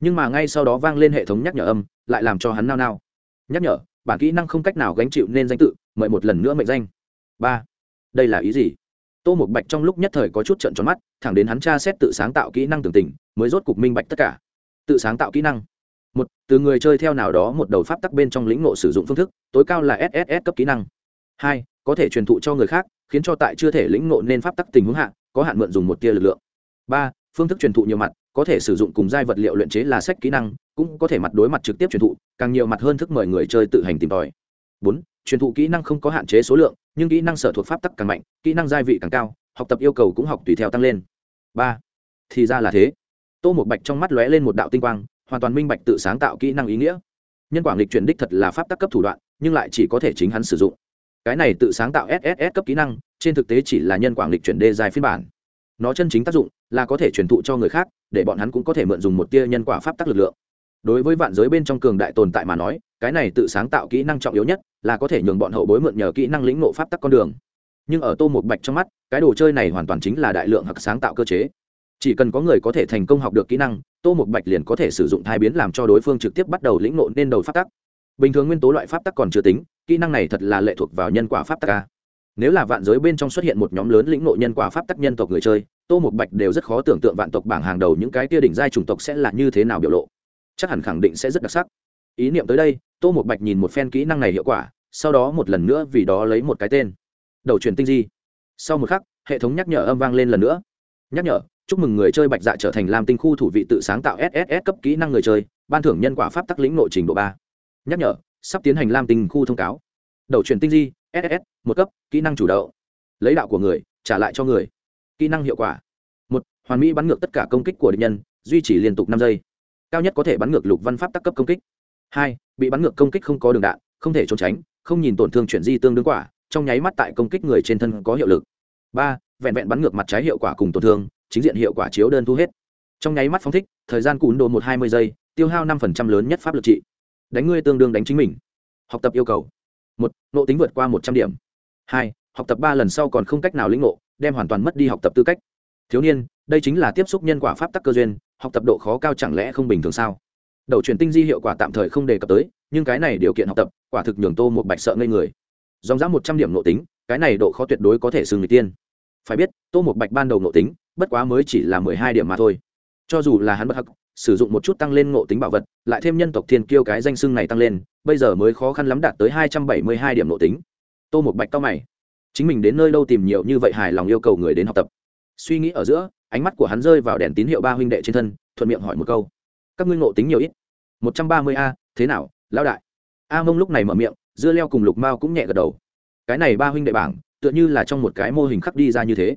Nhưng mà ngay sau đó vang lên hệ thống nhắc nhở âm, lại làm cho hắn nao nao. Nhắc nhở, bản kỹ năng không cách nào gánh chịu nên danh tự, mời một lần nữa mệnh danh. Ba. Đây là ý gì? Tô một bạch trong lúc nhất thời có chút trận tròn mắt, thẳng đến hắn tra xét tự sáng tạo kỹ năng tưởng tình mới rốt cục minh bạch tất cả tự sáng tạo kỹ năng. Một, từ người chơi theo nào đó một đầu pháp tắc bên trong lĩnh ngộ sử dụng phương thức, tối cao là sss cấp kỹ năng. Hai, có thể truyền thụ cho người khác, khiến cho tại chưa thể lĩnh ngộ nên pháp tắc tình huống hạ, có hạn mượn dùng một tia lực lượng. Ba, phương thức truyền thụ nhiều mặt, có thể sử dụng cùng giai vật liệu luyện chế là sách kỹ năng, cũng có thể mặt đối mặt trực tiếp truyền thụ, càng nhiều mặt hơn thức mời người chơi tự hành tìm tòi. Bốn, truyền thụ kỹ năng không có hạn chế số lượng, nhưng kỹ năng sở thuộc pháp tắc càng mạnh, kỹ năng giai vị càng cao, học tập yêu cầu cũng học tùy theo tăng lên. Ba, thì ra là thế tô một bạch trong mắt lóe lên một đạo tinh quang, hoàn toàn minh bạch tự sáng tạo kỹ năng ý nghĩa. Nhân quảng lịch chuyển đích thật là pháp tắc cấp thủ đoạn, nhưng lại chỉ có thể chính hắn sử dụng. Cái này tự sáng tạo sss cấp kỹ năng, trên thực tế chỉ là nhân quảng lịch chuyển đê dài phiên bản. Nó chân chính tác dụng là có thể truyền thụ cho người khác, để bọn hắn cũng có thể mượn dùng một tia nhân quả pháp tắc lực lượng. Đối với vạn giới bên trong cường đại tồn tại mà nói, cái này tự sáng tạo kỹ năng trọng yếu nhất là có thể nhường bọn hậu bối mượn nhờ kỹ năng lĩnh nộ pháp tắc con đường. Nhưng ở tô một bạch trong mắt, cái đồ chơi này hoàn toàn chính là đại lượng hoặc sáng tạo cơ chế chỉ cần có người có thể thành công học được kỹ năng, tô một bạch liền có thể sử dụng thai biến làm cho đối phương trực tiếp bắt đầu lĩnh nộ nên đầu pháp tắc. Bình thường nguyên tố loại pháp tắc còn chưa tính, kỹ năng này thật là lệ thuộc vào nhân quả pháp tắc ca nếu là vạn giới bên trong xuất hiện một nhóm lớn lĩnh nộ nhân quả pháp tắc nhân tộc người chơi, tô một bạch đều rất khó tưởng tượng vạn tộc bảng hàng đầu những cái tia đỉnh giai chủng tộc sẽ là như thế nào biểu lộ. Chắc hẳn khẳng định sẽ rất đặc sắc. Ý niệm tới đây, tô một bạch nhìn một phen kỹ năng này hiệu quả, sau đó một lần nữa vì đó lấy một cái tên. Đầu truyền tinh di. Sau một khắc, hệ thống nhắc nhở âm vang lên lần nữa. Nhắc nhở chúc mừng người chơi bạch dạ trở thành làm tinh khu thủ vị tự sáng tạo sss cấp kỹ năng người chơi, ban thưởng nhân quả pháp tắc lĩnh nội trình độ ba. Nhắc nhở, sắp tiến hành lam tinh khu thông cáo. Đầu truyền tinh di ss một cấp, kỹ năng chủ động. Lấy đạo của người, trả lại cho người. Kỹ năng hiệu quả. Một, hoàn mỹ bắn ngược tất cả công kích của địch nhân, duy trì liên tục năm giây. Cao nhất có thể bắn ngược lục văn pháp tắc cấp công kích. Hai, bị bắn ngược công kích không có đường đạn, không thể trốn tránh, không nhìn tổn thương chuyển di tương đương quả, trong nháy mắt tại công kích người trên thân có hiệu lực. Ba, vẹn vẹn bắn ngược mặt trái hiệu quả cùng tổn thương chính diện hiệu quả chiếu đơn thu hết. Trong nháy mắt phóng thích, thời gian cún đồ một hai mươi giây, tiêu hao năm phần trăm lớn nhất pháp lực trị. Đánh ngươi tương đương đánh chính mình. Học tập yêu cầu. Một, nộ tính vượt qua một trăm điểm. Hai, học tập ba lần sau còn không cách nào lĩnh ngộ, đem hoàn toàn mất đi học tập tư cách. Thiếu niên, đây chính là tiếp xúc nhân quả pháp tắc cơ duyên, học tập độ khó cao chẳng lẽ không bình thường sao? Đầu truyền tinh di hiệu quả tạm thời không đề cập tới, nhưng cái này điều kiện học tập, quả thực nhường tô một bạch sợ ngây người. Dòng dã một trăm điểm nội tính, cái này độ khó tuyệt đối có thể xưng người tiên. Phải biết, tô một bạch ban đầu nội tính bất quá mới chỉ là mười hai điểm mà thôi. Cho dù là hắn bất hắc, sử dụng một chút tăng lên ngộ tính bảo vật, lại thêm nhân tộc thiên kiêu cái danh xưng này tăng lên, bây giờ mới khó khăn lắm đạt tới hai trăm bảy mươi hai điểm nội tính. Tô một bạch cao mày. Chính mình đến nơi đâu tìm nhiều như vậy hài lòng yêu cầu người đến học tập. Suy nghĩ ở giữa, ánh mắt của hắn rơi vào đèn tín hiệu ba huynh đệ trên thân, thuận miệng hỏi một câu. Các ngươi ngộ tính nhiều ít? Một trăm ba mươi a, thế nào, lão đại? A mông lúc này mở miệng, dưa leo cùng lục mao cũng nhẹ gật đầu. Cái này ba huynh đệ bảng, tựa như là trong một cái mô hình khắc đi ra như thế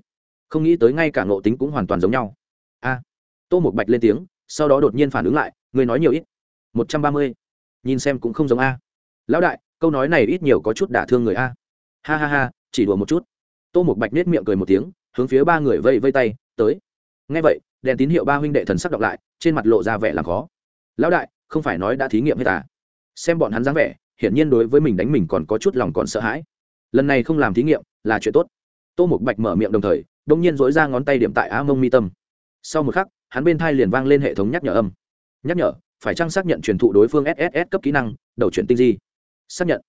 không nghĩ tới ngay cả ngộ tính cũng hoàn toàn giống nhau. A. Tô một bạch lên tiếng, sau đó đột nhiên phản ứng lại, người nói nhiều ít. Một trăm ba mươi. Nhìn xem cũng không giống a. Lão đại, câu nói này ít nhiều có chút đả thương người a. Ha ha ha, chỉ đùa một chút. Tô một bạch nết miệng cười một tiếng, hướng phía ba người vây vây tay, tới. Ngay vậy, đèn tín hiệu ba huynh đệ thần sắc đọc lại, trên mặt lộ ra vẻ làm khó. Lão đại, không phải nói đã thí nghiệm hết à? Xem bọn hắn dáng vẻ, hiển nhiên đối với mình đánh mình còn có chút lòng còn sợ hãi. Lần này không làm thí nghiệm là chuyện tốt. Tô một bạch mở miệng đồng thời đ ỗ n g nhiên dỗi ra ngón tay điểm tại á mông mi tâm. Sau một khắc, hắn bên thai liền vang lên hệ thống nhắc nhở âm. Nhắc nhở, phải chăng xác nhận truyền thụ đối phương sss cấp kỹ năng, đầu chuyển tinh di? Xác nhận.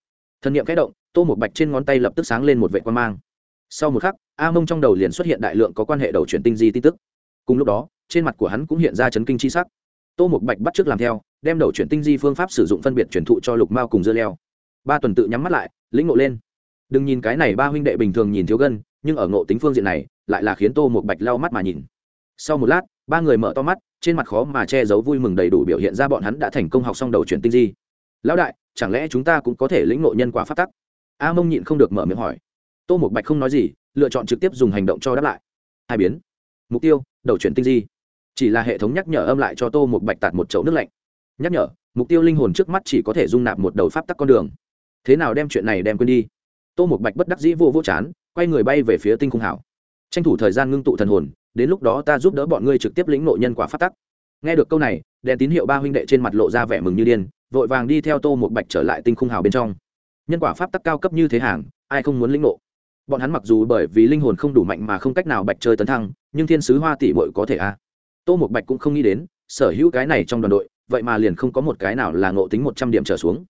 Thần nghiệm kẽ động, tô một bạch trên ngón tay lập tức sáng lên một vệ quan mang. Sau một khắc a mông trong đầu liền xuất hiện đại lượng có quan hệ đầu chuyển tinh di tin tức. Cùng lúc đó, trên mặt của hắn cũng hiện ra chấn kinh c h i sắc. Tô một bạch bắt t r ư ớ c làm theo, đem đầu chuyển tinh di phương pháp sử dụng phân biệt truyền thụ cho lục mao cùng dưa leo. Ba tuần tự nhắm mắt lại, lĩnh ngộ lên. Đừng nhìn cái này ba huynh đệ bình thường nhìn thiếu gân, nhưng ở ngộ tính phương diện này lại là khiến tô một bạch lau mắt mà nhìn. Sau một lát, ba người mở to mắt, trên mặt khó mà che giấu vui mừng đầy đủ biểu hiện ra bọn hắn đã thành công học xong đầu chuyển tinh di. Lão đại, chẳng lẽ chúng ta cũng có thể lĩnh ngộ nhân quả phát tắc? A mông nhịn không được mở miệng hỏi. Tô một bạch không nói gì, lựa chọn trực tiếp dùng hành động cho đáp lại. Hai biến. Mục tiêu, đầu chuyển tinh di. Chỉ là hệ thống nhắc nhở âm lại cho tô một bạch tạt một chậu nước lạnh. Nhắc nhở, mục tiêu linh hồn trước mắt chỉ có thể dung nạp một đầu pháp tắc con đường. Thế nào đem chuyện này đem quên đi? Tô một bạch bất đắc dĩ vô vô chán, quay người bay về phía tinh khung hảo tranh thủ thời gian ngưng tụ thần hồn, đến lúc đó ta giúp đỡ bọn ngươi trực tiếp lĩnh nội nhân quả pháp tắc. Nghe được câu này, đèn tín hiệu ba huynh đệ trên mặt lộ ra vẻ mừng như điên, vội vàng đi theo tô một bạch trở lại tinh khung hào bên trong. Nhân quả pháp tắc cao cấp như thế hàng, ai không muốn lĩnh ngộ? Bọn hắn mặc dù bởi vì linh hồn không đủ mạnh mà không cách nào bạch chơi tấn thăng, nhưng thiên sứ hoa tỷ bội có thể a. À. tô một bạch cũng không nghĩ đến, sở hữu cái này trong đoàn đội, vậy mà liền không có một cái nào là ngộ tính một trăm điểm trở xuống.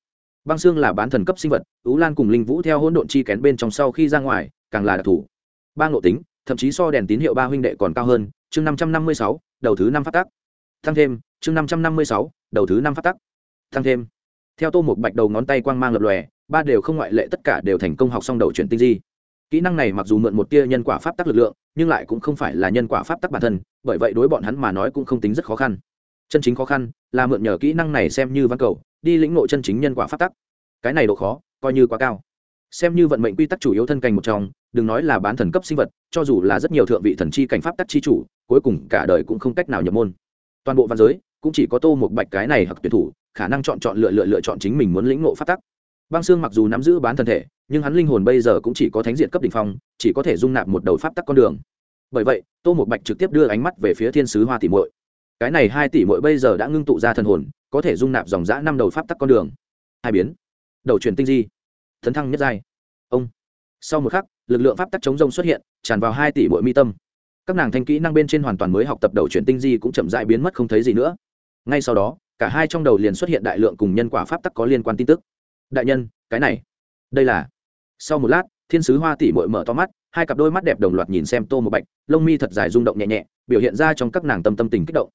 Băng xương là bán thần cấp sinh vật, ú lan cùng linh vũ theo hỗn độn chi kén bên trong sau khi ra ngoài, càng là đặc thù. Ba ngộ tính thậm chí so đèn tín hiệu ba huynh đệ còn cao hơn, chương năm trăm năm mươi sáu, đầu thứ năm phát tắc. Tăng thêm, chương năm trăm năm mươi sáu, đầu thứ năm phát tắc. Tăng thêm. Theo tô một bạch đầu ngón tay quang mang lập lòe, ba đều không ngoại lệ tất cả đều thành công học xong đầu chuyển tinh di. Kỹ năng này mặc dù mượn một tia nhân quả pháp tắc lực lượng, nhưng lại cũng không phải là nhân quả pháp tắc bản thân, bởi vậy đối bọn hắn mà nói cũng không tính rất khó khăn. Chân chính khó khăn là mượn nhờ kỹ năng này xem như văn cầu, đi lĩnh ngộ chân chính nhân quả pháp tắc. Cái này độ khó, coi như quá cao xem như vận mệnh quy tắc chủ yếu thân cành một trong, đừng nói là bán thần cấp sinh vật, cho dù là rất nhiều thượng vị thần chi cảnh pháp tắc chi chủ, cuối cùng cả đời cũng không cách nào nhập môn. Toàn bộ văn giới, cũng chỉ có tô một bạch cái này hoặc tuyển thủ, khả năng chọn chọn lựa lựa lựa chọn chính mình muốn lĩnh ngộ pháp tắc. Băng xương mặc dù nắm giữ bán thần thể, nhưng hắn linh hồn bây giờ cũng chỉ có thánh diện cấp đ ỉ n h phong, chỉ có thể dung nạp một đầu pháp tắc con đường. Bởi vậy, tô một bạch trực tiếp đưa ánh mắt về phía thiên sứ hoa tỷ muội. Cái này hai tỷ mội bây giờ đã ngưng tụ ra thần hồn, có thể dung nạp dòng dã năm đầu pháp tắc con đường. Hai biến. Đầu truyền tinh di thần thăng nhất giai. Ông. Sau một khắc, lực lượng pháp tắc chống rông xuất hiện, tràn vào hai tỷ mỗi mi tâm. Các nàng thanh kỹ năng bên trên hoàn toàn mới học tập đầu truyền tinh di cũng chậm dại biến mất không thấy gì nữa. Ngay sau đó, cả hai trong đầu liền xuất hiện đại lượng cùng nhân quả pháp tắc có liên quan tin tức. Đại nhân, cái này. Đây là. Sau một lát, thiên sứ hoa tỷ mội mở to mắt, hai cặp đôi mắt đẹp đồng loạt nhìn xem tô một bạch, lông mi thật dài rung động nhẹ nhẹ, biểu hiện ra trong các nàng tâm tâm tình kích động.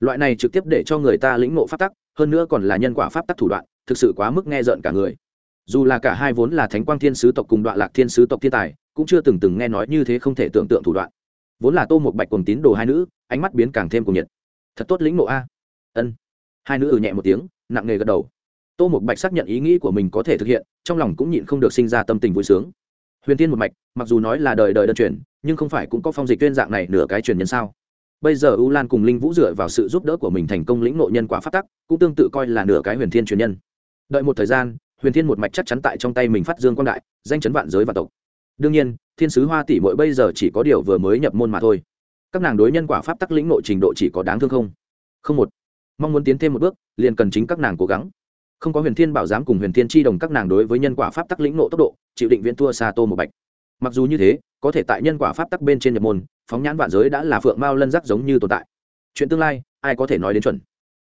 Loại này trực tiếp để cho người ta lĩnh ngộ pháp tắc, hơn nữa còn là nhân quả pháp tắc thủ đoạn, thực sự quá mức nghe rợn cả người dù là cả hai vốn là thánh quang thiên sứ tộc cùng đoạn lạc thiên sứ tộc thiên tài, cũng chưa từng từng nghe nói như thế không thể tưởng tượng thủ đoạn. Vốn là tô một bạch cùng tín đồ hai nữ, ánh mắt biến càng thêm cùng nhiệt. Thật tốt lĩnh ngộ a. Ân. Hai nữ ừ nhẹ một tiếng, nặng nề gật đầu. Tô một bạch xác nhận ý nghĩ của mình có thể thực hiện, trong lòng cũng nhịn không được sinh ra tâm tình vui sướng. Huyền tiên một mạch, mặc dù nói là đời đời đơn truyền, nhưng không phải cũng có phong dịch tuyên dạng này nửa cái truyền nhân sao? Bây giờ u lan cùng linh vũ dựa vào sự giúp đỡ của mình thành công lĩnh nội nhân quả phát tắc, cũng tương tự coi là nửa cái huyền thiên truyền nhân. Đợi một thời gian huyền thiên một mạch chắc chắn tại trong tay mình phát dương quan đại, danh chấn vạn giới và tộc. Đương nhiên, thiên sứ hoa tỷ mỗi bây giờ chỉ có điều vừa mới nhập môn mà thôi. Các nàng đối nhân quả pháp tắc lĩnh nội trình độ chỉ có đáng thương không? Không một. Mong muốn tiến thêm một bước, liền cần chính các nàng cố gắng. Không có huyền thiên bảo giám cùng huyền thiên chi đồng các nàng đối với nhân quả pháp tắc lĩnh nộ tốc độ, chịu định viên tua xa tô một bạch. Mặc dù như thế, có thể tại nhân quả pháp tắc bên trên nhập môn, phóng nhãn vạn giới đã là phượng mao lân giác giống như tồn tại. Chuyện tương lai, ai có thể nói đến chuẩn?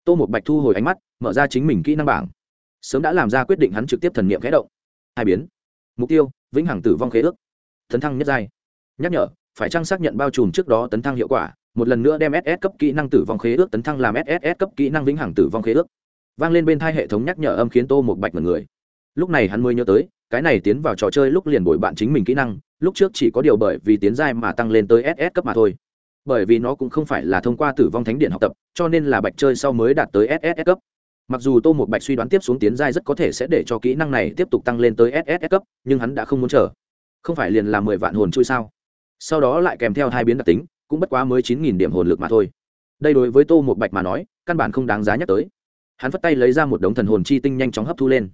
Tô một bạch thu hồi ánh mắt, mở ra chính mình kỹ năng bảng sớm đã làm ra quyết định hắn trực tiếp thần niệm khẽ động. Hai biến. Mục tiêu, vĩnh hằng tử vong khế ước. Tấn thăng nhất giai. Nhắc nhở, phải chăng xác nhận bao trùm trước đó tấn thăng hiệu quả, một lần nữa đem ss cấp kỹ năng tử vong khế ước tấn thăng làm ss cấp kỹ năng vĩnh hằng tử vong khế ước. Vang lên bên thai hệ thống nhắc nhở âm khiến tô một bạch mật người. Lúc này hắn mới nhớ tới, cái này tiến vào trò chơi lúc liền bồi bạn chính mình kỹ năng, lúc trước chỉ có điều bởi vì tiến giai mà tăng lên tới ss cấp mà thôi. Bởi vì nó cũng không phải là thông qua tử vong thánh điện học tập, cho nên là bạch chơi sau mới đạt tới ss cấp mặc dù tô một bạch suy đoán tiếp xuống tiến giai rất có thể sẽ để cho kỹ năng này tiếp tục tăng lên tới ss cấp, nhưng hắn đã không muốn chờ. Không phải liền là mười vạn hồn chui sao? Sau đó lại kèm theo hai biến đặc tính, cũng bất quá mới chín nghìn điểm hồn lực mà thôi. Đây đối với tô một bạch mà nói, căn bản không đáng giá nhắc tới. Hắn phất tay lấy ra một đống thần hồn chi tinh nhanh chóng hấp thu lên.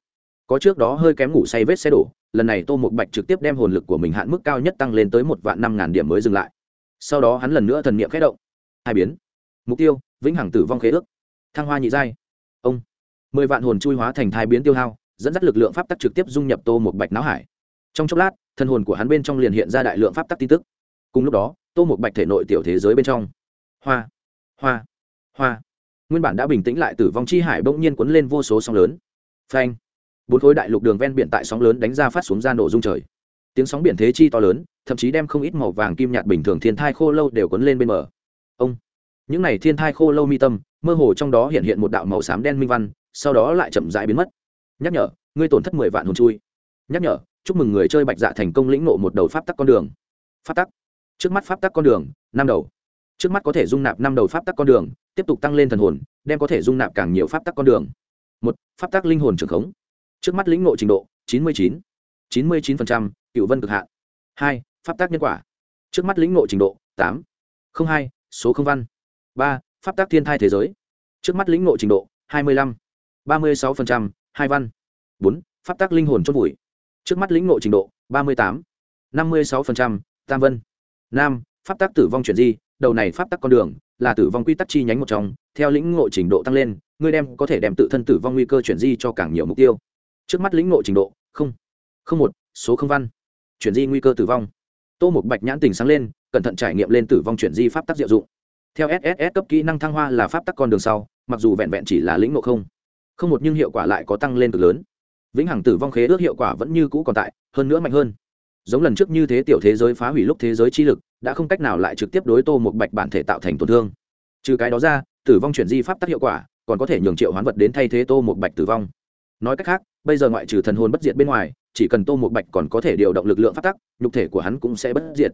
Có trước đó hơi kém ngủ say vết xe đổ, lần này tô một bạch trực tiếp đem hồn lực của mình hạn mức cao nhất tăng lên tới một vạn năm ngàn điểm mới dừng lại. Sau đó hắn lần nữa thần niệm khẽ động. Hai biến. Mục tiêu, vĩnh hằng tử vong khế ước. Thăng hoa nhị giai mười vạn hồn chui hóa thành thai biến tiêu hao, dẫn dắt lực lượng pháp tắc trực tiếp dung nhập tô một bạch não hải. Trong chốc lát, thân hồn của hắn bên trong liền hiện ra đại lượng pháp tắc tin tức. Cùng lúc đó, tô một bạch thể nội tiểu thế giới bên trong. Hoa hoa hoa. Nguyên bản đã bình tĩnh lại tử vong chi hải bỗng nhiên cuốn lên vô số sóng lớn. Phanh. Bốn khối đại lục đường ven biển tại sóng lớn đánh ra phát xuống ra nổ dung trời. Tiếng sóng biển thế chi to lớn, thậm chí đem không ít màu vàng kim nhạt bình thường thiên thai khô lâu đều cuốn lên bên bờ. Ông. Những này thiên thai khô lâu mi tâm, mơ hồ trong đó hiện hiện một đạo màu xám đen minh văn sau đó lại chậm rãi biến mất. Nhắc nhở, ngươi tổn thất mười vạn hồn chui. Nhắc nhở, chúc mừng người chơi bạch dạ thành công lĩnh nộ một đầu pháp tắc con đường. Pháp tắc. Trước mắt pháp tắc con đường, năm đầu. Trước mắt có thể dung nạp năm đầu pháp tắc con đường, tiếp tục tăng lên thần hồn, đem có thể dung nạp càng nhiều pháp tắc con đường. Một, pháp tắc linh hồn trường khống. Trước mắt lĩnh ngộ trình độ, chín mươi chín. chín mươi chín cựu vân cực hạn. Hai, pháp tắc nhân quả. Trước mắt lĩnh ngộ trình độ, tám. không hai, số không văn. Ba, pháp tắc thiên thai thế giới. Trước mắt lĩnh ngộ trình độ, hai mươi lăm ba mươi sáu hai văn. Bốn, pháp tắc linh hồn chốt vùi. Trước mắt lĩnh ngộ trình độ, ba mươi tám. năm mươi sáu tam vân. Năm pháp tắc tử vong chuyển di, đầu này pháp tắc con đường, là tử vong quy tắc chi nhánh một trong. Theo lĩnh ngộ trình độ tăng lên, ngươi đem có thể đem tự thân tử vong nguy cơ chuyển di cho càng nhiều mục tiêu. Trước mắt lĩnh ngộ trình độ, không. Không một, số không văn. Chuyển di nguy cơ tử vong. Tô một bạch nhãn tình sáng lên, cẩn thận trải nghiệm lên tử vong chuyển di pháp tắc diệu dụng. Theo sss cấp kỹ năng thăng hoa là pháp tắc con đường sau, mặc dù vẹn vẹn chỉ là lĩnh ngộ không không một nhưng hiệu quả lại có tăng lên cực lớn. Vĩnh hằng tử vong khế ước hiệu quả vẫn như cũ còn tại, hơn nữa mạnh hơn. Giống lần trước như thế tiểu thế giới phá hủy lúc thế giới chi lực, đã không cách nào lại trực tiếp đối tô một bạch bản thể tạo thành tổn thương. Trừ cái đó ra, tử vong chuyển di pháp tắc hiệu quả, còn có thể nhường triệu hoán vật đến thay thế tô một bạch tử vong. Nói cách khác, bây giờ ngoại trừ thần hồn bất diệt bên ngoài, chỉ cần tô một bạch còn có thể điều động lực lượng pháp tắc, nhục thể của hắn cũng sẽ bất diệt.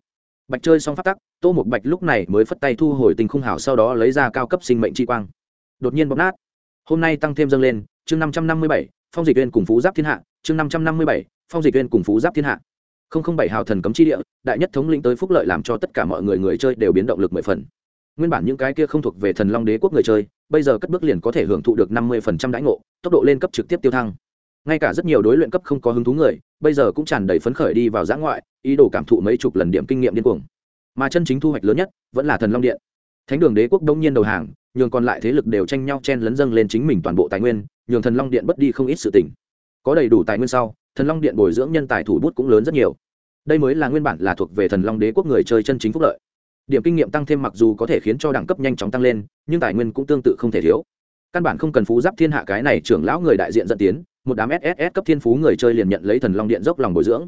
Bạch chơi xong pháp tắc, tô một bạch lúc này mới phất tay thu hồi tình khung hảo sau đó lấy ra cao cấp sinh mệnh chi quang. Đột nhiên bóp nát hôm nay tăng thêm dâng lên, chương năm trăm năm mươi bảy, phong dịch viên cùng phú giáp thiên hạ, chương năm trăm năm mươi bảy, phong dịch viên cùng phú giáp thiên hạ. Không không bảy hào thần cấm chi địa, đại nhất thống lĩnh tới phúc lợi làm cho tất cả mọi người người chơi đều biến động lực mười phần. Nguyên bản những cái kia không thuộc về thần long đế quốc người chơi, bây giờ cất bước liền có thể hưởng thụ được năm mươi phần trăm đãi ngộ, tốc độ lên cấp trực tiếp tiêu thăng. Ngay cả rất nhiều đối luyện cấp không có hứng thú người, bây giờ cũng tràn đầy phấn khởi đi vào giã ngoại, ý đồ cảm thụ mấy chục lần điểm kinh nghiệm điên cuồng. Mà chân chính thu hoạch lớn nhất, vẫn là thần long điện thánh đường đế quốc đông nhiên đầu hàng, nhường còn lại thế lực đều tranh nhau chen lấn dâng lên chính mình toàn bộ tài nguyên, nhường thần long điện bất đi không ít sự tỉnh có đầy đủ tài nguyên sau, thần long điện bồi dưỡng nhân tài thủ bút cũng lớn rất nhiều. Đây mới là nguyên bản là thuộc về thần long đế quốc người chơi chân chính phúc lợi. Điểm kinh nghiệm tăng thêm mặc dù có thể khiến cho đẳng cấp nhanh chóng tăng lên, nhưng tài nguyên cũng tương tự không thể thiếu. Căn bản không cần phú giáp thiên hạ cái này trưởng lão người đại diện dẫn tiến, một đám SS cấp thiên phú người chơi liền nhận lấy thần long điện dốc lòng bồi dưỡng.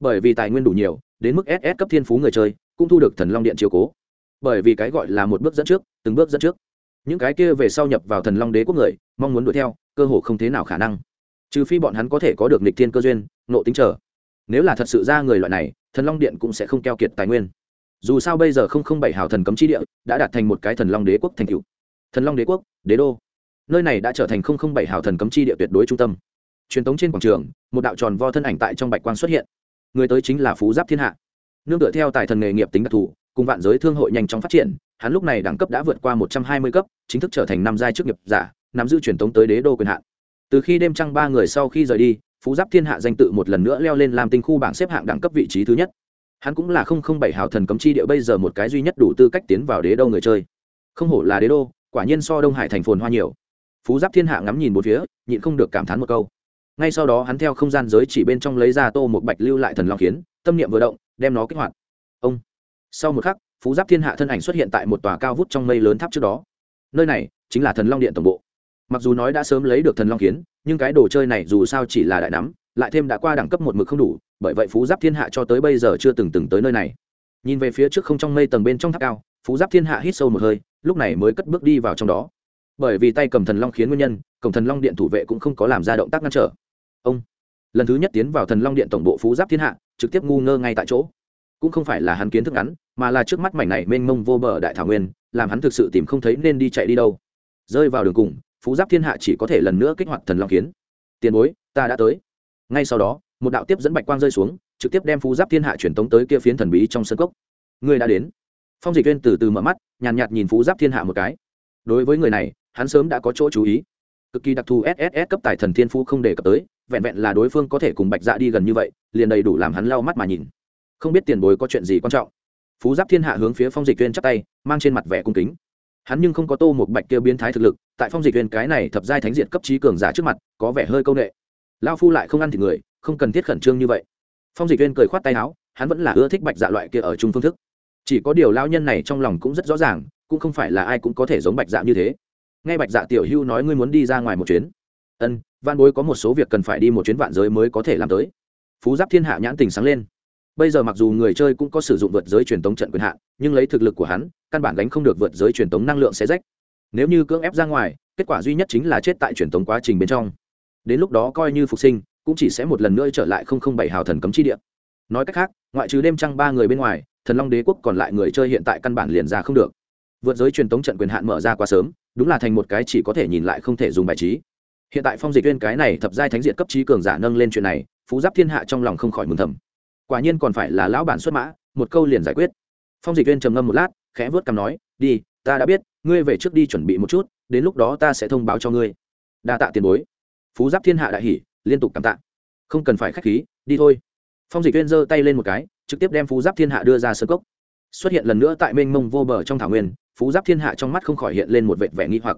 Bởi vì tài nguyên đủ nhiều, đến mức ss cấp thiên phú người chơi cũng thu được thần long điện chiều cố bởi vì cái gọi là một bước dẫn trước, từng bước dẫn trước. Những cái kia về sau nhập vào thần long đế quốc người, mong muốn đuổi theo, cơ hồ không thế nào khả năng. Trừ phi bọn hắn có thể có được nịch thiên cơ duyên, nộ tính trở. Nếu là thật sự ra người loại này, thần long điện cũng sẽ không keo kiệt tài nguyên. Dù sao bây giờ không không bảy hào thần cấm chi địa, đã đạt thành một cái thần long đế quốc thành cựu thần long đế quốc, đế đô. Nơi này đã trở thành không không bảy hào thần cấm chi địa tuyệt đối trung tâm. Truyền tống trên quảng trường, một đạo tròn vo thân ảnh tại trong bạch quang xuất hiện. Người tới chính là phú giáp thiên hạ. Nương tựa theo tài thần nghề nghiệp tính đặc thù cùng vạn giới thương hội nhanh chóng phát triển, hắn lúc này đẳng cấp đã vượt qua một trăm hai mươi cấp, chính thức trở thành năm giai chức nghiệp giả, nắm giữ truyền tống tới đế đô quyền hạn. Từ khi đêm trăng ba người sau khi rời đi, phú giáp thiên hạ danh tự một lần nữa leo lên làm tinh khu bảng xếp hạng đẳng cấp vị trí thứ nhất. Hắn cũng là không không bảy hào thần cấm chi địa bây giờ một cái duy nhất đủ tư cách tiến vào đế đô người chơi. Không hổ là đế đô, quả nhiên so đông hải thành phồn hoa nhiều. Phú giáp thiên hạ ngắm nhìn một phía, nhịn không được cảm thán một câu. Ngay sau đó hắn theo không gian giới chỉ bên trong lấy ra tô một bạch lưu lại thần long khiến tâm niệm vừa động, đem nó kích hoạt. Ông! Sau một khắc, phú giáp thiên hạ thân ảnh xuất hiện tại một tòa cao vút trong mây lớn tháp trước đó. Nơi này chính là thần long điện tổng bộ. Mặc dù nói đã sớm lấy được thần long kiến, nhưng cái đồ chơi này dù sao chỉ là đại nắm, lại thêm đã qua đẳng cấp một mực không đủ, bởi vậy phú giáp thiên hạ cho tới bây giờ chưa từng từng tới nơi này. Nhìn về phía trước không trong mây tầng bên trong tháp cao, phú giáp thiên hạ hít sâu một hơi, lúc này mới cất bước đi vào trong đó. Bởi vì tay cầm thần long khiến nguyên nhân, cổng thần long điện thủ vệ cũng không có làm ra động tác ngăn trở. Ông, lần thứ nhất tiến vào thần long điện tổng bộ phú giáp thiên hạ, trực tiếp ngu ngơ ngay tại chỗ cũng không phải là hắn kiến thức ngắn mà là trước mắt mảnh này mênh mông vô bờ đại thảo nguyên làm hắn thực sự tìm không thấy nên đi chạy đi đâu. Rơi vào đường cùng phú giáp thiên hạ chỉ có thể lần nữa kích hoạt thần long kiến. Tiền bối ta đã tới. Ngay sau đó một đạo tiếp dẫn bạch quang rơi xuống trực tiếp đem phú giáp thiên hạ truyền tống tới kia phiến thần bí trong sân cốc. Người đã đến. Phong dịch viên từ từ mở mắt nhàn nhạt, nhạt nhìn phú giáp thiên hạ một cái. Đối với người này hắn sớm đã có chỗ chú ý. Cực kỳ đặc thù sss cấp tài thần thiên phú không đề cập tới vẹn vẹn là đối phương có thể cùng bạch dạ đi gần như vậy liền đầy đủ làm hắn lau mắt mà nhìn không biết tiền bối có chuyện gì quan trọng. Phú giáp thiên hạ hướng phía phong dịch viên chắp tay, mang trên mặt vẻ cung kính. Hắn nhưng không có tô một bạch kia biến thái thực lực, tại phong dịch viên cái này thập giai thánh diện cấp trí cường giả trước mặt, có vẻ hơi c â u n ệ lao phu lại không ăn thịt người, không cần thiết khẩn trương như vậy. Phong dịch viên cười khoát tay áo, hắn vẫn là ưa thích bạch dạ loại kia ở chung phương thức. Chỉ có điều lao nhân này trong lòng cũng rất rõ ràng, cũng không phải là ai cũng có thể giống bạch dạ như thế. Ngay bạch dạ tiểu hưu nói ngươi muốn đi ra ngoài một chuyến. Ân, văn bối có một số việc cần phải đi một chuyến vạn giới mới có thể làm tới. Phú giáp thiên hạ nhãn tình sáng lên bây giờ mặc dù người chơi cũng có sử dụng vượt giới truyền tống trận quyền hạn, nhưng lấy thực lực của hắn, căn bản đánh không được vượt giới truyền tống năng lượng sẽ rách. Nếu như cưỡng ép ra ngoài, kết quả duy nhất chính là chết tại truyền tống quá trình bên trong. Đến lúc đó coi như phục sinh, cũng chỉ sẽ một lần nữa trở lại không không bảy hào thần cấm chi địa. Nói cách khác, ngoại trừ đêm trăng ba người bên ngoài, thần long đế quốc còn lại người chơi hiện tại căn bản liền ra không được. Vượt giới truyền tống trận quyền hạn mở ra quá sớm, đúng là thành một cái chỉ có thể nhìn lại không thể dùng bài trí. Hiện tại phong dịch viên cái này thập giai thánh diện cấp trí cường giả nâng lên chuyện này, phú giáp thiên hạ trong lòng không khỏi mừng thầm quả nhiên còn phải là lão bản xuất mã, một câu liền giải quyết. Phong dịch viên trầm ngâm một lát, khẽ vớt cằm nói, đi, ta đã biết, ngươi về trước đi chuẩn bị một chút, đến lúc đó ta sẽ thông báo cho ngươi. Đa tạ tiền bối. Phú giáp thiên hạ đại hỷ liên tục cảm tạ. Không cần phải k h á c h khí, đi thôi. Phong dịch viên giơ tay lên một cái, trực tiếp đem phú giáp thiên hạ đưa ra sơ cốc. Xuất hiện lần nữa tại mênh mông vô bờ trong thảo nguyên, phú giáp thiên hạ trong mắt không khỏi hiện lên một vệt vẻ nghi hoặc.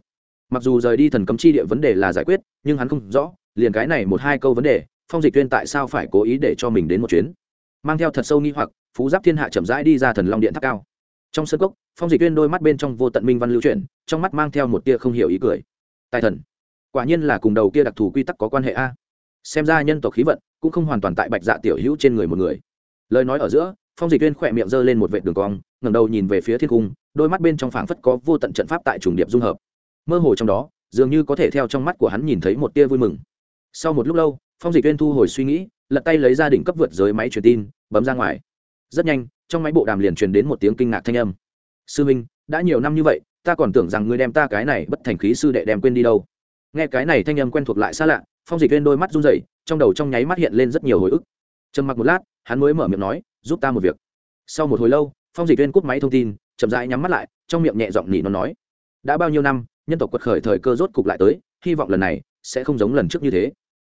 Mặc dù rời đi thần cấm chi địa vấn đề là giải quyết, nhưng hắn không rõ, liền cái này một hai câu vấn đề, phong dịch viên tại sao phải cố ý để cho mình đến một chuyến? Mang theo thật sâu nghi hoặc, phú giáp thiên hạ chậm rãi đi ra thần long điện tháp cao. Trong sân cốc, phong dịch viên đôi mắt bên trong vô tận minh văn lưu chuyển, trong mắt mang theo một tia không hiểu ý cười. Tài thần, quả nhiên là cùng đầu kia đặc thù quy tắc có quan hệ a. Xem ra nhân tộc khí vận cũng không hoàn toàn tại bạch dạ tiểu hữu trên người một người. Lời nói ở giữa, phong dịch viên khỏe miệng giơ lên một vệ đường cong, ngẩng đầu nhìn về phía thiên cung, đôi mắt bên trong phảng phất có vô tận trận pháp tại trùng điệp dung hợp. Mơ hồ trong đó, dường như có thể theo trong mắt của hắn nhìn thấy một tia vui mừng. Sau một lúc lâu phong dịch viên thu hồi suy nghĩ, lật tay lấy ra đỉnh cấp vượt giới máy truyền tin, bấm ra ngoài. Rất nhanh, trong máy bộ đàm liền truyền đến một tiếng kinh ngạc thanh âm. Sư minh, đã nhiều năm như vậy, ta còn tưởng rằng ngươi đem ta cái này bất thành khí sư đệ đem quên đi đâu. Nghe cái này thanh âm quen thuộc lại xa lạ, phong dịch viên đôi mắt run rẩy, trong đầu trong nháy mắt hiện lên rất nhiều hồi ức. Trầm mặc một lát, hắn mới mở miệng nói, giúp ta một việc. Sau một hồi lâu, phong dịch viên cúp máy thông tin, chậm rãi nhắm mắt lại, trong miệng nhẹ giọng nỉ nó nói, đã bao nhiêu năm, nhân tộc quật khởi thời cơ rốt cục lại tới, hy vọng lần này sẽ không giống lần trước như thế.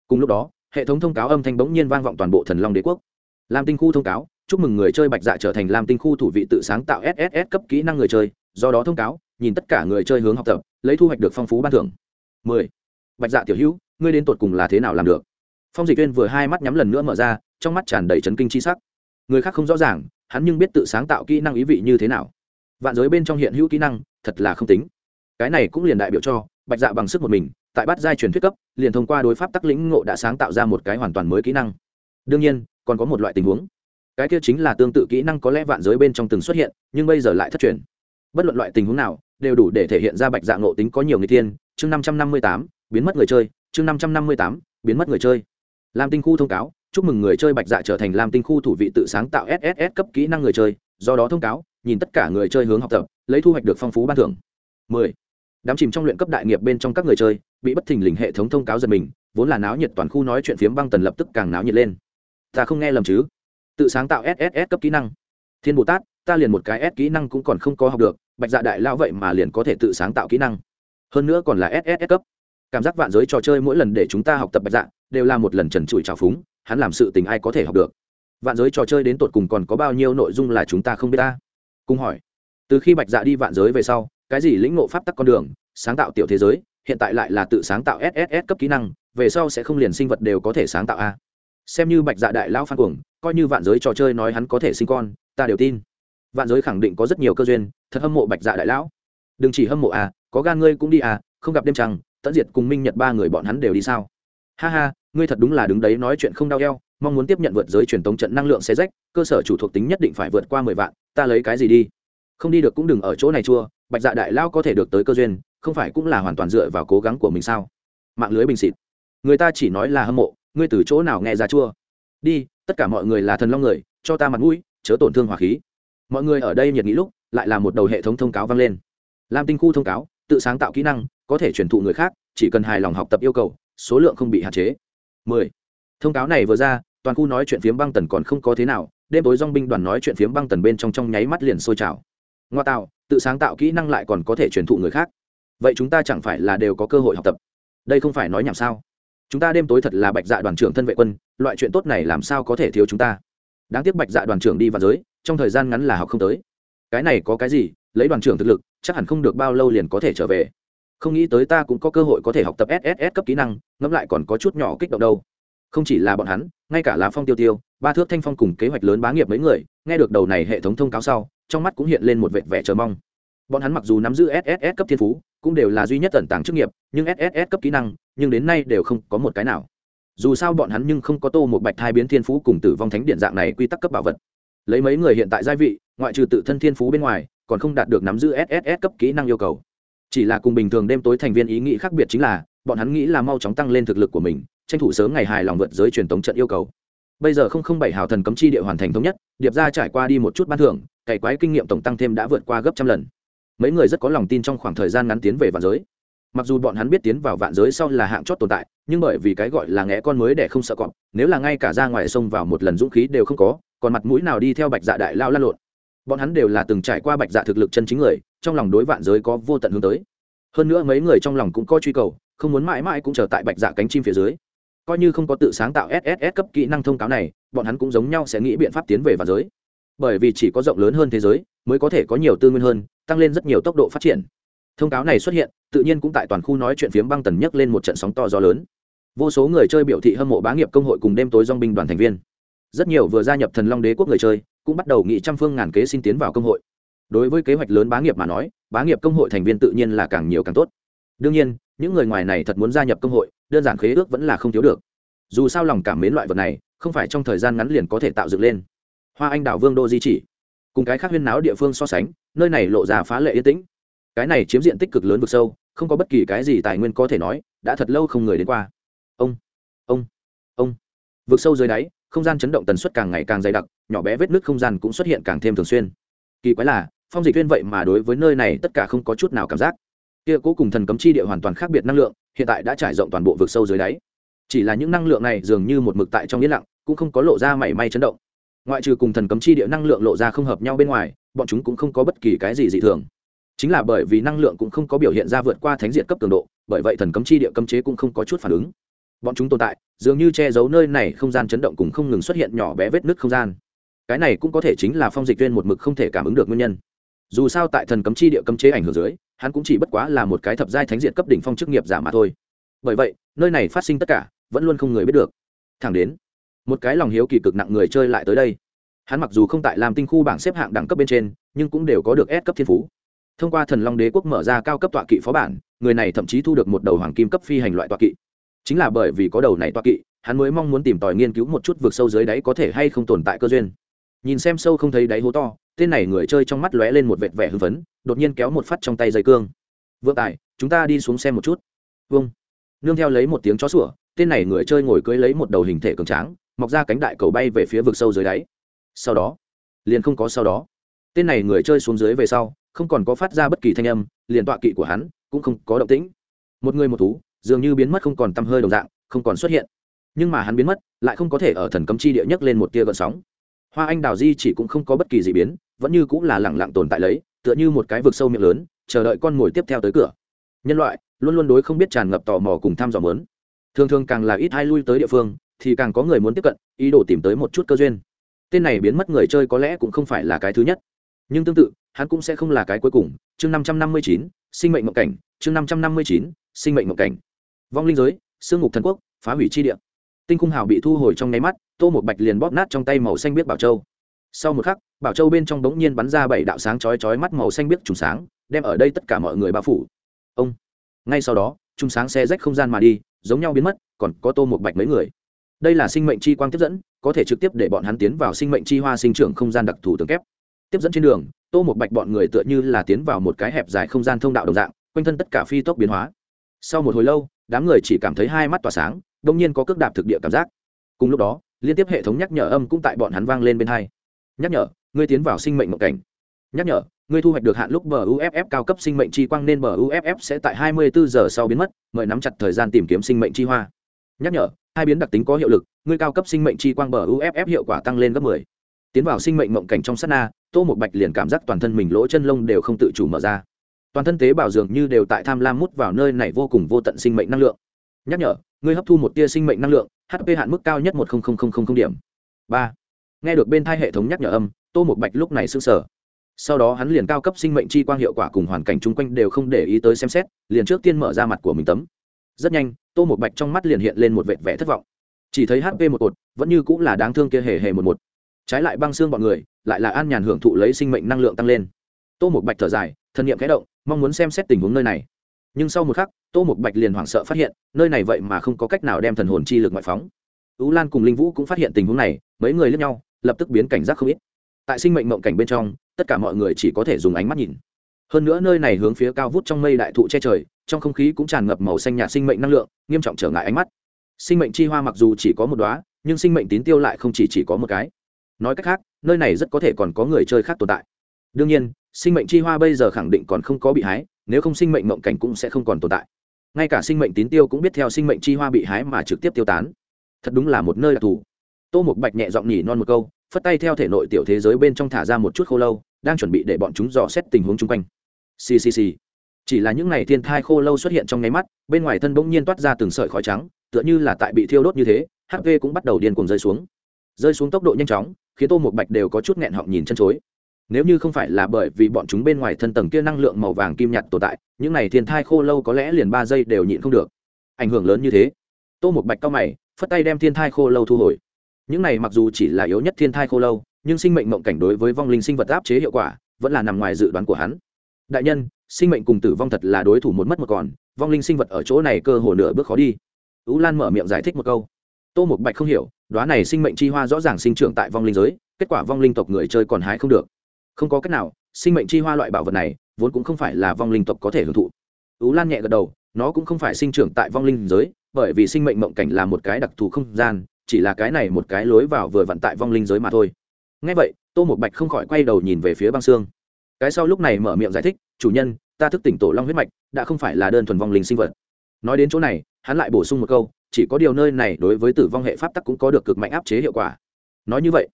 Cùng lúc đó hệ thống thông cáo âm thanh bỗng nhiên vang vọng toàn bộ thần long đế quốc. Lam tinh khu thông cáo, chúc mừng người chơi bạch dạ trở thành lam tinh khu thủ vị tự sáng tạo sss cấp kỹ năng người chơi, do đó thông cáo, nhìn tất cả người chơi hướng học tập, lấy thu hoạch được phong phú ban thưởng. 10. bạch dạ tiểu hữu, ngươi đến tột cùng là thế nào làm được? Phong dịch viên vừa hai mắt nhắm lần nữa mở ra, trong mắt tràn đầy chấn kinh chi sắc. Người khác không rõ ràng, hắn nhưng biết tự sáng tạo kỹ năng ý vị như thế nào. Vạn giới bên trong hiện hữu kỹ năng, thật là không tính. Cái này cũng liền đại biểu cho, bạch dạ bằng sức một mình tại bát giai truyền thuyết cấp, liền thông qua đối pháp tắc lĩnh ngộ đã sáng tạo ra một cái hoàn toàn mới kỹ năng. Đương nhiên, còn có một loại tình huống. Cái kia chính là tương tự kỹ năng có lẽ vạn giới bên trong từng xuất hiện, nhưng bây giờ lại thất truyền. Bất luận loại tình huống nào, đều đủ để thể hiện ra bạch dạng ngộ tính có nhiều người tiên chương năm trăm năm mươi tám, biến mất người chơi. Chương năm trăm năm mươi tám, biến mất người chơi. Lam tinh khu thông cáo, chúc mừng người chơi bạch dạ trở thành lam tinh khu thủ vị tự sáng tạo sss cấp kỹ năng người chơi. Do đó thông cáo, nhìn tất cả người chơi hướng học tập, lấy thu hoạch được phong phú ban thưởng. 10 đám chìm trong luyện cấp đại nghiệp bên trong các người chơi, bị bất thình lình hệ thống thông cáo giật mình, vốn là náo nhiệt toàn khu nói chuyện phiếm băng tần lập tức càng náo nhiệt lên. Ta không nghe lầm chứ? Tự sáng tạo sss cấp kỹ năng. Thiên bồ tát, ta liền một cái s kỹ năng cũng còn không có học được, bạch dạ đại lao vậy mà liền có thể tự sáng tạo kỹ năng. Hơn nữa còn là sss cấp. Cảm giác vạn giới trò chơi mỗi lần để chúng ta học tập bạch dạ đều là một lần trần trụi trào phúng, hắn làm sự tình ai có thể học được? Vạn giới trò chơi đến tột cùng còn có bao nhiêu nội dung là chúng ta không biết ta? Cung hỏi. Từ khi bạch dạ đi vạn giới về sau cái gì lĩnh ngộ pháp tắc con đường, sáng tạo tiểu thế giới, hiện tại lại là tự sáng tạo sss cấp kỹ năng, về sau sẽ không liền sinh vật đều có thể sáng tạo a. Xem như bạch dạ đại lão phan cuồng, coi như vạn giới trò chơi nói hắn có thể sinh con, ta đều tin. Vạn giới khẳng định có rất nhiều cơ duyên, thật hâm mộ bạch dạ đại lão. Đừng chỉ hâm mộ à có gan ngươi cũng đi à không gặp đêm trăng tận diệt cùng minh nhật ba người bọn hắn đều đi sao? Ha ha, ngươi thật đúng là đứng đấy nói chuyện không đau eo, mong muốn tiếp nhận vượt giới truyền tống trận năng lượng xe rách, cơ sở chủ thuộc tính nhất định phải vượt qua mười vạn, ta lấy cái gì đi? Không đi được cũng đừng ở chỗ này chua, bạch dạ đại lao có thể được tới cơ duyên, không phải cũng là hoàn toàn dựa vào cố gắng của mình sao? Mạng lưới bình xịt. Người ta chỉ nói là hâm mộ, ngươi từ chỗ nào nghe ra chua? Đi, tất cả mọi người là thần long người, cho ta mặt mũi, chớ tổn thương hỏa khí. Mọi người ở đây nhiệt nghĩ lúc, lại là một đầu hệ thống thông cáo vang lên. Lam tinh khu thông cáo, tự sáng tạo kỹ năng, có thể truyền thụ người khác, chỉ cần hài lòng học tập yêu cầu, số lượng không bị hạn chế. 10. thông cáo này vừa ra, toàn khu nói chuyện phiếm băng tần còn không có thế nào, đêm tối dong binh đoàn nói chuyện phiếm băng tần bên trong trong nháy mắt liền sôi trào ngoa tạo, tự sáng tạo kỹ năng lại còn có thể truyền thụ người khác. Vậy chúng ta chẳng phải là đều có cơ hội học tập? Đây không phải nói nhảm sao? Chúng ta đêm tối thật là bạch dạ đoàn trưởng thân vệ quân, loại chuyện tốt này làm sao có thể thiếu chúng ta? Đáng tiếc bạch dạ đoàn trưởng đi vào giới, trong thời gian ngắn là học không tới. Cái này có cái gì? Lấy đoàn trưởng thực lực, chắc hẳn không được bao lâu liền có thể trở về. Không nghĩ tới ta cũng có cơ hội có thể học tập sss cấp kỹ năng, ngẫm lại còn có chút nhỏ kích động đâu. Không chỉ là bọn hắn, ngay cả là phong tiêu tiêu, ba thước thanh phong cùng kế hoạch lớn bá nghiệp mấy người, nghe được đầu này hệ thống thông cáo sau trong mắt cũng hiện lên một vệt vẻ chờ mong. Bọn hắn mặc dù nắm giữ sss cấp thiên phú, cũng đều là duy nhất tận tàng chức nghiệp, nhưng sss cấp kỹ năng, nhưng đến nay đều không có một cái nào. Dù sao bọn hắn nhưng không có tô một bạch thai biến thiên phú cùng tử vong thánh điện dạng này quy tắc cấp bảo vật. Lấy mấy người hiện tại gia vị, ngoại trừ tự thân thiên phú bên ngoài, còn không đạt được nắm giữ sss cấp kỹ năng yêu cầu. Chỉ là cùng bình thường đêm tối thành viên ý nghĩ khác biệt chính là, bọn hắn nghĩ là mau chóng tăng lên thực lực của mình, tranh thủ sớm ngày hài lòng vượt giới truyền thống trận yêu cầu. Bây giờ không không bảy hào thần cấm chi địa hoàn thành thống nhất, điệp ra trải qua đi một chút ban thưởng cày quái kinh nghiệm tổng tăng thêm đã vượt qua gấp trăm lần. Mấy người rất có lòng tin trong khoảng thời gian ngắn tiến về vạn giới. Mặc dù bọn hắn biết tiến vào vạn giới sau là hạng chót tồn tại, nhưng bởi vì cái gọi là nghẽ con mới để không sợ cọp, nếu là ngay cả ra ngoài sông vào một lần dũng khí đều không có, còn mặt mũi nào đi theo bạch dạ đại lao lan lộn. Bọn hắn đều là từng trải qua bạch dạ thực lực chân chính người, trong lòng đối vạn giới có vô tận hướng tới. Hơn nữa mấy người trong lòng cũng có truy cầu, không muốn mãi mãi cũng chờ tại bạch dạ cánh chim phía dưới. Coi như không có tự sáng tạo sss cấp kỹ năng thông cáo này, bọn hắn cũng giống nhau sẽ nghĩ biện pháp tiến về vạn giới bởi vì chỉ có rộng lớn hơn thế giới mới có thể có nhiều tư nguyên hơn, tăng lên rất nhiều tốc độ phát triển. Thông cáo này xuất hiện, tự nhiên cũng tại toàn khu nói chuyện phiếm băng tần nhấc lên một trận sóng to gió lớn. Vô số người chơi biểu thị hâm mộ bá nghiệp công hội cùng đêm tối dong binh đoàn thành viên. Rất nhiều vừa gia nhập thần long đế quốc người chơi cũng bắt đầu nghị trăm phương ngàn kế xin tiến vào công hội. Đối với kế hoạch lớn bá nghiệp mà nói, bá nghiệp công hội thành viên tự nhiên là càng nhiều càng tốt. Đương nhiên, những người ngoài này thật muốn gia nhập công hội, đơn giản khế ước vẫn là không thiếu được. Dù sao lòng cảm mến loại vật này, không phải trong thời gian ngắn liền có thể tạo dựng lên hoa anh đào vương đô di chỉ. Cùng cái khác huyên náo địa phương so sánh, nơi này lộ ra phá lệ yên tĩnh. Cái này chiếm diện tích cực lớn vực sâu, không có bất kỳ cái gì tài nguyên có thể nói, đã thật lâu không người đến qua. Ông ông ông. Vực sâu dưới đáy, không gian chấn động tần suất càng ngày càng dày đặc, nhỏ bé vết nứt không gian cũng xuất hiện càng thêm thường xuyên. Kỳ quái là, phong dịch viên vậy mà đối với nơi này tất cả không có chút nào cảm giác. Kia cố cùng thần cấm chi địa hoàn toàn khác biệt năng lượng, hiện tại đã trải rộng toàn bộ vực sâu dưới đáy. Chỉ là những năng lượng này dường như một mực tại trong yên lặng, cũng không có lộ ra mảy may chấn động ngoại trừ cùng thần cấm chi địa năng lượng lộ ra không hợp nhau bên ngoài, bọn chúng cũng không có bất kỳ cái gì dị thường. Chính là bởi vì năng lượng cũng không có biểu hiện ra vượt qua thánh diện cấp cường độ, bởi vậy thần cấm chi địa cấm chế cũng không có chút phản ứng. Bọn chúng tồn tại, dường như che giấu nơi này không gian chấn động cùng không ngừng xuất hiện nhỏ bé vết nứt không gian. Cái này cũng có thể chính là phong dịch viên một mực không thể cảm ứng được nguyên nhân. Dù sao tại thần cấm chi địa cấm chế ảnh hưởng dưới, hắn cũng chỉ bất quá là một cái thập giai thánh diện cấp đỉnh phong chức nghiệp giả mà thôi. Bởi vậy, nơi này phát sinh tất cả, vẫn luôn không người biết được. Thẳng đến một cái lòng hiếu kỳ cực nặng người chơi lại tới đây. Hắn mặc dù không tại làm tinh khu bảng xếp hạng đẳng cấp bên trên, nhưng cũng đều có được S cấp thiên phú. Thông qua thần long đế quốc mở ra cao cấp tọa kỵ phó bản, người này thậm chí thu được một đầu hoàng kim cấp phi hành loại tọa kỵ. Chính là bởi vì có đầu này tọa kỵ, hắn mới mong muốn tìm tòi nghiên cứu một chút vượt sâu dưới đáy có thể hay không tồn tại cơ duyên. Nhìn xem sâu không thấy đáy hố to, tên này người chơi trong mắt lóe lên một vệt vẻ hưng phấn, đột nhiên kéo một phát trong tay dây cương. Vượng tài, chúng ta đi xuống xem một chút. Vâng. Nương theo lấy một tiếng chó sủa, tên này người chơi ngồi cưới lấy một đầu hình thể cường tráng mọc ra cánh đại cầu bay về phía vực sâu dưới đáy. Sau đó, liền không có sau đó. Tên này người chơi xuống dưới về sau, không còn có phát ra bất kỳ thanh âm, liền tọa kỵ của hắn cũng không có động tĩnh. Một người một thú, dường như biến mất không còn t hơi đồng dạng, không còn xuất hiện. Nhưng mà hắn biến mất, lại không có thể ở thần cấm chi địa nhất lên một tia gợn sóng. Hoa anh đào di chỉ cũng không có bất kỳ gì biến, vẫn như cũng là lẳng lặng tồn tại lấy, tựa như một cái vực sâu miệng lớn, chờ đợi con mồi tiếp theo tới cửa. Nhân loại, luôn luôn đối không biết tràn ngập tò mò cùng tham dò mớn. Thường thường càng là ít hay lui tới địa phương thì càng có người muốn tiếp cận, ý đồ tìm tới một chút cơ duyên. Tên này biến mất người chơi có lẽ cũng không phải là cái thứ nhất. Nhưng tương tự, hắn cũng sẽ không là cái cuối cùng. Chương năm trăm năm mươi chín, sinh mệnh mộng cảnh. Chương năm trăm năm mươi chín, sinh mệnh mộng cảnh. Vong linh giới, sương ngục thần quốc, phá hủy chi địa. Tinh khung hào bị thu hồi trong nháy mắt, tô một bạch liền bóp nát trong tay màu xanh biết bảo châu. Sau một khắc, bảo châu bên trong bỗng nhiên bắn ra bảy đạo sáng chói chói mắt màu xanh biết trùng sáng, đem ở đây tất cả mọi người bao phủ. Ông! Ngay sau đó, trùng sáng xe rách không gian mà đi, giống nhau biến mất, còn có tô một bạch mấy người đây là sinh mệnh chi quang tiếp dẫn, có thể trực tiếp để bọn hắn tiến vào sinh mệnh chi hoa sinh trưởng không gian đặc thù tường kép. Tiếp dẫn trên đường, tô một bạch bọn người tựa như là tiến vào một cái hẹp dài không gian thông đạo đồng dạng, quanh thân tất cả phi tốc biến hóa. Sau một hồi lâu, đám người chỉ cảm thấy hai mắt tỏa sáng đông nhiên có cước đạp thực địa cảm giác. Cùng lúc đó, liên tiếp hệ thống nhắc nhở âm cũng tại bọn hắn vang lên bên hai. Nhắc nhở, ngươi tiến vào sinh mệnh mộng cảnh. Nhắc nhở, ngươi thu hoạch được hạn lúc bờ uff cao cấp sinh mệnh chi quang nên bờ uff sẽ tại 24 giờ sau biến mất, mời nắm chặt thời gian tìm kiếm sinh mệnh chi hoa. Nhắc nhở hai biến đặc tính có hiệu lực, ngươi cao cấp sinh mệnh chi quang bờ uff hiệu quả tăng lên gấp 10. tiến vào sinh mệnh mộng cảnh trong sát na, tô một bạch liền cảm giác toàn thân mình lỗ chân lông đều không tự chủ mở ra. Toàn thân tế bào dường như đều tại tham lam mút vào nơi này vô cùng vô tận sinh mệnh năng lượng. Nhắc nhở, ngươi hấp thu một tia sinh mệnh năng lượng hp hạn mức cao nhất một điểm. Ba. Nghe được bên thai hệ thống nhắc nhở âm, tô một bạch lúc này s ư n g sở sau đó hắn liền cao cấp sinh mệnh chi quang hiệu quả cùng hoàn cảnh chung quanh đều không để ý tới xem xét, liền trước tiên mở ra mặt của mình tấm rất nhanh, tô một bạch trong mắt liền hiện lên một vệt vẽ thất vọng. Chỉ thấy hp một cột, vẫn như cũng là đáng thương kia hề hề một một. Trái lại băng xương bọn người, lại là an nhàn hưởng thụ lấy sinh mệnh năng lượng tăng lên. Tô một bạch thở dài thân nhiệm kẽ động, mong muốn xem xét tình huống nơi này. Nhưng sau một khắc, tô một bạch liền hoảng sợ phát hiện, nơi này vậy mà không có cách nào đem thần hồn chi lực ngoại phóng. Tú lan cùng linh vũ cũng phát hiện tình huống này, mấy người lẫn nhau, lập tức biến cảnh giác không ít. Tại sinh mệnh mộng cảnh bên trong, tất cả mọi người chỉ có thể dùng ánh mắt nhìn hơn nữa nơi này hướng phía cao vút trong mây đại thụ che trời trong không khí cũng tràn ngập màu xanh nhạt sinh mệnh năng lượng nghiêm trọng trở ngại ánh mắt. Sinh mệnh chi hoa mặc dù chỉ có một đoá nhưng sinh mệnh tín tiêu lại không chỉ, chỉ có một cái. Nói cách khác nơi này rất có thể còn có người chơi khác tồn tại. Đương nhiên sinh mệnh chi hoa bây giờ khẳng định còn không có bị hái nếu không sinh mệnh mộng cảnh cũng sẽ không còn tồn tại. Ngay cả sinh mệnh tín tiêu cũng biết theo sinh mệnh chi hoa bị hái mà trực tiếp tiêu tán. Thật đúng là một nơi đặc thù. Tô một bạch nhẹ giọng nhỉ non một câu phất tay theo thể nội tiểu thế giới bên trong thả ra một chút khô lâu đang chuẩn bị để bọn chúng dò xét tình huống chung quanh ccc chỉ là những ngày thiên thai khô lâu xuất hiện trong nháy mắt, bên ngoài thân bỗng nhiên toát ra từng sợi khói trắng, tựa như là tại bị thiêu đốt như thế hp cũng bắt đầu điên cuồng rơi xuống. Rơi xuống tốc độ nhanh chóng, khiến tô một bạch đều có chút nghẹn họng nhìn chân chối. Nếu như không phải là bởi vì bọn chúng bên ngoài thân tầng kia năng lượng màu vàng kim nhạt tồn tại, những này thiên thai khô lâu có lẽ liền ba giây đều nhịn không được. Ảnh hưởng lớn như thế. Tô một bạch cao mày, phất tay đem thiên thai khô lâu thu hồi. Những này mặc dù chỉ là yếu nhất thiên thai khô lâu, nhưng sinh mệnh mộng cảnh đối với vong linh sinh vật áp chế hiệu quả, vẫn là nằm ngoài dự đoán của hắn đại nhân, sinh mệnh cùng tử vong thật là đối thủ một mất một còn, vong linh sinh vật ở chỗ này cơ hồ nửa bước khó đi. Tú lan mở miệng giải thích một câu. Tô một bạch không hiểu đoá này sinh mệnh chi hoa rõ ràng sinh trưởng tại vong linh giới, kết quả vong linh tộc người chơi còn hái không được. Không có cách nào, sinh mệnh chi hoa loại bảo vật này, vốn cũng không phải là vong linh tộc có thể hưởng thụ. Tú lan nhẹ gật đầu, nó cũng không phải sinh trưởng tại vong linh giới, bởi vì sinh mệnh mộng cảnh là một cái đặc thù không gian, chỉ là cái này một cái lối vào vừa vặn tại vong linh giới mà thôi. Ngay vậy, tô một bạch không khỏi quay đầu nhìn về phía băng xương cái sau lúc này mở miệng giải thích, chủ nhân, ta thức tỉnh tổ long huyết mạch, đã không phải là đơn thuần vong linh sinh vật. Nói đến chỗ này, hắn lại bổ sung một câu, chỉ có điều nơi này đối với tử vong hệ pháp tắc cũng có được cực mạnh áp chế hiệu quả. Nói như vậy,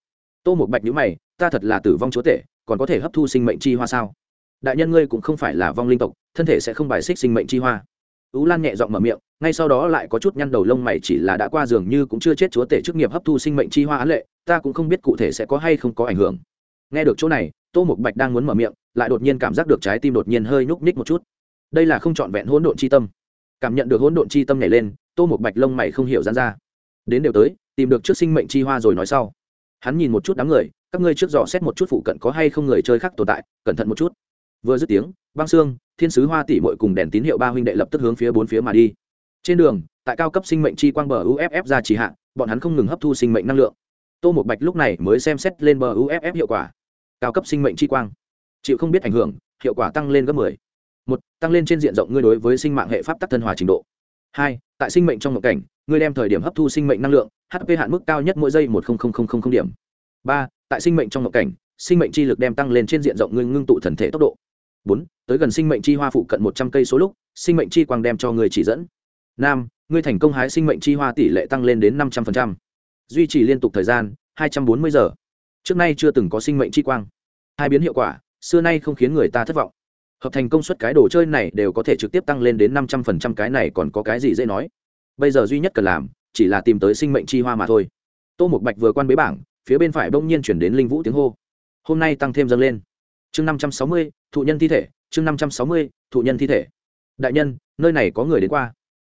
tô một bạch nhữ mày, ta thật là tử vong chúa tể, còn có thể hấp thu sinh mệnh chi hoa sao? Đại nhân ngươi cũng không phải là vong linh tộc, thân thể sẽ không bài xích sinh mệnh chi hoa. Ú lan nhẹ giọng mở miệng, ngay sau đó lại có chút nhăn đầu lông mày chỉ là đã qua giường như cũng chưa chết chúa tể chức nghiệp hấp thu sinh mệnh chi hoa án lệ, ta cũng không biết cụ thể sẽ có hay không có ảnh hưởng. Nghe được chỗ này tô mục bạch đang muốn mở miệng, lại đột nhiên cảm giác được trái tim đột nhiên hơi nhúc nhích một chút. Đây là không trọn vẹn hỗn độn chi tâm. Cảm nhận được hỗn độn chi tâm nhảy lên, tô mục bạch lông mày không hiểu dán ra. Đến đều tới, tìm được trước sinh mệnh chi hoa rồi nói sau. Hắn nhìn một chút đám người, các ngươi trước dò xét một chút phụ cận có hay không người chơi khác tồn tại, cẩn thận một chút. Vừa dứt tiếng, băng xương, thiên sứ hoa tỷ mội cùng đèn tín hiệu ba huynh đệ lập tức hướng phía bốn phía mà đi. Trên đường, tại cao cấp sinh mệnh chi quang bờ uff ra trì hạ, bọn hắn không ngừng hấp thu sinh mệnh năng lượng. Tô một bạch lúc này mới xem xét lên bờ uff hiệu quả cao cấp sinh mệnh chi quang. Chịu không biết ảnh hưởng, hiệu quả tăng lên gấp 10. một, tăng lên trên diện rộng ngươi đối với sinh mạng hệ pháp tắc thân hòa trình độ. Hai, tại sinh mệnh trong một cảnh, ngươi đem thời điểm hấp thu sinh mệnh năng lượng hp hạn mức cao nhất mỗi giây một điểm. Ba, tại sinh mệnh trong một cảnh, sinh mệnh chi lực đem tăng lên trên diện rộng ngươi ngưng tụ thần thể tốc độ. Bốn, tới gần sinh mệnh chi hoa phụ cận một trăm cây số lúc, sinh mệnh chi quang đem cho người chỉ dẫn. Năm, ngươi thành công hái sinh mệnh chi hoa tỷ lệ tăng lên đến năm trăm linh duy trì liên tục thời gian, hai trăm bốn mươi giờ trước nay chưa từng có sinh mệnh chi quang. Hai biến hiệu quả, xưa nay không khiến người ta thất vọng. Hợp thành công suất cái đồ chơi này đều có thể trực tiếp tăng lên đến năm trăm phần trăm, cái này còn có cái gì dễ nói? Bây giờ duy nhất cần làm, chỉ là tìm tới sinh mệnh chi hoa mà thôi. Tô một bạch vừa quan bế bảng, phía bên phải bỗng nhiên chuyển đến linh vũ tiếng hô. Hôm nay tăng thêm dâng lên. Chương năm trăm sáu mươi, thụ nhân thi thể, chương năm trăm sáu mươi, thụ nhân thi thể. Đại nhân, nơi này có người đến qua.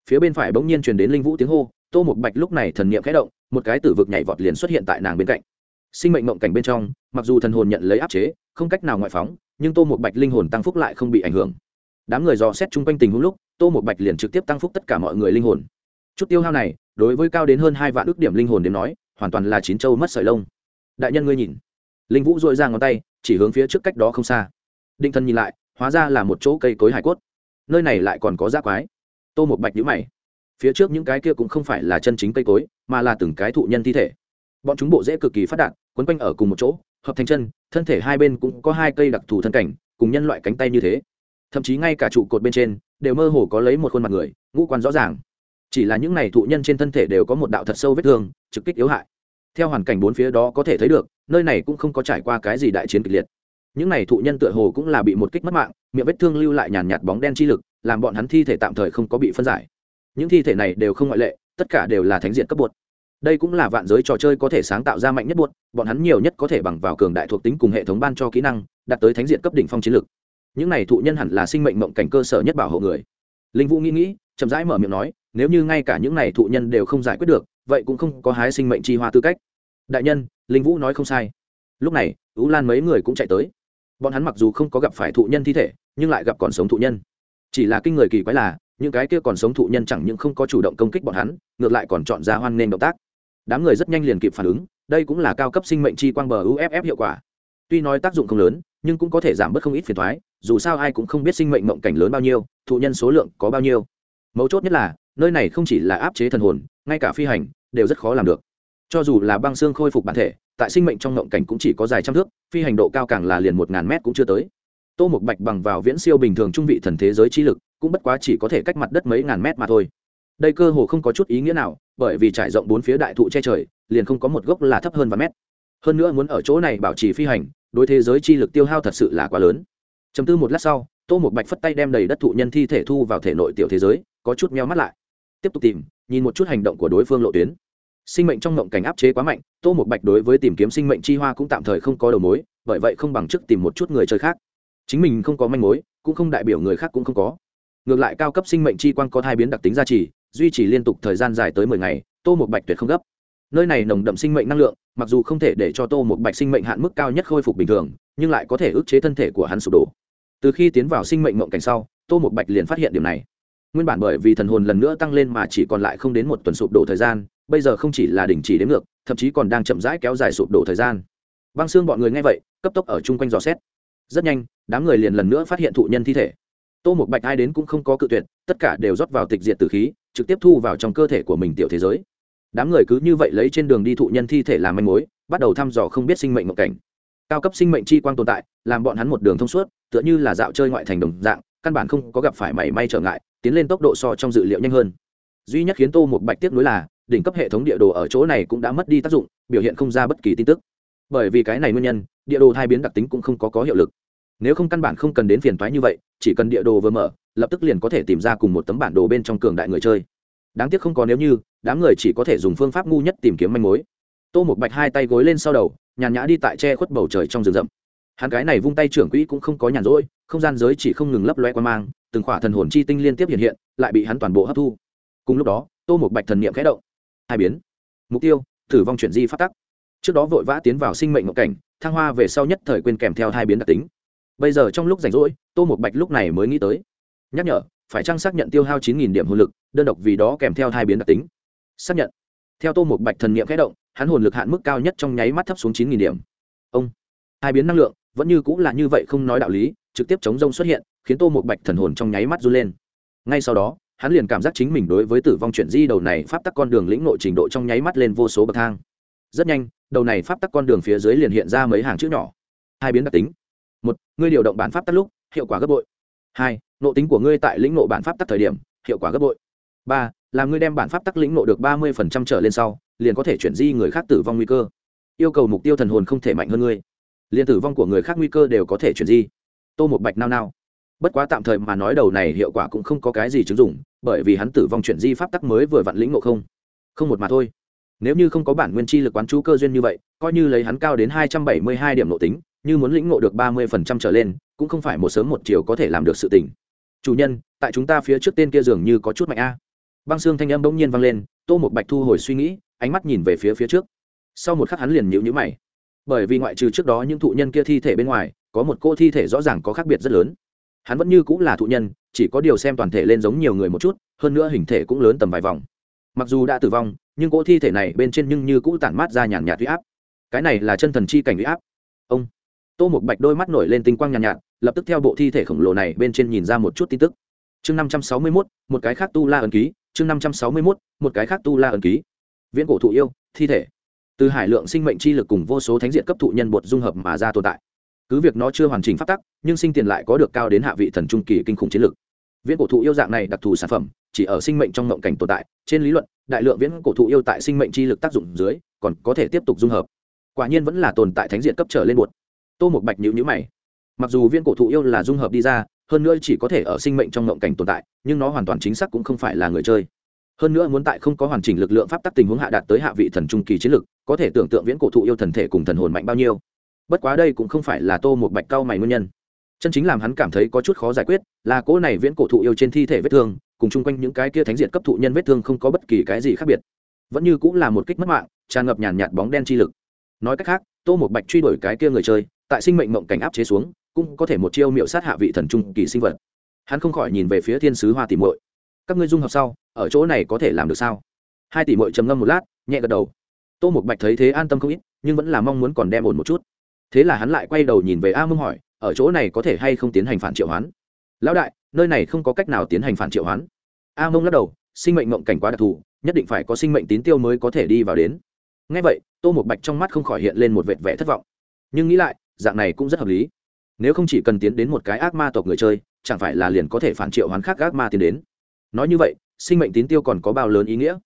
Phía bên phải bỗng nhiên truyền đến linh vũ tiếng hô, tô một bạch lúc này thần niệm khẽ động, một cái tử vực nhảy vọt liền xuất hiện tại nàng bên cạnh sinh mệnh mộng cảnh bên trong, mặc dù thần hồn nhận lấy áp chế, không cách nào ngoại phóng, nhưng tô một bạch linh hồn tăng phúc lại không bị ảnh hưởng. Đám người dò xét chung quanh tình huống lúc, tô một bạch liền trực tiếp tăng phúc tất cả mọi người linh hồn. Chút tiêu hao này, đối với cao đến hơn hai vạn ước điểm linh hồn đến nói, hoàn toàn là chín châu mất sợi lông. Đại nhân ngươi nhìn. Linh vũ dội ra ngón tay, chỉ hướng phía trước cách đó không xa. Định thần nhìn lại, hóa ra là một chỗ cây cối hải cốt. Nơi này lại còn có rác quái. Tô một bạch nhữ mày. Phía trước những cái kia cũng không phải là chân chính cây cối, mà là từng cái thụ nhân thi thể bọn chúng bộ dễ cực kỳ phát đạt, quấn quanh ở cùng một chỗ, hợp thành chân, thân thể hai bên cũng có hai cây đặc thù thân cảnh, cùng nhân loại cánh tay như thế. Thậm chí ngay cả trụ cột bên trên, đều mơ hồ có lấy một khuôn mặt người, ngũ quan rõ ràng. Chỉ là những này thụ nhân trên thân thể đều có một đạo thật sâu vết thương, trực kích yếu hại. Theo hoàn cảnh bốn phía đó có thể thấy được, nơi này cũng không có trải qua cái gì đại chiến kịch liệt. Những này thụ nhân tựa hồ cũng là bị một kích mất mạng, miệng vết thương lưu lại nhàn nhạt bóng đen chi lực, làm bọn hắn thi thể tạm thời không có bị phân giải. Những thi thể này đều không ngoại lệ, tất cả đều là thánh diện cấp bột đây cũng là vạn giới trò chơi có thể sáng tạo ra mạnh nhất buốt bọn hắn nhiều nhất có thể bằng vào cường đại thuộc tính cùng hệ thống ban cho kỹ năng, đạt tới thánh diện cấp đỉnh phong chiến lực. Những này thụ nhân hẳn là sinh mệnh mộng cảnh cơ sở nhất bảo hộ người. Linh vũ nghĩ nghĩ, chậm rãi mở miệng nói, nếu như ngay cả những này thụ nhân đều không giải quyết được, vậy cũng không có hái sinh mệnh chi hoa tư cách. Đại nhân, linh vũ nói không sai. Lúc này, ú lan mấy người cũng chạy tới. Bọn hắn mặc dù không có gặp phải thụ nhân thi thể, nhưng lại gặp còn sống thụ nhân. Chỉ là kinh người kỳ quái là, những cái kia còn sống thụ nhân chẳng những không có chủ động công kích bọn hắn, ngược lại còn chọn ra hoan nghênh động tác đám người rất nhanh liền kịp phản ứng, đây cũng là cao cấp sinh mệnh chi quang bờ uff hiệu quả. Tuy nói tác dụng không lớn, nhưng cũng có thể giảm bớt không ít phiền thoái dù sao ai cũng không biết sinh mệnh mộng cảnh lớn bao nhiêu, thụ nhân số lượng có bao nhiêu. Mấu chốt nhất là, nơi này không chỉ là áp chế thần hồn, ngay cả phi hành, đều rất khó làm được. Cho dù là băng xương khôi phục bản thể, tại sinh mệnh trong mộng cảnh cũng chỉ có dài trăm thước, phi hành độ cao càng là liền một ngàn mét cũng chưa tới. Tô một bạch bằng vào viễn siêu bình thường trung vị thần thế giới chi lực, cũng bất quá chỉ có thể cách mặt đất mấy ngàn mét mà thôi. Đây cơ hồ không có chút ý nghĩa nào bởi vì trải rộng bốn phía đại thụ che trời, liền không có một gốc là thấp hơn vài mét. Hơn nữa muốn ở chỗ này bảo trì phi hành, đối thế giới chi lực tiêu hao thật sự là quá lớn. Chấm tư một lát sau, tô một bạch phất tay đem đầy đất thụ nhân thi thể thu vào thể nội tiểu thế giới, có chút meo mắt lại. Tiếp tục tìm, nhìn một chút hành động của đối phương lộ tuyến. Sinh mệnh trong ngộng cảnh áp chế quá mạnh, tô một bạch đối với tìm kiếm sinh mệnh chi hoa cũng tạm thời không có đầu mối, bởi vậy không bằng trước tìm một chút người chơi khác. Chính mình không có manh mối, cũng không đại biểu người khác cũng không có. Ngược lại cao cấp sinh mệnh chi quang có thai biến đặc tính gia trì duy trì liên tục thời gian dài tới mười ngày, tô một bạch tuyệt không gấp. Nơi này nồng đậm sinh mệnh năng lượng, mặc dù không thể để cho tô một bạch sinh mệnh hạn mức cao nhất khôi phục bình thường, nhưng lại có thể ức chế thân thể của hắn sụp đổ. Từ khi tiến vào sinh mệnh mộng cảnh sau, tô một bạch liền phát hiện điểm này. Nguyên bản bởi vì thần hồn lần nữa tăng lên mà chỉ còn lại không đến một tuần sụp đổ thời gian, bây giờ không chỉ là đình chỉ đến ngược, thậm chí còn đang chậm rãi kéo dài sụp đổ thời gian. Băng xương bọn người nghe vậy, cấp tốc ở chung quanh dò xét. Rất nhanh, đám người liền lần nữa phát hiện thụ nhân thi thể. Tô một bạch ai đến cũng không có cự tuyệt, tất cả đều rót vào tịch diệt tử khí trực tiếp thu vào trong cơ thể của mình tiểu thế giới. Đám người cứ như vậy lấy trên đường đi thụ nhân thi thể làm manh mối, bắt đầu thăm dò không biết sinh mệnh ngộ cảnh. Cao cấp sinh mệnh chi quang tồn tại, làm bọn hắn một đường thông suốt, tựa như là dạo chơi ngoại thành đồng dạng, căn bản không có gặp phải mảy may trở ngại, tiến lên tốc độ so trong dự liệu nhanh hơn. Duy nhất khiến tô một bạch tiếp nối là, đỉnh cấp hệ thống địa đồ ở chỗ này cũng đã mất đi tác dụng, biểu hiện không ra bất kỳ tin tức. Bởi vì cái này nguyên nhân, địa đồ thai biến đặc tính cũng không có có hiệu lực. Nếu không căn bản không cần đến phiền toái như vậy, chỉ cần địa đồ vừa mở lập tức liền có thể tìm ra cùng một tấm bản đồ bên trong cường đại người chơi. Đáng tiếc không có nếu như, đám người chỉ có thể dùng phương pháp ngu nhất tìm kiếm manh mối. Tô một bạch hai tay gối lên sau đầu, nhàn nhã đi tại che khuất bầu trời trong rừng rậm. Hắn cái này vung tay trưởng quỹ cũng không có nhàn rỗi, không gian giới chỉ không ngừng lấp loe qua mang, từng khỏa thần hồn chi tinh liên tiếp hiện hiện, lại bị hắn toàn bộ hấp thu. Cùng lúc đó, tô một bạch thần niệm khẽ động. Hai biến. Mục tiêu, tử vong chuyển di phát tắc. Trước đó vội vã tiến vào sinh mệnh ngộ cảnh, thăng hoa về sau nhất thời quên kèm theo hai biến đặc tính. Bây giờ trong lúc rảnh rỗi, tô một bạch lúc này mới nghĩ tới nhắc nhở, phải trang xác nhận tiêu hao chín nghìn điểm hồn lực, đơn độc vì đó kèm theo hai biến đặc tính. Xác nhận. Theo tô một bạch thần niệm khẽ động, hắn hồn lực hạn mức cao nhất trong nháy mắt thấp xuống chín nghìn điểm. Ông. Hai biến năng lượng, vẫn như cũng là như vậy không nói đạo lý, trực tiếp chống rông xuất hiện, khiến tô một bạch thần hồn trong nháy mắt run lên. Ngay sau đó, hắn liền cảm giác chính mình đối với tử vong chuyển di đầu này pháp tắc con đường lĩnh nội trình độ trong nháy mắt lên vô số bậc thang. Rất nhanh, đầu này pháp tắc con đường phía dưới liền hiện ra mấy hàng chữ nhỏ. Hai biến đặc tính. Một, ngươi điều động bản pháp tắc lúc, hiệu quả gấp bội. Hai nộ tính của ngươi tại lĩnh nộ bản pháp tắc thời điểm, hiệu quả gấp bội. Ba là ngươi đem bản pháp tắc lĩnh nộ được ba mươi phần trăm trở lên sau, liền có thể chuyển di người khác tử vong nguy cơ. Yêu cầu mục tiêu thần hồn không thể mạnh hơn ngươi. Liền tử vong của người khác nguy cơ đều có thể chuyển di. Tô một bạch nao nao. Bất quá tạm thời mà nói đầu này hiệu quả cũng không có cái gì chứng dụng, bởi vì hắn tử vong chuyển di pháp tắc mới vừa vặn lĩnh ngộ không. Không một mà thôi. Nếu như không có bản nguyên chi lực quán chú cơ duyên như vậy, coi như lấy hắn cao đến hai trăm bảy mươi hai điểm nội tính, như muốn lĩnh ngộ được ba mươi phần trăm trở lên, cũng không phải một sớm một chiều có thể làm được sự tình chủ nhân tại chúng ta phía trước tên kia dường như có chút mạnh a. Băng xương thanh âm bỗng nhiên vang lên tô một bạch thu hồi suy nghĩ ánh mắt nhìn về phía phía trước. Sau một khắc hắn liền nhịu nhữ mày. Bởi vì ngoại trừ trước đó những thụ nhân kia thi thể bên ngoài có một cô thi thể rõ ràng có khác biệt rất lớn. Hắn vẫn như cũng là thụ nhân chỉ có điều xem toàn thể lên giống nhiều người một chút hơn nữa hình thể cũng lớn tầm vài vòng. Mặc dù đã tử vong nhưng cỗ thi thể này bên trên nhưng như cũ tản mát ra nhàn nhạt huy áp. Cái này là chân thần chi cảnh huy áp. Ông. Tô một bạch đôi mắt nổi lên tinh quang nhàn nhạt, nhạt lập tức theo bộ thi thể khổng lồ này bên trên nhìn ra một chút tin tức. Chương năm trăm sáu mươi mốt, một cái khác tu la ấn ký. Chương năm trăm sáu mươi mốt, một cái khác tu la ấn ký. Viễn cổ thụ yêu, thi thể. Từ hải lượng sinh mệnh chi lực cùng vô số thánh diện cấp thụ nhân bột dung hợp mà ra tồn tại. Cứ việc nó chưa hoàn chỉnh phát tắc, nhưng sinh tiền lại có được cao đến hạ vị thần trung kỳ kinh khủng chiến lực. Viễn cổ thụ yêu dạng này đặc thù sản phẩm, chỉ ở sinh mệnh trong ngộng cảnh tồn tại. Trên lý luận, đại lượng viễn cổ thụ yêu tại sinh mệnh chi lực tác dụng dưới, còn có thể tiếp tục dung hợp. Quả nhiên vẫn là tồn tại thánh diện cấp trở lên bột. Tô một bạch nhữ nhữ mày mặc dù viễn cổ thụ yêu là dung hợp đi ra, hơn nữa chỉ có thể ở sinh mệnh trong ngộng cảnh tồn tại, nhưng nó hoàn toàn chính xác cũng không phải là người chơi. Hơn nữa muốn tại không có hoàn chỉnh lực lượng pháp tắc tình huống hạ đạt tới hạ vị thần trung kỳ chiến lực, có thể tưởng tượng viễn cổ thụ yêu thần thể cùng thần hồn mạnh bao nhiêu. Bất quá đây cũng không phải là tô một bạch cao mày nguyên nhân. Chân chính làm hắn cảm thấy có chút khó giải quyết là cỗ này viễn cổ thụ yêu trên thi thể vết thương, cùng chung quanh những cái kia thánh diện cấp thụ nhân vết thương không có bất kỳ cái gì khác biệt. Vẫn như cũng là một kích mất mạng, tràn ngập nhàn nhạt bóng đen chi lực. Nói cách khác, tô một bạch truy đuổi cái kia người chơi, tại sinh mệnh mộng cảnh áp chế xuống cũng có thể một chiêu miệu sát hạ vị thần trung kỳ sinh vật. Hắn không khỏi nhìn về phía thiên sứ hoa tỷ muội. Các ngươi dung hợp sau, ở chỗ này có thể làm được sao? Hai tỷ muội trầm ngâm một lát, nhẹ gật đầu. Tô một bạch thấy thế an tâm không ít, nhưng vẫn là mong muốn còn đem ổn một chút. Thế là hắn lại quay đầu nhìn về a mông hỏi, ở chỗ này có thể hay không tiến hành phản triệu hoán? Lão đại, nơi này không có cách nào tiến hành phản triệu hoán. A mông lắc đầu, sinh mệnh mộng cảnh quá đặc thù, nhất định phải có sinh mệnh tín tiêu mới có thể đi vào đến. Ngay vậy, tô một bạch trong mắt không khỏi hiện lên một vệt vẻ thất vọng. Nhưng nghĩ lại, dạng này cũng rất hợp lý nếu không chỉ cần tiến đến một cái ác ma tộc người chơi, chẳng phải là liền có thể phản triệu hoán khác ác ma tiến đến. Nói như vậy, sinh mệnh tín tiêu còn có bao lớn ý nghĩa?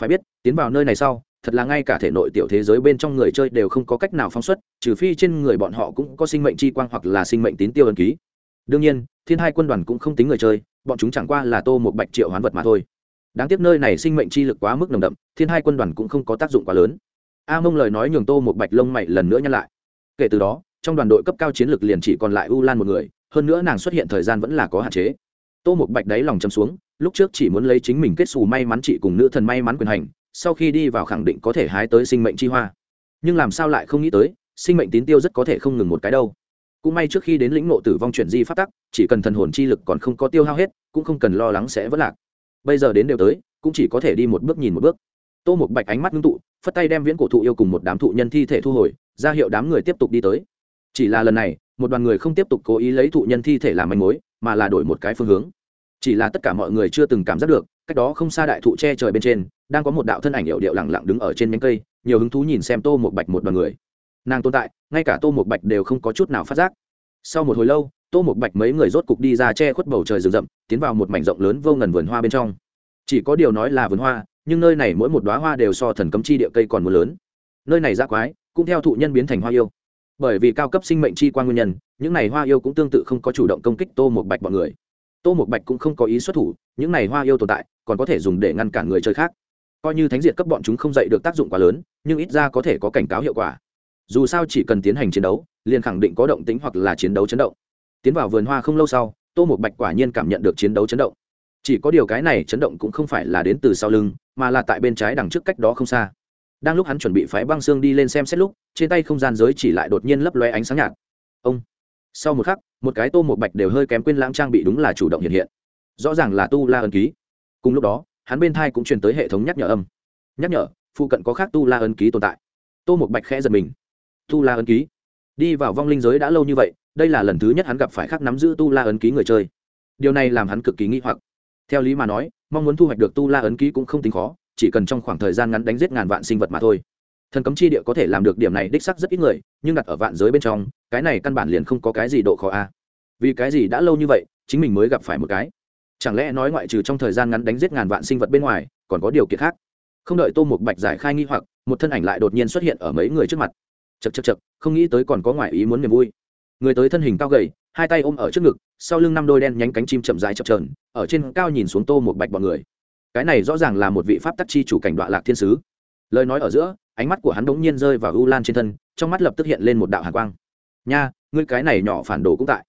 Phải biết, tiến vào nơi này sau, thật là ngay cả thể nội tiểu thế giới bên trong người chơi đều không có cách nào phóng xuất, trừ phi trên người bọn họ cũng có sinh mệnh chi quang hoặc là sinh mệnh tín tiêu ân ký. Đương nhiên, thiên hai quân đoàn cũng không tính người chơi, bọn chúng chẳng qua là tô một bạch triệu hoán vật mà thôi. Đáng tiếc nơi này sinh mệnh chi lực quá mức nồng đậm, thiên hai quân đoàn cũng không có tác dụng quá lớn. A mông lời nói nhường tô một bạch lông mày lần nữa nhắc lại. Kể từ đó trong đoàn đội cấp cao chiến lược liền chỉ còn lại u lan một người, hơn nữa nàng xuất hiện thời gian vẫn là có hạn chế. Tô một bạch đáy lòng chấm xuống, lúc trước chỉ muốn lấy chính mình kết xù may mắn chị cùng nữ thần may mắn quyền hành, sau khi đi vào khẳng định có thể hái tới sinh mệnh chi hoa. Nhưng làm sao lại không nghĩ tới, sinh mệnh tín tiêu rất có thể không ngừng một cái đâu. Cũng may trước khi đến lĩnh nộ tử vong chuyển di phát tắc, chỉ cần thần hồn chi lực còn không có tiêu hao hết, cũng không cần lo lắng sẽ vất lạc. Bây giờ đến đều tới, cũng chỉ có thể đi một bước nhìn một bước. Tô một bạch ánh mắt ngưng tụ, phất tay đem viễn cổ thụ yêu cùng một đám thụ nhân thi thể thu hồi, ra hiệu đám người tiếp tục đi tới chỉ là lần này, một đoàn người không tiếp tục cố ý lấy thụ nhân thi thể làm manh mối, mà là đổi một cái phương hướng. Chỉ là tất cả mọi người chưa từng cảm giác được, cách đó không xa đại thụ che trời bên trên, đang có một đạo thân ảnh hiệu điệu lẳng lặng đứng ở trên nhánh cây, nhiều hứng thú nhìn xem tô một bạch một đoàn người. Nàng tồn tại, ngay cả tô một bạch đều không có chút nào phát giác. Sau một hồi lâu, tô một bạch mấy người rốt cục đi ra che khuất bầu trời rừng rậm, tiến vào một mảnh rộng lớn vô ngần vườn hoa bên trong. Chỉ có điều nói là vườn hoa, nhưng nơi này mỗi một đoá hoa đều so thần cấm chi địa cây còn mưa lớn. Nơi này ra quái, cũng theo thụ nhân biến thành hoa yêu bởi vì cao cấp sinh mệnh chi quan nguyên nhân, những này hoa yêu cũng tương tự không có chủ động công kích tô một bạch bọn người. Tô một bạch cũng không có ý xuất thủ, những này hoa yêu tồn tại, còn có thể dùng để ngăn cản người chơi khác. Coi như thánh diệt cấp bọn chúng không dạy được tác dụng quá lớn, nhưng ít ra có thể có cảnh cáo hiệu quả. Dù sao chỉ cần tiến hành chiến đấu, liền khẳng định có động tính hoặc là chiến đấu chấn động. Tiến vào vườn hoa không lâu sau, tô một bạch quả nhiên cảm nhận được chiến đấu chấn động. Chỉ có điều cái này chấn động cũng không phải là đến từ sau lưng, mà là tại bên trái đằng trước cách đó không xa đang lúc hắn chuẩn bị phái băng xương đi lên xem xét lúc, trên tay không gian giới chỉ lại đột nhiên lấp loe ánh sáng nhạt. Ông! Sau một khắc, một cái tô một bạch đều hơi kém quên lãng trang bị đúng là chủ động hiện hiện. Rõ ràng là tu la ấn ký. Cùng lúc đó, hắn bên thai cũng truyền tới hệ thống nhắc nhở âm. Nhắc nhở, phụ cận có khác tu la ấn ký tồn tại. Tô một bạch khẽ giật mình. Tu la ấn ký? Đi vào vong linh giới đã lâu như vậy, đây là lần thứ nhất hắn gặp phải khác nắm giữ tu la ấn ký người chơi. Điều này làm hắn cực kỳ nghi hoặc. Theo lý mà nói, mong muốn thu hoạch được tu la ấn ký cũng không tính khó chỉ cần trong khoảng thời gian ngắn đánh giết ngàn vạn sinh vật mà thôi. Thần cấm chi địa có thể làm được điểm này đích sắc rất ít người, nhưng đặt ở vạn giới bên trong, cái này căn bản liền không có cái gì độ khó a. Vì cái gì đã lâu như vậy, chính mình mới gặp phải một cái. Chẳng lẽ nói ngoại trừ trong thời gian ngắn đánh giết ngàn vạn sinh vật bên ngoài, còn có điều kiện khác? Không đợi tô một bạch giải khai nghi hoặc, một thân ảnh lại đột nhiên xuất hiện ở mấy người trước mặt. Chật chật chật không nghĩ tới còn có ngoại ý muốn niềm vui. Người tới thân hình cao gầy, hai tay ôm ở trước ngực, sau lưng năm đôi đen nhánh cánh chim chậm dài chập trờn ở trên cao nhìn xuống tô một bạch bọn người cái này rõ ràng là một vị pháp tắc chi chủ cảnh đoạn lạc thiên sứ. Lời nói ở giữa, ánh mắt của hắn bỗng nhiên rơi vào u lan trên thân, trong mắt lập tức hiện lên một đạo hàn quang. Nha, ngươi cái này nhỏ phản đồ cũng tại.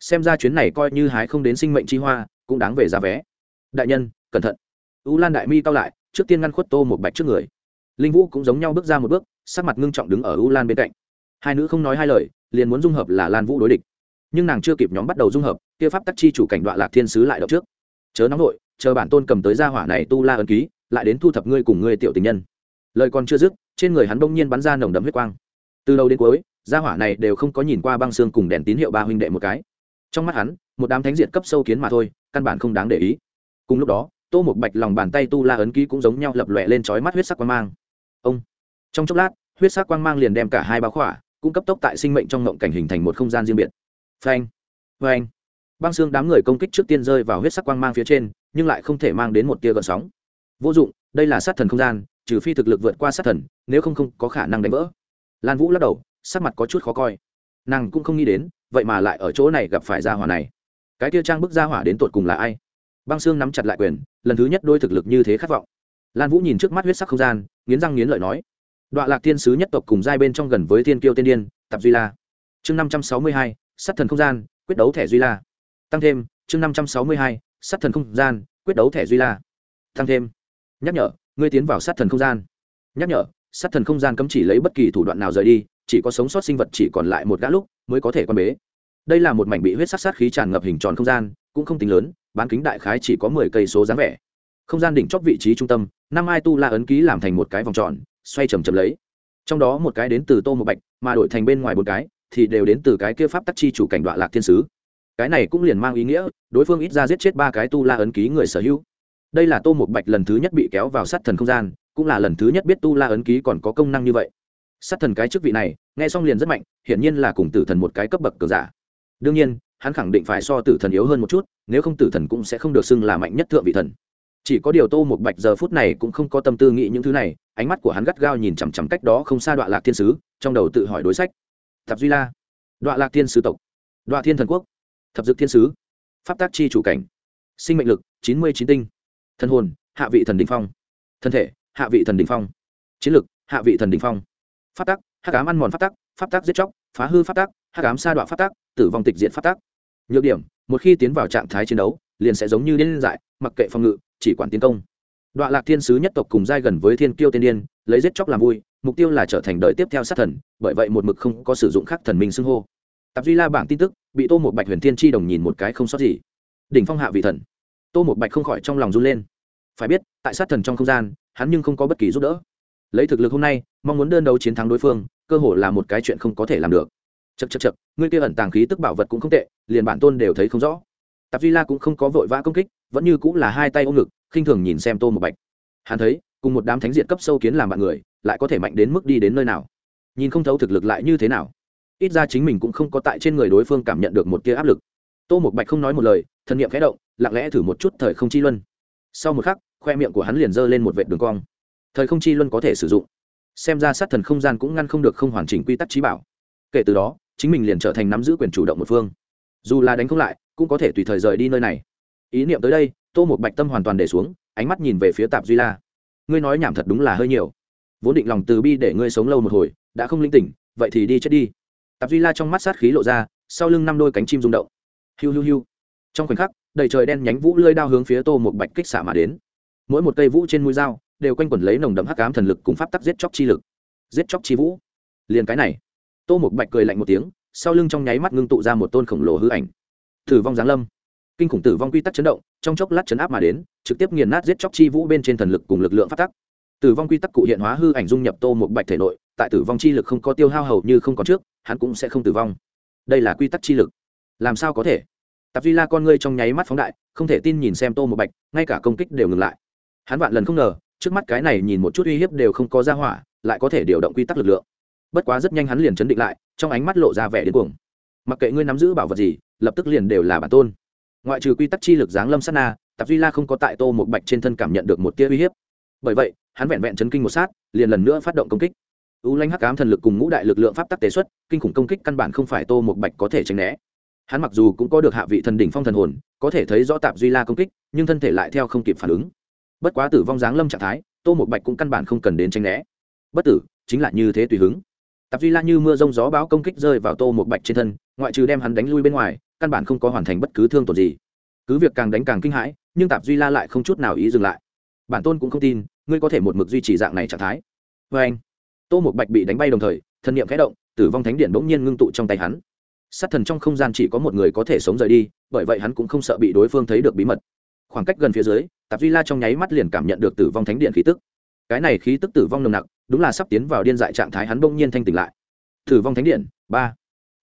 Xem ra chuyến này coi như hái không đến sinh mệnh chi hoa, cũng đáng về giá vé. Đại nhân, cẩn thận. U lan đại mi cao lại, trước tiên ngăn khuất tô một bạch trước người. Linh vũ cũng giống nhau bước ra một bước, sắc mặt ngưng trọng đứng ở u lan bên cạnh. Hai nữ không nói hai lời, liền muốn dung hợp là lan vũ đối địch. Nhưng nàng chưa kịp nhóm bắt đầu dung hợp, kia pháp tắc chi chủ cảnh đoạn lạc thiên sứ lại đọc trước. Chớ nóng nội chờ bản tôn cầm tới gia hỏa này tu la ấn ký, lại đến thu thập ngươi cùng ngươi tiểu tình nhân. Lời còn chưa dứt, trên người hắn bỗng nhiên bắn ra nồng đậm huyết quang. Từ đầu đến cuối, gia hỏa này đều không có nhìn qua băng xương cùng đèn tín hiệu ba huynh đệ một cái. Trong mắt hắn, một đám thánh diệt cấp sâu kiến mà thôi, căn bản không đáng để ý. Cùng lúc đó, tô một bạch lòng bàn tay tu la ấn ký cũng giống nhau lập lòe lên trói mắt huyết sắc quang mang. Ông! Trong chốc lát, huyết sắc quang mang liền đem cả hai báo khỏa, cũng cấp tốc tại sinh mệnh trong ngộng cảnh hình thành một không gian riêng biệt. Phanh! Phanh! Băng xương đám người công kích trước tiên rơi vào huyết sắc quang mang phía trên nhưng lại không thể mang đến một tia gợn sóng. Vô dụng, đây là sát thần không gian, trừ phi thực lực vượt qua sát thần, nếu không không có khả năng đánh vỡ. Lan vũ lắc đầu, sắc mặt có chút khó coi. Nàng cũng không nghĩ đến, vậy mà lại ở chỗ này gặp phải gia hỏa này. Cái tia trang bức gia hỏa đến tột cùng là ai? Băng xương nắm chặt lại quyền, lần thứ nhất đôi thực lực như thế khát vọng. Lan vũ nhìn trước mắt huyết sắc không gian, nghiến răng nghiến lợi nói đọa lạc thiên sứ nhất tộc cùng giai bên trong gần với thiên kiêu tiên điên tập duy la. Chương năm trăm sáu mươi hai, sát thần không gian, quyết đấu thẻ duy la. Tăng thêm, chương năm trăm sáu mươi hai sát thần không gian, quyết đấu thẻ duy la. Thăng thêm. Nhắc nhở, ngươi tiến vào sát thần không gian. Nhắc nhở, sát thần không gian cấm chỉ lấy bất kỳ thủ đoạn nào rời đi, chỉ có sống sót sinh vật chỉ còn lại một gã lúc mới có thể quan bế. Đây là một mảnh bị huyết sắc sát khí tràn ngập hình tròn không gian, cũng không tính lớn, bán kính đại khái chỉ có mười cây số dáng vẻ. Không gian đỉnh chóp vị trí trung tâm, năm ai tu la ấn ký làm thành một cái vòng tròn, xoay chầm chầm lấy. Trong đó một cái đến từ tô một bạch, mà đổi thành bên ngoài một cái, thì đều đến từ cái kia pháp tắc chi chủ cảnh đoạn lạc thiên sứ cái này cũng liền mang ý nghĩa, đối phương ít ra giết chết ba cái tu la ấn ký người sở hữu. Đây là tô một bạch lần thứ nhất bị kéo vào sát thần không gian, cũng là lần thứ nhất biết tu la ấn ký còn có công năng như vậy. Sát thần cái chức vị này, nghe xong liền rất mạnh, hiển nhiên là cùng tử thần một cái cấp bậc cường giả. Đương nhiên, hắn khẳng định phải so tử thần yếu hơn một chút, nếu không tử thần cũng sẽ không được xưng là mạnh nhất thượng vị thần. Chỉ có điều tô một bạch giờ phút này cũng không có tâm tư nghĩ những thứ này, ánh mắt của hắn gắt gao nhìn chằm chằm cách đó không xa đoạn lạc thiên sứ, trong đầu tự hỏi đối sách. Thập duy la đoạn lạc thiên sứ tộc đoạn thiên thần quốc thập dực thiên sứ, pháp tác chi chủ cảnh, sinh mệnh lực chín mươi chín tinh thân hồn, hạ vị thần đình phong, thân thể, hạ vị thần đình phong, chiến lực, hạ vị thần đình phong, pháp tắc hắc ám ăn mòn pháp tắc pháp tắc giết chóc, phá hư pháp tắc hắc ám sa đoạn pháp tắc tử vong tịch diện pháp tắc nhược điểm, một khi tiến vào trạng thái chiến đấu, liền sẽ giống như điên dại, mặc kệ phòng ngự, chỉ quản tiến công. Đoạn lạc thiên sứ nhất tộc cùng giai gần với thiên kiêu tiên điên, lấy giết chóc làm vui, mục tiêu là trở thành đời tiếp theo sát thần, bởi vậy một mực không có sử dụng khắc thần minh xưng hô. Tạp duy la bảng tin tức bị tô một bạch huyền thiên tri đồng nhìn một cái không sót gì. Đỉnh phong hạ vị thần. Tô một bạch không khỏi trong lòng run lên. Phải biết, tại sát thần trong không gian, hắn nhưng không có bất kỳ giúp đỡ. Lấy thực lực hôm nay, mong muốn đơn đấu chiến thắng đối phương, cơ hội là một cái chuyện không có thể làm được. Chật chật chật ngươi kia ẩn tàng khí tức bảo vật cũng không tệ, liền bản tôn đều thấy không rõ. Tạp duy la cũng không có vội vã công kích, vẫn như cũng là hai tay ôm ngực, khinh thường nhìn xem tô một bạch. Hắn thấy, cùng một đám thánh diện cấp sâu kiến làm bạn người, lại có thể mạnh đến mức đi đến nơi nào? Nhìn không thấu thực lực lại như thế nào? Ít ra chính mình cũng không có tại trên người đối phương cảm nhận được một tia áp lực. Tô một bạch không nói một lời thân nhiệm khẽ động, lặng lẽ thử một chút thời không chi luân. Sau một khắc, khoe miệng của hắn liền giơ lên một vệ đường cong. Thời không chi luân có thể sử dụng. Xem ra sát thần không gian cũng ngăn không được không hoàn chỉnh quy tắc trí bảo. Kể từ đó, chính mình liền trở thành nắm giữ quyền chủ động một phương. Dù là đánh không lại, cũng có thể tùy thời rời đi nơi này. Ý niệm tới đây, tô một bạch tâm hoàn toàn để xuống, ánh mắt nhìn về phía tạp duy la. Ngươi nói nhảm thật đúng là hơi nhiều. Vốn định lòng từ bi để ngươi sống lâu một hồi, đã không linh tỉnh, vậy thì đi chết đi tạp duy la trong mắt sát khí lộ ra, sau lưng năm đôi cánh chim rung động. Hiu hiu hiu. Trong khoảnh khắc, đầy trời đen nhánh vũ lơi đao hướng phía tô một bạch kích xả mà đến. Mỗi một cây vũ trên mũi dao đều quanh quẩn lấy nồng đậm hắc ám thần lực cùng pháp tắc giết chóc chi lực. Giết chóc chi vũ. Liền cái này. Tô một bạch cười lạnh một tiếng, sau lưng trong nháy mắt ngưng tụ ra một tôn khổng lồ hư ảnh. Tử vong giáng lâm. Kinh khủng tử vong quy tắc chấn động, trong chốc lát chấn áp mà đến, trực tiếp nghiền nát giết chóc chi vũ bên trên thần lực cùng lực lượng phát tắc. Tử vong quy tắc cụ hiện hóa hư ảnh dung nhập tô một bạch thể nội tại tử vong chi lực không có tiêu hao hầu như không còn trước, hắn cũng sẽ không tử vong. Đây là quy tắc chi lực. Làm sao có thể? Tạp duy la con ngươi trong nháy mắt phóng đại, không thể tin nhìn xem tô một bạch, ngay cả công kích đều ngừng lại. Hắn vạn lần không ngờ, trước mắt cái này nhìn một chút uy hiếp đều không có ra hỏa, lại có thể điều động quy tắc lực lượng. Bất quá rất nhanh hắn liền chấn định lại, trong ánh mắt lộ ra vẻ đến cuồng. Mặc kệ ngươi nắm giữ bảo vật gì, lập tức liền đều là bản tôn. Ngoại trừ quy tắc chi lực giáng lâm sát na, tạp duy la không có tại tô một bạch trên thân cảm nhận được một tia uy hiếp. Bởi vậy, hắn vẹn vẹn chấn kinh một sát, liền lần nữa phát động công kích u lanh hắc cám thần lực cùng ngũ đại lực lượng pháp tắc tế xuất, kinh khủng công kích căn bản không phải tô một bạch có thể tránh né. Hắn mặc dù cũng có được hạ vị thần đỉnh phong thần hồn, có thể thấy rõ tạp duy la công kích, nhưng thân thể lại theo không kịp phản ứng. Bất quá tử vong giáng lâm trạng thái, tô một bạch cũng căn bản không cần đến tránh né. Bất tử, chính là như thế tùy hứng. Tạp duy la như mưa rông gió báo công kích rơi vào tô một bạch trên thân, ngoại trừ đem hắn đánh lui bên ngoài, căn bản không có hoàn thành bất cứ thương tổn gì. Cứ việc càng đánh càng kinh hãi, nhưng tạp duy la lại không chút nào ý dừng lại. Bản tôn cũng không tin, ngươi có thể một mực duy trì dạng này trạng thái. Vê anh tô một bạch bị đánh bay đồng thời, thân nhiệm khẽ động, tử vong thánh điện bỗng nhiên ngưng tụ trong tay hắn. Sát thần trong không gian chỉ có một người có thể sống rời đi, bởi vậy hắn cũng không sợ bị đối phương thấy được bí mật. Khoảng cách gần phía dưới, tạp duy la trong nháy mắt liền cảm nhận được tử vong thánh điện khí tức. Cái này khí tức tử vong nồng nặc, đúng là sắp tiến vào điên dại trạng thái hắn bỗng nhiên thanh tỉnh lại. Tử vong thánh điện ba.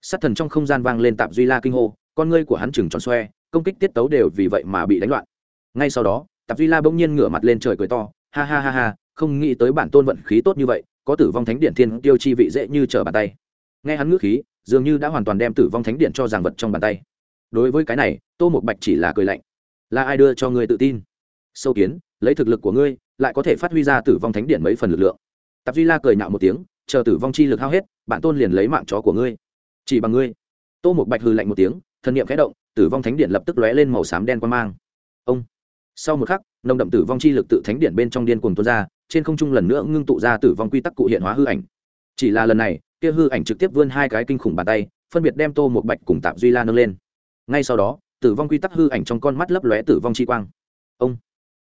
Sát thần trong không gian vang lên tạp duy la kinh hô, con ngươi của hắn chừng tròn xoe, công kích tiết tấu đều vì vậy mà bị đánh loạn. Ngay sau đó, tạp duy la bỗng nhiên ngửa mặt lên trời cười to, ha ha ha ha, không nghĩ tới bản tôn vận khí tốt như vậy có tử vong thánh điện thiên tiêu chi vị dễ như trở bàn tay. Nghe hắn ngữ khí, dường như đã hoàn toàn đem tử vong thánh điện cho giảng vật trong bàn tay. Đối với cái này, tô một bạch chỉ là cười lạnh. Là ai đưa cho ngươi tự tin? Sâu kiến, lấy thực lực của ngươi, lại có thể phát huy ra tử vong thánh điện mấy phần lực lượng. Tạp duy la cười nhạo một tiếng, chờ tử vong chi lực hao hết, bản tôn liền lấy mạng chó của ngươi. Chỉ bằng ngươi. Tô một bạch hư lạnh một tiếng, thần niệm khẽ động, tử vong thánh điện lập tức lóe lên màu xám đen quan mang. Ông. Sau một khắc, nồng đậm tử vong chi lực tự thánh điện bên trong điên cuồng tuôn ra trên không trung lần nữa ngưng tụ ra tử vong quy tắc cụ hiện hóa hư ảnh. Chỉ là lần này, kia hư ảnh trực tiếp vươn hai cái kinh khủng bàn tay, phân biệt đem tô một bạch cùng tạp duy la nâng lên. Ngay sau đó, tử vong quy tắc hư ảnh trong con mắt lấp lóe tử vong chi quang. Ông!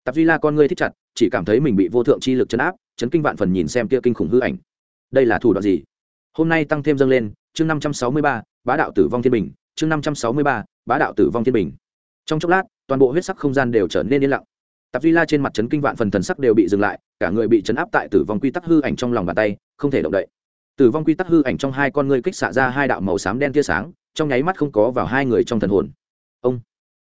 Tạp duy la con ngươi thích chặt, chỉ cảm thấy mình bị vô thượng chi lực chấn áp, chấn kinh vạn phần nhìn xem kia kinh khủng hư ảnh. Đây là thủ đoạn gì? Hôm nay tăng thêm dâng lên, chương năm trăm sáu mươi ba, bá đạo tử vong thiên bình, chương năm trăm sáu mươi ba, bá đạo tử vong thiên bình. Trong chốc lát, toàn bộ huyết sắc không gian đều trở nên yên lặng tạp duy la trên mặt chấn kinh vạn phần thần sắc đều bị dừng lại, cả người bị chấn áp tại tử vong quy tắc hư ảnh trong lòng bàn tay, không thể động đậy. Tử vong quy tắc hư ảnh trong hai con ngươi kích xạ ra hai đạo màu xám đen tia sáng, trong nháy mắt không có vào hai người trong thần hồn. Ông,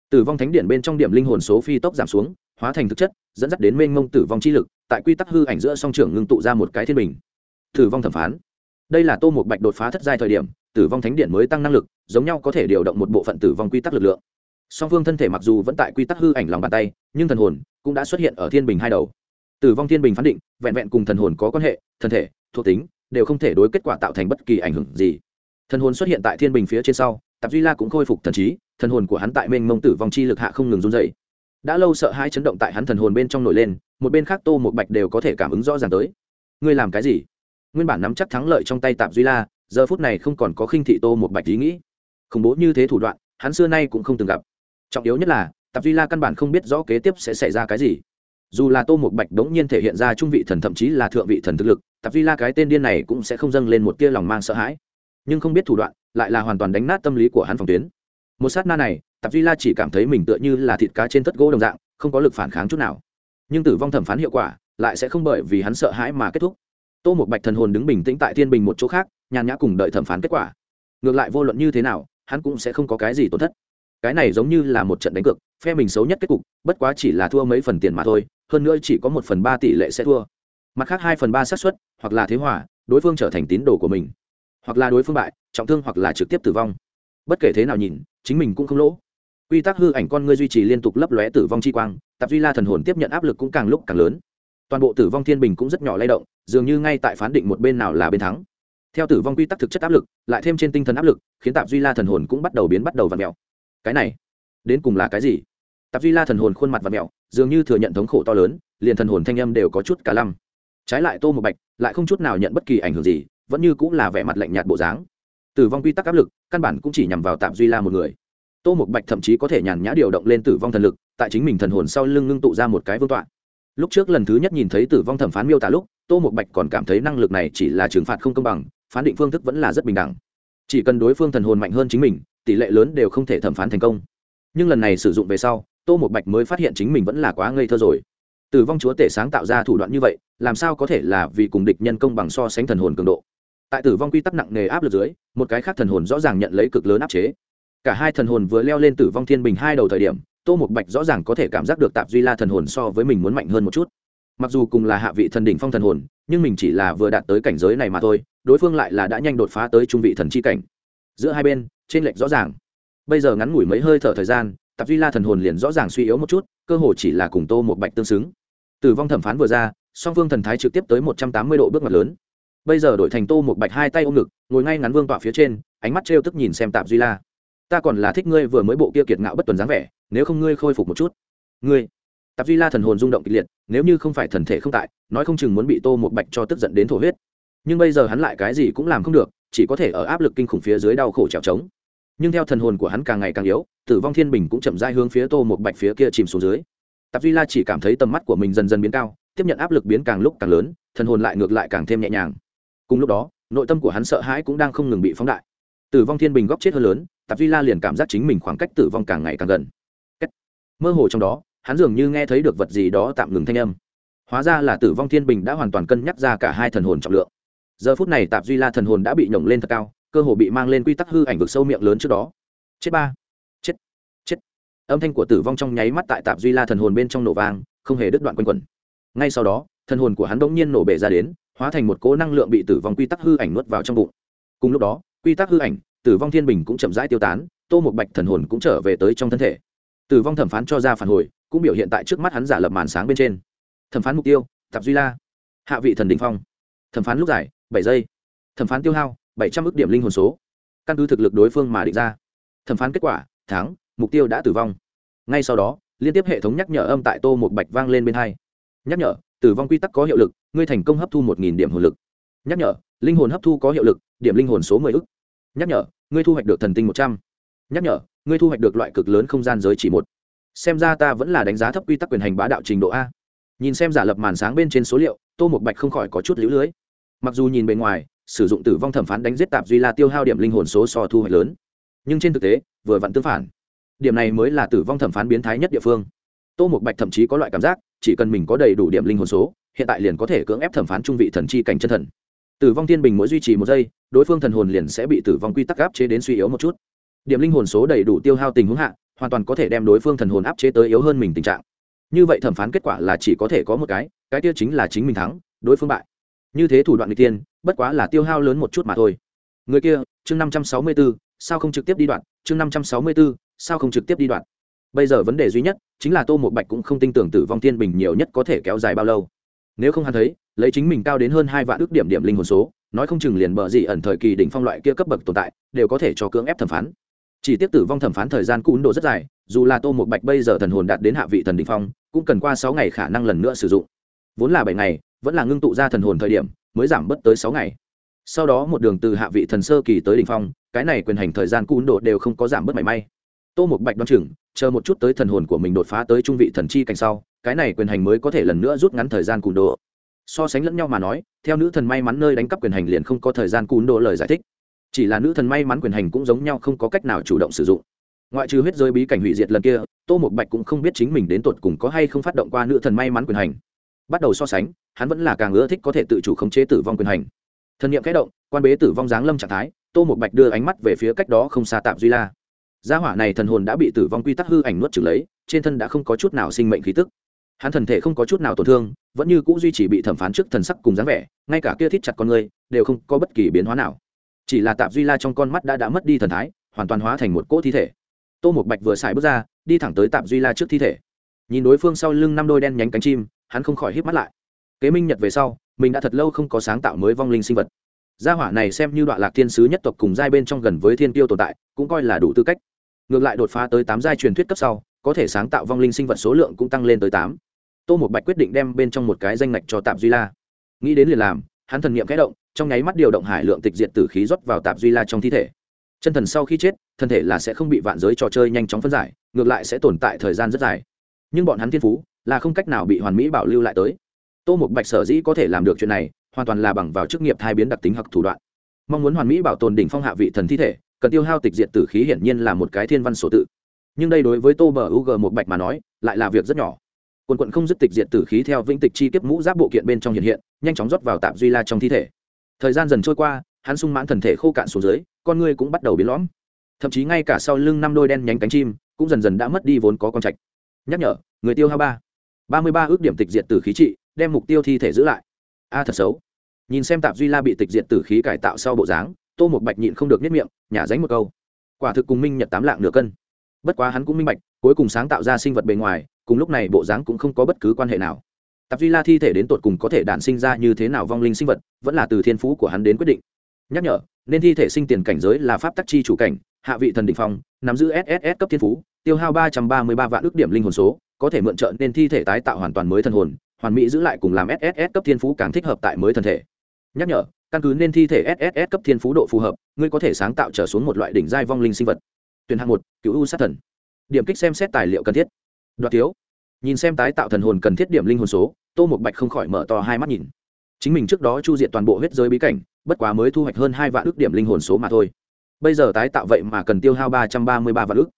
tử vong thánh điện bên trong điểm linh hồn số phi tốc giảm xuống, hóa thành thực chất, dẫn dắt đến mênh mông tử vong chi lực, tại quy tắc hư ảnh giữa song trưởng ngưng tụ ra một cái thiên bình. Tử vong thẩm phán. Đây là tô một bạch đột phá thất giai thời điểm, tử vong thánh điện mới tăng năng lực, giống nhau có thể điều động một bộ phận tử vong quy tắc lực lượng song phương thân thể mặc dù vẫn tại quy tắc hư ảnh lòng bàn tay, nhưng thần hồn cũng đã xuất hiện ở thiên bình hai đầu. Tử vong thiên bình phán định, vẹn vẹn cùng thần hồn có quan hệ, thân thể, thuộc tính đều không thể đối kết quả tạo thành bất kỳ ảnh hưởng gì. Thần hồn xuất hiện tại thiên bình phía trên sau, tạp duy la cũng khôi phục thần trí, thần hồn của hắn tại mênh mông tử vong chi lực hạ không ngừng run dày đã lâu sợ hai chấn động tại hắn thần hồn bên trong nổi lên, một bên khác tô một bạch đều có thể cảm ứng rõ ràng tới. Ngươi làm cái gì? Nguyên bản nắm chắc thắng lợi trong tay tạp duy la, giờ phút này không còn có khinh thị tô một bạch ý nghĩ. Khủng bố như thế thủ đoạn, hắn xưa nay cũng không từng gặp trọng yếu nhất là, tạp duy la căn bản không biết rõ kế tiếp sẽ xảy ra cái gì. Dù là tô một bạch đống nhiên thể hiện ra trung vị thần thậm chí là thượng vị thần thực lực, tạp duy la cái tên điên này cũng sẽ không dâng lên một tia lòng mang sợ hãi. Nhưng không biết thủ đoạn, lại là hoàn toàn đánh nát tâm lý của hắn phòng tuyến. Một sát na này, tạp duy la chỉ cảm thấy mình tựa như là thịt cá trên tất gỗ đồng dạng, không có lực phản kháng chút nào. Nhưng tử vong thẩm phán hiệu quả, lại sẽ không bởi vì hắn sợ hãi mà kết thúc. Tô một bạch thần hồn đứng bình tĩnh tại thiên bình một chỗ khác, nhàn nhã cùng đợi thẩm phán kết quả. Ngược lại vô luận như thế nào, hắn cũng sẽ không có cái gì tổn thất cái này giống như là một trận đánh cược phe mình xấu nhất kết cục bất quá chỉ là thua mấy phần tiền mà thôi hơn nữa chỉ có một phần ba tỷ lệ sẽ thua. Mặt khác hai phần ba xác suất hoặc là thế hòa, đối phương trở thành tín đồ của mình. Hoặc là đối phương bại trọng thương hoặc là trực tiếp tử vong. Bất kể thế nào nhìn chính mình cũng không lỗ. Quy tắc hư ảnh con ngươi duy trì liên tục lấp lóe tử vong chi quang tạp duy la thần hồn tiếp nhận áp lực cũng càng lúc càng lớn. Toàn bộ tử vong thiên bình cũng rất nhỏ lay động dường như ngay tại phán định một bên nào là bên thắng. Theo tử vong quy tắc thực chất áp lực lại thêm trên tinh thần áp lực khiến tạp duy la thần hồn cũng bắt đầu biến bắt đầu v ặ mẹo cái này đến cùng là cái gì? Tạp duy la thần hồn khuôn mặt và mẹo, dường như thừa nhận thống khổ to lớn, liền thần hồn thanh âm đều có chút cả lăm. Trái lại tô một bạch lại không chút nào nhận bất kỳ ảnh hưởng gì, vẫn như cũng là vẻ mặt lạnh nhạt bộ dáng. Tử vong quy tắc áp lực, căn bản cũng chỉ nhằm vào tạp duy la một người. Tô một bạch thậm chí có thể nhàn nhã điều động lên tử vong thần lực, tại chính mình thần hồn sau lưng ngưng tụ ra một cái vương tọa. Lúc trước lần thứ nhất nhìn thấy tử vong thẩm phán miêu tả lúc, tô một bạch còn cảm thấy năng lực này chỉ là trừng phạt không công bằng, phán định phương thức vẫn là rất bình đẳng. Chỉ cần đối phương thần hồn mạnh hơn chính mình tỷ lệ lớn đều không thể thẩm phán thành công. Nhưng lần này sử dụng về sau, tô một bạch mới phát hiện chính mình vẫn là quá ngây thơ rồi. Tử vong chúa tể sáng tạo ra thủ đoạn như vậy, làm sao có thể là vì cùng địch nhân công bằng so sánh thần hồn cường độ? Tại tử vong quy tắc nặng nề áp lực dưới, một cái khác thần hồn rõ ràng nhận lấy cực lớn áp chế. Cả hai thần hồn vừa leo lên tử vong thiên bình hai đầu thời điểm, tô một bạch rõ ràng có thể cảm giác được tạp duy la thần hồn so với mình muốn mạnh hơn một chút. Mặc dù cùng là hạ vị thần đỉnh phong thần hồn, nhưng mình chỉ là vừa đạt tới cảnh giới này mà thôi, đối phương lại là đã nhanh đột phá tới trung vị thần chi cảnh. Giữa hai bên trên lệch rõ ràng. Bây giờ ngắn ngủi mấy hơi thở thời gian, tạp duy la thần hồn liền rõ ràng suy yếu một chút, cơ hồ chỉ là cùng tô một bạch tương xứng. Tử vong thẩm phán vừa ra, song phương thần thái trực tiếp tới một trăm tám mươi độ bước ngoặt lớn. Bây giờ đổi thành tô một bạch hai tay ôm ngực, ngồi ngay ngắn vương tọa phía trên, ánh mắt trêu tức nhìn xem tạp duy la. Ta còn là thích ngươi vừa mới bộ kia kiệt ngạo bất tuần dáng vẻ, nếu không ngươi khôi phục một chút. Ngươi. Tạp duy la thần hồn rung động kịch liệt, nếu như không phải thần thể không tại, nói không chừng muốn bị tô một bạch cho tức giận đến thổ huyết. Nhưng bây giờ hắn lại cái gì cũng làm không được, chỉ có thể ở áp lực kinh khủng phía dưới đau khổ trèo trống nhưng theo thần hồn của hắn càng ngày càng yếu, tử vong thiên bình cũng chậm dai hướng phía tô một bạch phía kia chìm xuống dưới. Tạp duy la chỉ cảm thấy tầm mắt của mình dần dần biến cao, tiếp nhận áp lực biến càng lúc càng lớn, thần hồn lại ngược lại càng thêm nhẹ nhàng. Cùng lúc đó, nội tâm của hắn sợ hãi cũng đang không ngừng bị phóng đại. Tử vong thiên bình góc chết hơn lớn, tạp duy la liền cảm giác chính mình khoảng cách tử vong càng ngày càng gần. Mơ hồ trong đó, hắn dường như nghe thấy được vật gì đó tạm ngừng thanh âm. Hóa ra là tử vong thiên bình đã hoàn toàn cân nhắc ra cả hai thần hồn trọng lượng. Giờ phút này tạp duy la thần hồn đã bị nhổng lên thật cao cơ hồ bị mang lên quy tắc hư ảnh vực sâu miệng lớn trước đó. Chết ba. Chết. Chết. Âm thanh của tử vong trong nháy mắt tại tạp duy la thần hồn bên trong nổ vang, không hề đứt đoạn quanh quẩn. Ngay sau đó, thần hồn của hắn đ ỗ n g nhiên nổ bể ra đến, hóa thành một cỗ năng lượng bị tử vong quy tắc hư ảnh nuốt vào trong bụng. Cùng lúc đó, quy tắc hư ảnh, tử vong thiên bình cũng chậm rãi tiêu tán, tô một bạch thần hồn cũng trở về tới trong thân thể. Tử vong thẩm phán cho ra phản hồi, cũng biểu hiện tại trước mắt hắn giả lập màn sáng bên trên. Thẩm phán mục tiêu, tạp duy la. Hạ vị thần đình phong. Thẩm phán lúc giải bảy giây. Thẩm phán tiêu hao bảy trăm ước điểm linh hồn số. Căn cứ thực lực đối phương mà định ra. Thẩm phán kết quả, thắng, mục tiêu đã tử vong. Ngay sau đó, liên tiếp hệ thống nhắc nhở âm tại tô một bạch vang lên bên hai. Nhắc nhở, tử vong quy tắc có hiệu lực, ngươi thành công hấp thu một nghìn điểm hồn lực. Nhắc nhở, linh hồn hấp thu có hiệu lực, điểm linh hồn số mười ức nhắc nhở, ngươi thu hoạch được thần tinh một trăm. Nhắc nhở, ngươi thu hoạch được loại cực lớn không gian giới chỉ một. Xem ra ta vẫn là đánh giá thấp quy tắc quyền hành bá đạo trình độ a. Nhìn xem giả lập màn sáng bên trên số liệu, tô một bạch không khỏi có chút lũ lưới. Mặc dù nhìn bề ngoài sử dụng tử vong thẩm phán đánh giết tạp duy la tiêu hao điểm linh hồn số so thu hoạch lớn. Nhưng trên thực tế, vừa vặn tương phản. Điểm này mới là tử vong thẩm phán biến thái nhất địa phương. Tô một bạch thậm chí có loại cảm giác, chỉ cần mình có đầy đủ điểm linh hồn số, hiện tại liền có thể cưỡng ép thẩm phán trung vị thần chi cảnh chân thần. Tử vong thiên bình mỗi duy trì một giây, đối phương thần hồn liền sẽ bị tử vong quy tắc áp chế đến suy yếu một chút. Điểm linh hồn số đầy đủ tiêu hao tình huống hạ, hoàn toàn có thể đem đối phương thần hồn áp chế tới yếu hơn mình tình trạng. Như vậy thẩm phán kết quả là chỉ có thể có một cái cái tiêu chính là chính mình thắng, đối phương bại như thế thủ đoạn người tiên bất quá là tiêu hao lớn một chút mà thôi. Người kia, chương năm trăm sáu mươi bốn sao không trực tiếp đi đoạn? Chương năm trăm sáu mươi bốn sao không trực tiếp đi đoạn? Bây giờ vấn đề duy nhất chính là tô một bạch cũng không tin tưởng tử vong thiên bình nhiều nhất có thể kéo dài bao lâu. Nếu không hắn thấy, lấy chính mình cao đến hơn hai vạn ước điểm điểm linh hồn số, nói không chừng liền bờ gì ẩn thời kỳ đỉnh phong loại kia cấp bậc tồn tại, đều có thể cho cưỡng ép thẩm phán. Chỉ tiếp tử vong thẩm phán thời gian cún độ rất dài, dù là tô một bạch bây giờ thần hồn đạt đến hạ vị thần đỉnh phong, cũng cần qua sáu ngày khả năng lần nữa sử dụng. Vốn là bảy ngày vẫn là ngưng tụ ra thần hồn thời điểm, mới giảm bớt tới sáu ngày. Sau đó một đường từ hạ vị thần sơ kỳ tới đỉnh phong, cái này quyền hành thời gian cún độ đều không có giảm bớt mảy may. Tô một bạch đoan chừng, chờ một chút tới thần hồn của mình đột phá tới trung vị thần chi cảnh sau, cái này quyền hành mới có thể lần nữa rút ngắn thời gian cún độ so sánh lẫn nhau mà nói, theo nữ thần may mắn nơi đánh cắp quyền hành liền không có thời gian cún độ lời giải thích. Chỉ là nữ thần may mắn quyền hành cũng giống nhau không có cách nào chủ động sử dụng. Ngoại trừ huyết rơi bí cảnh hủy diệt lần kia, tô một bạch cũng không biết chính mình đến tột cùng có hay không phát động qua nữ thần may mắn quyền hành. Bắt đầu so sánh hắn vẫn là càng ưa thích có thể tự chủ khống chế tử vong quyền hành. Thân nhiệm kẽ động, quan bế tử vong giáng lâm trạng thái, tô một bạch đưa ánh mắt về phía cách đó không xa tạm duy la. Gia hỏa này thần hồn đã bị tử vong quy tắc hư ảnh nuốt trừng lấy, trên thân đã không có chút nào sinh mệnh khí tức. Hắn thần thể không có chút nào tổn thương, vẫn như c ũ duy trì bị thẩm phán trước thần sắc cùng dáng vẻ, ngay cả kia thít chặt con người, đều không có bất kỳ biến hóa nào. Chỉ là tạp duy la trong con mắt đã đã mất đi thần thái, hoàn toàn hóa thành một cỗ thi thể. Tô một bạch vừa xài bước ra, đi thẳng tới tạp duy la trước thi thể. Nhìn đối phương sau lưng năm đôi đen nhánh cánh chim, hắn không khỏi hít mắt lại kế minh nhật về sau, mình đã thật lâu không có sáng tạo mới vong linh sinh vật. Gia hỏa này xem như đoạn lạc thiên sứ nhất tộc cùng giai bên trong gần với thiên tiêu tồn tại, cũng coi là đủ tư cách. Ngược lại đột phá tới tám giai truyền thuyết cấp sau, có thể sáng tạo vong linh sinh vật số lượng cũng tăng lên tới tám. Tô một bạch quyết định đem bên trong một cái danh ngạch cho tạp duy la. Nghĩ đến liền làm, hắn thần nghiệm kẽ động, trong nháy mắt điều động hải lượng tịch diện tử khí rót vào tạp duy la trong thi thể. Chân thần sau khi chết, thân thể là sẽ không bị vạn giới trò chơi nhanh chóng phân giải, ngược lại sẽ tồn tại thời gian rất dài. Nhưng bọn hắn thiên phú là không cách nào bị hoàn mỹ bảo lưu lại tới tô Mục bạch sở dĩ có thể làm được chuyện này, hoàn toàn là bằng vào chức nghiệp thai biến đặc tính hoặc thủ đoạn. Mong muốn hoàn mỹ bảo tồn đỉnh phong hạ vị thần thi thể, cần tiêu hao tịch diện tử khí hiển nhiên là một cái thiên văn sổ tự. Nhưng đây đối với tô bờ u g một bạch mà nói, lại là việc rất nhỏ. Quần quận không dứt tịch diện tử khí theo vĩnh tịch chi kiếp mũ giáp bộ kiện bên trong hiện hiện, nhanh chóng rót vào tạm duy la trong thi thể. Thời gian dần trôi qua, hắn sung mãn thần thể khô cạn xuống dưới, con ngươi cũng bắt đầu biến lõm. Thậm chí ngay cả sau lưng năm đôi đen nhánh cánh chim, cũng dần dần đã mất đi vốn có con trạch. Nhắc nhở, người tiêu hao ba. Ba mươi ba ước điểm tịch diệt tử khí trị đem mục tiêu thi thể giữ lại. A, thật xấu. Nhìn xem tạp duy la bị tịch diệt từ khí cải tạo sau bộ dáng, tô một bạch nhịn không được nhất miệng, nhả dánh một câu. Quả thực cùng minh nhật tám lạng nửa cân. Bất quá hắn cũng minh bạch, cuối cùng sáng tạo ra sinh vật bề ngoài, cùng lúc này bộ dáng cũng không có bất cứ quan hệ nào. Tạp duy la thi thể đến tột cùng có thể đản sinh ra như thế nào vong linh sinh vật, vẫn là từ thiên phú của hắn đến quyết định. Nhắc nhở, nên thi thể sinh tiền cảnh giới là pháp tắc chi chủ cảnh, hạ vị thần đ ỉ n h phong, nắm giữ sss cấp thiên phú, tiêu hao ba trăm ba mươi ba vạn ước điểm linh hồn số, có thể mượn trợ nên thi thể tái tạo hoàn toàn mới thần hồn hoàn mỹ giữ lại cùng làm sss cấp thiên phú càng thích hợp tại mới thân thể. Nhắc nhở, căn cứ nên thi thể sss cấp thiên phú độ phù hợp, ngươi có thể sáng tạo trở xuống một loại đỉnh giai vong linh sinh vật. Tuyển hạng một, cựu u sát thần. Điểm kích xem xét tài liệu cần thiết. Đoạt thiếu. Nhìn xem tái tạo thần hồn cần thiết điểm linh hồn số, tô một bạch không khỏi mở to hai mắt nhìn. Chính mình trước đó chu diện toàn bộ huyết giới bí cảnh, bất quá mới thu hoạch hơn hai vạn ước điểm linh hồn số mà thôi. Bây giờ tái tạo vậy mà cần tiêu hao ba trăm ba mươi ba vạn ước.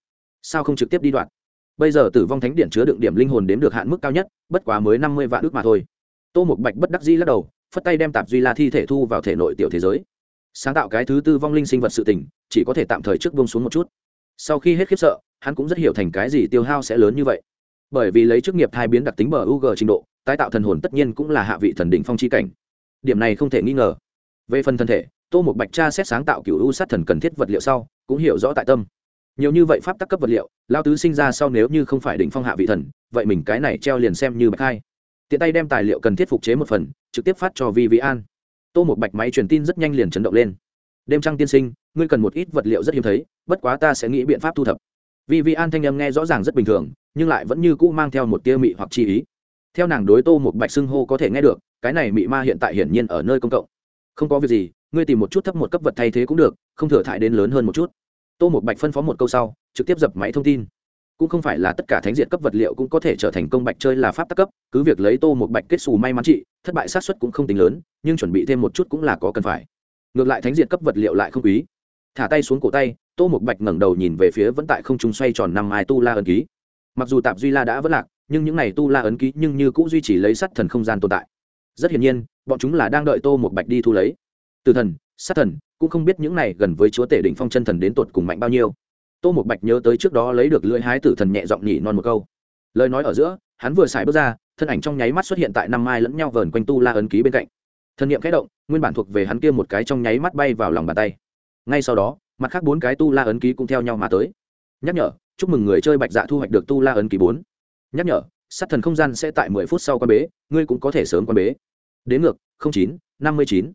Sao không trực tiếp đi đoạn bây giờ tử vong thánh điện chứa đựng điểm linh hồn đếm được hạn mức cao nhất bất quá mới năm mươi vạn ước mà thôi. Tô một bạch bất đắc dĩ lắc đầu phất tay đem tạp duy la thi thể thu vào thể nội tiểu thế giới. Sáng tạo cái thứ tư vong linh sinh vật sự tỉnh, chỉ có thể tạm thời trước vông xuống một chút. Sau khi hết khiếp sợ hắn cũng rất hiểu thành cái gì tiêu hao sẽ lớn như vậy. Bởi vì lấy chức nghiệp thai biến đặc tính bờ u g trình độ tái tạo thần hồn tất nhiên cũng là hạ vị thần đỉnh phong chi cảnh. Điểm này không thể nghi ngờ. Về phần thân thể tô một bạch cha xét sáng tạo cựu u sát thần cần thiết vật liệu sau cũng hiểu rõ tại tâm nhiều như vậy pháp tắc cấp vật liệu, lao tứ sinh ra sau nếu như không phải đỉnh phong hạ vị thần, vậy mình cái này treo liền xem như bạch hai. Tiện tay đem tài liệu cần thiết phục chế một phần, trực tiếp phát cho vi Vi an. Tô một bạch máy truyền tin rất nhanh liền chấn động lên. Đêm trăng tiên sinh, ngươi cần một ít vật liệu rất hiếm thấy, bất quá ta sẽ nghĩ biện pháp thu thập. Vi Vi an thanh âm nghe rõ ràng rất bình thường, nhưng lại vẫn như cũ mang theo một tia mị hoặc chi ý. Theo nàng đối tô một bạch xưng hô có thể nghe được, cái này mị ma hiện tại hiển nhiên ở nơi công cộng. Không có việc gì, ngươi tìm một chút thấp một cấp vật thay thế cũng được, không thừa thại đến lớn hơn một chút tô một bạch phân phó một câu sau, trực tiếp dập máy thông tin. Cũng không phải là tất cả thánh diện cấp vật liệu cũng có thể trở thành công bạch chơi là pháp tắc cấp, cứ việc lấy tô một bạch kết xù may mắn trị, thất bại sát xuất cũng không tính lớn, nhưng chuẩn bị thêm một chút cũng là có cần phải. Ngược lại thánh diện cấp vật liệu lại không quý. Thả tay xuống cổ tay, tô một bạch ngẩng đầu nhìn về phía vẫn tại không trung xoay tròn năm mai tu la ấn ký. Mặc dù tạp duy la đã vất lạc, nhưng những n à y tu la ấn ký nhưng như cũng duy trì lấy sắt thần không gian tồn tại. Rất hiển nhiên, bọn chúng là đang đợi tô một bạch đi thu lấy. Từ thần, sát thần cũng không biết những này gần với chúa tể đỉnh phong chân thần đến tột cùng mạnh bao nhiêu. Tô một bạch nhớ tới trước đó lấy được lưỡi hái tử thần nhẹ giọng nhỉ non một câu. Lời nói ở giữa, hắn vừa xài bước ra, thân ảnh trong nháy mắt xuất hiện tại năm mai lẫn nhau vờn quanh tu la ấn ký bên cạnh. Thân nhiệm khẽ động, nguyên bản thuộc về hắn kia một cái trong nháy mắt bay vào lòng bàn tay. Ngay sau đó, mặt khác bốn cái tu la ấn ký cũng theo nhau mà tới. Nhắc nhở, chúc mừng người chơi bạch dạ thu hoạch được tu la ấn ký bốn. Nhắc nhở, sát thần không gian sẽ tại mười phút sau quan bế, ngươi cũng có thể sớm quan bế. Đến ngược chín, năm mươi chín.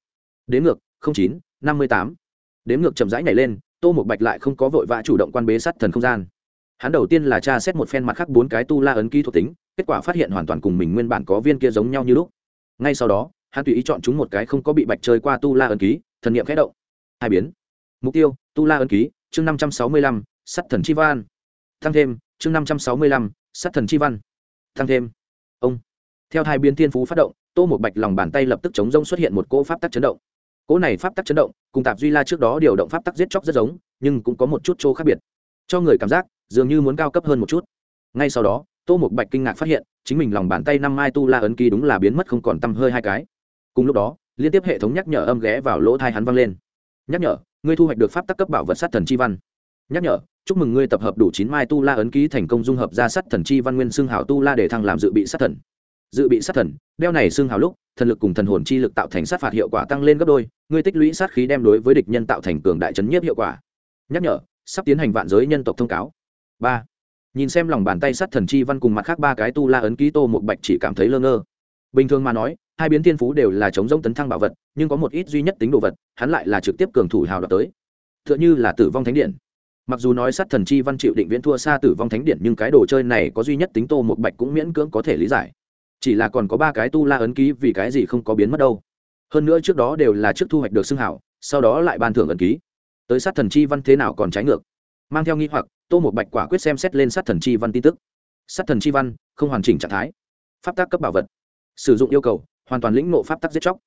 Đến ngược chín năm mươi tám. Đến ngược chậm rãi nhảy lên, tô một bạch lại không có vội vã chủ động quan bế sát thần không gian. Hắn đầu tiên là tra xét một phen mặt khác bốn cái tu la ấn ký thuộc tính, kết quả phát hiện hoàn toàn cùng mình nguyên bản có viên kia giống nhau như lúc. Ngay sau đó, hắn tùy ý chọn chúng một cái không có bị bạch chơi qua tu la ấn ký, thần nghiệm khẽ động. Hai biến. Mục tiêu, tu la ấn ký, chương năm trăm sáu mươi lăm sắt thần chi văn. Tăng thêm, chương năm trăm sáu mươi lăm sắt thần chi văn. Tăng thêm. Ông. Theo hai biến thiên phú phát động, tô một bạch lòng bàn tay lập tức chống rông xuất hiện một cỗ pháp tắc chấn động cỗ này pháp tắc chấn động, cùng tạp duy la trước đó điều động pháp tắc giết chóc rất giống, nhưng cũng có một chút chỗ khác biệt. Cho người cảm giác, dường như muốn cao cấp hơn một chút. Ngay sau đó, tô một bạch kinh ngạc phát hiện, chính mình lòng bàn tay năm mai tu la ấn ký đúng là biến mất không còn tăm hơi hai cái. Cùng lúc đó, liên tiếp hệ thống nhắc nhở âm ghé vào lỗ thai hắn vang lên. Nhắc nhở, ngươi thu hoạch được pháp tắc cấp bảo vật sát thần chi văn. Nhắc nhở, chúc mừng ngươi tập hợp đủ chín mai tu la ấn ký thành công dung hợp ra sát thần chi văn nguyên xương hảo tu la để thăng làm dự bị sát thần dự bị sát thần, đeo này xương hào lúc, thần lực cùng thần hồn chi lực tạo thành sát phạt hiệu quả tăng lên gấp đôi, ngươi tích lũy sát khí đem đối với địch nhân tạo thành cường đại chấn nhiếp hiệu quả. Nhắc nhở, sắp tiến hành vạn giới nhân tộc thông cáo. Ba. Nhìn xem lòng bàn tay sát thần chi văn cùng mặt khác ba cái tu la ấn ký tô một bạch chỉ cảm thấy lơ ngơ. Bình thường mà nói, hai biến thiên phú đều là chống rông tấn thăng bảo vật, nhưng có một ít duy nhất tính đồ vật, hắn lại là trực tiếp cường thủ hào đoạt tới. T h ư ợ n h ư là tử vong thánh điện. Mặc dù nói sát thần chi văn chịu định viễn thua xa tử vong thánh điện, nhưng cái đồ chơi này có duy nhất tính tô một bạch cũng miễn cưỡng có thể lý giải chỉ là còn có ba cái tu la ấn ký, vì cái gì không có biến mất đâu? Hơn nữa trước đó đều là trước thu hoạch được xưng hảo, sau đó lại ban thưởng ấn ký. Tới sát thần chi văn thế nào còn trái ngược. Mang theo nghi hoặc, tô một bạch quả quyết xem xét lên sát thần chi văn tin tức. Sát thần chi văn, không hoàn chỉnh trạng thái. Pháp tác cấp bảo vật. Sử dụng yêu cầu, hoàn toàn lĩnh nộ pháp tắc giết chóc.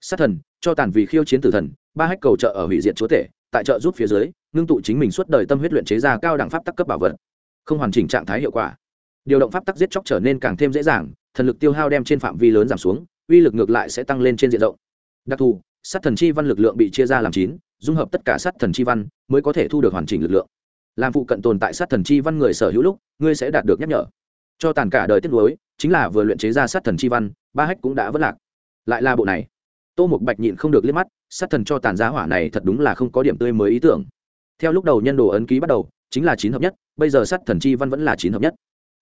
Sát thần, cho tàn vì khiêu chiến tử thần, ba hách cầu trợ ở hủy diệt chúa tể, tại trợ giúp phía dưới, ngưng tụ chính mình suốt đời tâm huyết luyện chế ra cao đẳng pháp tắc cấp bảo vật. Không hoàn chỉnh trạng thái hiệu quả điều động pháp tắc giết chóc trở nên càng thêm dễ dàng, thần lực tiêu hao đem trên phạm vi lớn giảm xuống, uy lực ngược lại sẽ tăng lên trên diện rộng. Đặc thù, sát thần chi văn lực lượng bị chia ra làm chín, dung hợp tất cả sát thần chi văn mới có thể thu được hoàn chỉnh lực lượng. Làm phụ cận tồn tại sát thần chi văn người sở hữu lúc, ngươi sẽ đạt được nhắc nhở. Cho tàn cả đời tiết lối chính là vừa luyện chế ra sát thần chi văn, ba hách cũng đã vất lạc. Lại là bộ này. Tô một bạch nhịn không được liếc mắt, sát thần cho tàn giá hỏa này thật đúng là không có điểm tươi mới ý tưởng. Theo lúc đầu nhân đồ ấn ký bắt đầu, chính là chín hợp nhất, bây giờ sát thần chi văn vẫn là chín hợp nhất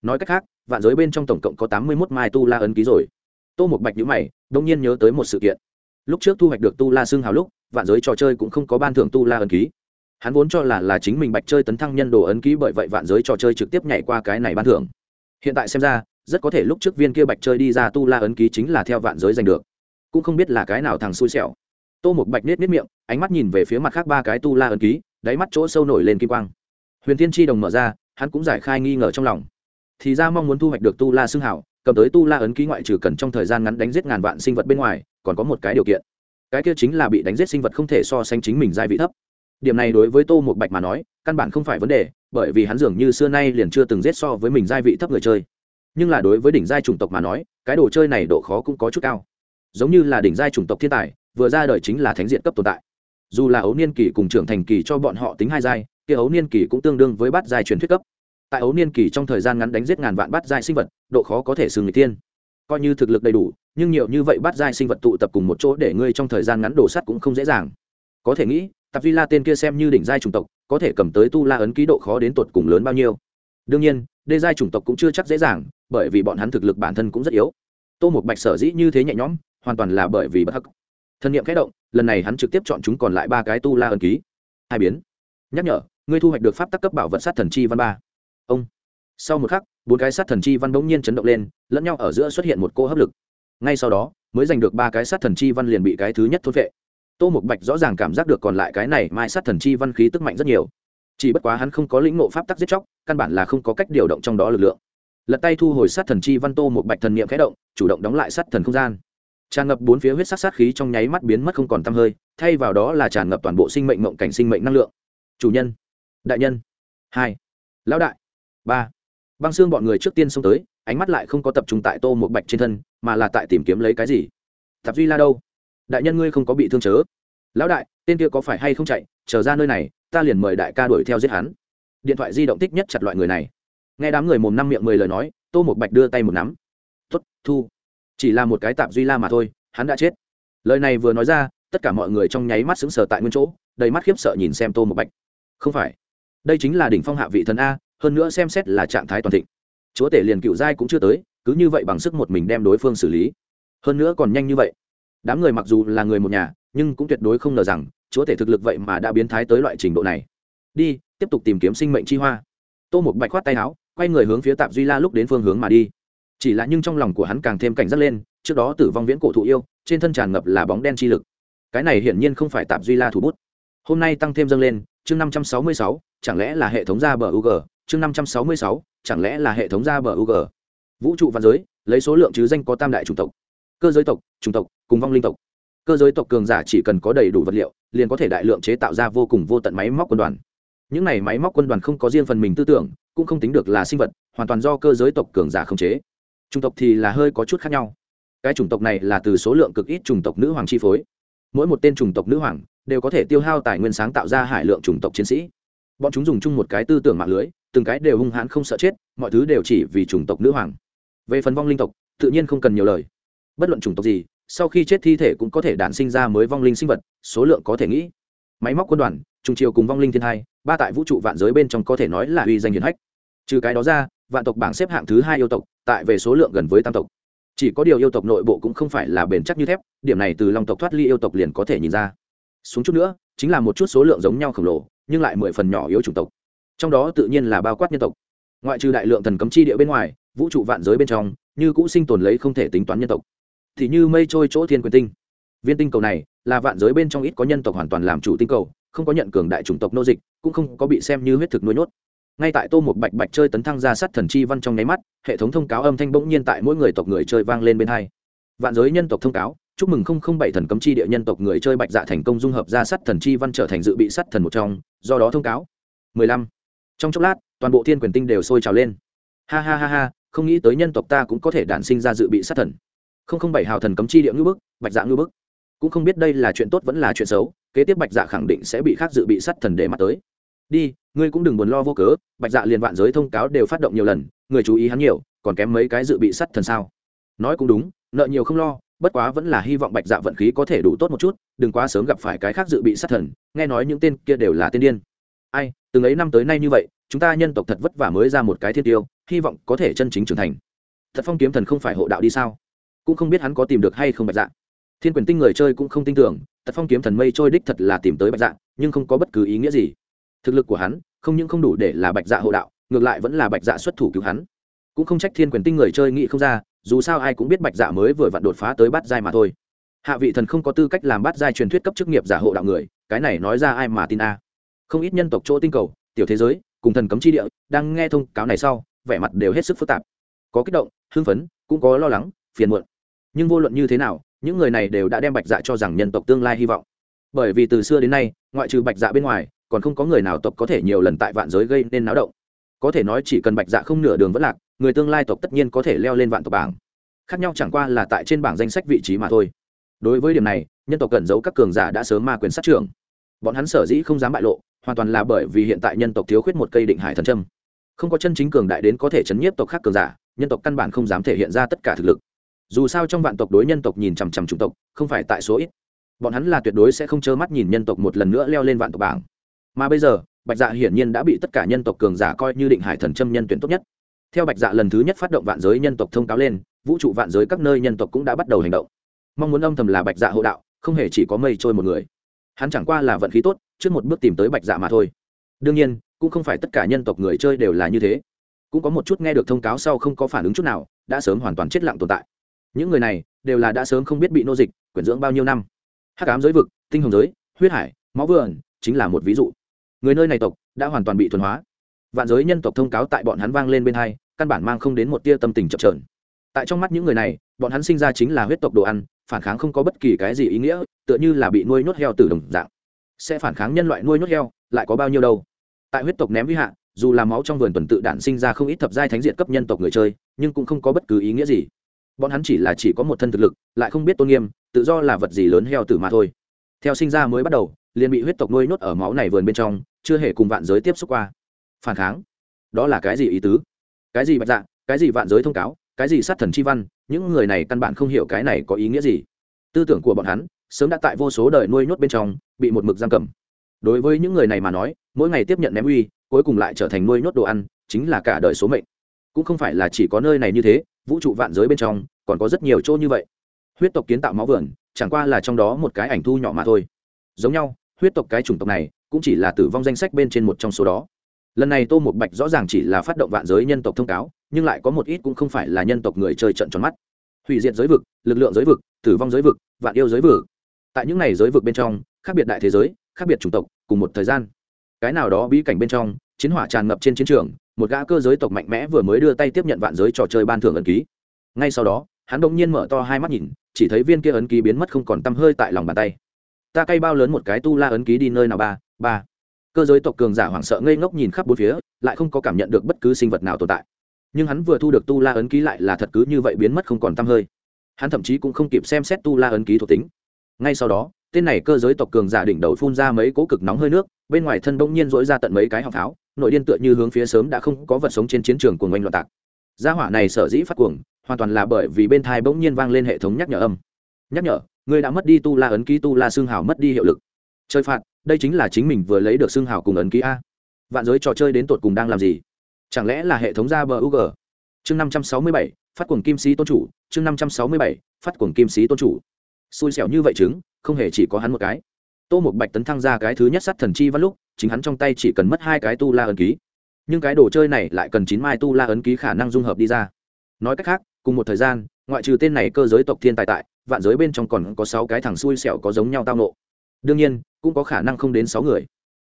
nói cách khác, vạn giới bên trong tổng cộng có tám mươi mốt mai tu la ấn ký rồi. Tô một bạch nhữ mày, đông nhiên nhớ tới một sự kiện. Lúc trước thu hoạch được tu la xương hào lúc, vạn giới trò chơi cũng không có ban thưởng tu la ấn ký. Hắn vốn cho là là chính mình bạch chơi tấn thăng nhân đồ ấn ký bởi vậy vạn giới trò chơi trực tiếp nhảy qua cái này ban thưởng. Hiện tại xem ra, rất có thể lúc trước viên kia bạch chơi đi ra tu la ấn ký chính là theo vạn giới giành được. Cũng không biết là cái nào thằng xui xẻo. Tô một bạch nết nết miệng, ánh mắt nhìn về phía mặt khác ba cái tu la ấn ký, đáy mắt chỗ sâu nổi lên kim quang. Huyền thiên tri đồng mở ra, hắn cũng giải khai nghi ngờ trong lòng thì ra mong muốn thu hoạch được tu la xưng hảo cầm tới tu la ấn ký ngoại trừ cần trong thời gian ngắn đánh giết ngàn vạn sinh vật bên ngoài, còn có một cái điều kiện. Cái kia chính là bị đánh giết sinh vật không thể so sánh chính mình giai vị thấp. Điểm này đối với tô một bạch mà nói, căn bản không phải vấn đề, bởi vì hắn dường như xưa nay liền chưa từng giết so với mình giai vị thấp người chơi. Nhưng là đối với đỉnh giai chủng tộc mà nói, cái đồ chơi này độ khó cũng có chút cao. Giống như là đỉnh giai chủng tộc thiên tài, vừa ra đời chính là thánh diện cấp tồn tại. Dù là ấu niên kỳ cùng trưởng thành kỳ cho bọn họ tính hai giai, kia ấu niên kỳ cũng tương đương với bát giai truyền thuyết cấp tại ấu niên kỳ trong thời gian ngắn đánh giết ngàn vạn bát giai sinh vật, độ khó có thể xử người tiên coi như thực lực đầy đủ, nhưng nhiều như vậy bát giai sinh vật tụ tập cùng một chỗ để ngươi trong thời gian ngắn đổ sắt cũng không dễ dàng. Có thể nghĩ, tạp vi la tên kia xem như đỉnh giai chủng tộc, có thể cầm tới tu la ấn ký độ khó đến tột cùng lớn bao nhiêu. Đương nhiên, đê giai chủng tộc cũng chưa chắc dễ dàng, bởi vì bọn hắn thực lực bản thân cũng rất yếu. Tô một bạch sở dĩ như thế nhẹ nhõm, hoàn toàn là bởi vì bất hắc. Thân nhiệm khẽ động, lần này hắn trực tiếp chọn chúng còn lại ba cái tu la ấn ký. Hai biến. Nhắc nhở, ngươi thu hoạch được pháp tắc cấp bảo vật sát thần chi văn ba ông. Sau một khắc, bốn cái sát thần chi văn bỗng nhiên chấn động lên, lẫn nhau ở giữa xuất hiện một cô hấp lực. Ngay sau đó, mới giành được ba cái sát thần chi văn liền bị cái thứ nhất thốt vệ tô mục bạch rõ ràng cảm giác được còn lại cái này mai sát thần chi văn khí tức mạnh rất nhiều. Chỉ bất quá hắn không có lĩnh ngộ pháp tắc giết chóc, căn bản là không có cách điều động trong đó lực lượng. Lật tay thu hồi sát thần chi văn tô một bạch thần niệm khẽ động, chủ động đóng lại sát thần không gian. Tràn ngập bốn phía huyết sắc sát khí trong nháy mắt biến mất không còn t hơi, thay vào đó là tràn ngập toàn bộ sinh mệnh mộng cảnh sinh mệnh năng lượng. Chủ nhân. Đại nhân. Hai. Lão đại ba. Băng xương bọn người trước tiên xông tới, ánh mắt lại không có tập trung tại tô một bạch trên thân, mà là tại tìm kiếm lấy cái gì? Tạp duy la đâu? Đại nhân ngươi không có bị thương chớ. Lão đại, tên kia có phải hay không chạy? Trở ra nơi này, ta liền mời đại ca đuổi theo giết hắn. Điện thoại di động tích nhất chặt loại người này. Nghe đám người mồm năm miệng mười lời nói, tô một bạch đưa tay một nắm. Tuất thu. Chỉ là một cái tạp duy la mà thôi, hắn đã chết. Lời này vừa nói ra, tất cả mọi người trong nháy mắt sững sờ tại nguyên chỗ, đầy mắt khiếp sợ nhìn xem tô một bạch. Không phải. Đây chính là đỉnh phong hạ vị thần a hơn nữa xem xét là trạng thái toàn thịnh. Chúa tể liền cựu giai cũng chưa tới, cứ như vậy bằng sức một mình đem đối phương xử lý. Hơn nữa còn nhanh như vậy. Đám người mặc dù là người một nhà, nhưng cũng tuyệt đối không ngờ rằng, chúa tể thực lực vậy mà đã biến thái tới loại trình độ này. Đi, tiếp tục tìm kiếm sinh mệnh chi hoa. Tô một bạch khoát tay áo, quay người hướng phía tạp duy la lúc đến phương hướng mà đi. Chỉ là nhưng trong lòng của hắn càng thêm cảnh giác lên, trước đó tử vong viễn cổ thụ yêu, trên thân tràn ngập là bóng đen chi lực. Cái này hiển nhiên không phải tạp duy la thủ bút. Hôm nay tăng thêm dâng lên, chương năm trăm sáu mươi sáu, chẳng lẽ là hệ thống ra bờ u g chương năm trăm sáu mươi sáu, chẳng lẽ là hệ thống ra bờ UG vũ trụ văn giới, lấy số lượng chứ danh có tam đại chủng tộc. Cơ giới tộc, chủng tộc, cùng vong linh tộc. Cơ giới tộc cường giả chỉ cần có đầy đủ vật liệu, liền có thể đại lượng chế tạo ra vô cùng vô tận máy móc quân đoàn. Những này máy móc quân đoàn không có riêng phần mình tư tưởng, cũng không tính được là sinh vật, hoàn toàn do cơ giới tộc cường giả khống chế. Chủng tộc thì là hơi có chút khác nhau. Cái chủng tộc này là từ số lượng cực ít chủng tộc nữ hoàng chi phối. Mỗi một tên chủng tộc nữ hoàng đều có thể tiêu hao tài nguyên sáng tạo ra hải lượng chủng tộc chiến sĩ. Bọn chúng dùng chung một cái tư tưởng mạng lưới từng cái đều hung hãn không sợ chết, mọi thứ đều chỉ vì chủng tộc nữ hoàng. Về phần vong linh tộc, tự nhiên không cần nhiều lời. Bất luận chủng tộc gì, sau khi chết thi thể cũng có thể đản sinh ra mới vong linh sinh vật, số lượng có thể nghĩ. Máy móc quân đoàn, trùng triều cùng vong linh thiên hai ba tại vũ trụ vạn giới bên trong có thể nói là uy danh hiển hách. Trừ cái đó ra, vạn tộc bảng xếp hạng thứ hai yêu tộc, tại về số lượng gần với tam tộc. Chỉ có điều yêu tộc nội bộ cũng không phải là bền chắc như thép, điểm này từ long tộc thoát ly yêu tộc liền có thể nhìn ra. Xuống chút nữa, chính là một chút số lượng giống nhau khổng lồ, nhưng lại mười phần nhỏ yếu chủng tộc trong đó tự nhiên là bao quát nhân tộc. Ngoại trừ đại lượng thần cấm chi địa bên ngoài, vũ trụ vạn giới bên trong, như cũ sinh tồn lấy không thể tính toán nhân tộc. Thì như mây trôi chỗ thiên quyền tinh. Viên tinh cầu này là vạn giới bên trong ít có nhân tộc hoàn toàn làm chủ tinh cầu, không có nhận cường đại chủng tộc nô dịch, cũng không có bị xem như huyết thực nuôi nhốt. Ngay tại tô một bạch bạch chơi tấn thăng ra sát thần chi văn trong nháy mắt, hệ thống thông cáo âm thanh bỗng nhiên tại mỗi người tộc người chơi vang lên bên hai. Vạn giới nhân tộc thông cáo, chúc mừng không không bảy thần cấm chi địa nhân tộc người chơi bạch dạ thành công dung hợp ra sát thần chi văn trở thành dự bị sát thần một trong, do đó thông cáo. Mười lăm trong chốc lát, toàn bộ thiên quyền tinh đều sôi trào lên. Ha ha ha ha, không nghĩ tới nhân tộc ta cũng có thể đản sinh ra dự bị sát thần. Không không bảy hào thần cấm chi địa ngư bức, bạch dạ ngư bức. Cũng không biết đây là chuyện tốt vẫn là chuyện xấu, kế tiếp bạch dạ khẳng định sẽ bị khác dự bị sát thần để mắt tới. Đi, ngươi cũng đừng buồn lo vô cớ, bạch dạ liền vạn giới thông cáo đều phát động nhiều lần, người chú ý hắn nhiều, còn kém mấy cái dự bị sát thần sao. Nói cũng đúng, nợ nhiều không lo, bất quá vẫn là hy vọng bạch dạ vận khí có thể đủ tốt một chút, đừng quá sớm gặp phải cái khác dự bị sát thần, nghe nói những tên kia đều là tên điên ai, từng ấy năm tới nay như vậy, chúng ta nhân tộc thật vất vả mới ra một cái thiên tiêu, hy vọng có thể chân chính trưởng thành. Thật phong kiếm thần không phải hộ đạo đi sao? Cũng không biết hắn có tìm được hay không bạch dạ. Thiên quyền tinh người chơi cũng không tin tưởng tật phong kiếm thần mây trôi đích thật là tìm tới bạch dạ nhưng không có bất cứ ý nghĩa gì. Thực lực của hắn, không những không đủ để là bạch dạ hộ đạo, ngược lại vẫn là bạch dạ xuất thủ cứu hắn. Cũng không trách thiên quyền tinh người chơi nghĩ không ra, dù sao ai cũng biết bạch dạ mới vừa vặn đột phá tới bát giai mà thôi. Hạ vị thần không có tư cách làm bát giai truyền thuyết cấp chức nghiệp giả hộ đạo người, cái này nói ra ai mà tin a? Không ít nhân tộc chỗ tinh cầu, tiểu thế giới, cùng thần cấm chi địa, đang nghe thông cáo này sau, vẻ mặt đều hết sức phức tạp. Có kích động, hưng phấn, cũng có lo lắng, phiền muộn. Nhưng vô luận như thế nào, những người này đều đã đem bạch dạ cho rằng nhân tộc tương lai hy vọng. Bởi vì từ xưa đến nay, ngoại trừ bạch dạ bên ngoài, còn không có người nào tộc có thể nhiều lần tại vạn giới gây nên náo động. Có thể nói chỉ cần bạch dạ không nửa đường vẫn lạc, người tương lai tộc tất nhiên có thể leo lên vạn tộc bảng. Khác nhau chẳng qua là tại trên bảng danh sách vị trí mà thôi. Đối với điểm này, nhân tộc cần giấu các cường giả đã sớm ma quyền sát trưởng. Bọn hắn sở dĩ không dám bại lộ hoàn toàn là bởi vì hiện tại nhân tộc thiếu khuyết một cây định hải thần trâm không có chân chính cường đại đến có thể chấn nhiếp tộc khác cường giả, nhân tộc căn bản không dám thể hiện ra tất cả thực lực. Dù sao trong vạn tộc đối nhân tộc nhìn chằm chằm chủng tộc, không phải tại số ít. Bọn hắn là tuyệt đối sẽ không trơ mắt nhìn nhân tộc một lần nữa leo lên vạn tộc bảng. Mà bây giờ, bạch dạ hiển nhiên đã bị tất cả nhân tộc cường giả coi như định hải thần châm nhân tuyển tốt nhất. Theo bạch dạ lần thứ nhất phát động vạn giới nhân tộc thông cáo lên, vũ trụ vạn giới các nơi nhân tộc cũng đã bắt đầu hành động. Mong muốn âm thầm là bạch dạ hộ đạo, không hề chỉ có mây trôi một người. Hắn chẳng qua là vận khí tốt trước một bước tìm tới bạch dạ mà thôi. Đương nhiên, cũng không phải tất cả nhân tộc người chơi đều là như thế. Cũng có một chút nghe được thông cáo sau không có phản ứng chút nào, đã sớm hoàn toàn chết lặng tồn tại. Những người này đều là đã sớm không biết bị nô dịch quyển dưỡng bao nhiêu năm. Hát cám giới vực, tinh hồng giới, huyết hải, máu vườn, chính là một ví dụ. Người nơi này tộc đã hoàn toàn bị thuần hóa. Vạn giới nhân tộc thông cáo tại bọn hắn vang lên bên hai, căn bản mang không đến một tia tâm tình chập trờn tại trong mắt những người này, bọn hắn sinh ra chính là huyết tộc đồ ăn, phản kháng không có bất kỳ cái gì ý nghĩa, tựa như là bị nuôi nhốt heo từ đồng dạng sẽ phản kháng nhân loại nuôi nhốt heo, lại có bao nhiêu đâu. Tại huyết tộc ném vi hạ, dù là máu trong vườn tuần tự đản sinh ra không ít thập giai thánh diện cấp nhân tộc người chơi, nhưng cũng không có bất cứ ý nghĩa gì. Bọn hắn chỉ là chỉ có một thân thực lực, lại không biết tôn nghiêm, tự do là vật gì lớn heo tử mà thôi. Theo sinh ra mới bắt đầu, liền bị huyết tộc nuôi nhốt ở máu này vườn bên trong, chưa hề cùng vạn giới tiếp xúc qua. Phản kháng? Đó là cái gì ý tứ? Cái gì bạch dạ cái gì vạn giới thông cáo, cái gì sát thần chi văn, những người này căn bản không hiểu cái này có ý nghĩa gì. Tư tưởng của bọn hắn sớm đã tại vô số đời nuôi nhốt bên trong, bị một mực giam cầm. Đối với những người này mà nói, mỗi ngày tiếp nhận ném uy, cuối cùng lại trở thành nuôi nhốt đồ ăn, chính là cả đời số mệnh. Cũng không phải là chỉ có nơi này như thế, vũ trụ vạn giới bên trong, còn có rất nhiều chỗ như vậy. Huyết tộc kiến tạo máu vườn, chẳng qua là trong đó một cái ảnh thu nhỏ mà thôi. Giống nhau, huyết tộc cái chủng tộc này, cũng chỉ là tử vong danh sách bên trên một trong số đó. Lần này tô một bạch rõ ràng chỉ là phát động vạn giới nhân tộc thông cáo, nhưng lại có một ít cũng không phải là nhân tộc người chơi trận tròn mắt. Hủy diệt giới vực, lực lượng giới vực, tử vong giới vực, vạn yêu giới vực tại những này giới vực bên trong, khác biệt đại thế giới, khác biệt chủng tộc, cùng một thời gian. Cái nào đó bí cảnh bên trong, chiến hỏa tràn ngập trên chiến trường, một gã cơ giới tộc mạnh mẽ vừa mới đưa tay tiếp nhận vạn giới trò chơi ban thưởng ấn ký. Ngay sau đó, hắn đông nhiên mở to hai mắt nhìn, chỉ thấy viên kia ấn ký biến mất không còn t hơi tại lòng bàn tay. Ta cay bao lớn một cái tu la ấn ký đi nơi nào ba ba. Cơ giới tộc cường giả hoảng sợ ngây ngốc nhìn khắp bốn phía, lại không có cảm nhận được bất cứ sinh vật nào tồn tại. Nhưng hắn vừa thu được tu la ấn ký lại là thật cứ như vậy biến mất không còn t hơi. Hắn thậm chí cũng không kịp xem xét tu la ấn ký thuộc tính ngay sau đó tên này cơ giới tộc cường giả đỉnh đầu phun ra mấy cố cực nóng hơi nước bên ngoài thân bỗng nhiên dỗi ra tận mấy cái họng tháo, nội điên tựa như hướng phía sớm đã không có vật sống trên chiến trường của ngoanh loạn tạc. Gia hỏa này sở dĩ phát cuồng hoàn toàn là bởi vì bên thai bỗng nhiên vang lên hệ thống nhắc nhở âm. Nhắc nhở ngươi đã mất đi tu la ấn ký tu la xương hào mất đi hiệu lực. Chơi phạt đây chính là chính mình vừa lấy được xương hào cùng ấn ký a. Vạn giới trò chơi đến tột cùng đang làm gì? Chẳng lẽ là hệ thống ra bờ u g chương năm trăm sáu mươi bảy phát cuồng kim sĩ tôn chủ chương năm trăm sáu mươi bảy phát cuồng kim sĩ tôn chủ xui xẻo như vậy chứng, không hề chỉ có hắn một cái. Tô một bạch tấn thăng ra cái thứ nhất sát thần chi văn lúc, chính hắn trong tay chỉ cần mất hai cái tu la ấn ký. Nhưng cái đồ chơi này lại cần chín mai tu la ấn ký khả năng dung hợp đi ra. Nói cách khác, cùng một thời gian, ngoại trừ tên này cơ giới tộc thiên tài tại, vạn giới bên trong còn có sáu cái thằng xui xẻo có giống nhau tao nộ đương nhiên, cũng có khả năng không đến sáu người.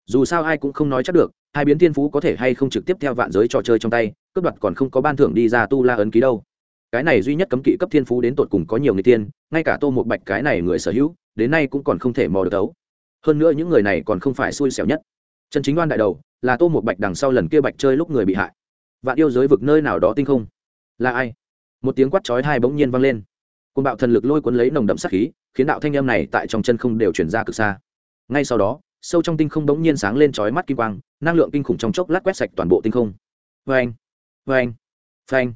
Dù sao ai cũng không nói chắc được, hai biến thiên phú có thể hay không trực tiếp theo vạn giới trò chơi trong tay, cướp đoạt còn không có ban thưởng đi ra tu la ấn ký đâu cái này duy nhất cấm kỵ cấp thiên phú đến tột cùng có nhiều người tiên, ngay cả tô một bạch cái này người sở hữu, đến nay cũng còn không thể mò được tấu. hơn nữa những người này còn không phải xui xẻo nhất. Chân chính oan đại đầu, là tô một bạch đằng sau lần kia bạch chơi lúc người bị hại. Vạn yêu giới vực nơi nào đó tinh không? Là ai? Một tiếng quát chói hai bỗng nhiên vang lên. Côn bạo thần lực lôi cuốn lấy nồng đậm sắc khí, khiến đạo thanh âm này tại trong chân không đều chuyển ra cực xa. Ngay sau đó, sâu trong tinh không bỗng nhiên sáng lên chói mắt kim quang, năng lượng kinh khủng trong chốc lát quét sạch toàn bộ tinh không. Vê anh vê anh phanh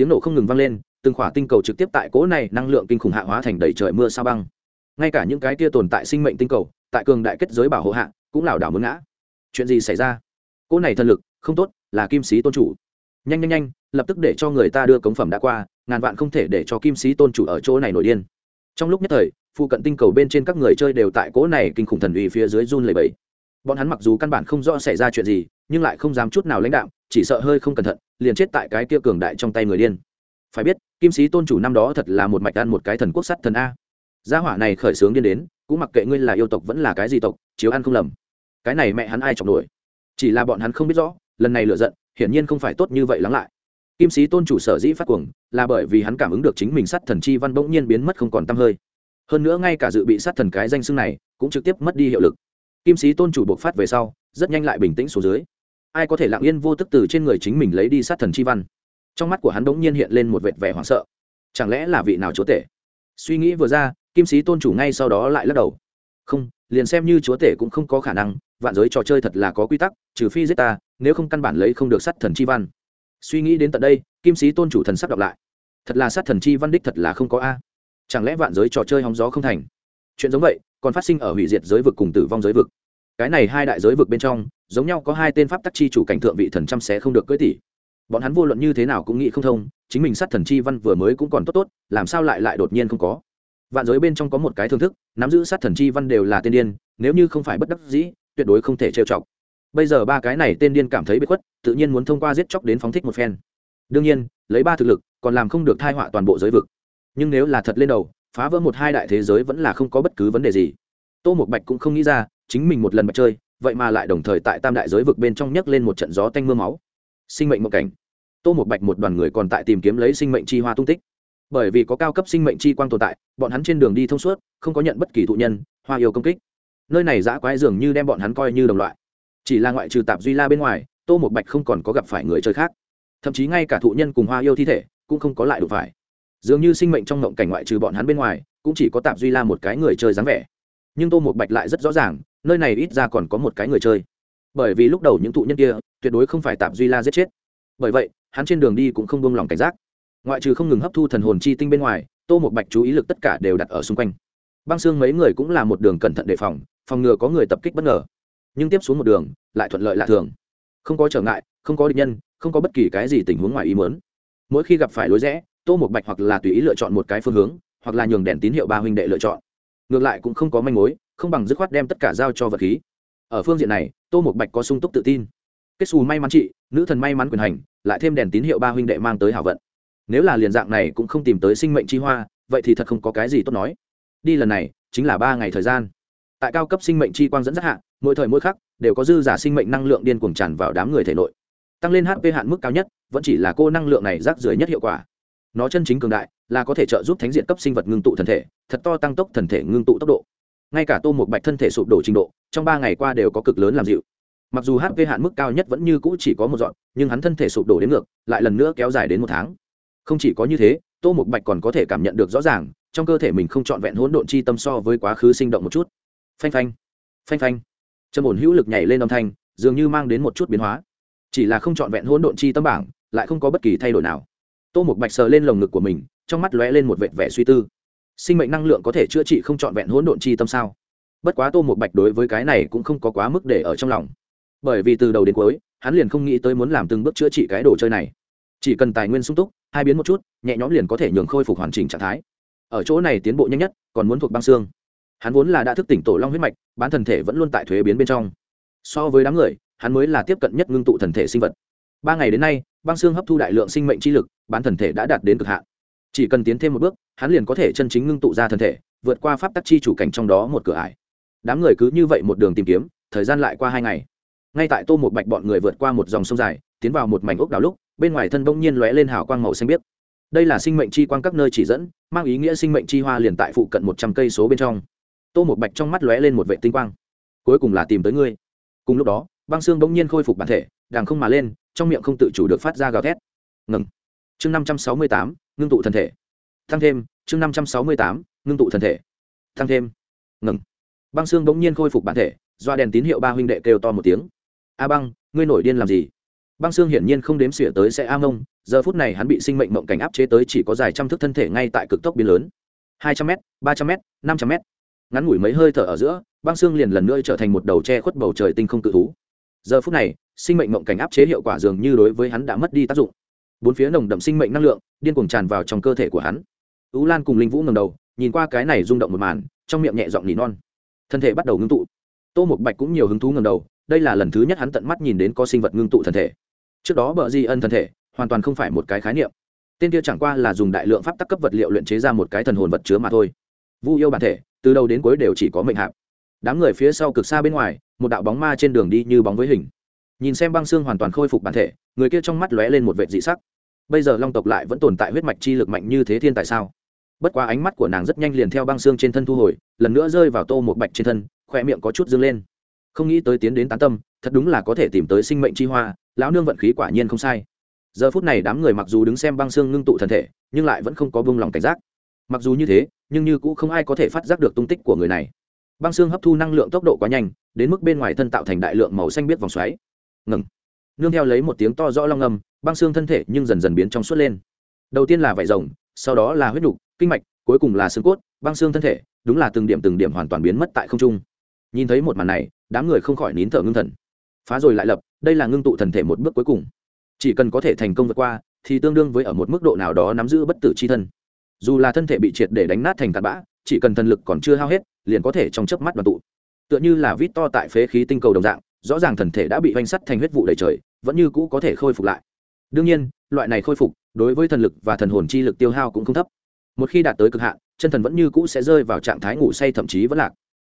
tiếng nổ không ngừng vang lên, từng khỏa tinh cầu trực tiếp tại cỗ này năng lượng kinh khủng hạ hóa thành đầy trời mưa sao băng. Ngay cả những cái tia tồn tại sinh mệnh tinh cầu, tại cường đại kết giới bảo hộ hạ, cũng lảo đảo muốn ngã. Chuyện gì xảy ra? Cỗ này thần lực, không tốt, là kim sĩ tôn chủ. Nhanh nhanh nhanh, lập tức để cho người ta đưa cống phẩm đã qua, ngàn vạn không thể để cho kim sĩ tôn chủ ở chỗ này nổi điên. Trong lúc nhất thời, phụ cận tinh cầu bên trên các người chơi đều tại cỗ này kinh khủng thần uy phía dưới run lầy bẫy bọn hắn mặc dù căn bản không rõ xảy ra chuyện gì, nhưng lại không dám chút nào lãnh đạo chỉ sợ hơi không cẩn thận, liền chết tại cái kia cường đại trong tay người điên. Phải biết, kim sĩ tôn chủ năm đó thật là một mạch ăn một cái thần quốc sắt thần a. Gia hỏa này khởi sướng điên đến, cũng mặc kệ ngươi là yêu tộc vẫn là cái gì tộc, chiếu ăn không lầm. Cái này mẹ hắn ai chọc nổi? Chỉ là bọn hắn không biết rõ, lần này lựa giận, hiển nhiên không phải tốt như vậy lắng lại. Kim sĩ tôn chủ sở dĩ phát cuồng, là bởi vì hắn cảm ứng được chính mình sát thần chi văn bỗng nhiên biến mất không còn t hơi. Hơn nữa ngay cả dự bị sát thần cái danh xưng này, cũng trực tiếp mất đi hiệu lực kim sĩ tôn chủ buộc phát về sau, rất nhanh lại bình tĩnh xuống dưới. Ai có thể lặng yên vô tức từ trên người chính mình lấy đi sát thần chi văn? Trong mắt của hắn bỗng nhiên hiện lên một vệt vẻ hoảng sợ. Chẳng lẽ là vị nào chúa tể? Suy nghĩ vừa ra, kim sĩ tôn chủ ngay sau đó lại lắc đầu. Không, liền xem như chúa tể cũng không có khả năng, vạn giới trò chơi thật là có quy tắc, trừ phi giết ta, nếu không căn bản lấy không được sát thần chi văn. Suy nghĩ đến tận đây, kim sĩ tôn chủ thần sắp đọc lại. Thật là sát thần chi văn đích thật là không có a. Chẳng lẽ vạn giới trò chơi hóng gió không thành? Chuyện giống vậy còn phát sinh ở hủy diệt giới vực cùng tử vong giới vực. Cái này hai đại giới vực bên trong, giống nhau có hai tên pháp tắc chi chủ cảnh thượng vị thần trăm sẽ không được cưỡi tỷ. Bọn hắn vô luận như thế nào cũng nghĩ không thông, chính mình sát thần chi văn vừa mới cũng còn tốt tốt, làm sao lại lại đột nhiên không có? Vạn giới bên trong có một cái thương thức, nắm giữ sát thần chi văn đều là tên điên, nếu như không phải bất đắc dĩ, tuyệt đối không thể trêu chọc. Bây giờ ba cái này tên điên cảm thấy bị khuất, tự nhiên muốn thông qua giết chóc đến phóng thích một phen. Đương nhiên, lấy ba thực lực, còn làm không được thai họa toàn bộ giới vực. Nhưng nếu là thật lên đầu phá vỡ một hai đại thế giới vẫn là không có bất cứ vấn đề gì. Tô một bạch cũng không nghĩ ra, chính mình một lần bạch chơi, vậy mà lại đồng thời tại tam đại giới vực bên trong nhấc lên một trận gió tanh m ư a máu. Sinh mệnh một cảnh. Tô một bạch một đoàn người còn tại tìm kiếm lấy sinh mệnh chi hoa tung tích. Bởi vì có cao cấp sinh mệnh chi quang tồn tại, bọn hắn trên đường đi thông suốt, không có nhận bất kỳ thụ nhân, hoa yêu công kích. Nơi này giã quái dường như đem bọn hắn coi như đồng loại. Chỉ là ngoại trừ tạp duy la bên ngoài, tô một bạch không còn có gặp phải người chơi khác. Thậm chí ngay cả thụ nhân cùng hoa yêu thi thể cũng không có lại đụng phải dường như sinh mệnh trong ngộng cảnh ngoại trừ bọn hắn bên ngoài, cũng chỉ có tạp duy la một cái người chơi dáng vẻ. Nhưng tô một bạch lại rất rõ ràng, nơi này ít ra còn có một cái người chơi. Bởi vì lúc đầu những thụ nhân kia, tuyệt đối không phải tạp duy la giết chết. Bởi vậy, hắn trên đường đi cũng không buông lòng cảnh giác. Ngoại trừ không ngừng hấp thu thần hồn chi tinh bên ngoài, tô một bạch chú ý lực tất cả đều đặt ở xung quanh. Băng xương mấy người cũng là một đường cẩn thận đề phòng phòng ngừa có người tập kích bất ngờ. Nhưng tiếp xuống một đường, lại thuận lợi lạ thường. Không có trở ngại, không có địch nhân, không có bất kỳ cái gì tình huống ngoài ý mớn mỗi khi gặp phải lối rẽ tô một bạch hoặc là tùy ý lựa chọn một cái phương hướng, hoặc là nhường đèn tín hiệu ba huynh đệ lựa chọn. Ngược lại cũng không có manh mối, không bằng dứt khoát đem tất cả giao cho vật khí. Ở phương diện này, tô một bạch có sung túc tự tin. Kết xù may mắn chị, nữ thần may mắn quyền hành, lại thêm đèn tín hiệu ba huynh đệ mang tới hảo vận. Nếu là liền dạng này cũng không tìm tới sinh mệnh chi hoa, vậy thì thật không có cái gì tốt nói. Đi lần này, chính là ba ngày thời gian. Tại cao cấp sinh mệnh chi quang dẫn dắt hạ, mỗi thời mỗi khắc, đều có dư giả sinh mệnh năng lượng điên cuồng tràn vào đám người thể nội. Tăng lên hp hạn mức cao nhất, vẫn chỉ là cô năng lượng này rác rưởi nhất hiệu quả nó chân chính cường đại là có thể trợ giúp thánh diện cấp sinh vật ngưng tụ thần thể, thật to tăng tốc thần thể ngưng tụ tốc độ. Ngay cả tô một bạch thân thể sụp đổ trình độ, trong ba ngày qua đều có cực lớn làm dịu. Mặc dù hp hạn mức cao nhất vẫn như cũ chỉ có một dọn, nhưng hắn thân thể sụp đổ đến ngược, lại lần nữa kéo dài đến một tháng. Không chỉ có như thế, tô một bạch còn có thể cảm nhận được rõ ràng, trong cơ thể mình không trọn vẹn hỗn độn chi tâm so với quá khứ sinh động một chút. Phanh phanh phanh phanh. Trầm ổn hữu lực nhảy lên âm thanh, dường như mang đến một chút biến hóa. Chỉ là không trọn vẹn hỗn độn chi tâm bảng, lại không có bất kỳ thay đổi nào tô một bạch sờ lên lồng ngực của mình, trong mắt lóe lên một vệt vẻ suy tư. Sinh mệnh năng lượng có thể chữa trị không trọn vẹn hỗn độn chi tâm sao? Bất quá tô một bạch đối với cái này cũng không có quá mức để ở trong lòng. Bởi vì từ đầu đến cuối, hắn liền không nghĩ tới muốn làm từng bước chữa trị cái đồ chơi này. Chỉ cần tài nguyên sung túc, hai biến một chút, nhẹ nhõm liền có thể nhường khôi phục hoàn chỉnh trạng thái. Ở chỗ này tiến bộ nhanh nhất, còn muốn thuộc băng xương. Hắn vốn là đã thức tỉnh tổ long huyết mạch, bán thần thể vẫn luôn tại thuế biến bên trong. So với đám người, hắn mới là tiếp cận nhất ngưng tụ thần thể sinh vật. Ba ngày đến nay, băng xương hấp thu đại lượng sinh mệnh chi lực bán thần thể đã đạt đến cực hạn. Chỉ cần tiến thêm một bước, hắn liền có thể chân chính ngưng tụ ra thần thể, vượt qua pháp tắc chi chủ cảnh trong đó một cửa ải. Đám người cứ như vậy một đường tìm kiếm, thời gian lại qua hai ngày. Ngay tại tô một bạch bọn người vượt qua một dòng sông dài, tiến vào một mảnh ốc đảo lúc, bên ngoài thân bỗng nhiên lóe lên hào quang màu xanh biếc. Đây là sinh mệnh chi quang các nơi chỉ dẫn, mang ý nghĩa sinh mệnh chi hoa liền tại phụ cận một trăm cây số bên trong. Tô một bạch trong mắt lóe lên một vệ tinh quang. Cuối cùng là tìm tới ngươi. Cùng lúc đó, băng xương bỗng nhiên khôi phục bản thể đàng không mà lên, trong miệng không tự chủ được phát ra gào thét. Ngừng chương năm trăm sáu mươi tám, ngưng tụ thân thể. Tăng thêm, chương năm trăm sáu mươi tám, ngưng tụ thân thể. Tăng thêm. Ngừng. Băng xương bỗng nhiên khôi phục bản thể do đèn tín hiệu ba huynh đệ kêu to một tiếng. A băng, ngươi nổi điên làm gì? Băng xương hiển nhiên không đếm xỉa tới sẽ a mông, giờ phút này hắn bị sinh mệnh mộng cảnh áp chế tới chỉ có dài trăm thước thân thể ngay tại cực tốc biến lớn. hai trăm m ba trăm m năm trăm m ngắn ngủi mấy hơi thở ở giữa, băng xương liền lần nữa trở thành một đầu tre khuất bầu trời tinh không cự thú. Giờ phút này, sinh mệnh mộng cảnh áp chế hiệu quả dường như đối với hắn đã mất đi tác dụng bốn phía nồng đậm sinh mệnh năng lượng, điên cuồng tràn vào trong cơ thể của hắn. Tú lan cùng linh vũ ngầm đầu, nhìn qua cái này rung động một màn, trong miệng nhẹ giọng nỉ non. Thân thể bắt đầu ngưng tụ. Tô một bạch cũng nhiều hứng thú ngầm đầu, đây là lần thứ nhất hắn tận mắt nhìn đến có sinh vật ngưng tụ thân thể. Trước đó bờ di ân thân thể, hoàn toàn không phải một cái khái niệm. Tên kia chẳng qua là dùng đại lượng pháp tắc cấp vật liệu luyện chế ra một cái thần hồn vật chứa mà thôi. Vu yêu bản thể, từ đầu đến cuối đều chỉ có mệnh hạp. Đám người phía sau cực xa bên ngoài, một đạo bóng ma trên đường đi như bóng với hình. Nhìn xem băng xương hoàn toàn khôi phục bản thể, người kia trong mắt lóe lên một vệ dị sắc bây giờ long tộc lại vẫn tồn tại huyết mạch chi lực mạnh như thế thiên tại sao? Bất quá ánh mắt của nàng rất nhanh liền theo băng xương trên thân thu hồi, lần nữa rơi vào tô một bạch trên thân khoe miệng có chút dâng lên. Không nghĩ tới tiến đến tán tâm, thật đúng là có thể tìm tới sinh mệnh chi hoa, lão nương vận khí quả nhiên không sai. Giờ phút này đám người mặc dù đứng xem băng xương ngưng tụ thân thể, nhưng lại vẫn không có buông lòng cảnh giác. Mặc dù như thế, nhưng như cũng không ai có thể phát giác được tung tích của người này. Băng xương hấp thu năng lượng tốc độ quá nhanh, đến mức bên ngoài thân tạo thành đại lượng màu xanh biết vòng xoáy. Ngừng. Nương theo lấy một tiếng to rõ long âm băng xương thân thể nhưng dần dần biến trong suốt lên. Đầu tiên là vải rồng, sau đó là huyết nhục kinh mạch, cuối cùng là xương cốt, băng xương thân thể, đúng là từng điểm từng điểm hoàn toàn biến mất tại không trung. Nhìn thấy một màn này, đám người không khỏi nín thở ngưng thần. Phá rồi lại lập, đây là ngưng tụ thần thể một bước cuối cùng. Chỉ cần có thể thành công vượt qua, thì tương đương với ở một mức độ nào đó nắm giữ bất tử c h i thân. Dù là thân thể bị triệt để đánh nát thành tạt bã, chỉ cần thần lực còn chưa hao hết, liền có thể trong chớp mắt đoàn tụ. Tựa như là vít to tại phế khí tinh cầu đồng dạng, rõ ràng thần thể đã bị oanh sắt thành huyết vụ đầy trời, vẫn như cũ có thể khôi phục lại đương nhiên, loại này khôi phục, đối với thần lực và thần hồn chi lực tiêu hao cũng không thấp. Một khi đạt tới cực hạn, chân thần vẫn như cũ sẽ rơi vào trạng thái ngủ say thậm chí vẫn lạc.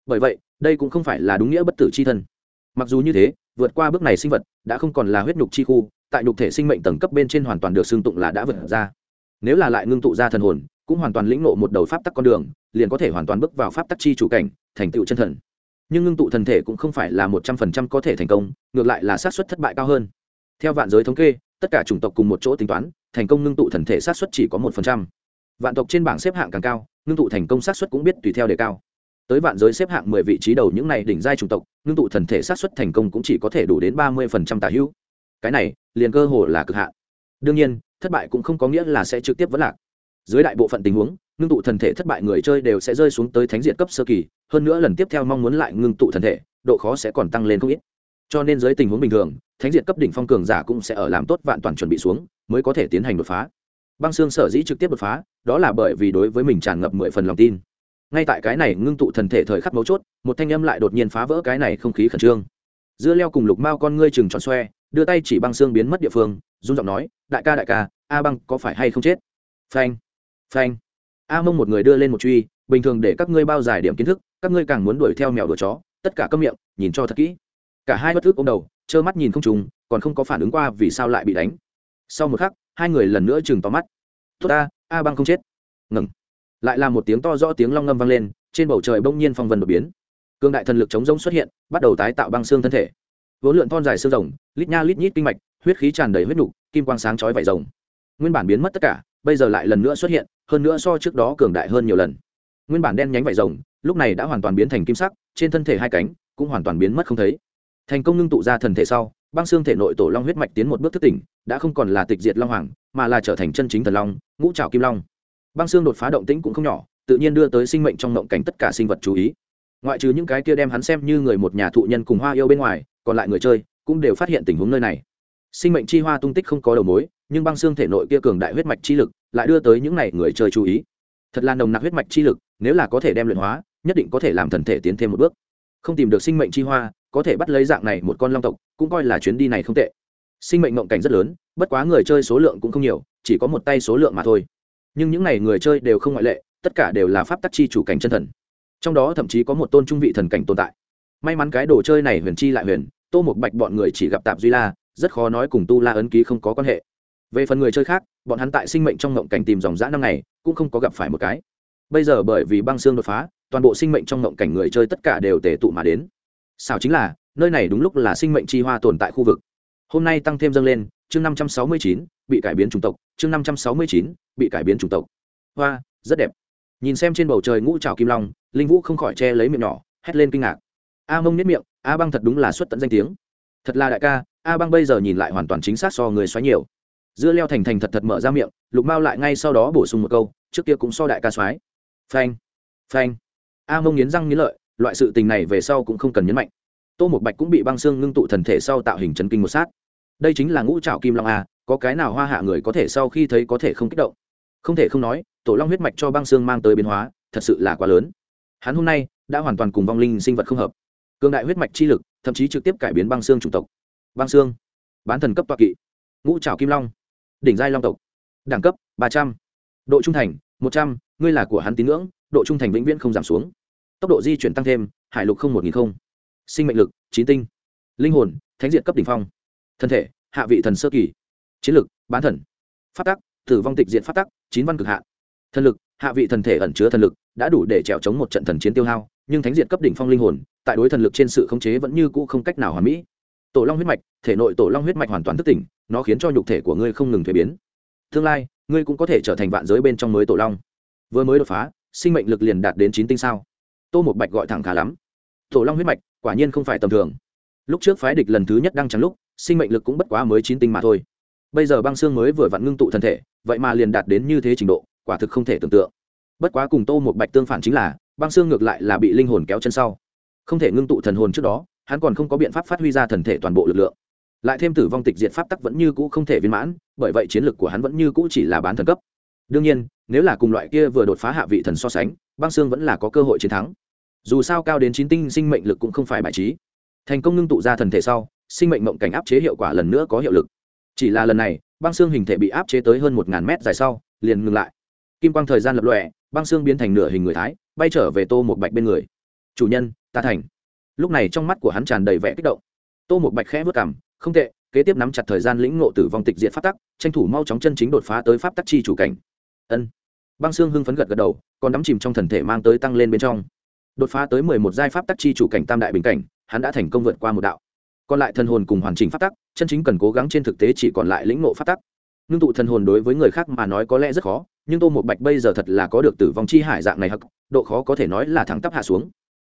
Bởi vậy, đây cũng không phải là đúng nghĩa bất tử c h i thân. Mặc dù như thế, vượt qua bước này sinh vật đã không còn là huyết nhục chi khu, tại nhục thể sinh mệnh tầng cấp bên trên hoàn toàn được xương tụng là đã vượt ra. Nếu là lại ngưng tụ ra thần hồn, cũng hoàn toàn lĩnh nộ một đầu pháp tắc con đường, liền có thể hoàn toàn bước vào pháp tắc chi chủ cảnh, thành tựu chân thần. Nhưng ngưng tụ thần thể cũng không phải là một trăm phần trăm có thể thành công, ngược lại là sát xuất thất bại cao hơn. Theo vạn giới thống kê tất cả chủng tộc cùng một chỗ tính toán, thành công ngưng tụ thần thể sát xuất chỉ có một phần trăm. Vạn tộc trên bảng xếp hạng càng cao, ngưng tụ thành công sát xuất cũng biết tùy theo đề cao. Tới vạn giới xếp hạng mười vị trí đầu những này đỉnh giai chủng tộc, ngưng tụ thần thể sát xuất thành công cũng chỉ có thể đủ đến ba mươi phần trăm tả hữu. Cái này, liền cơ hồ là cực hạn. Đương nhiên, thất bại cũng không có nghĩa là sẽ trực tiếp vẫn lạc. Dưới đại bộ phận tình huống, ngưng tụ thần thể thất bại người chơi đều sẽ rơi xuống tới thánh diện cấp sơ kỳ, hơn nữa lần tiếp theo mong muốn lại ngưng tụ thần thể, độ khó sẽ còn tăng lên không ít cho nên dưới tình huống bình thường, thánh diện cấp đỉnh phong cường giả cũng sẽ ở làm tốt vạn toàn chuẩn bị xuống, mới có thể tiến hành đột phá. Băng xương sở dĩ trực tiếp đột phá, đó là bởi vì đối với mình tràn ngập mười phần lòng tin. Ngay tại cái này ngưng tụ thần thể thời khắc mấu chốt, một thanh âm lại đột nhiên phá vỡ cái này không khí khẩn trương. Dưa leo cùng lục mao con ngươi chừng tròn xoe, đưa tay chỉ băng xương biến mất địa phương, run giọng nói, đại ca đại ca, a băng có phải hay không chết? Phanh phanh. A mông một người đưa lên một truy, bình thường để các ngươi bao giải điểm kiến thức, các ngươi càng muốn đuổi theo mèo đuổi chó, tất cả các miệng, nhìn cho thật kỹ cả hai bất thức ô đầu, trơ mắt nhìn không trùng, còn không có phản ứng qua vì sao lại bị đánh. Sau một khắc, hai người lần nữa chừng tóm mắt. Tốt ta, a băng không chết. Ngừng. Lại là một tiếng to rõ tiếng long ngâm vang lên, trên bầu trời bỗng nhiên phong vân đột biến. Cương đại thần lực chống rông xuất hiện, bắt đầu tái tạo băng xương thân thể. Vốn lượn thon dài xương rồng, lít nha lít nhít kinh mạch, huyết khí tràn đầy huyết nục, kim quang sáng chói vải rồng. Nguyên bản biến mất tất cả, bây giờ lại lần nữa xuất hiện, hơn nữa so trước đó cường đại hơn nhiều lần. Nguyên bản đen nhánh vải rồng, lúc này đã hoàn toàn biến thành kim sắc, trên thân thể hai cánh cũng hoàn toàn biến mất không thấy thành công ngưng tụ ra thần thể sau, băng xương thể nội tổ long huyết mạch tiến một bước thức tỉnh, đã không còn là tịch diệt long hoàng, mà là trở thành chân chính thần long, ngũ trào kim long. Băng xương đột phá động tĩnh cũng không nhỏ, tự nhiên đưa tới sinh mệnh trong mộng cảnh tất cả sinh vật chú ý. Ngoại trừ những cái kia đem hắn xem như người một nhà thụ nhân cùng hoa yêu bên ngoài, còn lại người chơi cũng đều phát hiện tình huống nơi này. Sinh mệnh chi hoa tung tích không có đầu mối, nhưng băng xương thể nội kia cường đại huyết mạch chi lực lại đưa tới những n à y người chơi chú ý. Thật là nồng nặc huyết mạch chi lực, nếu là có thể đem luyện hóa, nhất định có thể làm thần thể tiến thêm một bước. Không tìm được sinh mệnh chi hoa có thể bắt lấy dạng này một con long tộc, cũng coi là chuyến đi này không tệ. Sinh mệnh mộng cảnh rất lớn, bất quá người chơi số lượng cũng không nhiều, chỉ có một tay số lượng mà thôi. Nhưng những n à y người chơi đều không ngoại lệ, tất cả đều là pháp tắc chi chủ cảnh chân thần. Trong đó thậm chí có một tôn trung vị thần cảnh tồn tại. May mắn cái đồ chơi này huyền chi lại huyền, tô một bạch bọn người chỉ gặp tạp duy la, rất khó nói cùng tu la ấn ký không có quan hệ. Về phần người chơi khác, bọn hắn tại sinh mệnh trong ngộng cảnh tìm dòng dã năm ngày, cũng không có gặp phải một cái. Bây giờ bởi vì băng xương đột phá, toàn bộ sinh mệnh trong ngộng cảnh người chơi tất cả đều tề tụ mà đến sao chính là, nơi này đúng lúc là sinh mệnh chi hoa tồn tại khu vực. Hôm nay tăng thêm dâng lên, chương năm trăm sáu mươi chín, bị cải biến chủng tộc, chương năm trăm sáu mươi chín, bị cải biến chủng tộc. Hoa, rất đẹp. Nhìn xem trên bầu trời ngũ trào kim long, linh vũ không khỏi che lấy miệng nhỏ, hét lên kinh ngạc. A mông nếp miệng, a băng thật đúng là xuất tận danh tiếng. Thật là đại ca, a băng bây giờ nhìn lại hoàn toàn chính xác so người xoáy nhiều. Dưa leo thành thành thật thật mở ra miệng, lục mao lại ngay sau đó bổ sung một câu, trước kia cũng so đại ca soái phanh phanh. A mông nghiến răng nghiến lợi loại sự tình này về sau cũng không cần nhấn mạnh. Tô một bạch cũng bị băng xương ngưng tụ thần thể sau tạo hình chấn kinh một sát. Đây chính là ngũ trạo kim long a, có cái nào hoa hạ người có thể sau khi thấy có thể không kích động? Không thể không nói, tổ long huyết mạch cho băng xương mang tới biến hóa, thật sự là quá lớn. Hắn hôm nay đã hoàn toàn cùng vong linh sinh vật không hợp. Cương đại huyết mạch chi lực, thậm chí trực tiếp cải biến băng xương chủng tộc. Băng xương, bán thần cấp toa kỵ, ngũ trảo kim long, đỉnh giai long tộc, đẳng cấp ba trăm, độ trung thành một trăm, ngươi là của hắn tín ngưỡng, độ trung thành vĩnh viễn không giảm xuống tốc độ di chuyển tăng thêm, hải lục không một nghìn không. Sinh mệnh lực, chín tinh. Linh hồn, thánh diện cấp đ ỉ n h phong. Thân thể, hạ vị thần sơ kỳ. Chiến lực, bán thần. Phát tắc, tử vong tịch diện phát tắc, chín văn cực hạ thần lực, hạ vị thần thể ẩn chứa thần lực, đã đủ để trèo chống một trận thần chiến tiêu hao, nhưng thánh diện cấp đỉnh phong linh hồn, tại đối thần lực trên sự khống chế vẫn như cũ không cách nào hoàn mỹ. Tổ long huyết mạch, thể nội tổ long huyết mạch hoàn toàn thức tỉnh, nó khiến cho nhục thể của ngươi không ngừng thuế biến. Tương lai, ngươi cũng có thể trở thành vạn giới bên trong mới tổ long. Vừa mới đột phá, sinh mệnh lực liền đạt đến chín tinh sao tô một bạch gọi thẳng khá lắm. Tổ long huyết mạch, quả nhiên không phải tầm thường. Lúc trước phái địch lần thứ nhất đang trắng lúc, sinh mệnh lực cũng bất quá mới chín tinh mà thôi. Bây giờ băng xương mới vừa vặn ngưng tụ thân thể, vậy mà liền đạt đến như thế trình độ, quả thực không thể tưởng tượng. Bất quá cùng tô một bạch tương phản chính là, băng xương ngược lại là bị linh hồn kéo chân sau. Không thể ngưng tụ thần hồn trước đó, hắn còn không có biện pháp phát huy ra thần thể toàn bộ lực lượng. Lại thêm tử vong tịch diệt pháp tắc vẫn như cũ không thể viên mãn, bởi vậy chiến lược của hắn vẫn như cũ chỉ là bán thần cấp. Đương nhiên, nếu là cùng loại kia vừa đột phá hạ vị thần so sánh, băng xương vẫn là có cơ hội chiến thắng dù sao cao đến chín tinh sinh mệnh lực cũng không phải bài trí. Thành công ngưng tụ ra thần thể sau, sinh mệnh mộng cảnh áp chế hiệu quả lần nữa có hiệu lực. Chỉ là lần này, băng xương hình thể bị áp chế tới hơn một ngàn mét dài sau, liền ngừng lại. Kim quang thời gian lập lọe băng xương biến thành nửa hình người thái, bay trở về tô một bạch bên người. Chủ nhân, ta thành. Lúc này trong mắt của hắn tràn đầy vẻ kích động. Tô một bạch khẽ vất cảm không tệ, kế tiếp nắm chặt thời gian lĩnh ngộ tử vong tịch diện pháp tắc, tranh thủ mau chóng chân chính đột phá tới pháp tắc chi chủ cảnh. Ân. Băng xương hưng phấn gật gật đầu, còn đắm chìm trong thần thể mang tới tăng lên bên trong đột phá tới mười một giai pháp tắc chi chủ cảnh tam đại bình cảnh, hắn đã thành công vượt qua một đạo. Còn lại thần hồn cùng hoàn chỉnh pháp tắc, chân chính cần cố gắng trên thực tế chỉ còn lại lĩnh ngộ pháp tắc. Ngưng tụ thần hồn đối với người khác mà nói có lẽ rất khó, nhưng tô một bạch bây giờ thật là có được tử vong chi hải dạng này hắc, độ khó có thể nói là thẳng tắp hạ xuống.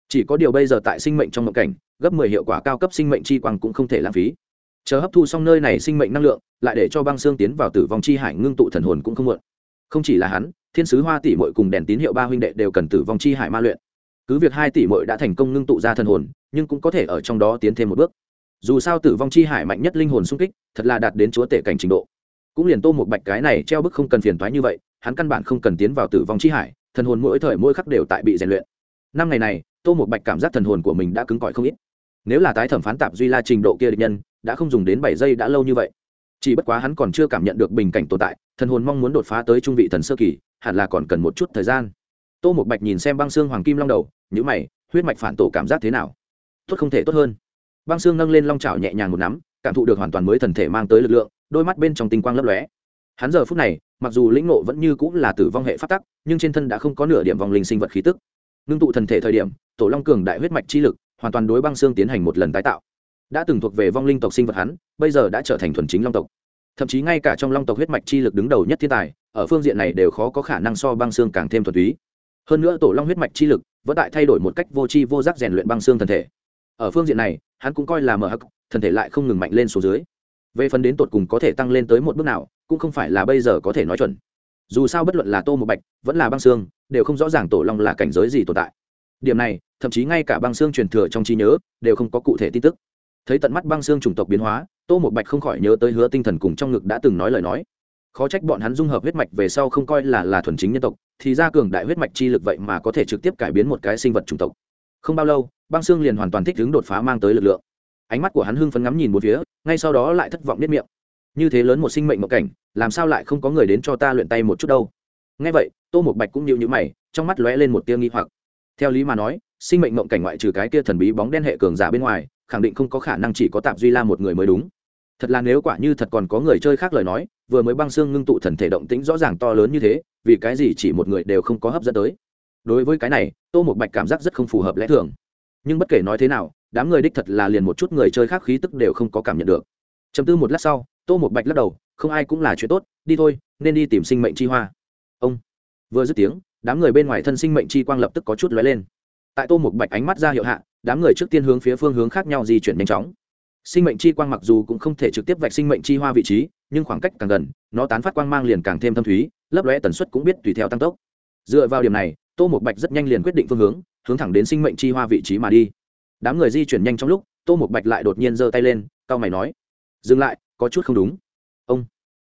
Chỉ có điều bây giờ tại sinh mệnh trong mộng cảnh, gấp mười hiệu quả cao cấp sinh mệnh chi quang cũng không thể lãng phí. Chờ hấp thu xong nơi này sinh mệnh năng lượng, lại để cho băng xương tiến vào tử vong chi hải, ngưng tụ thần hồn cũng không muộn. Không chỉ là hắn, thiên sứ hoa tỷ mội cùng đèn tín hiệu ba huynh đệ đều cần tử vong chi hải ma luyện cứ việc hai tỷ mội đã thành công ngưng tụ ra thần hồn, nhưng cũng có thể ở trong đó tiến thêm một bước. Dù sao tử vong chi hải mạnh nhất linh hồn sung kích, thật là đạt đến chúa tể cảnh trình độ. Cũng liền tô một bạch cái này treo bức không cần phiền thoái như vậy, hắn căn bản không cần tiến vào tử vong chi hải, thần hồn mỗi thời mỗi khắc đều tại bị rèn luyện. Năm ngày này, tô một bạch cảm giác thần hồn của mình đã cứng cỏi không ít. Nếu là tái thẩm phán tạp duy la trình độ kia địch nhân, đã không dùng đến bảy giây đã lâu như vậy. Chỉ bất quá hắn còn chưa cảm nhận được bình cảnh tồn tại, thần hồn mong muốn đột phá tới trung vị thần sơ kỳ, hẳn là còn cần một chút thời gian tô một bạch nhìn xem băng xương hoàng kim long đầu nhữ mày, huyết mạch phản tổ cảm giác thế nào? Tốt không thể tốt hơn. Băng xương nâng lên long trào nhẹ nhàng một nắm, cảm thụ được hoàn toàn mới thần thể mang tới lực lượng, đôi mắt bên trong tinh quang lấp lóe. Hắn giờ phút này, mặc dù lĩnh ngộ vẫn như cũng là tử vong hệ phát tắc, nhưng trên thân đã không có nửa điểm vòng linh sinh vật khí tức. Ngưng tụ thần thể thời điểm, tổ long cường đại huyết mạch chi lực, hoàn toàn đối băng xương tiến hành một lần tái tạo. Đã từng thuộc về vong linh tộc sinh vật hắn, bây giờ đã trở thành thuần chính long tộc. Thậm chí ngay cả trong long tộc huyết mạch chi lực đứng đầu nhất thiên tài, ở phương diện này đều khó có khả năng so băng xương càng thêm thuần túy hơn nữa tổ long huyết mạch chi lực vẫn tại thay đổi một cách vô tri vô giác rèn luyện băng xương thần thể. Ở phương diện này, hắn cũng coi là mở hắc, thần thể lại không ngừng mạnh lên số dưới. Về phần đến tột cùng có thể tăng lên tới một bước nào, cũng không phải là bây giờ có thể nói chuẩn. Dù sao bất luận là tô một bạch, vẫn là băng xương, đều không rõ ràng tổ long là cảnh giới gì tồn tại. Điểm này, thậm chí ngay cả băng xương truyền thừa trong trí nhớ, đều không có cụ thể tin tức. Thấy tận mắt băng xương chủng tộc biến hóa, tô một bạch không khỏi nhớ tới hứa tinh thần cùng trong ngực đã từng nói lời nói khó trách bọn hắn dung hợp huyết mạch về sau không coi là là thuần chính nhân tộc, thì ra cường đại huyết mạch chi lực vậy mà có thể trực tiếp cải biến một cái sinh vật chủng tộc. Không bao lâu, băng xương liền hoàn toàn thích ứng đột phá mang tới lực lượng. Ánh mắt của hắn hưng phấn ngắm nhìn một phía, ngay sau đó lại thất vọng biết miệng. Như thế lớn một sinh mệnh mộng cảnh, làm sao lại không có người đến cho ta luyện tay một chút đâu? Ngay vậy, tô một bạch cũng nhịu nhữ mày, trong mắt lóe lên một tiêu nghi hoặc. Theo lý mà nói, sinh mệnh mộng cảnh ngoại trừ cái kia thần bí bóng đen hệ cường giả bên ngoài, khẳng định không có khả năng chỉ có tạp duy la một người mới đúng. Thật là nếu quả như thật còn có người chơi khác lời nói vừa mới băng xương ngưng tụ thần thể động tĩnh rõ ràng to lớn như thế, vì cái gì chỉ một người đều không có hấp dẫn tới? Đối với cái này, tô một bạch cảm giác rất không phù hợp lẽ thường. Nhưng bất kể nói thế nào, đám người đích thật là liền một chút người chơi khác khí tức đều không có cảm nhận được. Chấm tư một lát sau, tô một bạch lắc đầu, không ai cũng là chuyện tốt, đi thôi, nên đi tìm sinh mệnh chi hoa. Ông vừa dứt tiếng, đám người bên ngoài thân sinh mệnh chi quang lập tức có chút lóe lên. Tại tô một bạch ánh mắt ra hiệu hạ, đám người trước tiên hướng phía phương hướng khác nhau di chuyển nhanh chóng. Sinh mệnh chi quang mặc dù cũng không thể trực tiếp vạch sinh mệnh chi hoa vị trí nhưng khoảng cách càng gần, nó tán phát quang mang liền càng thêm thâm thúy, lấp lóe tần suất cũng biết tùy theo tăng tốc. Dựa vào điểm này, tô một bạch rất nhanh liền quyết định phương hướng hướng thẳng đến sinh mệnh chi hoa vị trí mà đi. Đám người di chuyển nhanh trong lúc, tô một bạch lại đột nhiên giơ tay lên, cao mày nói, dừng lại, có chút không đúng. Ông.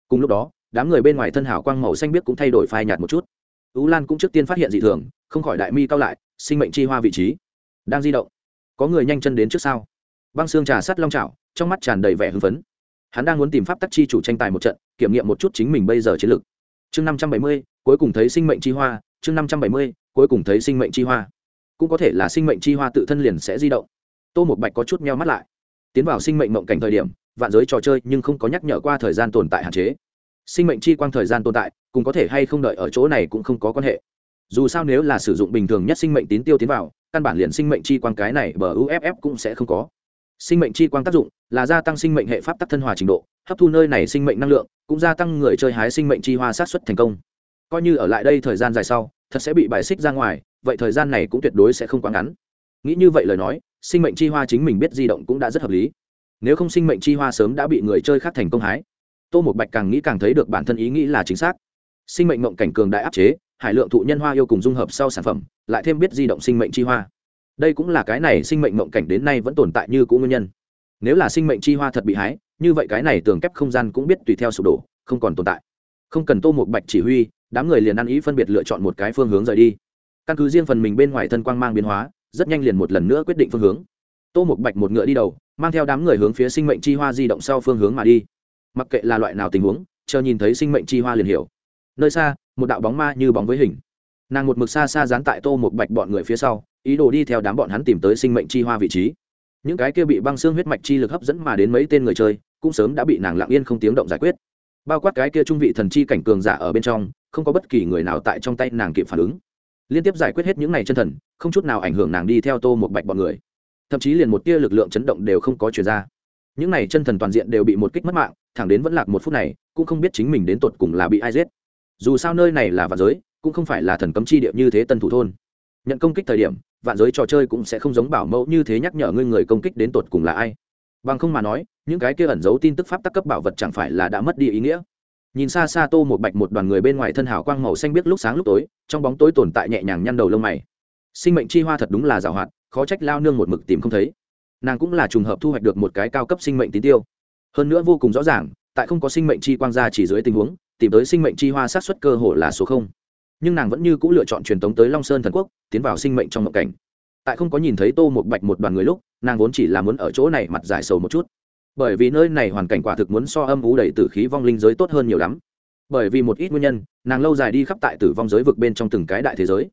Cùng lúc đó, đám người bên ngoài thân hảo quang màu xanh biếc cũng thay đổi phai nhạt một chút. Ú lan cũng trước tiên phát hiện dị thường, không khỏi đại mi cao lại, sinh mệnh chi hoa vị trí đang di động. Có người nhanh chân đến trước sau băng xương trà sắt long trào trong mắt tràn đầy vẻ hưng phấn hắn đang muốn tìm pháp tắc chi chủ tranh tài một trận, kiểm nghiệm một chút chính mình bây giờ chiến lược. Chương năm trăm bảy mươi, cuối cùng thấy sinh mệnh chi hoa. Chương năm trăm bảy mươi, cuối cùng thấy sinh mệnh chi hoa. Cũng có thể là sinh mệnh chi hoa tự thân liền sẽ di động. Tô một bạch có chút meo mắt lại. Tiến vào sinh mệnh mộng cảnh thời điểm, vạn giới trò chơi nhưng không có nhắc nhở qua thời gian tồn tại hạn chế. Sinh mệnh chi quang thời gian tồn tại cũng có thể hay không đợi ở chỗ này cũng không có quan hệ. Dù sao nếu là sử dụng bình thường nhất sinh mệnh tín tiêu tiến vào, căn bản liền sinh mệnh chi quang cái này bờ uff cũng sẽ không có sinh mệnh chi quang tác dụng là gia tăng sinh mệnh hệ pháp tắc thân hòa trình độ, hấp thu nơi này sinh mệnh năng lượng, cũng gia tăng người chơi hái sinh mệnh chi hoa sát xuất thành công. Coi như ở lại đây thời gian dài sau, thật sẽ bị bài xích ra ngoài, vậy thời gian này cũng tuyệt đối sẽ không quá ngắn. Nghĩ như vậy lời nói, sinh mệnh chi hoa chính mình biết di động cũng đã rất hợp lý. Nếu không sinh mệnh chi hoa sớm đã bị người chơi khác thành công hái, tô một bạch càng nghĩ càng thấy được bản thân ý nghĩ là chính xác. Sinh mệnh mộng cảnh cường đại áp chế, hải lượng thụ nhân hoa yêu cùng dung hợp sau sản phẩm, lại thêm biết di động sinh mệnh chi hoa đây cũng là cái này sinh mệnh mộng cảnh đến nay vẫn tồn tại như cũ nguyên nhân. Nếu là sinh mệnh chi hoa thật bị hái, như vậy cái này tường kép không gian cũng biết tùy theo sụp đổ, không còn tồn tại. Không cần tô một bạch chỉ huy, đám người liền ăn ý phân biệt lựa chọn một cái phương hướng rời đi. Căn cứ riêng phần mình bên ngoài thân quang mang biến hóa, rất nhanh liền một lần nữa quyết định phương hướng. Tô một bạch một ngựa đi đầu, mang theo đám người hướng phía sinh mệnh chi hoa di động sau phương hướng mà đi. Mặc kệ là loại nào tình huống, chờ nhìn thấy sinh mệnh chi hoa liền hiểu. Nơi xa, một đạo bóng ma như bóng với hình. Nàng một mực xa xa dán tại tô một bạch bọn người phía sau ý đồ đi theo đám bọn hắn tìm tới sinh mệnh chi hoa vị trí. Những cái kia bị băng xương huyết mạch chi lực hấp dẫn mà đến mấy tên người chơi, cũng sớm đã bị nàng lặng yên không tiếng động giải quyết. Bao quát cái kia trung vị thần chi cảnh cường giả ở bên trong, không có bất kỳ người nào tại trong tay nàng kịp phản ứng. Liên tiếp giải quyết hết những n à y chân thần, không chút nào ảnh hưởng nàng đi theo tô một bạch bọn người. Thậm chí liền một tia lực lượng chấn động đều không có chuyển ra. Những n à y chân thần toàn diện đều bị một kích mất mạng, thẳng đến vẫn lạc một phút này, cũng không biết chính mình đến tột cùng là bị ai giết. Dù sao nơi này là vạn giới, cũng không phải là thần cấm chi địa như thế tân thủ thôn. Nhận công kích thời điểm vạn giới trò chơi cũng sẽ không giống bảo mẫu như thế nhắc nhở ngươi người công kích đến tột cùng là ai. Bằng không mà nói, những cái kia ẩn giấu tin tức pháp tắc cấp bảo vật chẳng phải là đã mất đi ý nghĩa. Nhìn xa xa tô một bạch một đoàn người bên ngoài thân hảo quang màu xanh biết lúc sáng lúc tối, trong bóng tối tồn tại nhẹ nhàng nhăn đầu lông mày. Sinh mệnh chi hoa thật đúng là giảo hoạt, khó trách lao nương một mực tìm không thấy. Nàng cũng là trùng hợp thu hoạch được một cái cao cấp sinh mệnh tín tiêu. Hơn nữa vô cùng rõ ràng, tại không có sinh mệnh chi quang gia chỉ dưới tình huống, tìm tới sinh mệnh chi hoa sát xuất cơ hội là số không nhưng nàng vẫn như c ũ lựa chọn truyền tống tới long sơn thần quốc, tiến vào sinh mệnh trong ngộ cảnh. Tại không có nhìn thấy tô một bạch một đoàn người lúc, nàng vốn chỉ là muốn ở chỗ này mặt giải sầu một chút. Bởi vì nơi này hoàn cảnh quả thực muốn so âm ú đầy tử khí vong linh giới tốt hơn nhiều lắm. Bởi vì một ít nguyên nhân, nàng lâu dài đi khắp tại tử vong giới vực bên trong từng cái đại thế giới.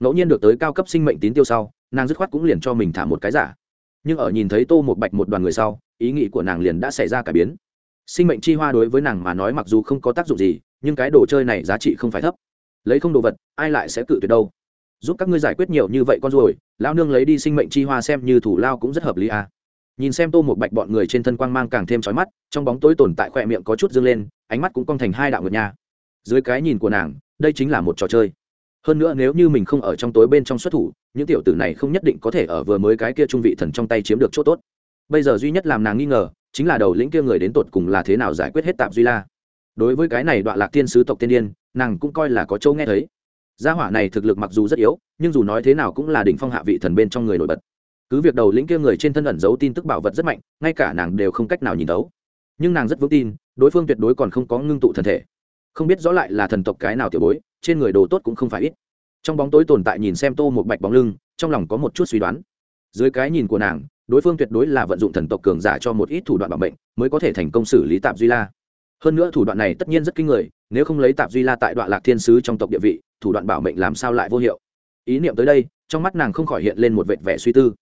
Ngẫu nhiên được tới cao cấp sinh mệnh tín tiêu sau, nàng dứt khoát cũng liền cho mình thả một cái giả. Nhưng ở nhìn thấy tô một bạch một đoàn người sau, ý nghĩ của nàng liền đã xảy ra cải biến. Sinh mệnh chi hoa đối với nàng mà nói mặc dù không có tác dụng gì, nhưng cái đồ chơi này giá trị không phải thấp lấy không đồ vật ai lại sẽ cự tuyệt đâu? Giúp các ngươi giải quyết nhiều như vậy con ruồi, lao nương lấy đi sinh mệnh chi hoa xem như thủ lao cũng rất hợp lý à. nhìn xem tô một bạch bọn người trên thân quang mang càng thêm trói mắt trong bóng tối tồn tại khoe miệng có chút dâng lên ánh mắt cũng cong thành hai đạo ngược nha. Dưới cái nhìn của nàng đây chính là một trò chơi. Hơn nữa nếu như mình không ở trong tối bên trong xuất thủ những tiểu tử này không nhất định có thể ở vừa mới cái kia trung vị thần trong tay chiếm được chỗ tốt. Bây giờ duy nhất làm nàng nghi ngờ chính là đầu lĩnh kia người đến tột cùng là thế nào giải quyết hết tạp duy la đối với cái này đoạn lạc tiên sứ tộc tiên điên, nàng cũng coi là có châu nghe thấy. Gia hỏa này thực lực mặc dù rất yếu, nhưng dù nói thế nào cũng là đỉnh phong hạ vị thần bên trong người nổi bật. Cứ việc đầu lĩnh kia người trên thân ẩn giấu tin tức bảo vật rất mạnh, ngay cả nàng đều không cách nào nhìn đấu nhưng nàng rất vững tin, đối phương tuyệt đối còn không có ngưng tụ thần thể. Không biết rõ lại là thần tộc cái nào tiểu bối, trên người đồ tốt cũng không phải ít. Trong bóng tối tồn tại nhìn xem tô một bạch bóng lưng, trong lòng có một chút suy đoán. Dưới cái nhìn của nàng, đối phương tuyệt đối là vận dụng thần tộc cường giả cho một ít thủ đoạn bảo mệnh, mới có thể thành công xử lý tạp duy la hơn nữa thủ đoạn này tất nhiên rất kinh người, nếu không lấy tạp duy la tại đoạn lạc thiên sứ trong tộc địa vị, thủ đoạn bảo mệnh làm sao lại vô hiệu. Ý niệm tới đây, trong mắt nàng không khỏi hiện lên một vệt vẻ suy tư.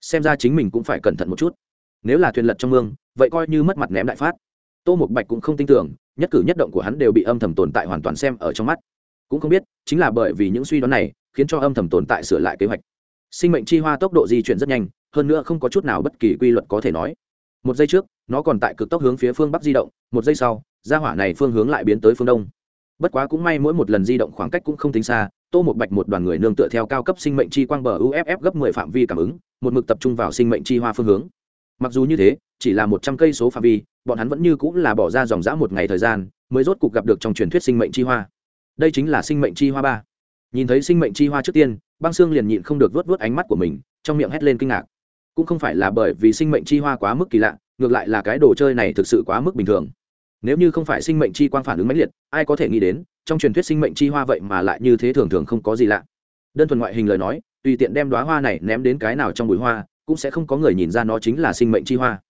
Xem ra chính mình cũng phải cẩn thận một chút. Nếu là thuyền lật trong mương, vậy coi như mất mặt ném đại phát. Tô một bạch cũng không tin tưởng, nhất cử nhất động của hắn đều bị âm thầm tồn tại hoàn toàn xem ở trong mắt. Cũng không biết, chính là bởi vì những suy đoán này, khiến cho âm thầm tồn tại sửa lại kế hoạch. Sinh mệnh chi hoa tốc độ di chuyển rất nhanh, hơn nữa không có chút nào bất kỳ quy luật có thể nói. Một giây trước nó còn tại cực tốc hướng phía phương bắc di động, một giây sau ra hỏa này phương hướng lại biến tới phương đông. Bất quá cũng may mỗi một lần di động khoảng cách cũng không tính xa, tô một bạch một đoàn người nương tựa theo cao cấp sinh mệnh chi quang bờ uff gấp mười phạm vi cảm ứng, một mực tập trung vào sinh mệnh chi hoa phương hướng. Mặc dù như thế, chỉ là một trăm cây số phạm vi, bọn hắn vẫn như cũng là bỏ ra dòng dã một ngày thời gian, mới rốt cuộc gặp được trong truyền thuyết sinh mệnh chi hoa. Đây chính là sinh mệnh chi hoa ba. Nhìn thấy sinh mệnh chi hoa trước tiên, băng xương liền nhịn không được vớt vớt ánh mắt của mình, trong miệng hét lên kinh ngạc cũng không phải là bởi vì sinh mệnh chi hoa quá mức kỳ lạ, ngược lại là cái đồ chơi này thực sự quá mức bình thường. Nếu như không phải sinh mệnh chi quang phản ứng mãnh liệt, ai có thể nghĩ đến, trong truyền thuyết sinh mệnh chi hoa vậy mà lại như thế thường thường không có gì lạ. Đơn thuần ngoại hình lời nói, tùy tiện đem đoá hoa này ném đến cái nào trong bụi hoa, cũng sẽ không có người nhìn ra nó chính là sinh mệnh chi hoa.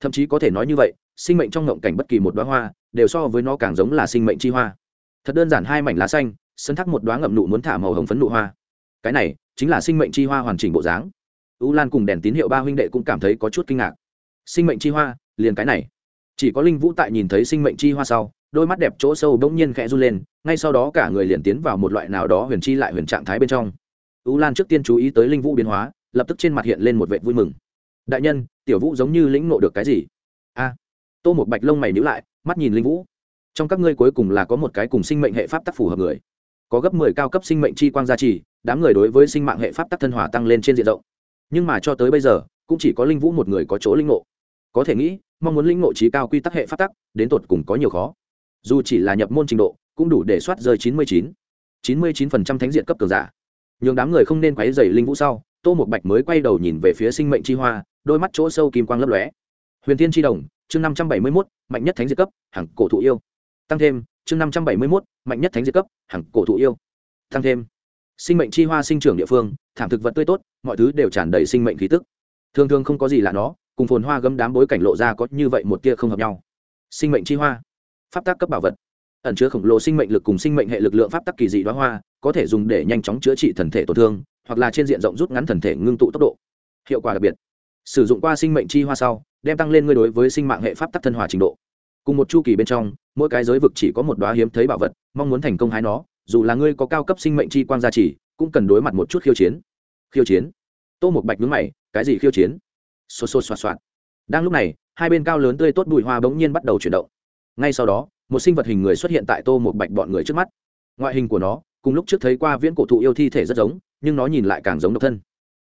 Thậm chí có thể nói như vậy, sinh mệnh trong ngộng cảnh bất kỳ một đoá hoa, đều so với nó càng giống là sinh mệnh chi hoa. Thật đơn giản hai mảnh lá xanh, sân thắc một đoá ngậm nụ muốn thả màu hồng phấn nụ hoa. Cái này, chính là sinh mệnh chi hoa hoàn chỉnh bộ dáng u lan cùng đèn tín hiệu ba huynh đệ cũng cảm thấy có chút kinh ngạc. Sinh mệnh chi hoa, liền cái này. Chỉ có linh vũ tại nhìn thấy sinh mệnh chi hoa sau, đôi mắt đẹp chỗ sâu bỗng nhiên khẽ run lên, ngay sau đó cả người liền tiến vào một loại nào đó huyền chi lại huyền trạng thái bên trong. U lan trước tiên chú ý tới linh vũ biến hóa, lập tức trên mặt hiện lên một vệ vui mừng. Đại nhân, tiểu vũ giống như lĩnh ngộ được cái gì? A. Tô một bạch lông mày nhữ lại, mắt nhìn linh vũ. Trong các ngươi cuối cùng là có một cái cùng sinh mệnh hệ pháp tác phù hợp người. Có gấp mười cao cấp sinh mệnh chi quang gia trì, đám người đối với sinh mạng hệ pháp tác thân hỏa tăng lên trên diện rộng nhưng mà cho tới bây giờ, cũng chỉ có linh vũ một người có chỗ linh ngộ. Có thể nghĩ, mong muốn linh ngộ trí cao quy tắc hệ pháp tắc, đến tột cùng có nhiều khó. Dù chỉ là nhập môn trình độ, cũng đủ để soát rơi chín mươi chín. chín mươi chín phần trăm thánh diện cấp cường giả. Nhường đám người không nên quấy dày linh vũ sau, tô một bạch mới quay đầu nhìn về phía sinh mệnh chi hoa, đôi mắt chỗ sâu kim quang lấp lóe. Huyền thiên chi đồng, chương năm trăm bảy mươi mốt, mạnh nhất thánh diệt cấp hàng cổ thụ yêu. Tăng thêm, chương năm trăm bảy mươi mốt, mạnh nhất thánh diệt cấp hàng cổ thụ yêu. Tăng thêm sinh mệnh chi hoa sinh trưởng địa phương, thảm thực vật tươi tốt, mọi thứ đều tràn đầy sinh mệnh khí tức. Thường thường không có gì là nó, cùng phồn hoa gấm đám bối cảnh lộ ra có như vậy một tia không hợp nhau. Sinh mệnh chi hoa, pháp tác cấp bảo vật. Ẩn chứa khổng lồ sinh mệnh lực cùng sinh mệnh hệ lực lượng pháp tắc kỳ dị đoá hoa, có thể dùng để nhanh chóng chữa trị thần thể tổn thương, hoặc là trên diện rộng rút ngắn thần thể ngưng tụ tốc độ. Hiệu quả đặc biệt. Sử dụng qua sinh mệnh chi hoa sau, đem tăng lên ngươi đối với sinh mạng hệ pháp tắc thân hòa trình độ. Cùng một chu kỳ bên trong, mỗi cái giới vực chỉ có một đoá hiếm thấy bảo vật, mong muốn thành công hái nó dù là ngươi có cao cấp sinh mệnh chi quang gia trì, cũng cần đối mặt một chút khiêu chiến. Khiêu chiến? Tô một bạch nhướng mày, cái gì khiêu chiến? Xô xô xoạt xoạt. Đang lúc này, hai bên cao lớn tươi tốt bụi hoa bỗng nhiên bắt đầu chuyển động. Ngay sau đó, một sinh vật hình người xuất hiện tại tô một bạch bọn người trước mắt. Ngoại hình của nó, cùng lúc trước thấy qua viễn cổ thụ yêu thi thể rất giống, nhưng nó nhìn lại càng giống độc thân.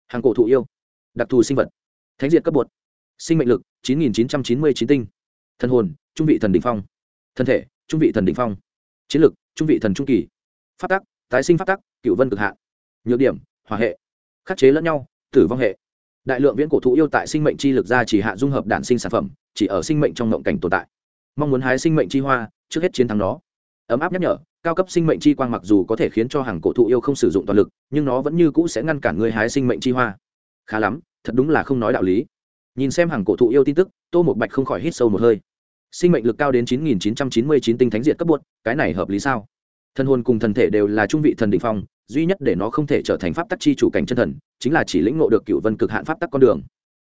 Hàng cổ thụ yêu. Đặc thù sinh vật. Thánh diệt cấp bột. Sinh mệnh lực, chín nghìn chín trăm chín mươi chín tinh. Thân hồn, trung vị thần đ ỉ n h phong. Thân thể, trung vị thần đ ỉ n h phong. Chiến lực, trung vị thần trung kỳ phát tắc, tái sinh phát tắc, cựu vân cực hạ nhược điểm hòa hệ, khắc chế lẫn nhau, tử vong hệ. Đại lượng viễn cổ thụ yêu tại sinh mệnh chi lực ra chỉ hạ dung hợp đản sinh sản phẩm, chỉ ở sinh mệnh trong ngộng cảnh tồn tại. Mong muốn hái sinh mệnh chi hoa, trước hết chiến thắng nó. Ấm áp nhắc nhở, cao cấp sinh mệnh chi quang mặc dù có thể khiến cho hàng cổ thụ yêu không sử dụng toàn lực, nhưng nó vẫn như cũ sẽ ngăn cản người hái sinh mệnh chi hoa. Khá lắm, thật đúng là không nói đạo lý. Nhìn xem hàng cổ thụ yêu tin tức, tô một bạch không khỏi hít sâu một hơi. Sinh mệnh lực cao đến chín nghìn chín trăm chín mươi chín tinh thánh diệt cấp buốt cái này hợp lý sao? Thần hồn cùng thần thể đều là trung vị thần định phong, duy nhất để nó không thể trở thành pháp tắc chi chủ cảnh chân thần, chính là chỉ lĩnh ngộ được cựu vân cực hạn pháp tắc con đường.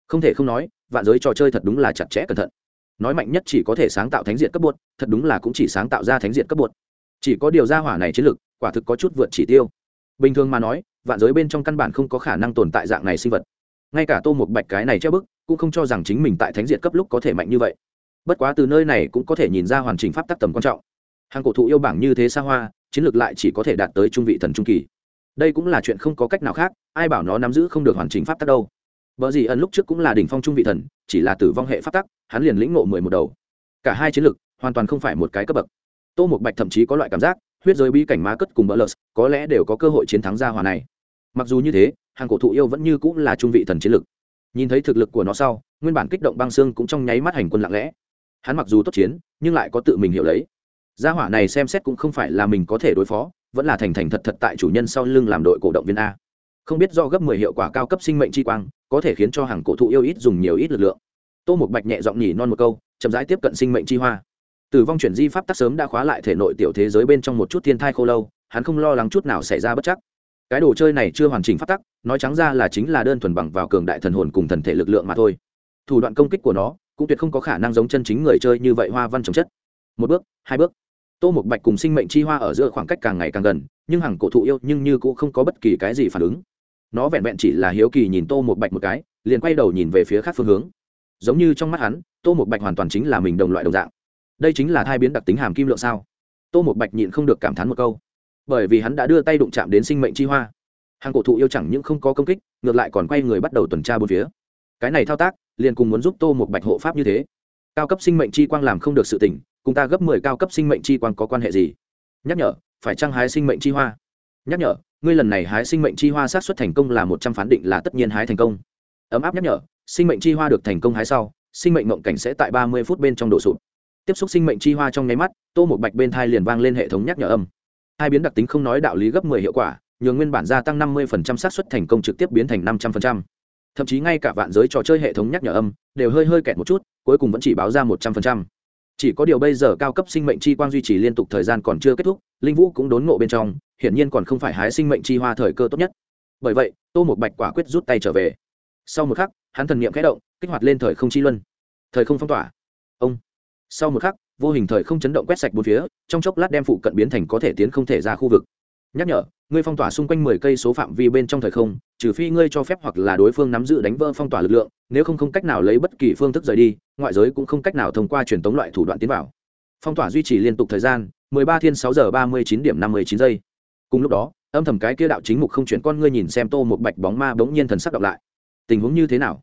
Không thể không nói, vạn giới trò chơi thật đúng là chặt chẽ cẩn thận. Nói mạnh nhất chỉ có thể sáng tạo thánh diện cấp bột, thật đúng là cũng chỉ sáng tạo ra thánh diện cấp bột. Chỉ có điều ra hỏa này chiến lực, quả thực có chút vượt chỉ tiêu. Bình thường mà nói, vạn giới bên trong căn bản không có khả năng tồn tại dạng này sinh vật. Ngay cả tô một bạch cái này treo bức, cũng không cho rằng chính mình tại thánh diện cấp lúc có thể mạnh như vậy. Bất quá từ nơi này cũng có thể nhìn ra hoàn chỉnh pháp tắc tầm quan trọng hàng cổ thụ yêu bảng như thế xa hoa, chiến lược lại chỉ có thể đạt tới trung vị thần trung kỳ. Đây cũng là chuyện không có cách nào khác, ai bảo nó nắm giữ không được hoàn chỉnh pháp tắc đâu. Vợ gì ẩn lúc trước cũng là đỉnh phong trung vị thần, chỉ là tử vong hệ pháp tắc, hắn liền lĩnh ngộ mười một đầu. Cả hai chiến lược hoàn toàn không phải một cái cấp bậc. Tô một bạch thậm chí có loại cảm giác, huyết giới bi cảnh má cất cùng bỡ lợt có lẽ đều có cơ hội chiến thắng gia hòa này. Mặc dù như thế hàng cổ thụ yêu vẫn như cũng là trung vị thần chiến lược. Nhìn thấy thực lực của nó sau, nguyên bản kích động băng xương cũng trong nháy mắt hành quân lặng lẽ. Hắn mặc dù tốt chiến, nhưng lại có tự mình hiểu lấy gia hỏa này xem xét cũng không phải là mình có thể đối phó, vẫn là thành thành thật thật tại chủ nhân sau lưng làm đội cổ động viên a. Không biết do gấp mười hiệu quả cao cấp sinh mệnh chi quang, có thể khiến cho hàng cổ thụ yêu ít dùng nhiều ít lực lượng. Tô một bạch nhẹ giọng nhỉ non một câu, chậm rãi tiếp cận sinh mệnh chi hoa. Tử vong chuyển di pháp tắc sớm đã khóa lại thể nội tiểu thế giới bên trong một chút thiên thai khô lâu, hắn không lo lắng chút nào xảy ra bất chắc. Cái đồ chơi này chưa hoàn chỉnh pháp tắc, nói trắng ra là chính là đơn thuần bằng vào cường đại thần hồn cùng thần thể lực lượng mà thôi. Thủ đoạn công kích của nó, cũng tuyệt không có khả năng giống chân chính người chơi như vậy hoa văn trồng chất. Một bước, hai bước tô một bạch cùng sinh mệnh chi hoa ở giữa khoảng cách càng ngày càng gần, nhưng hàng cổ thụ yêu nhưng như cũng không có bất kỳ cái gì phản ứng. Nó vẹn vẹn chỉ là hiếu kỳ nhìn tô một bạch một cái, liền quay đầu nhìn về phía khác phương hướng. Giống như trong mắt hắn, tô một bạch hoàn toàn chính là mình đồng loại đồng dạng. Đây chính là thai biến đặc tính hàm kim lượng sao? Tô một bạch nhịn không được cảm thán một câu. Bởi vì hắn đã đưa tay đụng chạm đến sinh mệnh chi hoa. Hàng cổ thụ yêu chẳng những không có công kích, ngược lại còn quay người bắt đầu tuần tra bốn phía. Cái này thao tác, liền cùng muốn giúp tô một bạch hộ pháp như thế. Cao cấp sinh mệnh chi quang làm không được sự tỉnh cùng ta gấp mười cao cấp sinh mệnh chi quang có quan hệ gì? Nhắc nhở, phải trăng hái sinh mệnh chi hoa? Nhắc nhở, ngươi lần này hái sinh mệnh chi hoa sát xuất thành công là một trăm phán định là tất nhiên hái thành công. Ấm áp nhắc nhở, sinh mệnh chi hoa được thành công hái sau, sinh mệnh mộng cảnh sẽ tại ba mươi phút bên trong đổ sụp. Tiếp xúc sinh mệnh chi hoa trong nháy mắt, tô một bạch bên thai liền vang lên hệ thống nhắc nhở âm. Hai biến đặc tính không nói đạo lý gấp mười hiệu quả, nhường nguyên bản gia tăng năm mươi phần trăm xác suất thành công trực tiếp biến thành năm trăm phần trăm. Thậm chí ngay cả vạn giới trò chơi hệ thống nhắc nhở âm đều hơi hơi kẹt một chút, cuối cùng vẫn chỉ báo ra một trăm phần trăm chỉ có điều bây giờ cao cấp sinh mệnh chi quang duy trì liên tục thời gian còn chưa kết thúc, linh vũ cũng đốn ngộ bên trong, hiển nhiên còn không phải hái sinh mệnh chi hoa thời cơ tốt nhất. Bởi vậy, tô một bạch quả quyết rút tay trở về. Sau một khắc, hắn thần niệm khẽ động, kích hoạt lên thời không chi luân. Thời không phong tỏa. Ông. Sau một khắc, vô hình thời không chấn động quét sạch bốn phía, trong chốc lát đem phụ cận biến thành có thể tiến không thể ra khu vực. Nhắc nhở, ngươi phong tỏa xung quanh mười cây số phạm vi bên trong thời không trừ phi ngươi cho phép hoặc là đối phương nắm giữ đánh vỡ phong tỏa lực lượng, nếu không không cách nào lấy bất kỳ phương thức rời đi, ngoại giới cũng không cách nào thông qua truyền tống loại thủ đoạn tiến vào. Phong tỏa duy trì liên tục thời gian, mười ba thiên sáu giờ ba mươi chín điểm năm mươi chín giây. Cùng lúc đó, âm thầm cái kia đạo chính mục không chuyển con ngươi nhìn xem tô một bạch bóng ma bỗng nhiên thần sắc đọc lại. Tình huống như thế nào?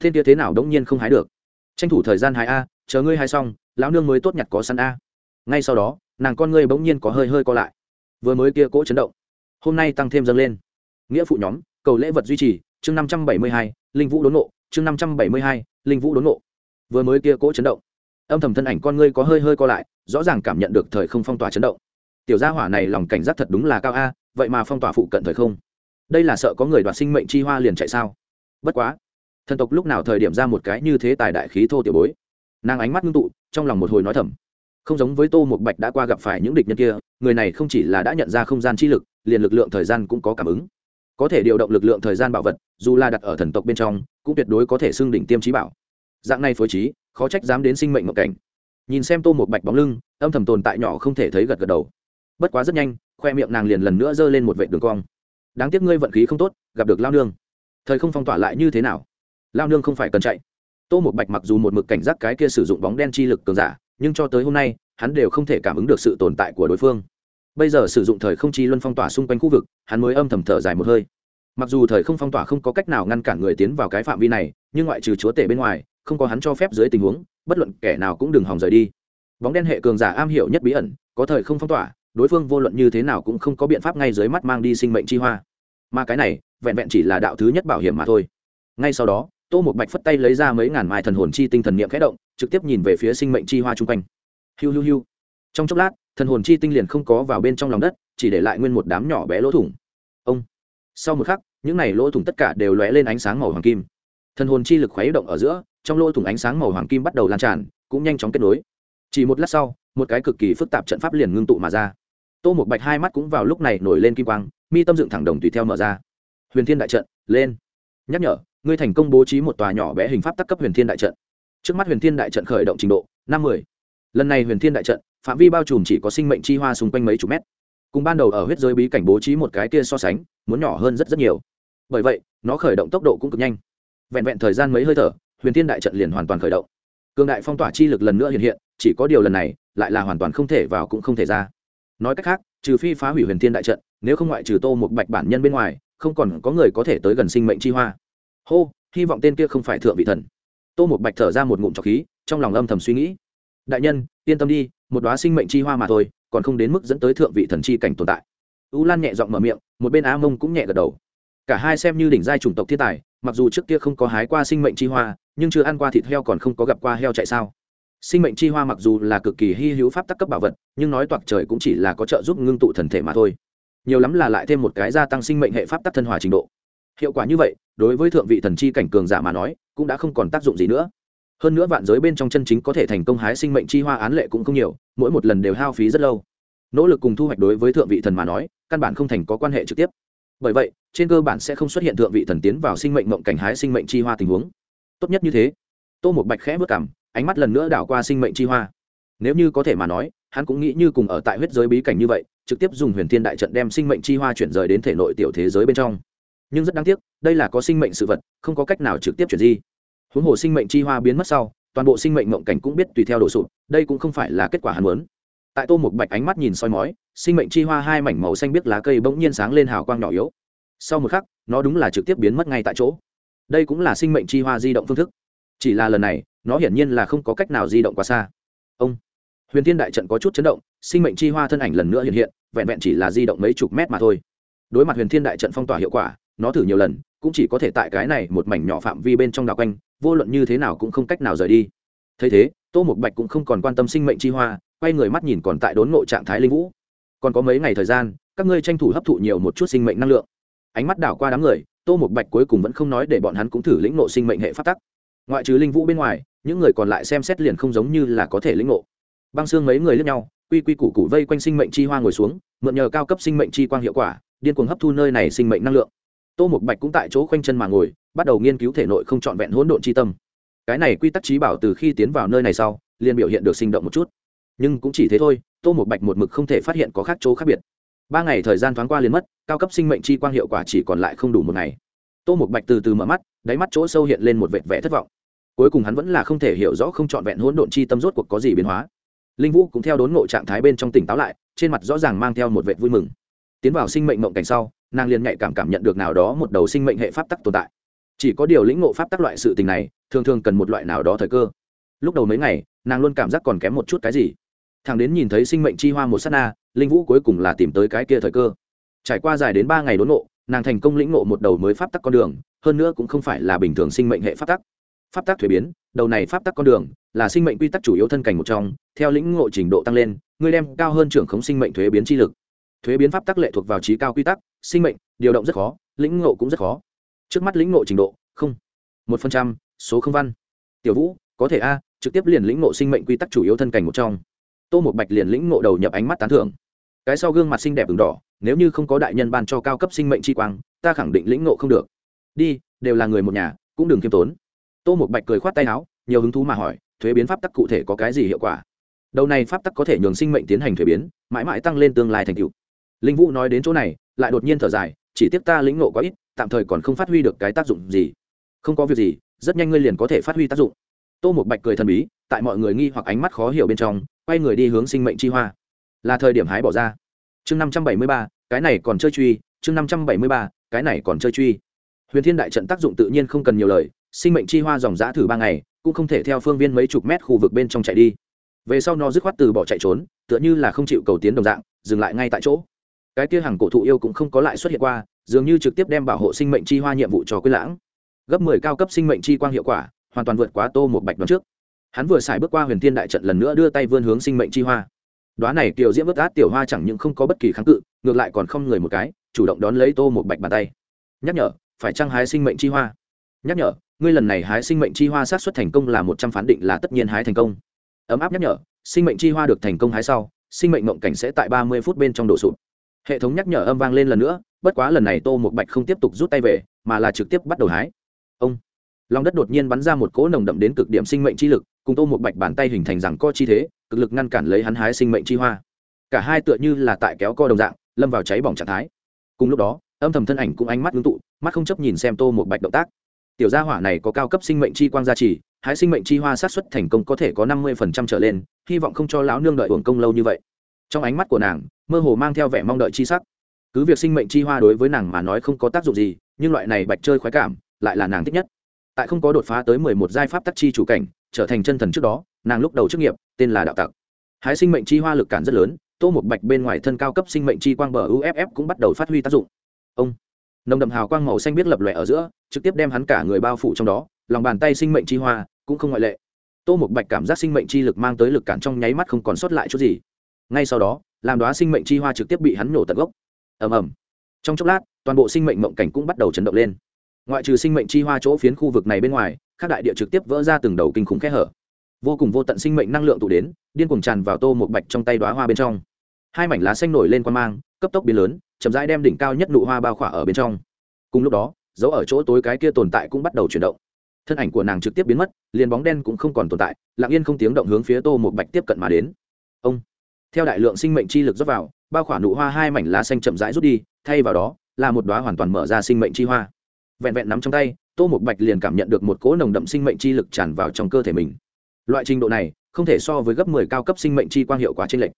Thiên kia thế nào đống nhiên không hái được? Tranh thủ thời gian hái a, chờ ngươi hái xong, lão nương mới tốt nhặt có săn a. Ngay sau đó, nàng con ngươi bỗng nhiên có hơi hơi co lại. Vừa mới kia cỗ chấn động, hôm nay tăng thêm dâng lên. Nghĩa phụ nhóm cầu lễ vật duy trì, chương năm trăm bảy mươi hai, linh vũ đốn nộ chương năm trăm bảy mươi hai, linh vũ đốn nộ vừa mới kia cỗ chấn động, âm thầm thân ảnh con ngươi có hơi hơi co lại, rõ ràng cảm nhận được thời không phong tỏa chấn động. Tiểu gia hỏa này lòng cảnh giác thật đúng là cao a, vậy mà phong tỏa phụ cận thời không? Đây là sợ có người đoạt sinh mệnh chi hoa liền chạy sao? Bất quá, thần tộc lúc nào thời điểm ra một cái như thế tài đại khí thô tiểu bối? Nàng ánh mắt ngưng tụ, trong lòng một hồi nói thầm. Không giống với tô một bạch đã qua gặp phải những địch nhân kia, người này không chỉ là đã nhận ra không gian chi lực, liền lực lượng thời gian cũng có cảm ứng có thể điều động lực lượng thời gian bảo vật, dù là đặt ở thần tộc bên trong, cũng tuyệt đối có thể xưng đỉnh tiêm trí bảo. Dạng này phối trí, khó trách dám đến sinh mệnh mộng cảnh. Nhìn xem tô một bạch bóng lưng, âm thầm tồn tại nhỏ không thể thấy gật gật đầu. Bất quá rất nhanh, khoe miệng nàng liền lần nữa giơ lên một vệ đường cong. Đáng tiếc ngươi vận khí không tốt, gặp được lao nương. Thời không phong tỏa lại như thế nào? Lao nương không phải cần chạy. Tô một bạch mặc dù một mực cảnh giác cái kia sử dụng bóng đen chi lực cường giả, nhưng cho tới hôm nay, hắn đều không thể cảm ứng được sự tồn tại của đối phương bây giờ sử dụng thời không chi luân phong tỏa xung quanh khu vực, hắn mới âm thầm thở dài một hơi. Mặc dù thời không phong tỏa không có cách nào ngăn cản người tiến vào cái phạm vi này, nhưng ngoại trừ chúa tể bên ngoài, không có hắn cho phép dưới tình huống, bất luận kẻ nào cũng đừng hòng rời đi. Bóng đen hệ cường giả am hiểu nhất bí ẩn, có thời không phong tỏa, đối phương vô luận như thế nào cũng không có biện pháp ngay dưới mắt mang đi sinh mệnh chi hoa. Mà cái này, vẹn vẹn chỉ là đạo thứ nhất bảo hiểm mà thôi. Ngay sau đó, tô một bạch phất tay lấy ra mấy ngàn mai thần hồn chi tinh thần niệm khẽ động, trực tiếp nhìn về phía sinh mệnh chi hoa chung quanh. Hiu hiu hiu trong chốc lát, thần hồn chi tinh liền không có vào bên trong lòng đất, chỉ để lại nguyên một đám nhỏ bé lỗ thủng. Ông! Sau một khắc, những này lỗ thủng tất cả đều lóe lên ánh sáng màu hoàng kim. Thần hồn chi lực khuấy động ở giữa, trong lỗ thủng ánh sáng màu hoàng kim bắt đầu lan tràn, cũng nhanh chóng kết nối. Chỉ một lát sau, một cái cực kỳ phức tạp trận pháp liền ngưng tụ mà ra. Tô một bạch hai mắt cũng vào lúc này nổi lên kim quang, mi tâm dựng thẳng đồng tùy theo mở ra. Huyền thiên đại trận, lên! Nhắc nhở, ngươi thành công bố trí một tòa nhỏ bé hình pháp tắc cấp huyền thiên đại trận. Trước mắt huyền thiên đại trận khởi động trình độ, năm mươi lần này huyền thiên đại trận, phạm vi bao trùm chỉ có sinh mệnh chi hoa xung quanh mấy chục mét. Cùng ban đầu ở huyết giới bí cảnh bố trí một cái kia so sánh, muốn nhỏ hơn rất rất nhiều. Bởi vậy, nó khởi động tốc độ cũng cực nhanh. Vẹn vẹn thời gian mấy hơi thở, huyền thiên đại trận liền hoàn toàn khởi động. Cường đại phong tỏa chi lực lần nữa hiện hiện, chỉ có điều lần này, lại là hoàn toàn không thể vào cũng không thể ra. Nói cách khác, trừ phi phá hủy huyền thiên đại trận, nếu không ngoại trừ tô một bạch bản nhân bên ngoài, không còn có người có thể tới gần sinh mệnh chi hoa. Hô, hy vọng tên kia không phải thượng vị thần. Tô một bạch thở ra một ngụm trọc khí, trong lòng âm thầm suy nghĩ đại nhân, yên tâm đi, một đoá sinh mệnh chi hoa mà thôi, còn không đến mức dẫn tới thượng vị thần chi cảnh tồn tại. U lan nhẹ giọng mở miệng, một bên á mông cũng nhẹ gật đầu. Cả hai xem như đỉnh giai chủng tộc thiên tài, mặc dù trước kia không có hái qua sinh mệnh chi hoa, nhưng chưa ăn qua thịt heo còn không có gặp qua heo chạy sao. Sinh mệnh chi hoa mặc dù là cực kỳ hy hữu pháp tắc cấp bảo vật, nhưng nói toạc trời cũng chỉ là có trợ giúp ngưng tụ thần thể mà thôi. Nhiều lắm là lại thêm một cái gia tăng sinh mệnh hệ pháp tắc thân hòa trình độ. Hiệu quả như vậy, đối với thượng vị thần chi cảnh cường giả mà nói, cũng đã không còn tác dụng gì nữa hơn nữa vạn giới bên trong chân chính có thể thành công hái sinh mệnh chi hoa án lệ cũng không nhiều, mỗi một lần đều hao phí rất lâu. Nỗ lực cùng thu hoạch đối với thượng vị thần mà nói, căn bản không thành có quan hệ trực tiếp. Bởi vậy, trên cơ bản sẽ không xuất hiện thượng vị thần tiến vào sinh mệnh mộng cảnh hái sinh mệnh chi hoa tình huống. Tốt nhất như thế. Tô một bạch khẽ vất cảm ánh mắt lần nữa đảo qua sinh mệnh chi hoa. Nếu như có thể mà nói, hắn cũng nghĩ như cùng ở tại huyết giới bí cảnh như vậy, trực tiếp dùng huyền thiên đại trận đem sinh mệnh chi hoa chuyển rời đến thể nội tiểu thế giới bên trong. Nhưng rất đáng tiếc, đây là có sinh mệnh sự vật, không có cách nào trực tiếp chuyển di huống hồ sinh mệnh chi hoa biến mất sau, toàn bộ sinh mệnh mộng cảnh cũng biết tùy theo đổ sụp, đây cũng không phải là kết quả hắn muốn. Tại tô một bạch ánh mắt nhìn soi mói, sinh mệnh chi hoa hai mảnh màu xanh biết lá cây bỗng nhiên sáng lên hào quang nhỏ yếu. Sau một khắc, nó đúng là trực tiếp biến mất ngay tại chỗ. Đây cũng là sinh mệnh chi hoa di động phương thức. Chỉ là lần này, nó hiển nhiên là không có cách nào di động quá xa. Ông, huyền thiên đại trận có chút chấn động, sinh mệnh chi hoa thân ảnh lần nữa hiện hiện, vẹn vẹn chỉ là di động mấy chục mét mà thôi. Đối mặt huyền thiên đại trận phong tỏa hiệu quả, nó thử nhiều lần, cũng chỉ có thể tại cái này một mảnh nhỏ phạm vi bên trong đảo quanh vô luận như thế nào cũng không cách nào rời đi. Thấy thế, tô một bạch cũng không còn quan tâm sinh mệnh chi hoa, quay người mắt nhìn còn tại đốn ngộ trạng thái linh vũ. Còn có mấy ngày thời gian, các ngươi tranh thủ hấp thụ nhiều một chút sinh mệnh năng lượng. Ánh mắt đảo qua đám người, tô một bạch cuối cùng vẫn không nói để bọn hắn cũng thử lĩnh ngộ sinh mệnh hệ phát tắc. Ngoại trừ linh vũ bên ngoài, những người còn lại xem xét liền không giống như là có thể lĩnh ngộ. Băng xương mấy người lướt nhau, quy quy củ củ vây quanh sinh mệnh chi hoa ngồi xuống, mượn nhờ cao cấp sinh mệnh chi quang hiệu quả, điên cuồng hấp thu nơi này sinh mệnh năng lượng tô một bạch cũng tại chỗ khoanh chân mà ngồi, bắt đầu nghiên cứu thể nội không trọn vẹn hỗn độn chi tâm. Cái này quy tắc trí bảo từ khi tiến vào nơi này sau, liền biểu hiện được sinh động một chút. Nhưng cũng chỉ thế thôi, tô một bạch một mực không thể phát hiện có khác chỗ khác biệt. Ba ngày thời gian thoáng qua liền mất, cao cấp sinh mệnh chi quang hiệu quả chỉ còn lại không đủ một ngày. Tô một bạch từ từ mở mắt, đáy mắt chỗ sâu hiện lên một vệt vẻ thất vọng. Cuối cùng hắn vẫn là không thể hiểu rõ không trọn vẹn hỗn độn chi tâm rốt cuộc có gì biến hóa. Linh vũ cũng theo đốn ngộ trạng thái bên trong tỉnh táo lại, trên mặt rõ ràng mang theo một vệt vui mừng. Tiến vào sinh mệnh mộng cảnh sau nàng liền nhạy cảm cảm nhận được nào đó một đầu sinh mệnh hệ pháp tắc tồn tại. Chỉ có điều lĩnh ngộ pháp tắc loại sự tình này, thường thường cần một loại nào đó thời cơ. Lúc đầu mấy ngày, nàng luôn cảm giác còn kém một chút cái gì. Thằng đến nhìn thấy sinh mệnh chi hoa một s á t na, linh vũ cuối cùng là tìm tới cái kia thời cơ. Trải qua dài đến ba ngày đốn ngộ, nàng thành công lĩnh ngộ một đầu mới pháp tắc con đường, hơn nữa cũng không phải là bình thường sinh mệnh hệ pháp tắc. Pháp tắc thuế biến, đầu này pháp tắc con đường, là sinh mệnh quy tắc chủ yếu thân cảnh một trong, theo lĩnh ngộ trình độ tăng lên ngươi đem cao hơn trưởng khống sinh mệnh thuế biến chi lực thuế biến pháp tắc lệ thuộc vào trí cao quy tắc, sinh mệnh, điều động rất khó, lĩnh ngộ cũng rất khó. Trước mắt lĩnh ngộ trình độ, không. Một phần trăm, số không văn. Tiểu vũ, có thể a, trực tiếp liền lĩnh ngộ sinh mệnh quy tắc chủ yếu thân cảnh một trong. Tô một bạch liền lĩnh ngộ đầu nhập ánh mắt tán thưởng. Cái sau gương mặt xinh đẹp v đỏ, nếu như không có đại nhân ban cho cao cấp sinh mệnh chi quang, ta khẳng định lĩnh ngộ không được. Đi, đều là người một nhà, cũng đừng k i ê m tốn. Tô một bạch cười khoát tay áo, nhiều hứng thú mà hỏi, thuế biến pháp tắc cụ thể có cái gì hiệu quả? Đầu này pháp tắc có thể nhường sinh mệnh tiến hành thuế biến, mãi mãi tăng lên tương lai thành cựu linh vũ nói đến chỗ này, lại đột nhiên thở dài, chỉ tiếp ta lĩnh ngộ có ít, tạm thời còn không phát huy được cái tác dụng gì. Không có việc gì, rất nhanh ngươi liền có thể phát huy tác dụng. Tô một bạch cười thần bí, tại mọi người nghi hoặc ánh mắt khó hiểu bên trong, quay người đi hướng sinh mệnh chi hoa. Là thời điểm hái bỏ ra. Chương năm trăm bảy mươi ba, cái này còn chơi truy, chương năm trăm bảy mươi ba, cái này còn chơi truy. Huyền thiên đại trận tác dụng tự nhiên không cần nhiều lời, sinh mệnh chi hoa dòng giã thử ba ngày, cũng không thể theo phương viên mấy chục mét khu vực bên trong chạy đi. Về sau nó dứt khoát từ bỏ chạy trốn, tựa như là không chịu cầu tiến đồng dạng, dừng lại ngay tại chỗ cái kia hàng cổ thụ yêu cũng không có lại xuất hiện qua, dường như trực tiếp đem bảo hộ sinh mệnh chi hoa nhiệm vụ cho quyết lãng. Gấp mười cao cấp sinh mệnh chi quang hiệu quả, hoàn toàn vượt quá tô một bạch đoạn trước. Hắn vừa xài bước qua huyền thiên đại trận lần nữa đưa tay vươn hướng sinh mệnh chi hoa. Đoá này kiều diễm vớt át tiểu hoa chẳng những không có bất kỳ kháng cự, ngược lại còn không người một cái, chủ động đón lấy tô một bạch bàn tay. Nhắc nhở, phải trăng hái sinh mệnh chi hoa? Nhắc nhở, ngươi lần này hái sinh mệnh chi hoa sát xuất thành công là một trăm phán định là tất nhiên hái thành công. Ấm áp nhắc nhở, sinh mệnh chi hoa được thành công hái sau, sinh mệnh mộng cảnh sẽ tại ba mươi phút bên trong đổ sụp hệ thống nhắc nhở âm vang lên lần nữa, bất quá lần này tô một bạch không tiếp tục rút tay về, mà là trực tiếp bắt đầu hái. Ông, lòng đất đột nhiên bắn ra một cỗ nồng đậm đến cực điểm sinh mệnh chi lực, cùng tô một bạch bàn tay hình thành rằng co chi thế, cực lực ngăn cản lấy hắn hái sinh mệnh chi hoa. Cả hai tựa như là tại kéo co đồng dạng, lâm vào cháy bỏng trạng thái. Cùng lúc đó, âm thầm thân ảnh cũng ánh mắt ngưng tụ, mắt không chấp nhìn xem tô một bạch động tác. Tiểu gia hỏa này có cao cấp sinh mệnh chi quang gia trì, hái sinh mệnh chi hoa sát xuất thành công có thể có năm mươi phần trăm trở lên, hy vọng không cho lão nương đợi hưởng công lâu như vậy trong ánh mắt của nàng, mơ hồ mang theo vẻ mong đợi chi sắc. Cứ việc sinh mệnh chi hoa đối với nàng mà nói không có tác dụng gì, nhưng loại này bạch chơi khoái cảm lại là nàng thích nhất. Tại không có đột phá tới mười một giai pháp tắc chi chủ cảnh, trở thành chân thần trước đó, nàng lúc đầu chức nghiệp, tên là đạo tặc. Hái sinh mệnh chi hoa lực cản rất lớn, tô một bạch bên ngoài thân cao cấp sinh mệnh chi quang bờ uff cũng bắt đầu phát huy tác dụng. Ông nồng đậm hào quang màu xanh biết lập lòe ở giữa, trực tiếp đem hắn cả người bao phủ trong đó, lòng bàn tay sinh mệnh chi hoa cũng không ngoại lệ. Tô một bạch cảm giác sinh mệnh chi lực mang tới lực cản trong nháy mắt không còn sót lại chút gì ngay sau đó, làm đoá sinh mệnh chi hoa trực tiếp bị hắn nổ tận gốc. Ầm ầm. Trong chốc lát, toàn bộ sinh mệnh mộng cảnh cũng bắt đầu chấn động lên. Ngoại trừ sinh mệnh chi hoa chỗ phiến khu vực này bên ngoài, các đại địa trực tiếp vỡ ra từng đầu kinh khủng khe hở. Vô cùng vô tận sinh mệnh năng lượng tụ đến, điên cuồng tràn vào tô một bạch trong tay đoá hoa bên trong. Hai mảnh lá xanh nổi lên quan mang, cấp tốc biến lớn, chậm rãi đem đỉnh cao nhất nụ hoa bao khỏa ở bên trong. Cùng lúc đó, dấu ở chỗ tối cái kia tồn tại cũng bắt đầu chuyển động. Thân ảnh của nàng trực tiếp biến mất, liền bóng đen cũng không còn tồn tại, lặng yên không tiếng động hướng phía tô một bạch tiếp cận mà đến. Ông! Theo đại lượng sinh mệnh chi lực dốc vào, bao khỏa nụ hoa hai mảnh lá xanh chậm rãi rút đi, thay vào đó là một đoá hoàn toàn mở ra sinh mệnh chi hoa. Vẹn vẹn nắm trong tay, tô một bạch liền cảm nhận được một cỗ nồng đậm sinh mệnh chi lực tràn vào trong cơ thể mình. Loại trình độ này không thể so với gấp mười cao cấp sinh mệnh chi quang hiệu quả trên lệnh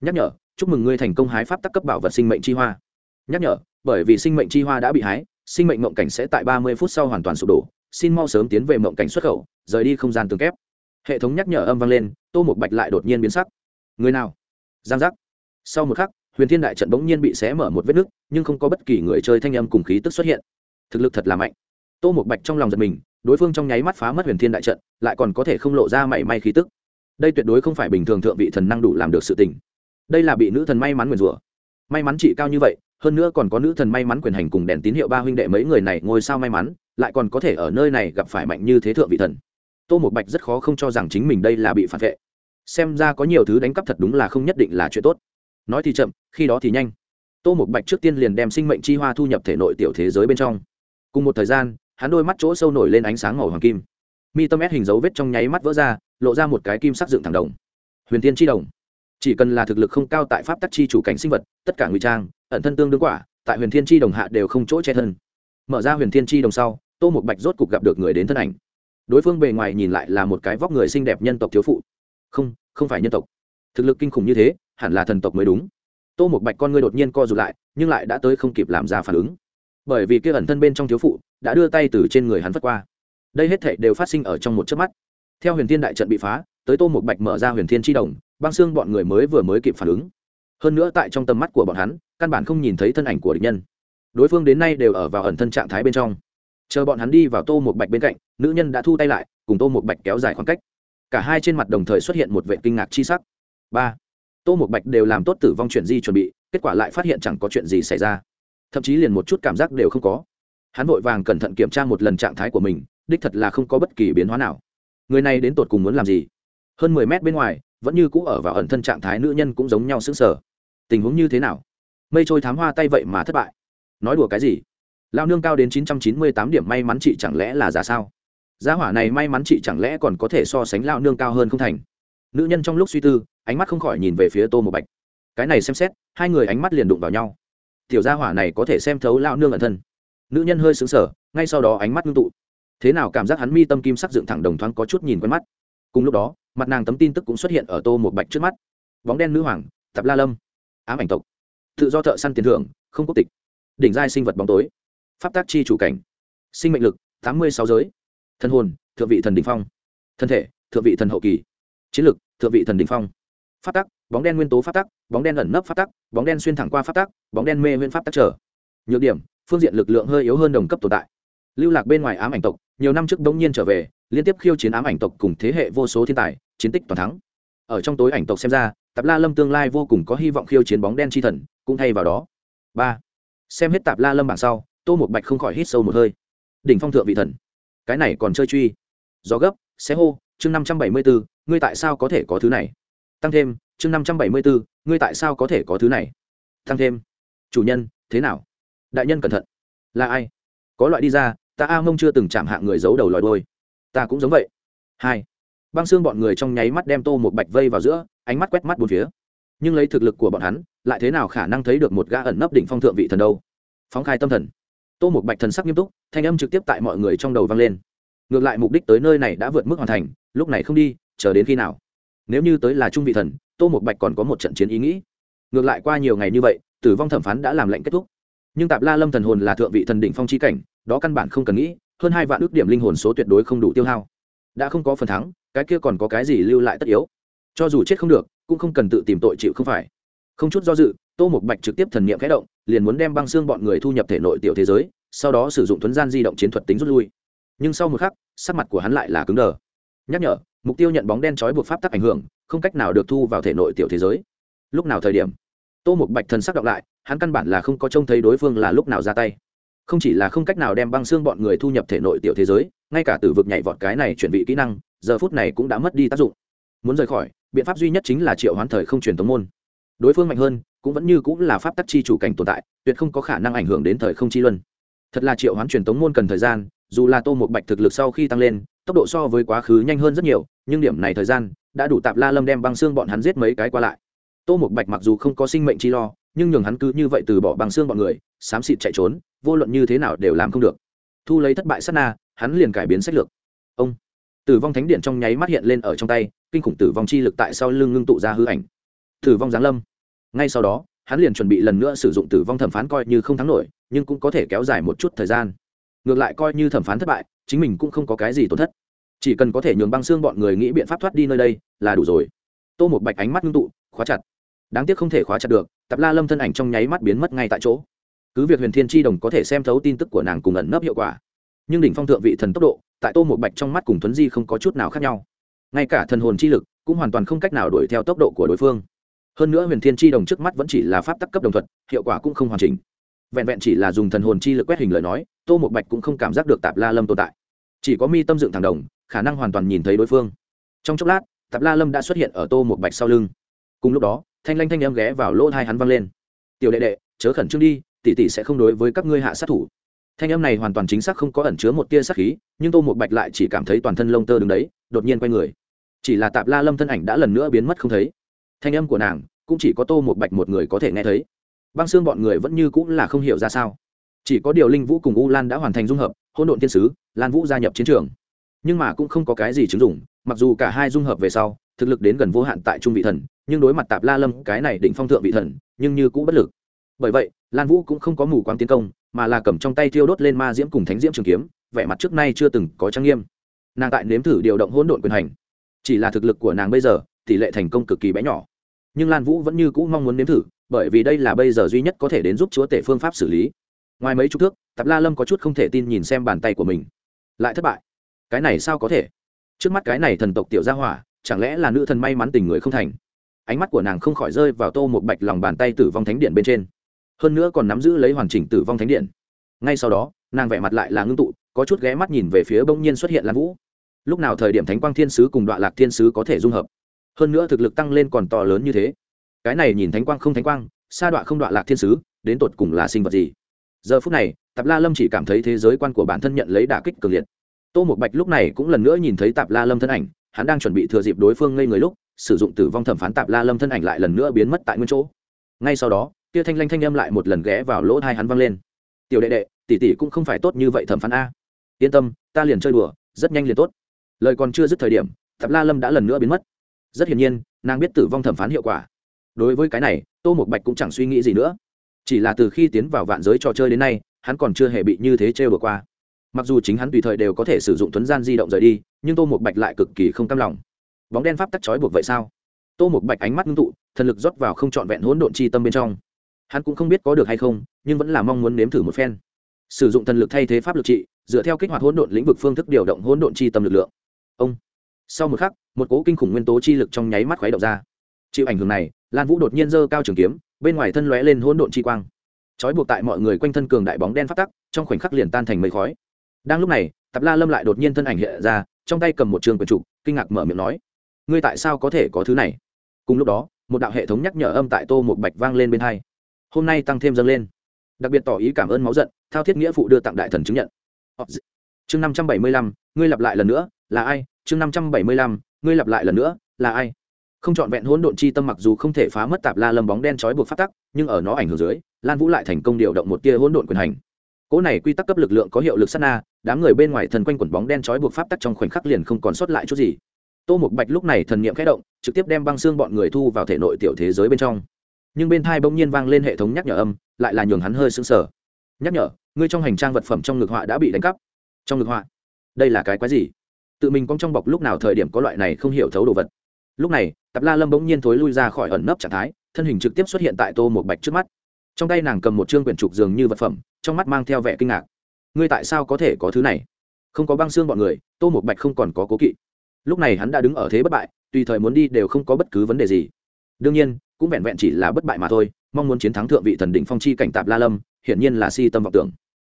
nhắc nhở, chúc mừng ngươi thành công hái pháp tắc cấp bảo vật sinh mệnh chi hoa. Nhắc nhở, bởi vì sinh mệnh chi hoa đã bị hái, sinh mệnh mộng cảnh sẽ tại ba mươi phút sau hoàn toàn sụp đổ. Xin mau sớm tiến về mộng cảnh xuất khẩu, rời đi không gian tường kép. Hệ thống nhắc nhở âm vang lên, tô một bạch lại đột nhiên biến sắc. Người nào? Giang giác. Sau một khắc, huyền thiên đại trận bỗng nhiên bị xé mở một vết nứt, nhưng không có bất kỳ người chơi thanh âm cùng khí tức xuất hiện. Thực lực thật là mạnh. Tô một bạch trong lòng giật mình, đối phương trong nháy mắt phá mất huyền thiên đại trận, lại còn có thể không lộ ra mảy may khí tức. Đây tuyệt đối không phải bình thường thượng vị thần năng đủ làm được sự tình. Đây là bị nữ thần may mắn nguyền rủa. May mắn chị cao như vậy, hơn nữa còn có nữ thần may mắn quyền hành cùng đèn tín hiệu ba huynh đệ mấy người này ngôi sao may mắn, lại còn có thể ở nơi này gặp phải mạnh như thế thượng vị thần. Tô một bạch rất khó không cho rằng chính mình đây là bị phản vệ xem ra có nhiều thứ đánh cắp thật đúng là không nhất định là chuyện tốt. Nói thì chậm, khi đó thì nhanh. Tô một bạch trước tiên liền đem sinh mệnh chi hoa thu nhập thể nội tiểu thế giới bên trong. Cùng một thời gian, hắn đôi mắt chỗ sâu nổi lên ánh sáng màu hoàng kim. Mi tâm ép hình dấu vết trong nháy mắt vỡ ra, lộ ra một cái kim sắc dựng thẳng đồng. Huyền tiên tri đồng. Chỉ cần là thực lực không cao tại pháp tắc chi chủ cảnh sinh vật, tất cả ngụy trang, ẩn thân tương đương quả, tại huyền thiên tri đồng hạ đều không chỗ che thân. Mở ra huyền thiên tri đồng sau, tô một bạch rốt cục gặp được người đến thân ảnh. Đối phương bề ngoài nhìn lại là một cái vóc người xinh đẹp nhân tộc thiếu phụ không không phải nhân tộc. Thực lực kinh khủng như thế, hẳn là thần tộc mới đúng. Tô một bạch con ngươi đột nhiên co rụt lại, nhưng lại đã tới không kịp làm ra phản ứng. Bởi vì kia ẩn thân bên trong thiếu phụ đã đưa tay từ trên người hắn vất qua. Đây hết thảy đều phát sinh ở trong một chớp mắt. Theo huyền thiên đại trận bị phá, tới tô một bạch mở ra huyền thiên tri đồng, băng xương bọn người mới vừa mới kịp phản ứng. Hơn nữa tại trong tầm mắt của bọn hắn, căn bản không nhìn thấy thân ảnh của địch nhân. Đối phương đến nay đều ở vào ẩn thân trạng thái bên trong. Chờ bọn hắn đi vào tô một bạch bên cạnh, nữ nhân đã thu tay lại, cùng tô một bạch kéo dài khoảng cách cả hai trên mặt đồng thời xuất hiện một vệ kinh ngạc chi sắc. Ba, tô một bạch đều làm tốt tử vong chuyện di chuẩn bị, kết quả lại phát hiện chẳng có chuyện gì xảy ra. Thậm chí liền một chút cảm giác đều không có. Hắn vội vàng cẩn thận kiểm tra một lần trạng thái của mình, đích thật là không có bất kỳ biến hóa nào. Người này đến tột cùng muốn làm gì? Hơn mười mét bên ngoài, vẫn như cũ ở vào ẩn thân trạng thái nữ nhân cũng giống nhau sững sở tình huống như thế nào? Mây trôi thám hoa tay vậy mà thất bại. Nói đùa cái gì? Lao nương cao đến chín trăm chín mươi tám điểm may mắn chị chẳng lẽ là giả sao? Gia hỏa này may mắn chị chẳng lẽ còn có thể so sánh lao nương cao hơn không thành? Nữ nhân trong lúc suy tư, ánh mắt không khỏi nhìn về phía tô một bạch. Cái này xem xét, hai người ánh mắt liền đụng vào nhau. Tiểu gia hỏa này có thể xem thấu lao nương ẩn thân. Nữ nhân hơi xứng sở ngay sau đó ánh mắt ngưng tụ. Thế nào cảm giác hắn mi tâm kim sắc dựng thẳng đồng thoáng có chút nhìn quen mắt. Cùng lúc đó, mặt nàng tấm tin tức cũng xuất hiện ở tô một bạch trước mắt. Bóng đen nữ hoàng tập la lâm. Ám ảnh tộc. Tự do thợ săn tiền thưởng, không quốc tịch. Đỉnh giai sinh vật bóng tối. Pháp tác chi chủ cảnh. Sinh mệnh lực, tám mươi sáu giới thân hồn, thượng vị thần đình phong. Thân thể, thượng vị thần hậu kỳ. Chiến lực, thượng vị thần đình phong. Phát tắc, bóng đen nguyên tố phát tắc, bóng đen ẩn nấp phát tắc, bóng đen xuyên thẳng qua phát tắc, bóng đen mê nguyên pháp tắc trở. Nhược điểm, phương diện lực lượng hơi yếu hơn đồng cấp tồn tại. Lưu lạc bên ngoài ám ảnh tộc, nhiều năm trước đông nhiên trở về, liên tiếp khiêu chiến ám ảnh tộc cùng thế hệ vô số thiên tài, chiến tích toàn thắng. Ở trong tối ảnh tộc xem ra, tạp la lâm tương lai vô cùng có hy vọng khiêu chiến bóng đen chi thần, cũng thay vào đó. Ba. Xem hết tạp la lâm bảng sau, tô một bạch không khỏi hít sâu một hơi. Đỉnh phong thượng vị thần cái này còn chơi truy. Do gấp xé hô, chương năm trăm bảy mươi bốn ngươi tại sao có thể có thứ này? Tăng thêm, chương năm trăm bảy mươi bốn ngươi tại sao có thể có thứ này? Tăng thêm. Chủ nhân, thế nào? Đại nhân cẩn thận. Là ai? Có loại đi ra, ta a mông chưa từng chạm hạ người giấu đầu lòi đôi ta cũng giống vậy. Hai. Băng xương bọn người trong nháy mắt đem tô một bạch vây vào giữa, ánh mắt quét mắt bốn phía. Nhưng lấy thực lực của bọn hắn, lại thế nào khả năng thấy được một gã ẩn nấp đỉnh phong thượng vị thần đâu? Phóng khai tâm thần tô một bạch thần sắc nghiêm túc, thanh âm trực tiếp tại mọi người trong đầu vang lên. Ngược lại mục đích tới nơi này đã vượt mức hoàn thành, lúc này không đi, chờ đến khi nào? Nếu như tới là trung vị thần, tô một bạch còn có một trận chiến ý nghĩ. Ngược lại qua nhiều ngày như vậy, tử vong thẩm phán đã làm lệnh kết thúc. Nhưng tạp la lâm thần hồn là thượng vị thần đỉnh phong chi cảnh, đó căn bản không cần nghĩ, hơn hai vạn ước điểm linh hồn số tuyệt đối không đủ tiêu hao. Đã không có phần thắng, cái kia còn có cái gì lưu lại tất yếu? Cho dù chết không được, cũng không cần tự tìm tội chịu không phải. Không chút do dự, tô một bạch trực tiếp thần niệm khẽ động liền muốn đem băng xương bọn người thu nhập thể nội tiểu thế giới, sau đó sử dụng thuấn gian di động chiến thuật tính rút lui. Nhưng sau một khắc, sắc mặt của hắn lại là cứng đờ. Nhắc nhở, mục tiêu nhận bóng đen trói buộc pháp tắc ảnh hưởng, không cách nào được thu vào thể nội tiểu thế giới. Lúc nào thời điểm? Tô mục bạch thần sắc đọc lại, hắn căn bản là không có trông thấy đối phương là lúc nào ra tay. Không chỉ là không cách nào đem băng xương bọn người thu nhập thể nội tiểu thế giới, ngay cả từ vực nhảy vọt cái này chuẩn bị kỹ năng, giờ phút này cũng đã mất đi tác dụng. Muốn rời khỏi, biện pháp duy nhất chính là triệu hoán thời không truyền tống môn đối phương mạnh hơn, cũng vẫn như cũng là pháp tắc chi chủ cảnh tồn tại, tuyệt không có khả năng ảnh hưởng đến thời không chi luân. Thật là triệu hoán truyền tống môn cần thời gian, dù là tô một bạch thực lực sau khi tăng lên, tốc độ so với quá khứ nhanh hơn rất nhiều, nhưng điểm này thời gian đã đủ tạp la lâm đem băng xương bọn hắn giết mấy cái qua lại. Tô một bạch mặc dù không có sinh mệnh chi lo, nhưng nhường hắn cứ như vậy từ bỏ băng xương bọn người, xám xịt chạy trốn, vô luận như thế nào đều làm không được. Thu lấy thất bại sát na, hắn liền cải biến sách lược. Ông, tử vong thánh điện trong nháy mắt hiện lên ở trong tay, kinh khủng tử vong chi lực tại sau lưng ngưng tụ ra hư ảnh tử vong giáng lâm. Ngay sau đó, hắn liền chuẩn bị lần nữa sử dụng tử vong thẩm phán coi như không thắng nổi, nhưng cũng có thể kéo dài một chút thời gian. Ngược lại coi như thẩm phán thất bại, chính mình cũng không có cái gì tổn thất. Chỉ cần có thể nhường băng xương bọn người nghĩ biện pháp thoát đi nơi đây, là đủ rồi. Tô một bạch ánh mắt ngưng tụ, khóa chặt. Đáng tiếc không thể khóa chặt được tập la lâm thân ảnh trong nháy mắt biến mất ngay tại chỗ. Cứ việc huyền thiên tri đồng có thể xem thấu tin tức của nàng cùng ẩn nấp hiệu quả, nhưng đỉnh phong thượng vị thần tốc độ, tại tô một bạch trong mắt cùng thuấn di không có chút nào khác nhau. Ngay cả thần hồn chi lực cũng hoàn toàn không cách nào đuổi theo tốc độ của đối phương hơn nữa huyền thiên tri đồng trước mắt vẫn chỉ là pháp tắc cấp đồng thuật, hiệu quả cũng không hoàn chỉnh. Vẹn vẹn chỉ là dùng thần hồn chi lực quét hình lời nói, tô một bạch cũng không cảm giác được tạp la lâm tồn tại. Chỉ có mi tâm dựng thẳng đồng, khả năng hoàn toàn nhìn thấy đối phương. Trong chốc lát, tạp la lâm đã xuất hiện ở tô một bạch sau lưng. Cùng lúc đó, thanh lanh thanh em ghé vào lỗ hai hắn văng lên. Tiểu đệ đệ, chớ khẩn trương đi, tỷ tỷ sẽ không đối với các ngươi hạ sát thủ. Thanh âm này hoàn toàn chính xác không có ẩn chứa một tia sát khí, nhưng tô một bạch lại chỉ cảm thấy toàn thân lông tơ đứng đấy, đột nhiên quay người. Chỉ là tạp la lâm thân ảnh đã lần nữa biến mất không thấy thanh âm của nàng cũng chỉ có tô một bạch một người có thể nghe thấy. Băng xương bọn người vẫn như cũng là không hiểu ra sao. Chỉ có điều linh vũ cùng u lan đã hoàn thành dung hợp hôn độn thiên sứ, lan vũ gia nhập chiến trường. Nhưng mà cũng không có cái gì chứng dụng, mặc dù cả hai dung hợp về sau, thực lực đến gần vô hạn tại trung vị thần, nhưng đối mặt tạp la lâm, cái này định phong thượng vị thần, nhưng như cũng bất lực. Bởi vậy, lan vũ cũng không có mù quáng tiến công, mà là cầm trong tay thiêu đốt lên ma diễm cùng thánh diễm trường kiếm, vẻ mặt trước nay chưa từng có trang nghiêm. Nàng tại nếm thử điều động hỗn độn quyền hành. Chỉ là thực lực của nàng bây giờ tỷ lệ thành công cực kỳ bé nhỏ. Nhưng lan vũ vẫn như cũ mong muốn nếm thử, bởi vì đây là bây giờ duy nhất có thể đến giúp chúa tể phương pháp xử lý. Ngoài mấy chục thước, tạp la lâm có chút không thể tin nhìn xem bàn tay của mình. Lại thất bại. Cái này sao có thể? Trước mắt cái này thần tộc tiểu gia hỏa, chẳng lẽ là nữ thần may mắn tình người không thành? Ánh mắt của nàng không khỏi rơi vào tô một bạch lòng bàn tay tử vong thánh điện bên trên. Hơn nữa còn nắm giữ lấy hoàn chỉnh tử vong thánh điện. Ngay sau đó, nàng vẻ mặt lại là ngưng tụ, có chút ghé mắt nhìn về phía bỗng nhiên xuất hiện lan vũ. Lúc nào thời điểm thánh quang thiên sứ cùng đoạn lạc thiên sứ có thể dung hợp? Hơn nữa thực lực tăng lên còn to lớn như thế. Cái này nhìn thánh quang không thánh quang, sa đoạn không đoạn lạc thiên sứ, đến tột cùng là sinh vật gì? Giờ phút này, tạp la lâm chỉ cảm thấy thế giới quan của bản thân nhận lấy đả kích cường liệt. Tô một bạch lúc này cũng lần nữa nhìn thấy tạp la lâm thân ảnh, hắn đang chuẩn bị thừa dịp đối phương ngây người lúc, sử dụng tử vong thẩm phán tạp la lâm thân ảnh lại lần nữa biến mất tại nguyên chỗ. Ngay sau đó, kia thanh lanh thanh âm lại một lần ghé vào lỗ thai hắn văng lên. Tiểu đệ đệ, tỷ tỷ cũng không phải tốt như vậy thẩm phán a. Yên tâm, ta liền chơi đùa, rất nhanh liền tốt. Lời còn chưa dứt thời điểm, tạp la lâm đã lần nữa biến mất rất hiển nhiên, nàng biết tử vong thẩm phán hiệu quả. Đối với cái này, tô một bạch cũng chẳng suy nghĩ gì nữa. Chỉ là từ khi tiến vào vạn giới trò chơi đến nay, hắn còn chưa hề bị như thế trêu vừa qua. Mặc dù chính hắn tùy thời đều có thể sử dụng tuấn gian di động rời đi, nhưng tô một bạch lại cực kỳ không cam lòng. Bóng đen pháp tắc trói buộc vậy sao? Tô một bạch ánh mắt ngưng tụ, thần lực rót vào không trọn vẹn hỗn độn chi tâm bên trong. Hắn cũng không biết có được hay không, nhưng vẫn là mong muốn nếm thử một phen. Sử dụng thần lực thay thế pháp lực trị, dựa theo kích hoạt hỗn độn lĩnh vực phương thức điều động hỗn độn chi tâm lực lượng. Ông. Sau một khắc một cố kinh khủng nguyên tố chi lực trong nháy mắt khuấy động ra. Chịu ảnh hưởng này, lan vũ đột nhiên giơ cao trường kiếm, bên ngoài thân lóe lên hỗn độn chi quang. Trói buộc tại mọi người quanh thân cường đại bóng đen phát tắc, trong khoảnh khắc liền tan thành mây khói. Đang lúc này, tạp la lâm lại đột nhiên thân ảnh hiện ra, trong tay cầm một trường quyền trục kinh ngạc mở miệng nói, ngươi tại sao có thể có thứ này? Cùng lúc đó, một đạo hệ thống nhắc nhở âm tại tô một bạch vang lên bên hai. Hôm nay tăng thêm dâng lên. Đặc biệt tỏ ý cảm ơn máu giận, thao thiết nghĩa phụ đưa tặng đại thần chứng nhận. Chương năm trăm bảy mươi lăm, ngươi lặp lại lần nữa, là ai? Chương năm trăm bảy mươi lăm ngươi lặp lại lần nữa, là ai? Không trọn vẹn hỗn độn chi tâm mặc dù không thể phá mất tạp la lâm bóng đen trói buộc phát tắc, nhưng ở nó ảnh hưởng dưới, lan vũ lại thành công điều động một tia hỗn độn quyền hành. Cỗ này quy tắc cấp lực lượng có hiệu lực sát na, đám người bên ngoài thần quanh quẩn bóng đen trói buộc pháp tắc trong khoảnh khắc liền không còn sót lại chút gì. Tô một bạch lúc này thần niệm khẽ động, trực tiếp đem băng xương bọn người thu vào thể nội tiểu thế giới bên trong. Nhưng bên thai bỗng nhiên vang lên hệ thống nhắc nhở âm, lại là nhường hắn hơi sững sờ. Nhắc nhở, ngươi trong hành trang vật phẩm trong ngực họa đã bị đánh cắp. Trong ngực họa? Đây là cái quái gì? Tự mình cong trong bọc lúc nào thời điểm có loại này không hiểu thấu đồ vật. Lúc này tạp la lâm bỗng nhiên thối lui ra khỏi ẩn nấp trạng thái, thân hình trực tiếp xuất hiện tại tô một bạch trước mắt. Trong tay nàng cầm một chương quyển trục dường như vật phẩm, trong mắt mang theo vẻ kinh ngạc. Ngươi tại sao có thể có thứ này? Không có băng xương bọn người, tô một bạch không còn có cố kỵ. Lúc này hắn đã đứng ở thế bất bại, tùy thời muốn đi đều không có bất cứ vấn đề gì. Đương nhiên, cũng vẹn vẹn chỉ là bất bại mà thôi, mong muốn chiến thắng thượng vị thần đỉnh phong chi cảnh tạp la lâm, hiển nhiên là si tâm vọng tưởng.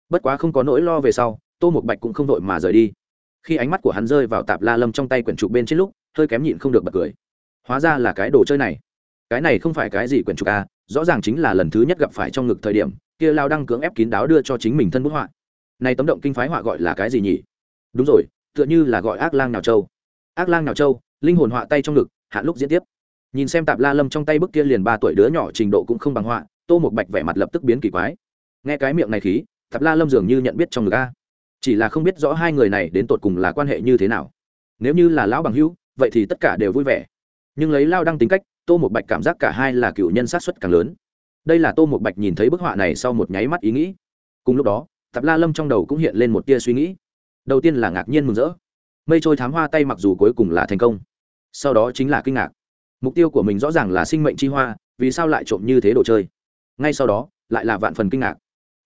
Bất quá không có nỗi lo về sau, tô một bạch cũng không đội mà rời đi khi ánh mắt của hắn rơi vào tạp la lâm trong tay quyển trục bên trên lúc hơi kém nhịn không được bật cười hóa ra là cái đồ chơi này cái này không phải cái gì quyển trục a à, rõ ràng chính là lần thứ nhất gặp phải trong ngực thời điểm kia lao đăng cưỡng ép kín đáo đưa cho chính mình thân bút họa này tấm động kinh phái họa gọi là cái gì nhỉ? đúng rồi tựa như là gọi ác lang nào châu. ác lang nào châu linh hồn họa tay trong ngực hạn lúc diễn tiếp. nhìn xem tạp la lâm trong tay bức kia liền ba tuổi đứa nhỏ trình độ cũng không bằng họa tô một bạch vẻ mặt lập tức biến kỳ quái. nghe cái miệng này khí tạp la lâm dường như nhận biết trong ngực a chỉ là không biết rõ hai người này đến tột cùng là quan hệ như thế nào. Nếu như là lão bằng hữu, vậy thì tất cả đều vui vẻ. Nhưng lấy lao đăng tính cách, tô một bạch cảm giác cả hai là cựu nhân sát xuất càng lớn. Đây là tô một bạch nhìn thấy bức họa này sau một nháy mắt ý nghĩ. Cùng lúc đó, tạp la lâm trong đầu cũng hiện lên một tia suy nghĩ. Đầu tiên là ngạc nhiên mừng rỡ. Mây trôi thám hoa tay mặc dù cuối cùng là thành công, sau đó chính là kinh ngạc. Mục tiêu của mình rõ ràng là sinh mệnh chi hoa, vì sao lại trộm như thế đồ chơi? Ngay sau đó, lại là vạn phần kinh ngạc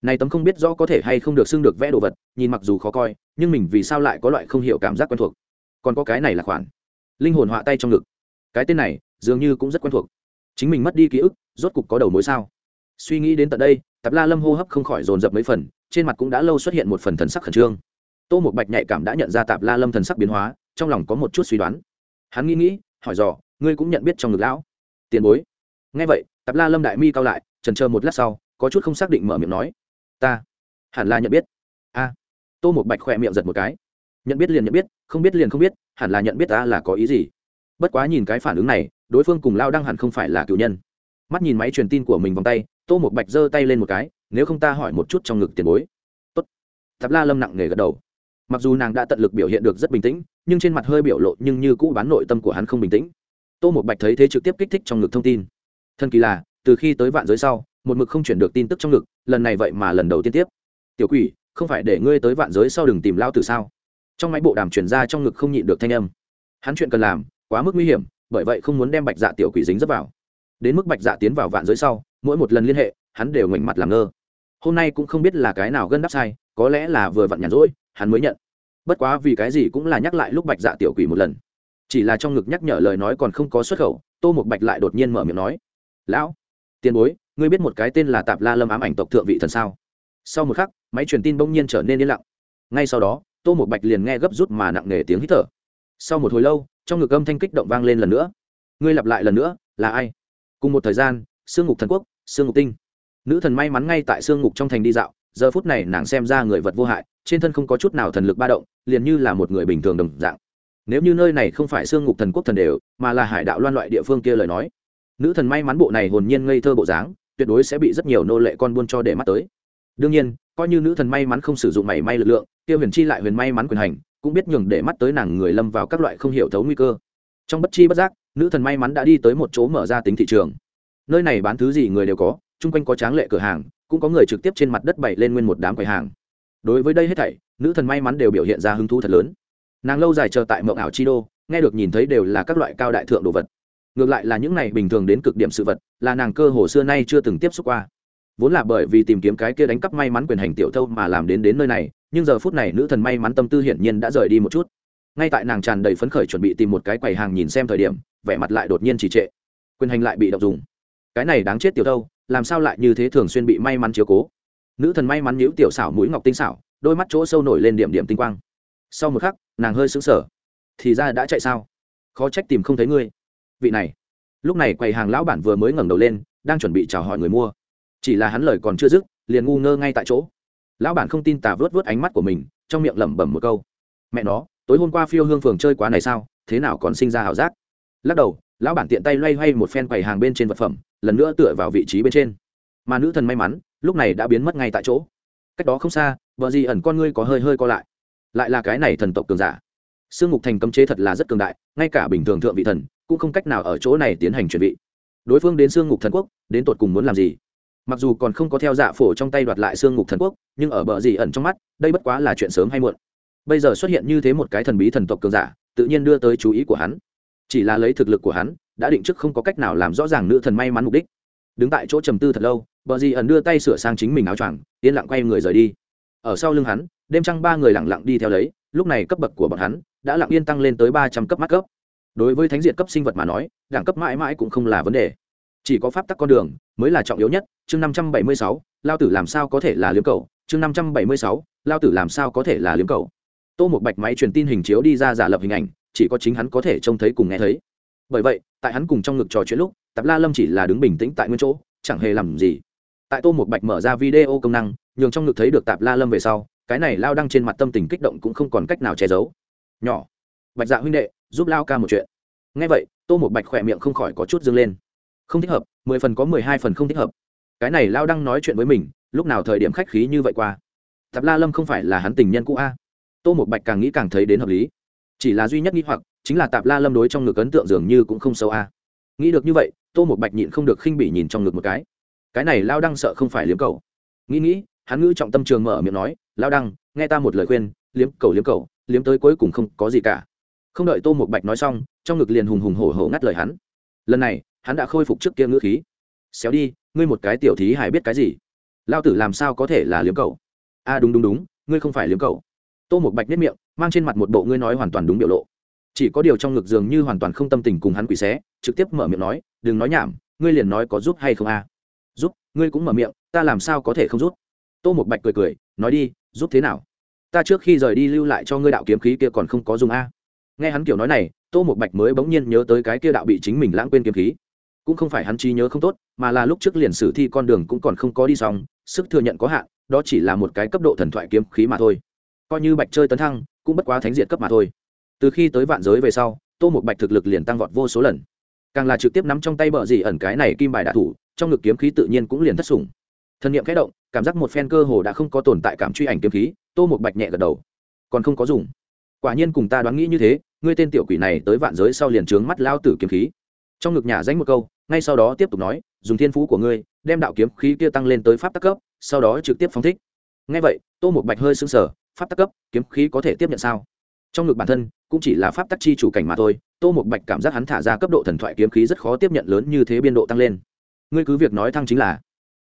này tấm không biết rõ có thể hay không được xưng được vẽ đồ vật, nhìn mặc dù khó coi, nhưng mình vì sao lại có loại không hiểu cảm giác quen thuộc? Còn có cái này là khoản. Linh hồn họa tay trong ngực. Cái tên này, dường như cũng rất quen thuộc. Chính mình mất đi ký ức, rốt cục có đầu mối sao? Suy nghĩ đến tận đây, tạp la lâm hô hấp không khỏi dồn dập mấy phần, trên mặt cũng đã lâu xuất hiện một phần thần sắc khẩn trương. Tô một bạch nhạy cảm đã nhận ra tạp la lâm thần sắc biến hóa, trong lòng có một chút suy đoán. Hắn nghĩ nghĩ, hỏi dò, ngươi cũng nhận biết trong ngực lão tiền bối? Ngay vậy, tạp la lâm đại mi cao lại, trần chờ một lát sau, có chút không xác định mở miệng nói ta. Hẳn là nhận biết. A. Tô một bạch khỏe miệng giật một cái. Nhận biết liền nhận biết, không biết liền không biết, hẳn là nhận biết ta là có ý gì. Bất quá nhìn cái phản ứng này, đối phương cùng lao đăng hẳn không phải là cựu nhân. Mắt nhìn máy truyền tin của mình vòng tay, tô một bạch giơ tay lên một cái, nếu không ta hỏi một chút trong ngực tiền bối. Tốt. Tạp la lâm nặng nề gật đầu. Mặc dù nàng đã tận lực biểu hiện được rất bình tĩnh, nhưng trên mặt hơi biểu lộ nhưng như cũ bán nội tâm của hắn không bình tĩnh. Tô một bạch thấy thế trực tiếp kích thích trong ngực thông tin. Thân kỳ là, từ khi tới vạn giới sau một mực không chuyển được tin tức trong ngực, lần này vậy mà lần đầu tiên tiếp. Tiểu quỷ, không phải để ngươi tới vạn giới sau đừng tìm lao từ sao? Trong máy bộ đàm chuyển ra trong ngực không nhịn được thanh âm. Hắn chuyện cần làm, quá mức nguy hiểm, bởi vậy không muốn đem bạch dạ tiểu quỷ dính dấp vào. Đến mức bạch dạ tiến vào vạn giới sau, mỗi một lần liên hệ, hắn đều ngoảnh mặt làm ngơ. Hôm nay cũng không biết là cái nào gân đắp sai, có lẽ là vừa vặn nhàn rỗi, hắn mới nhận. Bất quá vì cái gì cũng là nhắc lại lúc bạch dạ tiểu quỷ một lần. Chỉ là trong ngực nhắc nhở lời nói còn không có xuất khẩu, tô một bạch lại đột nhiên mở miệng nói, lão, tiền bối ngươi biết một cái tên là tạp la lâm ám ảnh tộc thượng vị thần sao? Sau một khắc, máy truyền tin bỗng nhiên trở nên yên lặng. Ngay sau đó, tô một bạch liền nghe gấp rút mà nặng nề tiếng hít thở. Sau một hồi lâu, trong ngực âm thanh kích động vang lên lần nữa. Ngươi lặp lại lần nữa, là ai? Cùng một thời gian, sương ngục thần quốc, sương ngục tinh. Nữ thần may mắn ngay tại sương ngục trong thành đi dạo, giờ phút này nàng xem ra người vật vô hại, trên thân không có chút nào thần lực ba động, liền như là một người bình thường đồng dạng. Nếu như nơi này không phải sương ngục thần quốc thần đều, mà là hải đạo loan loại địa phương kia lời nói, nữ thần may mắn bộ này hồn nhiên ngây thơ bộ dáng tuyệt đối sẽ bị rất nhiều nô lệ con buôn cho để mắt tới. Đương nhiên, coi như nữ thần may mắn không sử dụng mảy may lực lượng tiêu huyền chi lại huyền may mắn quyền hành, cũng biết nhường để mắt tới nàng người lâm vào các loại không hiểu thấu nguy cơ. Trong bất chi bất giác, nữ thần may mắn đã đi tới một chỗ mở ra tính thị trường. Nơi này bán thứ gì người đều có, chung quanh có tráng lệ cửa hàng, cũng có người trực tiếp trên mặt đất bày lên nguyên một đám quầy hàng. Đối với đây hết thảy, nữ thần may mắn đều biểu hiện ra hứng thú thật lớn. Nàng lâu dài chờ tại mộng ảo chi đô, nghe được nhìn thấy đều là các loại cao đại thượng đồ vật ngược lại là những này bình thường đến cực điểm sự vật, là nàng cơ hồ xưa nay chưa từng tiếp xúc qua. Vốn là bởi vì tìm kiếm cái kia đánh cắp may mắn quyền hành tiểu thâu mà làm đến đến nơi này, nhưng giờ phút này nữ thần may mắn tâm tư hiển nhiên đã rời đi một chút. Ngay tại nàng tràn đầy phấn khởi chuẩn bị tìm một cái quầy hàng nhìn xem thời điểm, vẻ mặt lại đột nhiên trì trệ. Quyền hành lại bị đọc dùng. Cái này đáng chết tiểu thâu, làm sao lại như thế thường xuyên bị may mắn chiếu cố? Nữ thần may mắn nhíu tiểu xảo mũi ngọc tinh xảo, đôi mắt chỗ sâu nổi lên điểm điểm tinh quang. Sau một khắc, nàng hơi sững sờ. Thì ra đã chạy sao? Khó trách tìm không thấy ngươi vị này. Lúc này quầy hàng lão bản vừa mới ngẩng đầu lên, đang chuẩn bị chào hỏi người mua. Chỉ là hắn lời còn chưa dứt, liền ngu ngơ ngay tại chỗ. Lão bản không tin tà vớt vớt ánh mắt của mình, trong miệng lẩm bẩm một câu. Mẹ nó, tối hôm qua phiêu hương phường chơi quá này sao, thế nào còn sinh ra ảo giác? Lắc đầu, lão bản tiện tay loay hoay một phen quầy hàng bên trên vật phẩm, lần nữa tựa vào vị trí bên trên. Mà nữ thần may mắn, lúc này đã biến mất ngay tại chỗ. Cách đó không xa, vợ gì ẩn con ngươi có hơi hơi co lại. Lại là cái này thần tộc cường giả. Sương mục thành cấm chế thật là rất cường đại, ngay cả bình thường thượng vị thần cũng không cách nào ở chỗ này tiến hành chuẩn bị. Đối phương đến xương ngục thần quốc, đến tột cùng muốn làm gì? Mặc dù còn không có theo dạ phổ trong tay đoạt lại xương ngục thần quốc, nhưng ở bờ gì ẩn trong mắt, đây bất quá là chuyện sớm hay muộn. Bây giờ xuất hiện như thế một cái thần bí thần tộc cường giả, tự nhiên đưa tới chú ý của hắn. Chỉ là lấy thực lực của hắn, đã định trước không có cách nào làm rõ ràng nữ thần may mắn mục đích. Đứng tại chỗ trầm tư thật lâu, bờ gì ẩn đưa tay sửa sang chính mình áo choàng, yên lặng quay người rời đi. Ở sau lưng hắn, đêm trăng ba người lặng lặng đi theo lấy, lúc này cấp bậc của bọn hắn đã lặng yên tăng lên tới ba trăm cấp mắt cấp đối với thánh diệt cấp sinh vật mà nói, đẳng cấp mãi mãi cũng không là vấn đề. Chỉ có pháp tắc con đường mới là trọng yếu nhất. Chương năm trăm bảy mươi sáu, lao tử làm sao có thể là liếm cầu chương năm trăm bảy mươi sáu, lao tử làm sao có thể là liếm cầu tô một bạch máy truyền tin hình chiếu đi ra giả lập hình ảnh, chỉ có chính hắn có thể trông thấy cùng nghe thấy. Bởi vậy, tại hắn cùng trong ngực trò chuyện lúc, tạp la lâm chỉ là đứng bình tĩnh tại nguyên chỗ, chẳng hề làm gì. Tại tô một bạch mở ra video công năng, nhường trong ngực thấy được tạp la lâm về sau, cái này lao đăng trên mặt tâm tình kích động cũng không còn cách nào che giấu. Nhỏ, bạch dạ huynh đệ giúp lao ca một chuyện. Ngay vậy, tô một bạch khỏe miệng không khỏi có chút dâng lên. Không thích hợp, mười phần có mười hai phần không thích hợp. Cái này lao đăng nói chuyện với mình, lúc nào thời điểm khách khí như vậy qua? Tạp la lâm không phải là hắn tình nhân cũ a? Tô một bạch càng nghĩ càng thấy đến hợp lý. Chỉ là duy nhất nghĩ hoặc, chính là tạp la lâm đối trong ngực ấn tượng dường như cũng không sâu a. Nghĩ được như vậy, tô một bạch nhịn không được khinh bỉ nhìn trong ngực một cái. Cái này lao đăng sợ không phải liếm cầu. Nghĩ nghĩ, hắn ngữ trọng tâm trường mở miệng nói, lao đăng nghe ta một lời khuyên, liếm cầu liếm cầu, liếm tới cuối cùng không có gì cả không đợi tô một bạch nói xong, trong ngực liền hùng hùng hổ hổ ngắt lời hắn. Lần này, hắn đã khôi phục trước kia ngữ khí. Xéo đi, ngươi một cái tiểu thí hải biết cái gì? Lao tử làm sao có thể là liếm cầu a, đúng đúng đúng, ngươi không phải liếm cầu tô một bạch nếp miệng, mang trên mặt một bộ ngươi nói hoàn toàn đúng biểu lộ. Chỉ có điều trong ngực dường như hoàn toàn không tâm tình cùng hắn quỷ xé, trực tiếp mở miệng nói, đừng nói nhảm, ngươi liền nói có giúp hay không a? Giúp, ngươi cũng mở miệng, ta làm sao có thể không giúp? Tô một bạch cười cười, nói đi, giúp thế nào? Ta trước khi rời đi lưu lại cho ngươi đạo kiếm khí kia còn không có dùng a nghe hắn kiểu nói này, tô một bạch mới bỗng nhiên nhớ tới cái kia đạo bị chính mình lãng quên kiếm khí. Cũng không phải hắn trí nhớ không tốt, mà là lúc trước liền sử thi con đường cũng còn không có đi xong, sức thừa nhận có hạn, đó chỉ là một cái cấp độ thần thoại kiếm khí mà thôi. Coi như bạch chơi tấn thăng, cũng bất quá thánh diện cấp mà thôi. Từ khi tới vạn giới về sau, tô một bạch thực lực liền tăng vọt vô số lần. Càng là trực tiếp nắm trong tay bờ gì ẩn cái này kim bài đạ thủ, trong ngực kiếm khí tự nhiên cũng liền thất sủng. Thân nhiệm khẽ động, cảm giác một phen cơ hồ đã không có tồn tại cảm truy ảnh kiếm khí, tô một bạch nhẹ gật đầu. Còn không có dùng quả nhiên cùng ta đoán nghĩ như thế, ngươi tên tiểu quỷ này tới vạn giới sau liền trướng mắt lao tử kiếm khí. Trong ngực nhà danh một câu, ngay sau đó tiếp tục nói, dùng thiên phú của ngươi, đem đạo kiếm khí kia tăng lên tới pháp tắc cấp, sau đó trực tiếp phóng thích. Ngay vậy, tô một bạch hơi sững sờ, pháp tắc cấp, kiếm khí có thể tiếp nhận sao? Trong ngực bản thân, cũng chỉ là pháp tắc chi chủ cảnh mà thôi, tô một bạch cảm giác hắn thả ra cấp độ thần thoại kiếm khí rất khó tiếp nhận lớn như thế biên độ tăng lên. Ngươi cứ việc nói thăng chính là.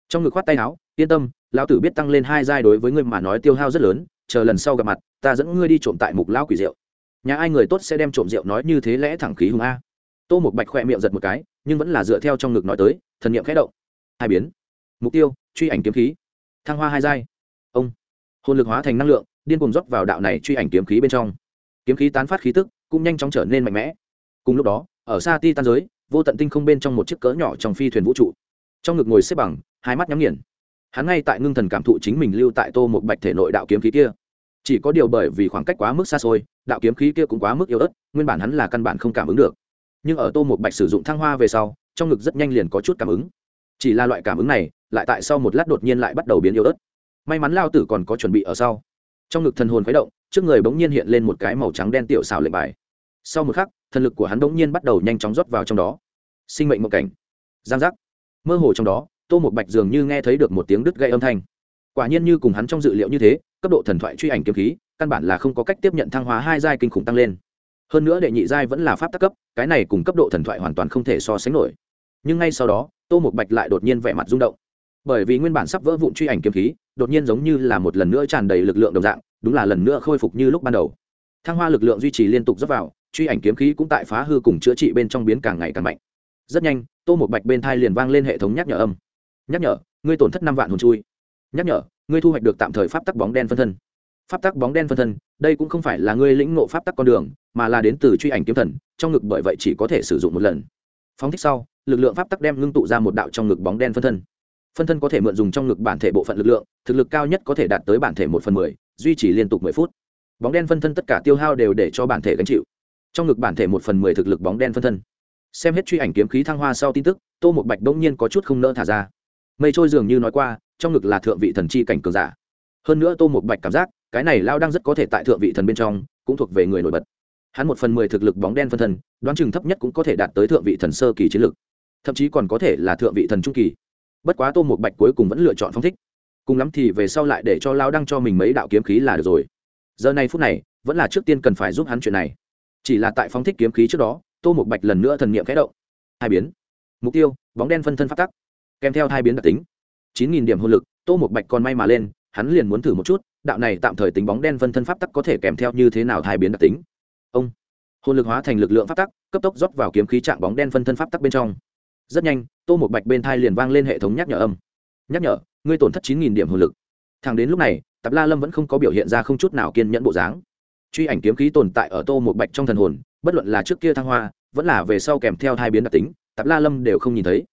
Trong ngực khoát tay áo, yên tâm, lão tử biết tăng lên hai giai đối với ngươi mà nói tiêu hao rất lớn chờ lần sau gặp mặt, ta dẫn ngươi đi trộm tại mục lão quỷ rượu. Nhà ai người tốt sẽ đem trộm rượu nói như thế lẽ thẳng khí hùng a. Tô một bạch khoe miệng giật một cái, nhưng vẫn là dựa theo trong ngực nói tới, thần niệm khẽ động. Hai biến. Mục tiêu, truy ảnh kiếm khí. Thăng hoa hai giai. Ông. Hồn lực hóa thành năng lượng, điên cùng rót vào đạo này truy ảnh kiếm khí bên trong. Kiếm khí tán phát khí tức, cũng nhanh chóng trở nên mạnh mẽ. Cùng lúc đó, ở xa ti tan giới, vô tận tinh không bên trong một chiếc cỡ nhỏ trong phi thuyền vũ trụ. Trong ngực ngồi xếp bằng, hai mắt nhắm nghiền hắn ngay tại ngưng thần cảm thụ chính mình lưu tại tô một bạch thể nội đạo kiếm khí kia. Chỉ có điều bởi vì khoảng cách quá mức xa xôi, đạo kiếm khí kia cũng quá mức yếu ớt, nguyên bản hắn là căn bản không cảm ứng được. Nhưng ở tô một bạch sử dụng thăng hoa về sau, trong ngực rất nhanh liền có chút cảm ứng. Chỉ là loại cảm ứng này, lại tại sau một lát đột nhiên lại bắt đầu biến yếu ớt. May mắn lao tử còn có chuẩn bị ở sau. Trong ngực thần hồn khuấy động, trước người bỗng nhiên hiện lên một cái màu trắng đen tiểu xào lệnh bài. Sau một khắc, thần lực của hắn bỗng nhiên bắt đầu nhanh chóng rót vào trong đó. Sinh mệnh một cảnh. Giang giác. Mơ hồ trong đó tô một bạch dường như nghe thấy được một tiếng đứt gây âm thanh. Quả nhiên như cùng hắn trong dự liệu như thế, cấp độ thần thoại truy ảnh kiếm khí, căn bản là không có cách tiếp nhận thăng hóa hai giai kinh khủng tăng lên. Hơn nữa đệ nhị giai vẫn là pháp tắc cấp, cái này cùng cấp độ thần thoại hoàn toàn không thể so sánh nổi. Nhưng ngay sau đó, tô một bạch lại đột nhiên vẻ mặt rung động. Bởi vì nguyên bản sắp vỡ vụn truy ảnh kiếm khí, đột nhiên giống như là một lần nữa tràn đầy lực lượng đồng dạng, đúng là lần nữa khôi phục như lúc ban đầu. Thăng hoa lực lượng duy trì liên tục dốc vào, truy ảnh kiếm khí cũng tại phá hư cùng chữa trị bên trong biến càng ngày càng mạnh. Rất nhanh, tô một bạch bên thai liền vang lên hệ thống nhắc nhở âm nhắc nhở, ngươi tổn thất năm vạn hồn chui. Nhắc nhở, ngươi thu hoạch được tạm thời pháp tắc bóng đen phân thân. Pháp tắc bóng đen phân thân, đây cũng không phải là ngươi lĩnh ngộ pháp tắc con đường, mà là đến từ truy ảnh kiếm thần, trong ngực bởi vậy chỉ có thể sử dụng một lần. Phóng thích sau, lực lượng pháp tắc đem ngưng tụ ra một đạo trong ngực bóng đen phân thân. Phân thân có thể mượn dùng trong ngực bản thể bộ phận lực lượng, thực lực cao nhất có thể đạt tới bản thể một phần mười, duy trì liên tục mười phút. Bóng đen phân thân tất cả tiêu hao đều để cho bản thể gánh chịu. Trong ngực bản thể một phần mười thực lực bóng đen phân thân. Xem hết truy ảnh kiếm khí thăng hoa sau tin tức, tô một bạch đông nhiên có chút không nỡ thả ra mây trôi dường như nói qua, trong ngực là thượng vị thần chi cảnh cường giả. Hơn nữa tô một bạch cảm giác, cái này lao đang rất có thể tại thượng vị thần bên trong, cũng thuộc về người nổi bật. Hắn một phần mười thực lực bóng đen phân thân, đoán chừng thấp nhất cũng có thể đạt tới thượng vị thần sơ kỳ chiến lực. Thậm chí còn có thể là thượng vị thần trung kỳ. Bất quá tô một bạch cuối cùng vẫn lựa chọn phong thích. Cùng lắm thì về sau lại để cho lao đăng cho mình mấy đạo kiếm khí là được rồi. Giờ này phút này, vẫn là trước tiên cần phải giúp hắn chuyện này. Chỉ là tại phóng thích kiếm khí trước đó, tô một bạch lần nữa thần niệm khẽ động. Hai biến. Mục tiêu, bóng đen phân thân phát tắc kèm theo thai biến đặc tính. Chín nghìn điểm hồn lực, tô một bạch còn may mà lên, hắn liền muốn thử một chút, đạo này tạm thời tính bóng đen phân thân pháp tắc có thể kèm theo như thế nào thai biến đặc tính. Ông, hồn lực hóa thành lực lượng pháp tắc, cấp tốc rót vào kiếm khí trạng bóng đen phân thân pháp tắc bên trong. Rất nhanh, tô một bạch bên thai liền vang lên hệ thống nhắc nhở âm. Nhắc nhở, ngươi tổn thất chín nghìn điểm hồn lực. Thẳng đến lúc này, tạp la lâm vẫn không có biểu hiện ra không chút nào kiên nhẫn bộ dáng. Truy ảnh kiếm khí tồn tại ở tô một bạch trong thần hồn, bất luận là trước kia thăng hoa, vẫn là về sau kèm theo hai biến đặc tính, tạp la lâm đều không nhìn thấy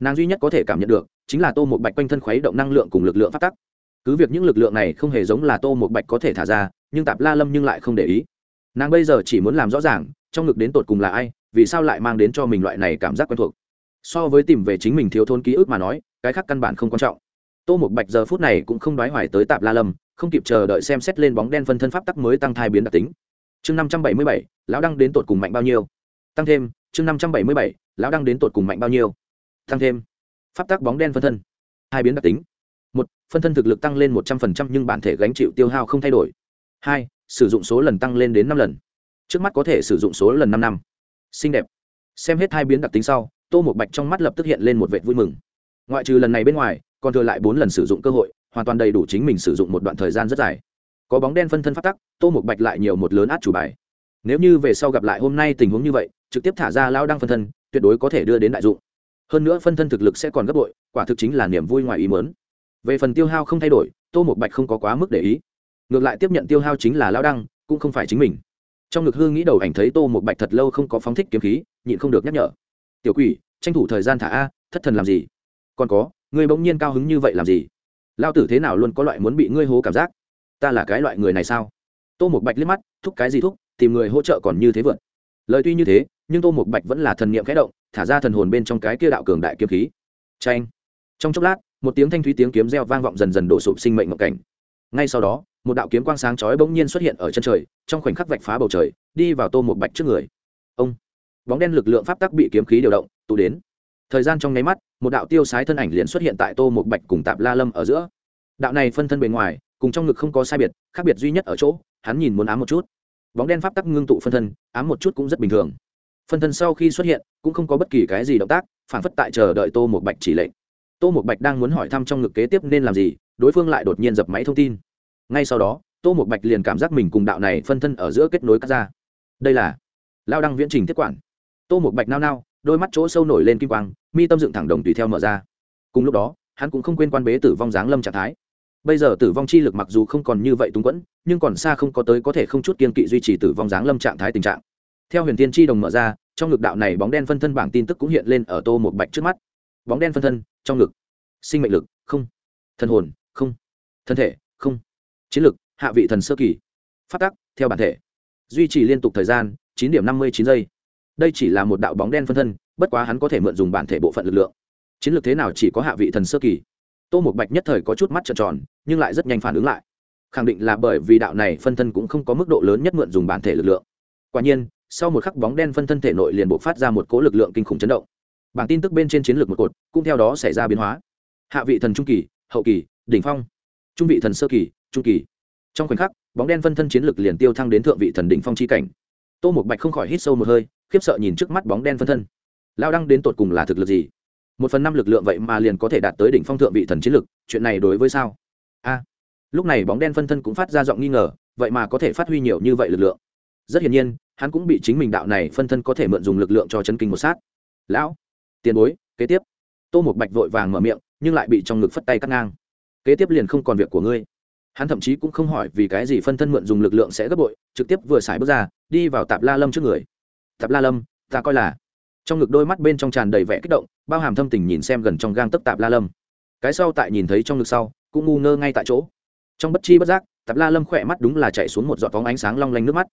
nàng duy nhất có thể cảm nhận được chính là tô một bạch quanh thân khuấy động năng lượng cùng lực lượng phát tắc. Cứ việc những lực lượng này không hề giống là tô một bạch có thể thả ra, nhưng tạp la lâm nhưng lại không để ý. Nàng bây giờ chỉ muốn làm rõ ràng, trong ngực đến tột cùng là ai, vì sao lại mang đến cho mình loại này cảm giác quen thuộc. So với tìm về chính mình thiếu thốn ký ức mà nói, cái khác căn bản không quan trọng. Tô một bạch giờ phút này cũng không đoái hoài tới tạp la lâm, không kịp chờ đợi xem xét lên bóng đen phân thân pháp tắc mới tăng thai biến đặc tính. Chương năm trăm bảy mươi bảy, lão đăng đến tột cùng mạnh bao nhiêu? Tăng thêm, chương năm trăm bảy mươi bảy, lão đăng đến tột cùng mạnh bao nhiêu? Tăng thêm. Pháp tắc bóng đen phân thân. Hai biến đặc tính. Một, phân thân thực lực tăng lên một trăm phần trăm nhưng bản thể gánh chịu tiêu hao không thay đổi. Hai, sử dụng số lần tăng lên đến năm lần. Trước mắt có thể sử dụng số lần năm năm. Xinh đẹp. Xem hết hai biến đặc tính sau, tô một bạch trong mắt lập tức hiện lên một vệ vui mừng. Ngoại trừ lần này bên ngoài, còn thừa lại bốn lần sử dụng cơ hội, hoàn toàn đầy đủ chính mình sử dụng một đoạn thời gian rất dài. Có bóng đen phân thân phát tắc, tô một bạch lại nhiều một lớn át chủ bài. Nếu như về sau gặp lại hôm nay tình huống như vậy, trực tiếp thả ra lao đăng phân thân, tuyệt đối có thể đưa đến đại dụng hơn nữa phân thân thực lực sẽ còn gấp bội, quả thực chính là niềm vui ngoài ý mớn về phần tiêu hao không thay đổi, tô một bạch không có quá mức để ý. Ngược lại tiếp nhận tiêu hao chính là lao đăng, cũng không phải chính mình. Trong ngực hương nghĩ đầu ảnh thấy tô một bạch thật lâu không có phóng thích kiếm khí, nhịn không được nhắc nhở. Tiểu quỷ, tranh thủ thời gian thả a, thất thần làm gì? Còn có, ngươi bỗng nhiên cao hứng như vậy làm gì? Lao tử thế nào luôn có loại muốn bị ngươi hố cảm giác? Ta là cái loại người này sao? Tô một bạch liếc mắt, thúc cái gì thúc, tìm người hỗ trợ còn như thế vượt. Lời tuy như thế nhưng tô một bạch vẫn là thần niệm khẽ động, thả ra thần hồn bên trong cái kia đạo cường đại kiếm khí. Tranh trong chốc lát, một tiếng thanh thúy tiếng kiếm reo vang vọng dần dần đổ sụp sinh mệnh mộng cảnh. Ngay sau đó, một đạo kiếm quang sáng chói bỗng nhiên xuất hiện ở chân trời, trong khoảnh khắc vạch phá bầu trời, đi vào tô một bạch trước người. Ông. Bóng đen lực lượng pháp tắc bị kiếm khí điều động, tụ đến. Thời gian trong nháy mắt, một đạo tiêu sái thân ảnh liền xuất hiện tại tô một bạch cùng tạp la lâm ở giữa. Đạo này phân thân bề ngoài, cùng trong ngực không có sai biệt, khác biệt duy nhất ở chỗ, hắn nhìn muốn ám một chút. Bóng đen pháp tắc ngưng tụ phân thân, ám một chút cũng rất bình thường phân thân sau khi xuất hiện, cũng không có bất kỳ cái gì động tác, phản phất tại chờ đợi tô một bạch chỉ lệnh. Tô một bạch đang muốn hỏi thăm trong ngực kế tiếp nên làm gì, đối phương lại đột nhiên dập máy thông tin. Ngay sau đó, tô một bạch liền cảm giác mình cùng đạo này phân thân ở giữa kết nối cắt ra. Đây là lao đăng viễn trình tiếp quản. Tô một bạch nao nao, đôi mắt chỗ sâu nổi lên kim quang, mi tâm dựng thẳng đồng tùy theo mở ra. Cùng lúc đó, hắn cũng không quên quan bế tử vong dáng lâm trạng thái. Bây giờ tử vong chi lực mặc dù không còn như vậy túng quẫn, nhưng còn xa không có tới có thể không chút kiên kỵ duy trì tử vong dáng lâm trạng thái tình trạng theo huyền tiên chi đồng mở ra, trong ngực đạo này bóng đen phân thân bảng tin tức cũng hiện lên ở tô một bạch trước mắt. Bóng đen phân thân, trong ngực. Sinh mệnh lực, không. Thân hồn, không. Thân thể, không. Chiến lực, hạ vị thần sơ kỳ. Phát tắc, theo bản thể. Duy trì liên tục thời gian, chín điểm năm mươi chín giây. Đây chỉ là một đạo bóng đen phân thân, bất quá hắn có thể mượn dùng bản thể bộ phận lực lượng. Chiến lược thế nào chỉ có hạ vị thần sơ kỳ. Tô một bạch nhất thời có chút mắt trợn tròn, nhưng lại rất nhanh phản ứng lại. Khẳng định là bởi vì đạo này phân thân cũng không có mức độ lớn nhất mượn dùng bản thể lực lượng. Quả nhiên sau một khắc bóng đen phân thân thể nội liền bộc phát ra một cỗ lực lượng kinh khủng chấn động. Bảng tin tức bên trên chiến lược một cột, cũng theo đó xảy ra biến hóa. Hạ vị thần trung kỳ, hậu kỳ, đỉnh phong. Trung vị thần sơ kỳ, trung kỳ. Trong khoảnh khắc, bóng đen phân thân chiến lược liền tiêu thăng đến thượng vị thần đỉnh phong chi cảnh. Tô một bạch không khỏi hít sâu một hơi, khiếp sợ nhìn trước mắt bóng đen phân thân. Lao đăng đến tột cùng là thực lực gì? Một phần năm lực lượng vậy mà liền có thể đạt tới đỉnh phong thượng vị thần chiến lực chuyện này đối với sao? A. Lúc này bóng đen phân thân cũng phát ra giọng nghi ngờ, vậy mà có thể phát huy nhiều như vậy lực lượng. Rất hiển nhiên hắn cũng bị chính mình đạo này phân thân có thể mượn dùng lực lượng cho chân kinh một sát. Lão, tiền bối, kế tiếp. Tô một bạch vội vàng mở miệng, nhưng lại bị trong ngực phất tay cắt ngang. Kế tiếp liền không còn việc của ngươi. Hắn thậm chí cũng không hỏi vì cái gì phân thân mượn dùng lực lượng sẽ gấp bội, trực tiếp vừa xài bước ra, đi vào tạp la lâm trước người. Tạp la lâm, ta coi là. Trong ngực đôi mắt bên trong tràn đầy vẻ kích động, bao hàm thâm tình nhìn xem gần trong gang tấc tạp la lâm. Cái sau tại nhìn thấy trong ngực sau, cũng ngu ngơ ngay tại chỗ. Trong bất chi bất giác, tạp la lâm khỏe mắt đúng là chạy xuống một giọt phóng ánh sáng long lanh nước mắt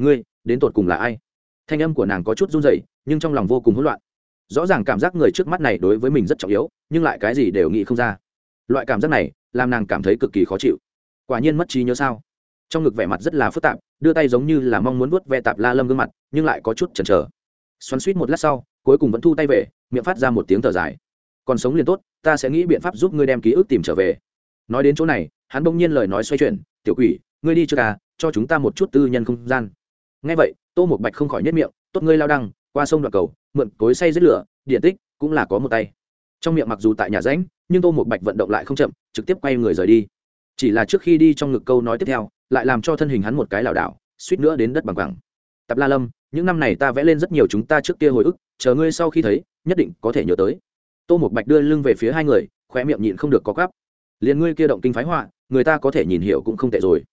ngươi, đến tột cùng là ai? Thanh âm của nàng có chút run rẩy, nhưng trong lòng vô cùng hỗn loạn. Rõ ràng cảm giác người trước mắt này đối với mình rất trọng yếu, nhưng lại cái gì đều nghĩ không ra. Loại cảm giác này, làm nàng cảm thấy cực kỳ khó chịu. Quả nhiên mất trí nhớ sao? Trong ngực vẻ mặt rất là phức tạp, đưa tay giống như là mong muốn vuốt ve tạp la lâm gương mặt, nhưng lại có chút chần chờ. Xoắn suýt một lát sau, cuối cùng vẫn thu tay về, miệng phát ra một tiếng thở dài. Còn sống liền tốt, ta sẽ nghĩ biện pháp giúp ngươi đem ký ức tìm trở về. Nói đến chỗ này, hắn bỗng nhiên lời nói xoay chuyển, tiểu quỷ, ngươi đi chưa à cho chúng ta một chút tư nhân không gian ngay vậy, tô một bạch không khỏi nhất miệng, tốt ngươi lao đăng, qua sông đoạn cầu, mượn cối say giết lửa, điện tích cũng là có một tay. Trong miệng mặc dù tại nhà ránh nhưng tô một bạch vận động lại không chậm, trực tiếp quay người rời đi. Chỉ là trước khi đi trong ngực câu nói tiếp theo, lại làm cho thân hình hắn một cái lảo đảo, suýt nữa đến đất bằng bằng tập la lâm, những năm này ta vẽ lên rất nhiều chúng ta trước kia hồi ức, chờ ngươi sau khi thấy, nhất định có thể nhớ tới. Tô một bạch đưa lưng về phía hai người khoe miệng nhịn không được có gắp liền ngươi kia động kinh phái họa, người ta có thể nhìn hiểu cũng không tệ rồi.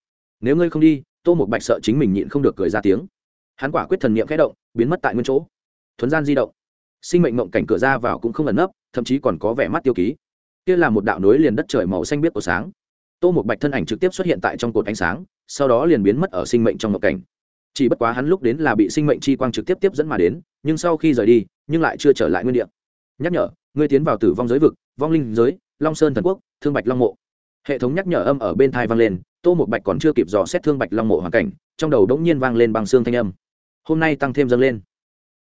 Nếu ngươi không đi tô một bạch sợ chính mình nhịn không được cười ra tiếng. Hắn quả quyết thần niệm khẽ động, biến mất tại nguyên chỗ. Thuấn gian di động. Sinh mệnh mộng cảnh cửa ra vào cũng không ẩn nấp, thậm chí còn có vẻ mắt tiêu ký. Kia là một đạo nối liền đất trời màu xanh biếc của sáng. Tô một bạch thân ảnh trực tiếp xuất hiện tại trong cột ánh sáng, sau đó liền biến mất ở sinh mệnh trong mộng cảnh. Chỉ bất quá hắn lúc đến là bị sinh mệnh chi quang trực tiếp tiếp dẫn mà đến, nhưng sau khi rời đi, nhưng lại chưa trở lại nguyên địa. Nhắc nhở, ngươi tiến vào tử vong giới vực, vong linh giới, long sơn thần quốc, thương bạch long mộ. Hệ thống nhắc nhở âm ở bên thai vang lên tô một bạch còn chưa kịp dò xét thương bạch long mộ hoàn cảnh, trong đầu đống nhiên vang lên bằng xương thanh âm. Hôm nay tăng thêm dâng lên.